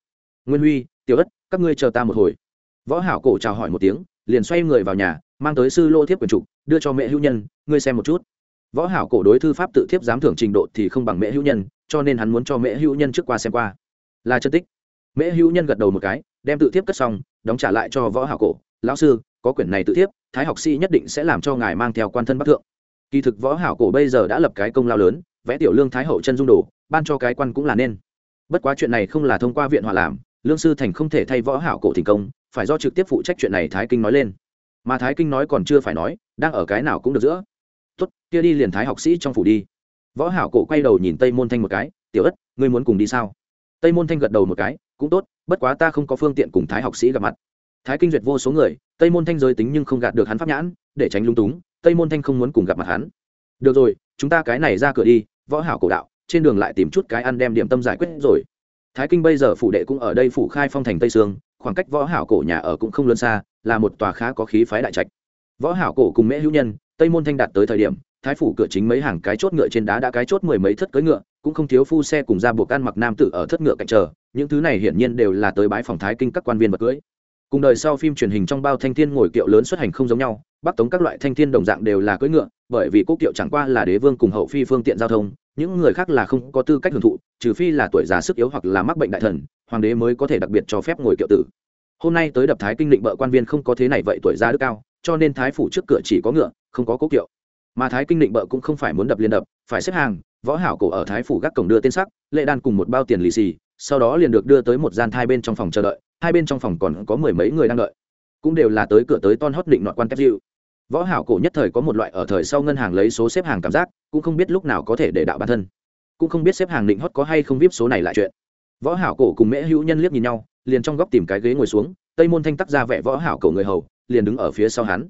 Nguyên huy, tiểu ất, các ngươi chờ ta một hồi. Võ hảo cổ chào hỏi một tiếng, liền xoay người vào nhà, mang tới sư lô thiếp quyền trục, đưa cho mẹ hữu nhân, ngươi xem một chút võ hảo cổ đối thư pháp tự thiếp giám thưởng trình độ thì không bằng mẹ hữu nhân, cho nên hắn muốn cho mẹ hữu nhân trước qua xem qua. Là chân tích. Mẹ hữu nhân gật đầu một cái, đem tự thiếp cất xong, đóng trả lại cho võ hảo cổ. Lão sư, có quyển này tự thiếp, thái học sĩ nhất định sẽ làm cho ngài mang theo quan thân bắc thượng. Kỳ thực võ hảo cổ bây giờ đã lập cái công lao lớn, vẽ tiểu lương thái hậu chân dung đồ, ban cho cái quan cũng là nên. Bất quá chuyện này không là thông qua viện hòa làm, lương sư thành không thể thay võ hảo cổ thành công, phải do trực tiếp phụ trách chuyện này thái kinh nói lên. Mà thái kinh nói còn chưa phải nói, đang ở cái nào cũng được giữa tốt, kia đi liền thái học sĩ trong phủ đi. Võ hảo cổ quay đầu nhìn tây môn thanh một cái, tiểu ất, ngươi muốn cùng đi sao? Tây môn thanh gật đầu một cái, cũng tốt, bất quá ta không có phương tiện cùng thái học sĩ gặp mặt. Thái kinh duyệt vô số người, tây môn thanh giới tính nhưng không gạt được hắn pháp nhãn, để tránh lung túng, tây môn thanh không muốn cùng gặp mặt hắn. Được rồi, chúng ta cái này ra cửa đi, võ hảo cổ đạo, trên đường lại tìm chút cái ăn đem điểm tâm giải quyết rồi. Thái kinh bây giờ phủ đệ cũng ở đây phủ khai phong thành tây sương, khoảng cách võ hảo cổ nhà ở cũng không lớn xa, là một tòa khá có khí phái đại trạch. Võ hảo cổ cùng mễ hữu nhân tây môn thanh đạt tới thời điểm, thái phủ cửa chính mấy hàng cái chốt ngựa trên đá đã cái chốt mười mấy thất cưỡi ngựa, cũng không thiếu phu xe cùng ra buộc ăn mặc nam tử ở thất ngựa cạnh chờ, những thứ này hiển nhiên đều là tới bái phòng thái kinh các quan viên vật cưỡi. Cùng đời sau phim truyền hình trong bao thanh thiên ngồi kiệu lớn xuất hành không giống nhau, bắc tống các loại thanh thiên đồng dạng đều là cưỡi ngựa, bởi vì quốc kiệu chẳng qua là đế vương cùng hậu phi phương tiện giao thông, những người khác là không có tư cách hưởng thụ, trừ phi là tuổi già sức yếu hoặc là mắc bệnh đại thần, hoàng đế mới có thể đặc biệt cho phép ngồi kiệu tử. Hôm nay tới đập thái kinh định bợ quan viên không có thế này vậy tuổi già đức cao, cho nên thái phủ trước cửa chỉ có ngựa không có cố kiệu. Mà thái kinh định bợ cũng không phải muốn đập liên đập, phải xếp hàng, võ hảo cổ ở thái phủ gác cổng đưa tên sắc, lệ đan cùng một bao tiền lì xì, sau đó liền được đưa tới một gian thai bên trong phòng chờ đợi, hai bên trong phòng còn có mười mấy người đang đợi. Cũng đều là tới cửa tới ton hót định nọ quan kép dịu võ hảo cổ nhất thời có một loại ở thời sau ngân hàng lấy số xếp hàng cảm giác, cũng không biết lúc nào có thể để đạo bản thân. Cũng không biết xếp hàng định hót có hay không vip số này lại chuyện. Võ hảo cổ cùng mễ hữu nhân liếc nhìn nhau, liền trong góc tìm cái ghế ngồi xuống, tây môn thanh tắc ra vẻ võ hảo cổ người hầu, liền đứng ở phía sau hắn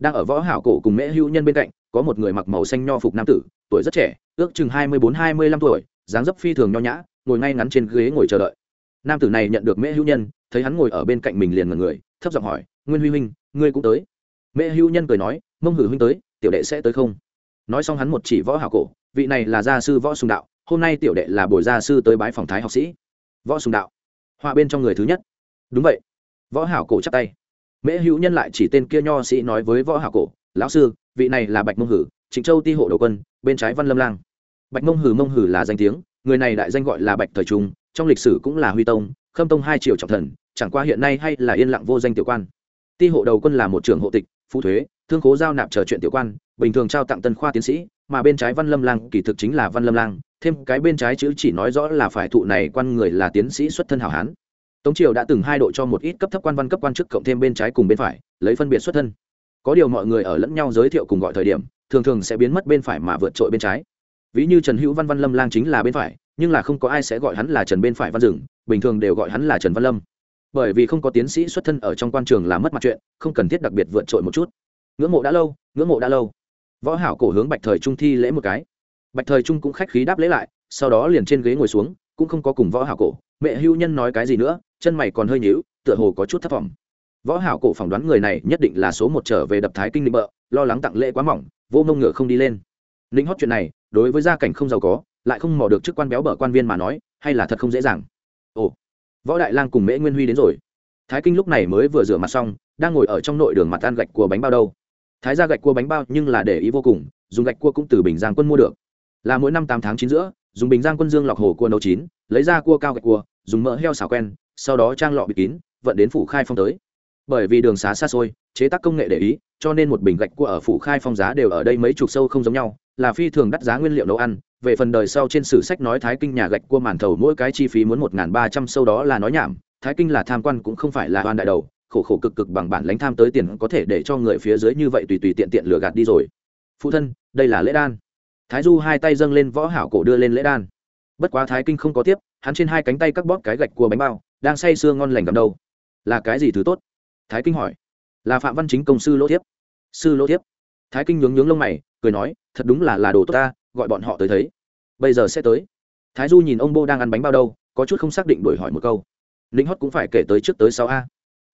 đang ở võ hảo cổ cùng mễ hữu nhân bên cạnh, có một người mặc màu xanh nho phục nam tử, tuổi rất trẻ, ước chừng hai mươi bốn, hai mươi lăm tuổi, dáng dấp phi thường nho nhã, ngồi ngay ngắn trên ghế ngồi chờ đợi. Nam tử này nhận được mễ hữu nhân, thấy hắn ngồi ở bên cạnh mình liền ngần người, thấp giọng hỏi, nguyên huy huynh, ngươi cũng tới? Mễ hữu nhân cười nói, mông hử huynh tới, tiểu đệ sẽ tới không? Nói xong hắn một chỉ võ hảo cổ, vị này là gia sư võ sùng đạo, hôm nay tiểu đệ là bồi gia sư tới bái phòng thái học sĩ. Võ sùng đạo, họa bên trong người thứ nhất. Đúng vậy. Võ hảo cổ chắp tay mễ hữu nhân lại chỉ tên kia nho sĩ nói với võ hảo cổ, lão sư, vị này là bạch mông hử, trịnh châu ti hộ đầu quân, bên trái văn lâm lang. Bạch mông hử mông hử là danh tiếng, người này đại danh gọi là bạch thời trung, trong lịch sử cũng là huy tông, khâm tông hai triệu trọng thần, chẳng qua hiện nay hay là yên lặng vô danh tiểu quan. Ti hộ đầu quân là một trưởng hộ tịch, phú thuế, thương khố giao nạp chờ chuyện tiểu quan, bình thường trao tặng tân khoa tiến sĩ, mà bên trái văn lâm lang kỳ thực chính là văn lâm lang, thêm cái bên trái chữ chỉ nói rõ là phải thụ này quan người là tiến sĩ xuất thân hảo hán tống triều đã từng hai độ cho một ít cấp thấp quan văn cấp quan chức cộng thêm bên trái cùng bên phải, lấy phân biệt xuất thân. Có điều mọi người ở lẫn nhau giới thiệu cùng gọi thời điểm, thường thường sẽ biến mất bên phải mà vượt trội bên trái. Ví như trần hữu văn văn lâm lang chính là bên phải, nhưng là không có ai sẽ gọi hắn là trần bên phải văn rừng bình thường đều gọi hắn là trần văn lâm. Bởi vì không có tiến sĩ xuất thân ở trong quan trường là mất mặt chuyện, không cần thiết đặc biệt vượt trội một chút. Ngưỡng mộ đã lâu, ngưỡng mộ đã lâu. Võ hảo cổ hướng bạch thời trung thi lễ một cái. Bạch thời trung cũng khách khí đáp lễ lại, sau đó liền trên ghế ngồi xuống, cũng không có cùng võ hảo cổ. Mẹ hưu nhân nói cái gì nữa? Chân mày còn hơi nhíu, tựa hồ có chút thất vọng. Võ hảo cổ phỏng đoán người này nhất định là số một trở về đập thái kinh định bợ, lo lắng tặng lễ quá mỏng, vô mông ngựa không đi lên. Lính hót chuyện này, đối với gia cảnh không giàu có, lại không mò được chức quan béo bở quan viên mà nói, hay là thật không dễ dàng. Ồ, võ đại lang cùng mễ nguyên huy đến rồi. Thái kinh lúc này mới vừa rửa mặt xong, đang ngồi ở trong nội đường mặt ăn gạch cua bánh bao đâu. Thái ra gạch cua bánh bao nhưng là để ý vô cùng, dùng gạch cua cũng từ bình giang quân mua được. Là mỗi năm tám tháng chín giữa, dùng bình giang quân dương lọc hồ cua nấu chín, lấy ra cua cao gạch cua, dùng mỡ heo xào quen sau đó trang lọ bịt kín, vận đến phủ khai phong tới. Bởi vì đường xá xa xôi, chế tác công nghệ để ý, cho nên một bình gạch cua ở phủ khai phong giá đều ở đây mấy chục sâu không giống nhau, là phi thường đắt giá nguyên liệu nấu ăn. Về phần đời sau trên sử sách nói thái kinh nhà gạch cua màn thầu mỗi cái chi phí muốn một ba trăm sâu đó là nói nhảm, thái kinh là tham quan cũng không phải là oan đại đầu, khổ khổ cực cực bằng bản lãnh tham tới tiền có thể để cho người phía dưới như vậy tùy tùy tiện tiện lừa gạt đi rồi. Phụ thân, đây là lễ đan. Thái du hai tay dâng lên võ hảo cổ đưa lên lễ đan bất quá thái kinh không có tiếp, hắn trên hai cánh tay các bóp cái gạch cua bánh bao, đang say sưa ngon lành cầm đâu là cái gì thứ tốt? Thái kinh hỏi. Là phạm văn chính công sư lỗ thiếp. Sư lỗ thiếp. Thái kinh nhướng nhướng lông mày, cười nói, thật đúng là là đồ tốt ta, gọi bọn họ tới thấy. Bây giờ sẽ tới. Thái du nhìn ông bô đang ăn bánh bao đâu, có chút không xác định đổi hỏi một câu. Lính hót cũng phải kể tới trước tới sau a.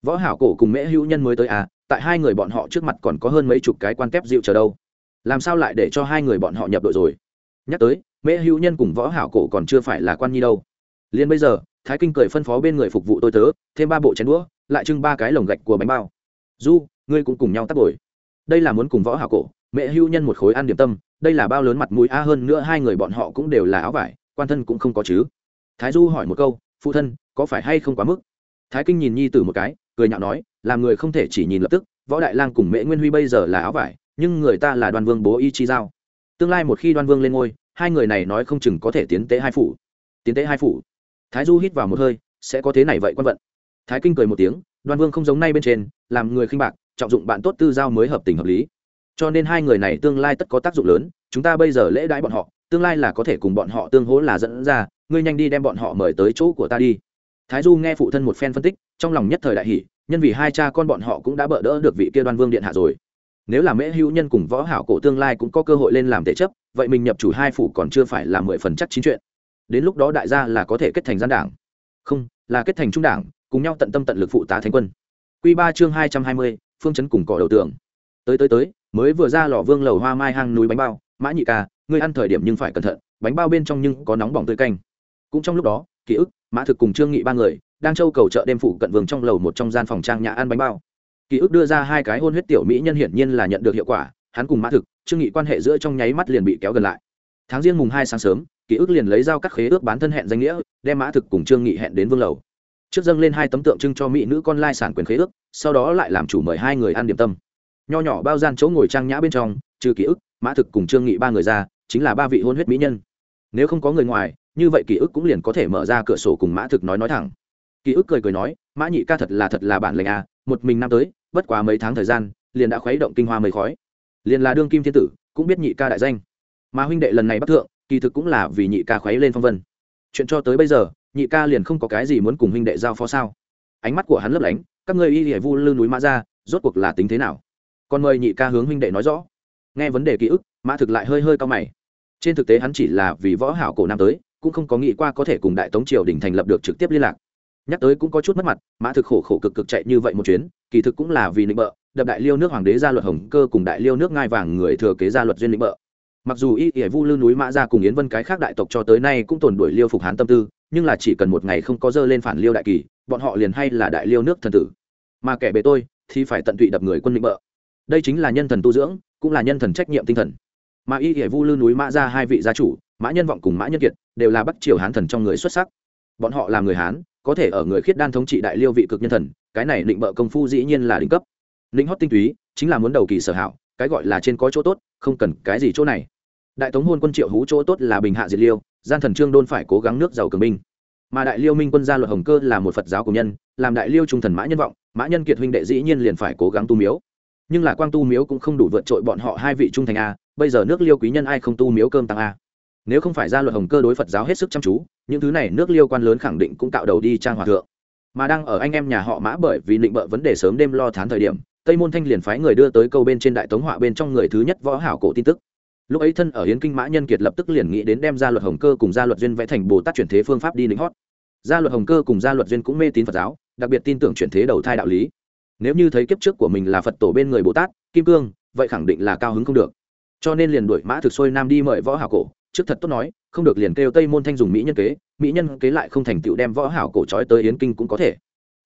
Võ hảo cổ cùng mễ hữu nhân mới tới a, tại hai người bọn họ trước mặt còn có hơn mấy chục cái quan kép dịu chờ đâu. Làm sao lại để cho hai người bọn họ nhập đội rồi? Nhắc tới mễ hữu nhân cùng võ hảo cổ còn chưa phải là quan nhi đâu. Liền bây giờ, thái kinh cười phân phó bên người phục vụ tôi tớ, thêm ba bộ chén đũa, lại trưng ba cái lồng gạch của bánh bao. Du, ngươi cũng cùng nhau tắt bồi. Đây là muốn cùng võ hảo cổ mẹ hữu nhân một khối ăn điểm tâm, đây là bao lớn mặt mũi, a, hơn nữa hai người bọn họ cũng đều là áo vải, quan thân cũng không có chứ. Thái du hỏi một câu, phụ thân, có phải hay không quá mức? Thái kinh nhìn nhi tử một cái, cười nhạo nói, làm người không thể chỉ nhìn lập tức, võ đại lang cùng mẹ nguyên huy bây giờ là áo vải, nhưng người ta là đoàn vương bố y chi giao. Tương lai một khi đoan vương lên ngôi hai người này nói không chừng có thể tiến tế hai phủ. Tiến tế hai phủ. Thái du hít vào một hơi, sẽ có thế này vậy quan vận. Thái kinh cười một tiếng, đoan vương không giống nay bên trên, làm người khinh bạc, trọng dụng bạn tốt tư giao mới hợp tình hợp lý. Cho nên hai người này tương lai tất có tác dụng lớn, chúng ta bây giờ lễ đãi bọn họ, tương lai là có thể cùng bọn họ tương hỗ là dẫn ra, ngươi nhanh đi đem bọn họ mời tới chỗ của ta đi. Thái du nghe phụ thân một phen phân tích, trong lòng nhất thời đại hỷ nhân vì hai cha con bọn họ cũng đã bỡ đỡ được vị kia đoan vương điện hạ rồi nếu là mễ hữu nhân cùng võ hảo cổ tương lai cũng có cơ hội lên làm tệ chấp, vậy mình nhập chủ hai phủ còn chưa phải là mười phần chắc chín chuyện. Đến lúc đó đại gia là có thể kết thành gian đảng. Không, là kết thành trung đảng, cùng nhau tận tâm tận lực phụ tá thánh quân. Quy ba chương hai trăm hai mươi, phương chấn cùng cỏ đầu tường. Tới tới tới, mới vừa ra lò vương lầu hoa mai hang núi bánh bao, mã nhị ca ngươi ăn thời điểm nhưng phải cẩn thận, bánh bao bên trong nhưng có nóng bỏng tươi canh. Cũng trong lúc đó ký ức, mã thực cùng trương nghị ba người, đang châu cầu chợ đêm phụ cận vương trong lầu một trong gian phòng trang nhà ăn bánh bao ký ức đưa ra hai cái hôn huyết tiểu mỹ nhân hiển nhiên là nhận được hiệu quả, hắn cùng mã thực, trương nghị quan hệ giữa trong nháy mắt liền bị kéo gần lại. Tháng riêng mùng hai sáng sớm, ký ức liền lấy dao cắt khế ước bán thân hẹn danh nghĩa, đem mã thực cùng trương nghị hẹn đến vương lầu. Trước dâng lên hai tấm tượng trưng cho mỹ nữ con lai sản quyền khế ước, sau đó lại làm chủ mời hai người ăn điểm tâm. Nho nhỏ bao gian chỗ ngồi trang nhã bên trong, trừ ký ức, mã thực cùng trương nghị ba người ra, chính là ba vị hôn huyết mỹ nhân. Nếu không có người ngoài, như vậy ký ức cũng liền có thể mở ra cửa sổ cùng mã thực nói nói thẳng. Ký ức cười cười nói, mã nhị ca thật là thật là bản lệnh à một mình năm tới bất quá mấy tháng thời gian, liền đã khuấy động kinh hoa mây khói. Liền là đương kim thiên tử, cũng biết nhị ca đại danh. Mà huynh đệ lần này bắc thượng, kỳ thực cũng là vì nhị ca khuấy lên phong vân. Chuyện cho tới bây giờ, nhị ca liền không có cái gì muốn cùng huynh đệ giao phó sao? Ánh mắt của hắn lấp lánh, các ngươi y hải vu lư núi mã ra, rốt cuộc là tính thế nào? Còn mời nhị ca hướng huynh đệ nói rõ. Nghe vấn đề ký ức, mã thực lại hơi hơi cao mày. Trên thực tế hắn chỉ là vì võ hảo cổ nam tới, cũng không có nghĩ qua có thể cùng đại tống triều đình thành lập được trực tiếp liên lạc nhắc tới cũng có chút mất mặt, mã thực khổ khổ cực cực chạy như vậy một chuyến, kỳ thực cũng là vì nịnh bợ, đập đại liêu nước hoàng đế gia luật hồng cơ cùng đại liêu nước ngai vàng người thừa kế gia luật duyên nịnh bợ. Mặc dù y ỉa vu lư núi mã ra cùng yến vân cái khác đại tộc cho tới nay cũng tồn đuổi liêu phục hán tâm tư, nhưng là chỉ cần một ngày không có dơ lên phản liêu đại kỳ, bọn họ liền hay là đại liêu nước thần tử. Mà kẻ bề tôi thì phải tận tụy đập người quân định bợ. Đây chính là nhân thần tu dưỡng, cũng là nhân thần trách nhiệm tinh thần. Mà y ỉa vu lư núi mã ra hai vị gia chủ, mã nhân vọng cùng mã nhân kiệt, đều là bắc triều hán thần trong người xuất sắc. Bọn họ là người hán có thể ở người khiết đan thống trị đại liêu vị cực nhân thần, cái này định bợ công phu dĩ nhiên là đỉnh cấp. Lĩnh hót tinh túy, chính là muốn đầu kỳ sở hảo, cái gọi là trên có chỗ tốt, không cần cái gì chỗ này. Đại tống hôn quân triệu hú chỗ tốt là bình hạ diệt liêu, gian thần trương đôn phải cố gắng nước giàu cường binh. Mà đại liêu minh quân gia luật hồng cơ là một phật giáo của nhân, làm đại liêu trung thần mã nhân vọng, mã nhân kiệt huynh đệ dĩ nhiên liền phải cố gắng tu miếu. Nhưng là quang tu miếu cũng không đủ vượt trội bọn họ hai vị trung thành a, bây giờ nước liêu quý nhân ai không tu miếu cơm tăng a? Nếu không phải gia luật hồng cơ đối phật giáo hết sức chăm chú, những thứ này nước liêu quan lớn khẳng định cũng cạo đầu đi trang hòa thượng. Mà đang ở anh em nhà họ mã bởi vì định bợ vấn đề sớm đêm lo thán thời điểm, tây môn thanh liền phái người đưa tới câu bên trên đại tống họa bên trong người thứ nhất võ hảo cổ tin tức. Lúc ấy thân ở hiến kinh mã nhân kiệt lập tức liền nghĩ đến đem gia luật hồng cơ cùng gia luật duyên vẽ thành bồ tát chuyển thế phương pháp đi lính hót. Gia luật hồng cơ cùng gia luật duyên cũng mê tín phật giáo, đặc biệt tin tưởng chuyển thế đầu thai đạo lý. Nếu như thấy kiếp trước của mình là phật tổ bên người bồ tát, kim cương, vậy khẳng định là cao hứng không được. Cho nên liền đuổi mã thực xuôi nam đi mời võ hảo cổ trước thật tốt nói, không được liền kêu tây môn thanh dùng mỹ nhân kế, mỹ nhân kế lại không thành tựu đem võ hảo cổ trói tới yến kinh cũng có thể.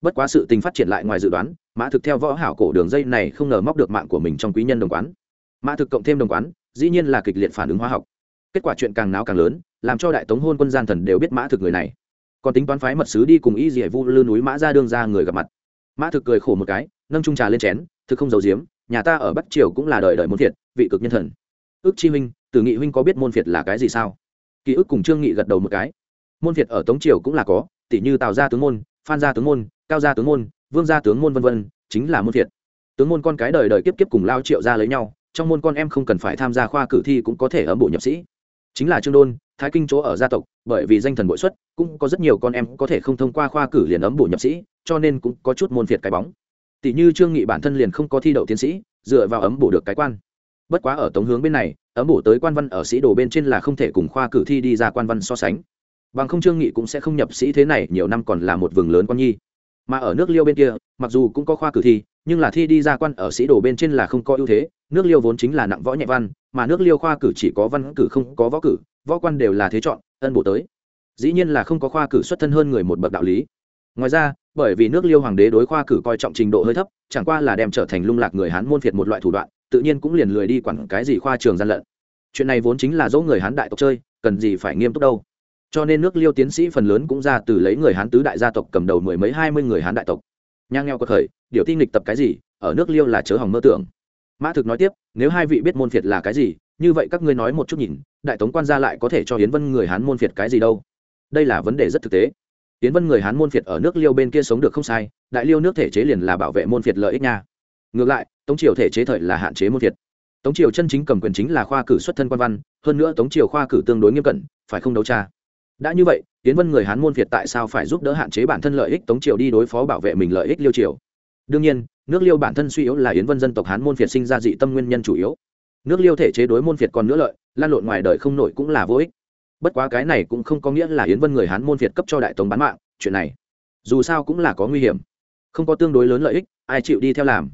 Bất quá sự tình phát triển lại ngoài dự đoán, mã thực theo võ hảo cổ đường dây này không ngờ móc được mạng của mình trong quý nhân đồng quán. Mã thực cộng thêm đồng quán, dĩ nhiên là kịch liệt phản ứng hóa học. Kết quả chuyện càng náo càng lớn, làm cho đại tống hôn quân gian thần đều biết mã thực người này. Còn tính toán phái mật sứ đi cùng y dỉa vu lư núi mã ra đương ra người gặp mặt. Mã thực cười khổ một cái, nâng trung trà lên chén, thực không giấu giếm, nhà ta ở bắc triều cũng là đời đời muốn thiệt, vị cực nhân thần. Ước chi minh tử nghị huynh có biết môn phiệt là cái gì sao? Ký ức cùng trương nghị gật đầu một cái. Môn phiệt ở tống triều cũng là có tỷ như tào gia tướng môn, phan gia tướng môn, cao gia tướng môn, vương gia tướng môn vân vân, chính là môn phiệt. Tướng môn con cái đời đời kiếp kiếp cùng lao triệu ra lấy nhau, trong môn con em không cần phải tham gia khoa cử thi cũng có thể ấm bộ nhập sĩ. Chính là trương đôn, thái kinh chỗ ở gia tộc, bởi vì danh thần bội xuất, cũng có rất nhiều con em có thể không thông qua khoa cử liền ấm bổ nhập sĩ, cho nên cũng có chút môn phiệt cái bóng. Tỷ như trương nghị bản thân liền không có thi đậu tiến sĩ, dựa vào ấm bổ được cái quan bất quá ở tống hướng bên này, ấm bổ tới quan văn ở sĩ đồ bên trên là không thể cùng khoa cử thi đi ra quan văn so sánh. Bằng không trương nghị cũng sẽ không nhập sĩ thế này, nhiều năm còn là một vừng lớn quan nhi. Mà ở nước liêu bên kia, mặc dù cũng có khoa cử thi, nhưng là thi đi ra quan ở sĩ đồ bên trên là không có ưu thế. Nước liêu vốn chính là nặng võ nhẹ văn, mà nước liêu khoa cử chỉ có văn cử không có võ cử, võ quan đều là thế chọn, ân bổ tới. Dĩ nhiên là không có khoa cử xuất thân hơn người một bậc đạo lý. Ngoài ra, bởi vì nước liêu hoàng đế đối khoa cử coi trọng trình độ hơi thấp, chẳng qua là đem trở thành lung lạc người hán môn phiệt một loại thủ đoạn tự nhiên cũng liền lười đi quản cái gì khoa trường gian lận. Chuyện này vốn chính là dỗ người hán đại tộc chơi, cần gì phải nghiêm túc đâu. Cho nên nước liêu tiến sĩ phần lớn cũng ra từ lấy người hán tứ đại gia tộc cầm đầu mười mấy hai mươi người hán đại tộc. Nhang nghèo có khởi, điều tin lịch tập cái gì, ở nước liêu là chớ hỏng mơ tưởng. Mã thực nói tiếp, nếu hai vị biết môn phiệt là cái gì, như vậy các ngươi nói một chút nhìn, đại tống quan gia lại có thể cho hiến vân người hán môn phiệt cái gì đâu. Đây là vấn đề rất thực tế. Hiến vân người hán môn phiệt ở nước liêu bên kia sống được không sai, đại liêu nước thể chế liền là bảo vệ môn phiệt lợi ích nha ngược lại, tống triều thể chế thời là hạn chế môn thiệt. Tống triều chân chính cầm quyền chính là khoa cử xuất thân quan văn, hơn nữa tống triều khoa cử tương đối nghiêm cẩn, phải không đấu tra đã như vậy tiến vân người hán môn việt tại sao phải giúp đỡ hạn chế bản thân lợi ích tống triều đi đối phó bảo vệ mình lợi ích liêu triều? Đương nhiên, nước liêu bản thân suy yếu là yến vân dân tộc hán môn việt sinh ra dị tâm nguyên nhân chủ yếu. Nước liêu thể chế đối môn việt còn nữa lợi, lan lộn ngoài đời không nổi cũng là vô ích. Bất quá cái này cũng không có nghĩa là yến vân người hán môn việt cấp cho đại tống bán mạng, chuyện này dù sao cũng là có nguy hiểm. Không có tương đối lớn lợi ích, ai chịu đi theo làm?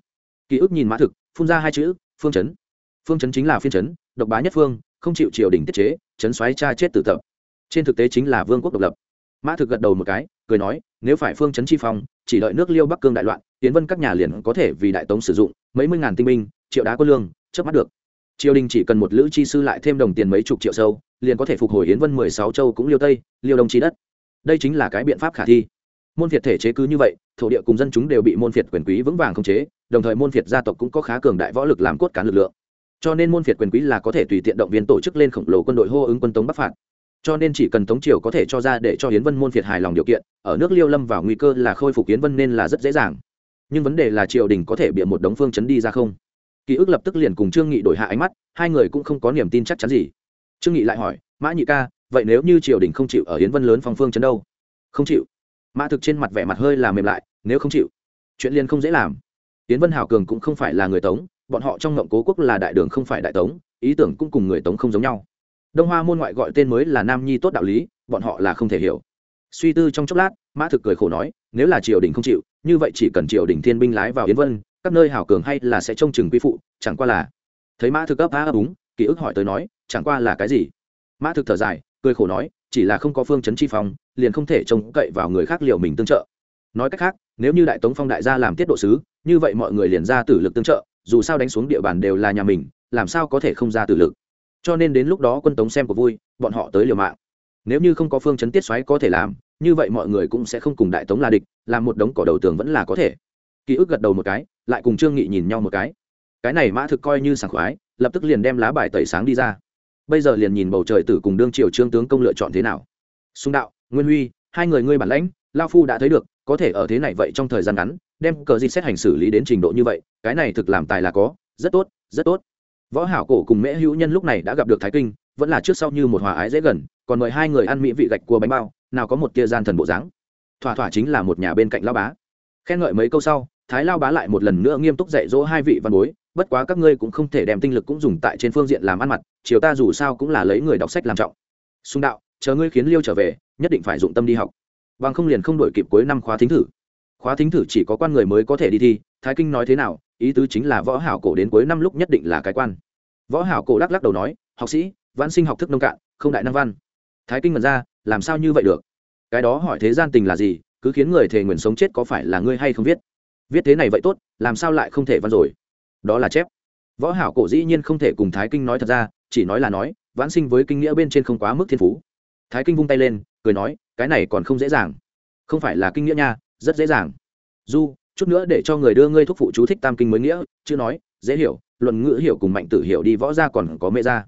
Ký ức nhìn mã thực, phun ra hai chữ, phương chấn. Phương chấn chính là phiên chấn, độc bá nhất phương, không chịu triều đình tiết chế, chấn xoáy cha chết tự tập. Trên thực tế chính là vương quốc độc lập. Mã thực gật đầu một cái, cười nói, nếu phải phương chấn chi phong, chỉ đợi nước liêu bắc cương đại loạn tiến vân các nhà liền có thể vì đại tống sử dụng, mấy mươi ngàn tinh binh, triệu đá quân lương, chớp mắt được. Triều đình chỉ cần một lữ chi sư lại thêm đồng tiền mấy chục triệu sâu, liền có thể phục hồi yến vân mười sáu châu cũng liêu tây, liêu đông trí đất. Đây chính là cái biện pháp khả thi môn phiệt thể chế cứ như vậy, thổ địa cùng dân chúng đều bị môn phiệt quyền quý vững vàng khống chế, đồng thời môn phiệt gia tộc cũng có khá cường đại võ lực làm cốt cán lực lượng. Cho nên môn phiệt quyền quý là có thể tùy tiện động viên tổ chức lên khổng lồ quân đội hô ứng quân tống bắc phạt. Cho nên chỉ cần tống triều có thể cho ra để cho hiến vân môn phiệt hài lòng điều kiện, ở nước liêu lâm vào nguy cơ là khôi phục hiến vân nên là rất dễ dàng. Nhưng vấn đề là triều đình có thể bịa một đống phương chấn đi ra không? Ký ức lập tức liền cùng trương nghị đổi hạ ánh mắt, hai người cũng không có niềm tin chắc chắn gì. Trương nghị lại hỏi, mã nhị ca, vậy nếu như triều đình không chịu ở hiến vân lớn phong phương chấn đâu? Không chịu mã thực trên mặt vẻ mặt hơi là mềm lại, nếu không chịu, chuyện liên không dễ làm. Tiến vân hảo cường cũng không phải là người tống, bọn họ trong ngộng cố quốc là đại đường không phải đại tống, ý tưởng cũng cùng người tống không giống nhau. Đông hoa môn ngoại gọi tên mới là nam nhi tốt đạo lý, bọn họ là không thể hiểu. Suy tư trong chốc lát, mã thực cười khổ nói, nếu là triều đình không chịu, như vậy chỉ cần triều đình thiên binh lái vào yến vân, các nơi hảo cường hay là sẽ trông chừng quy phụ, chẳng qua là. Thấy mã thực ấp á ấp úng, ký ức hỏi tới nói, chẳng qua là cái gì? Mã thực thở dài, cười khổ nói chỉ là không có phương chấn chi phong, liền không thể trông cậy vào người khác liệu mình tương trợ. Nói cách khác, nếu như đại tống phong đại gia làm tiết độ sứ, như vậy mọi người liền ra tử lực tương trợ, dù sao đánh xuống địa bàn đều là nhà mình, làm sao có thể không ra tử lực? Cho nên đến lúc đó quân tống xem của vui, bọn họ tới liều mạng. Nếu như không có phương chấn tiết xoáy có thể làm, như vậy mọi người cũng sẽ không cùng đại tống là địch, làm một đống cỏ đầu tường vẫn là có thể. Ký ức gật đầu một cái, lại cùng trương nghị nhìn nhau một cái. Cái này mã thực coi như sảng khoái, lập tức liền đem lá bài tẩy sáng đi ra bây giờ liền nhìn bầu trời tử cùng đương triều trương tướng công lựa chọn thế nào. Xung đạo, nguyên huy, hai người ngươi bản lãnh, lao phu đã thấy được, có thể ở thế này vậy trong thời gian ngắn, đem cờ di xét hành xử lý đến trình độ như vậy, cái này thực làm tài là có, rất tốt rất tốt. Võ hảo cổ cùng mễ hữu nhân lúc này đã gặp được thái kinh, vẫn là trước sau như một hòa ái dễ gần, còn mời hai người ăn mỹ vị gạch cua bánh bao, nào có một tia gian thần bộ dáng. Thỏa thỏa chính là một nhà bên cạnh lao bá. Khen ngợi mấy câu sau, thái lao bá lại một lần nữa nghiêm túc dạy dỗ hai vị văn bối bất quá các ngươi cũng không thể đem tinh lực cũng dùng tại trên phương diện làm ăn mặt, chiều ta dù sao cũng là lấy người đọc sách làm trọng. Xung đạo, chờ ngươi khiến liêu trở về, nhất định phải dụng tâm đi học. Bằng không liền không đổi kịp cuối năm khóa thính thử. Khóa thính thử chỉ có quan người mới có thể đi thi, thái kinh nói thế nào, ý tứ chính là võ hảo cổ đến cuối năm lúc nhất định là cái quan. Võ hảo cổ lắc lắc đầu nói, học sĩ, vãn sinh học thức nông cạn, không đại năng văn. Thái kinh mật ra, làm sao như vậy được? Cái đó hỏi thế gian tình là gì, cứ khiến người thề nguyện sống chết có phải là ngươi hay không viết? Viết thế này vậy tốt, làm sao lại không thể văn rồi? Đó là chép. Võ hảo cổ dĩ nhiên không thể cùng thái kinh nói thật ra, chỉ nói là nói vãn sinh với kinh nghĩa bên trên không quá mức thiên phú. Thái kinh vung tay lên, cười nói, cái này còn không dễ dàng. Không phải là kinh nghĩa nha, rất dễ dàng. Du, chút nữa để cho người đưa ngươi thuốc phụ chú thích tam kinh mới nghĩa chưa nói, dễ hiểu, luận ngữ hiểu cùng mạnh tử hiểu đi võ ra còn có mẹ ra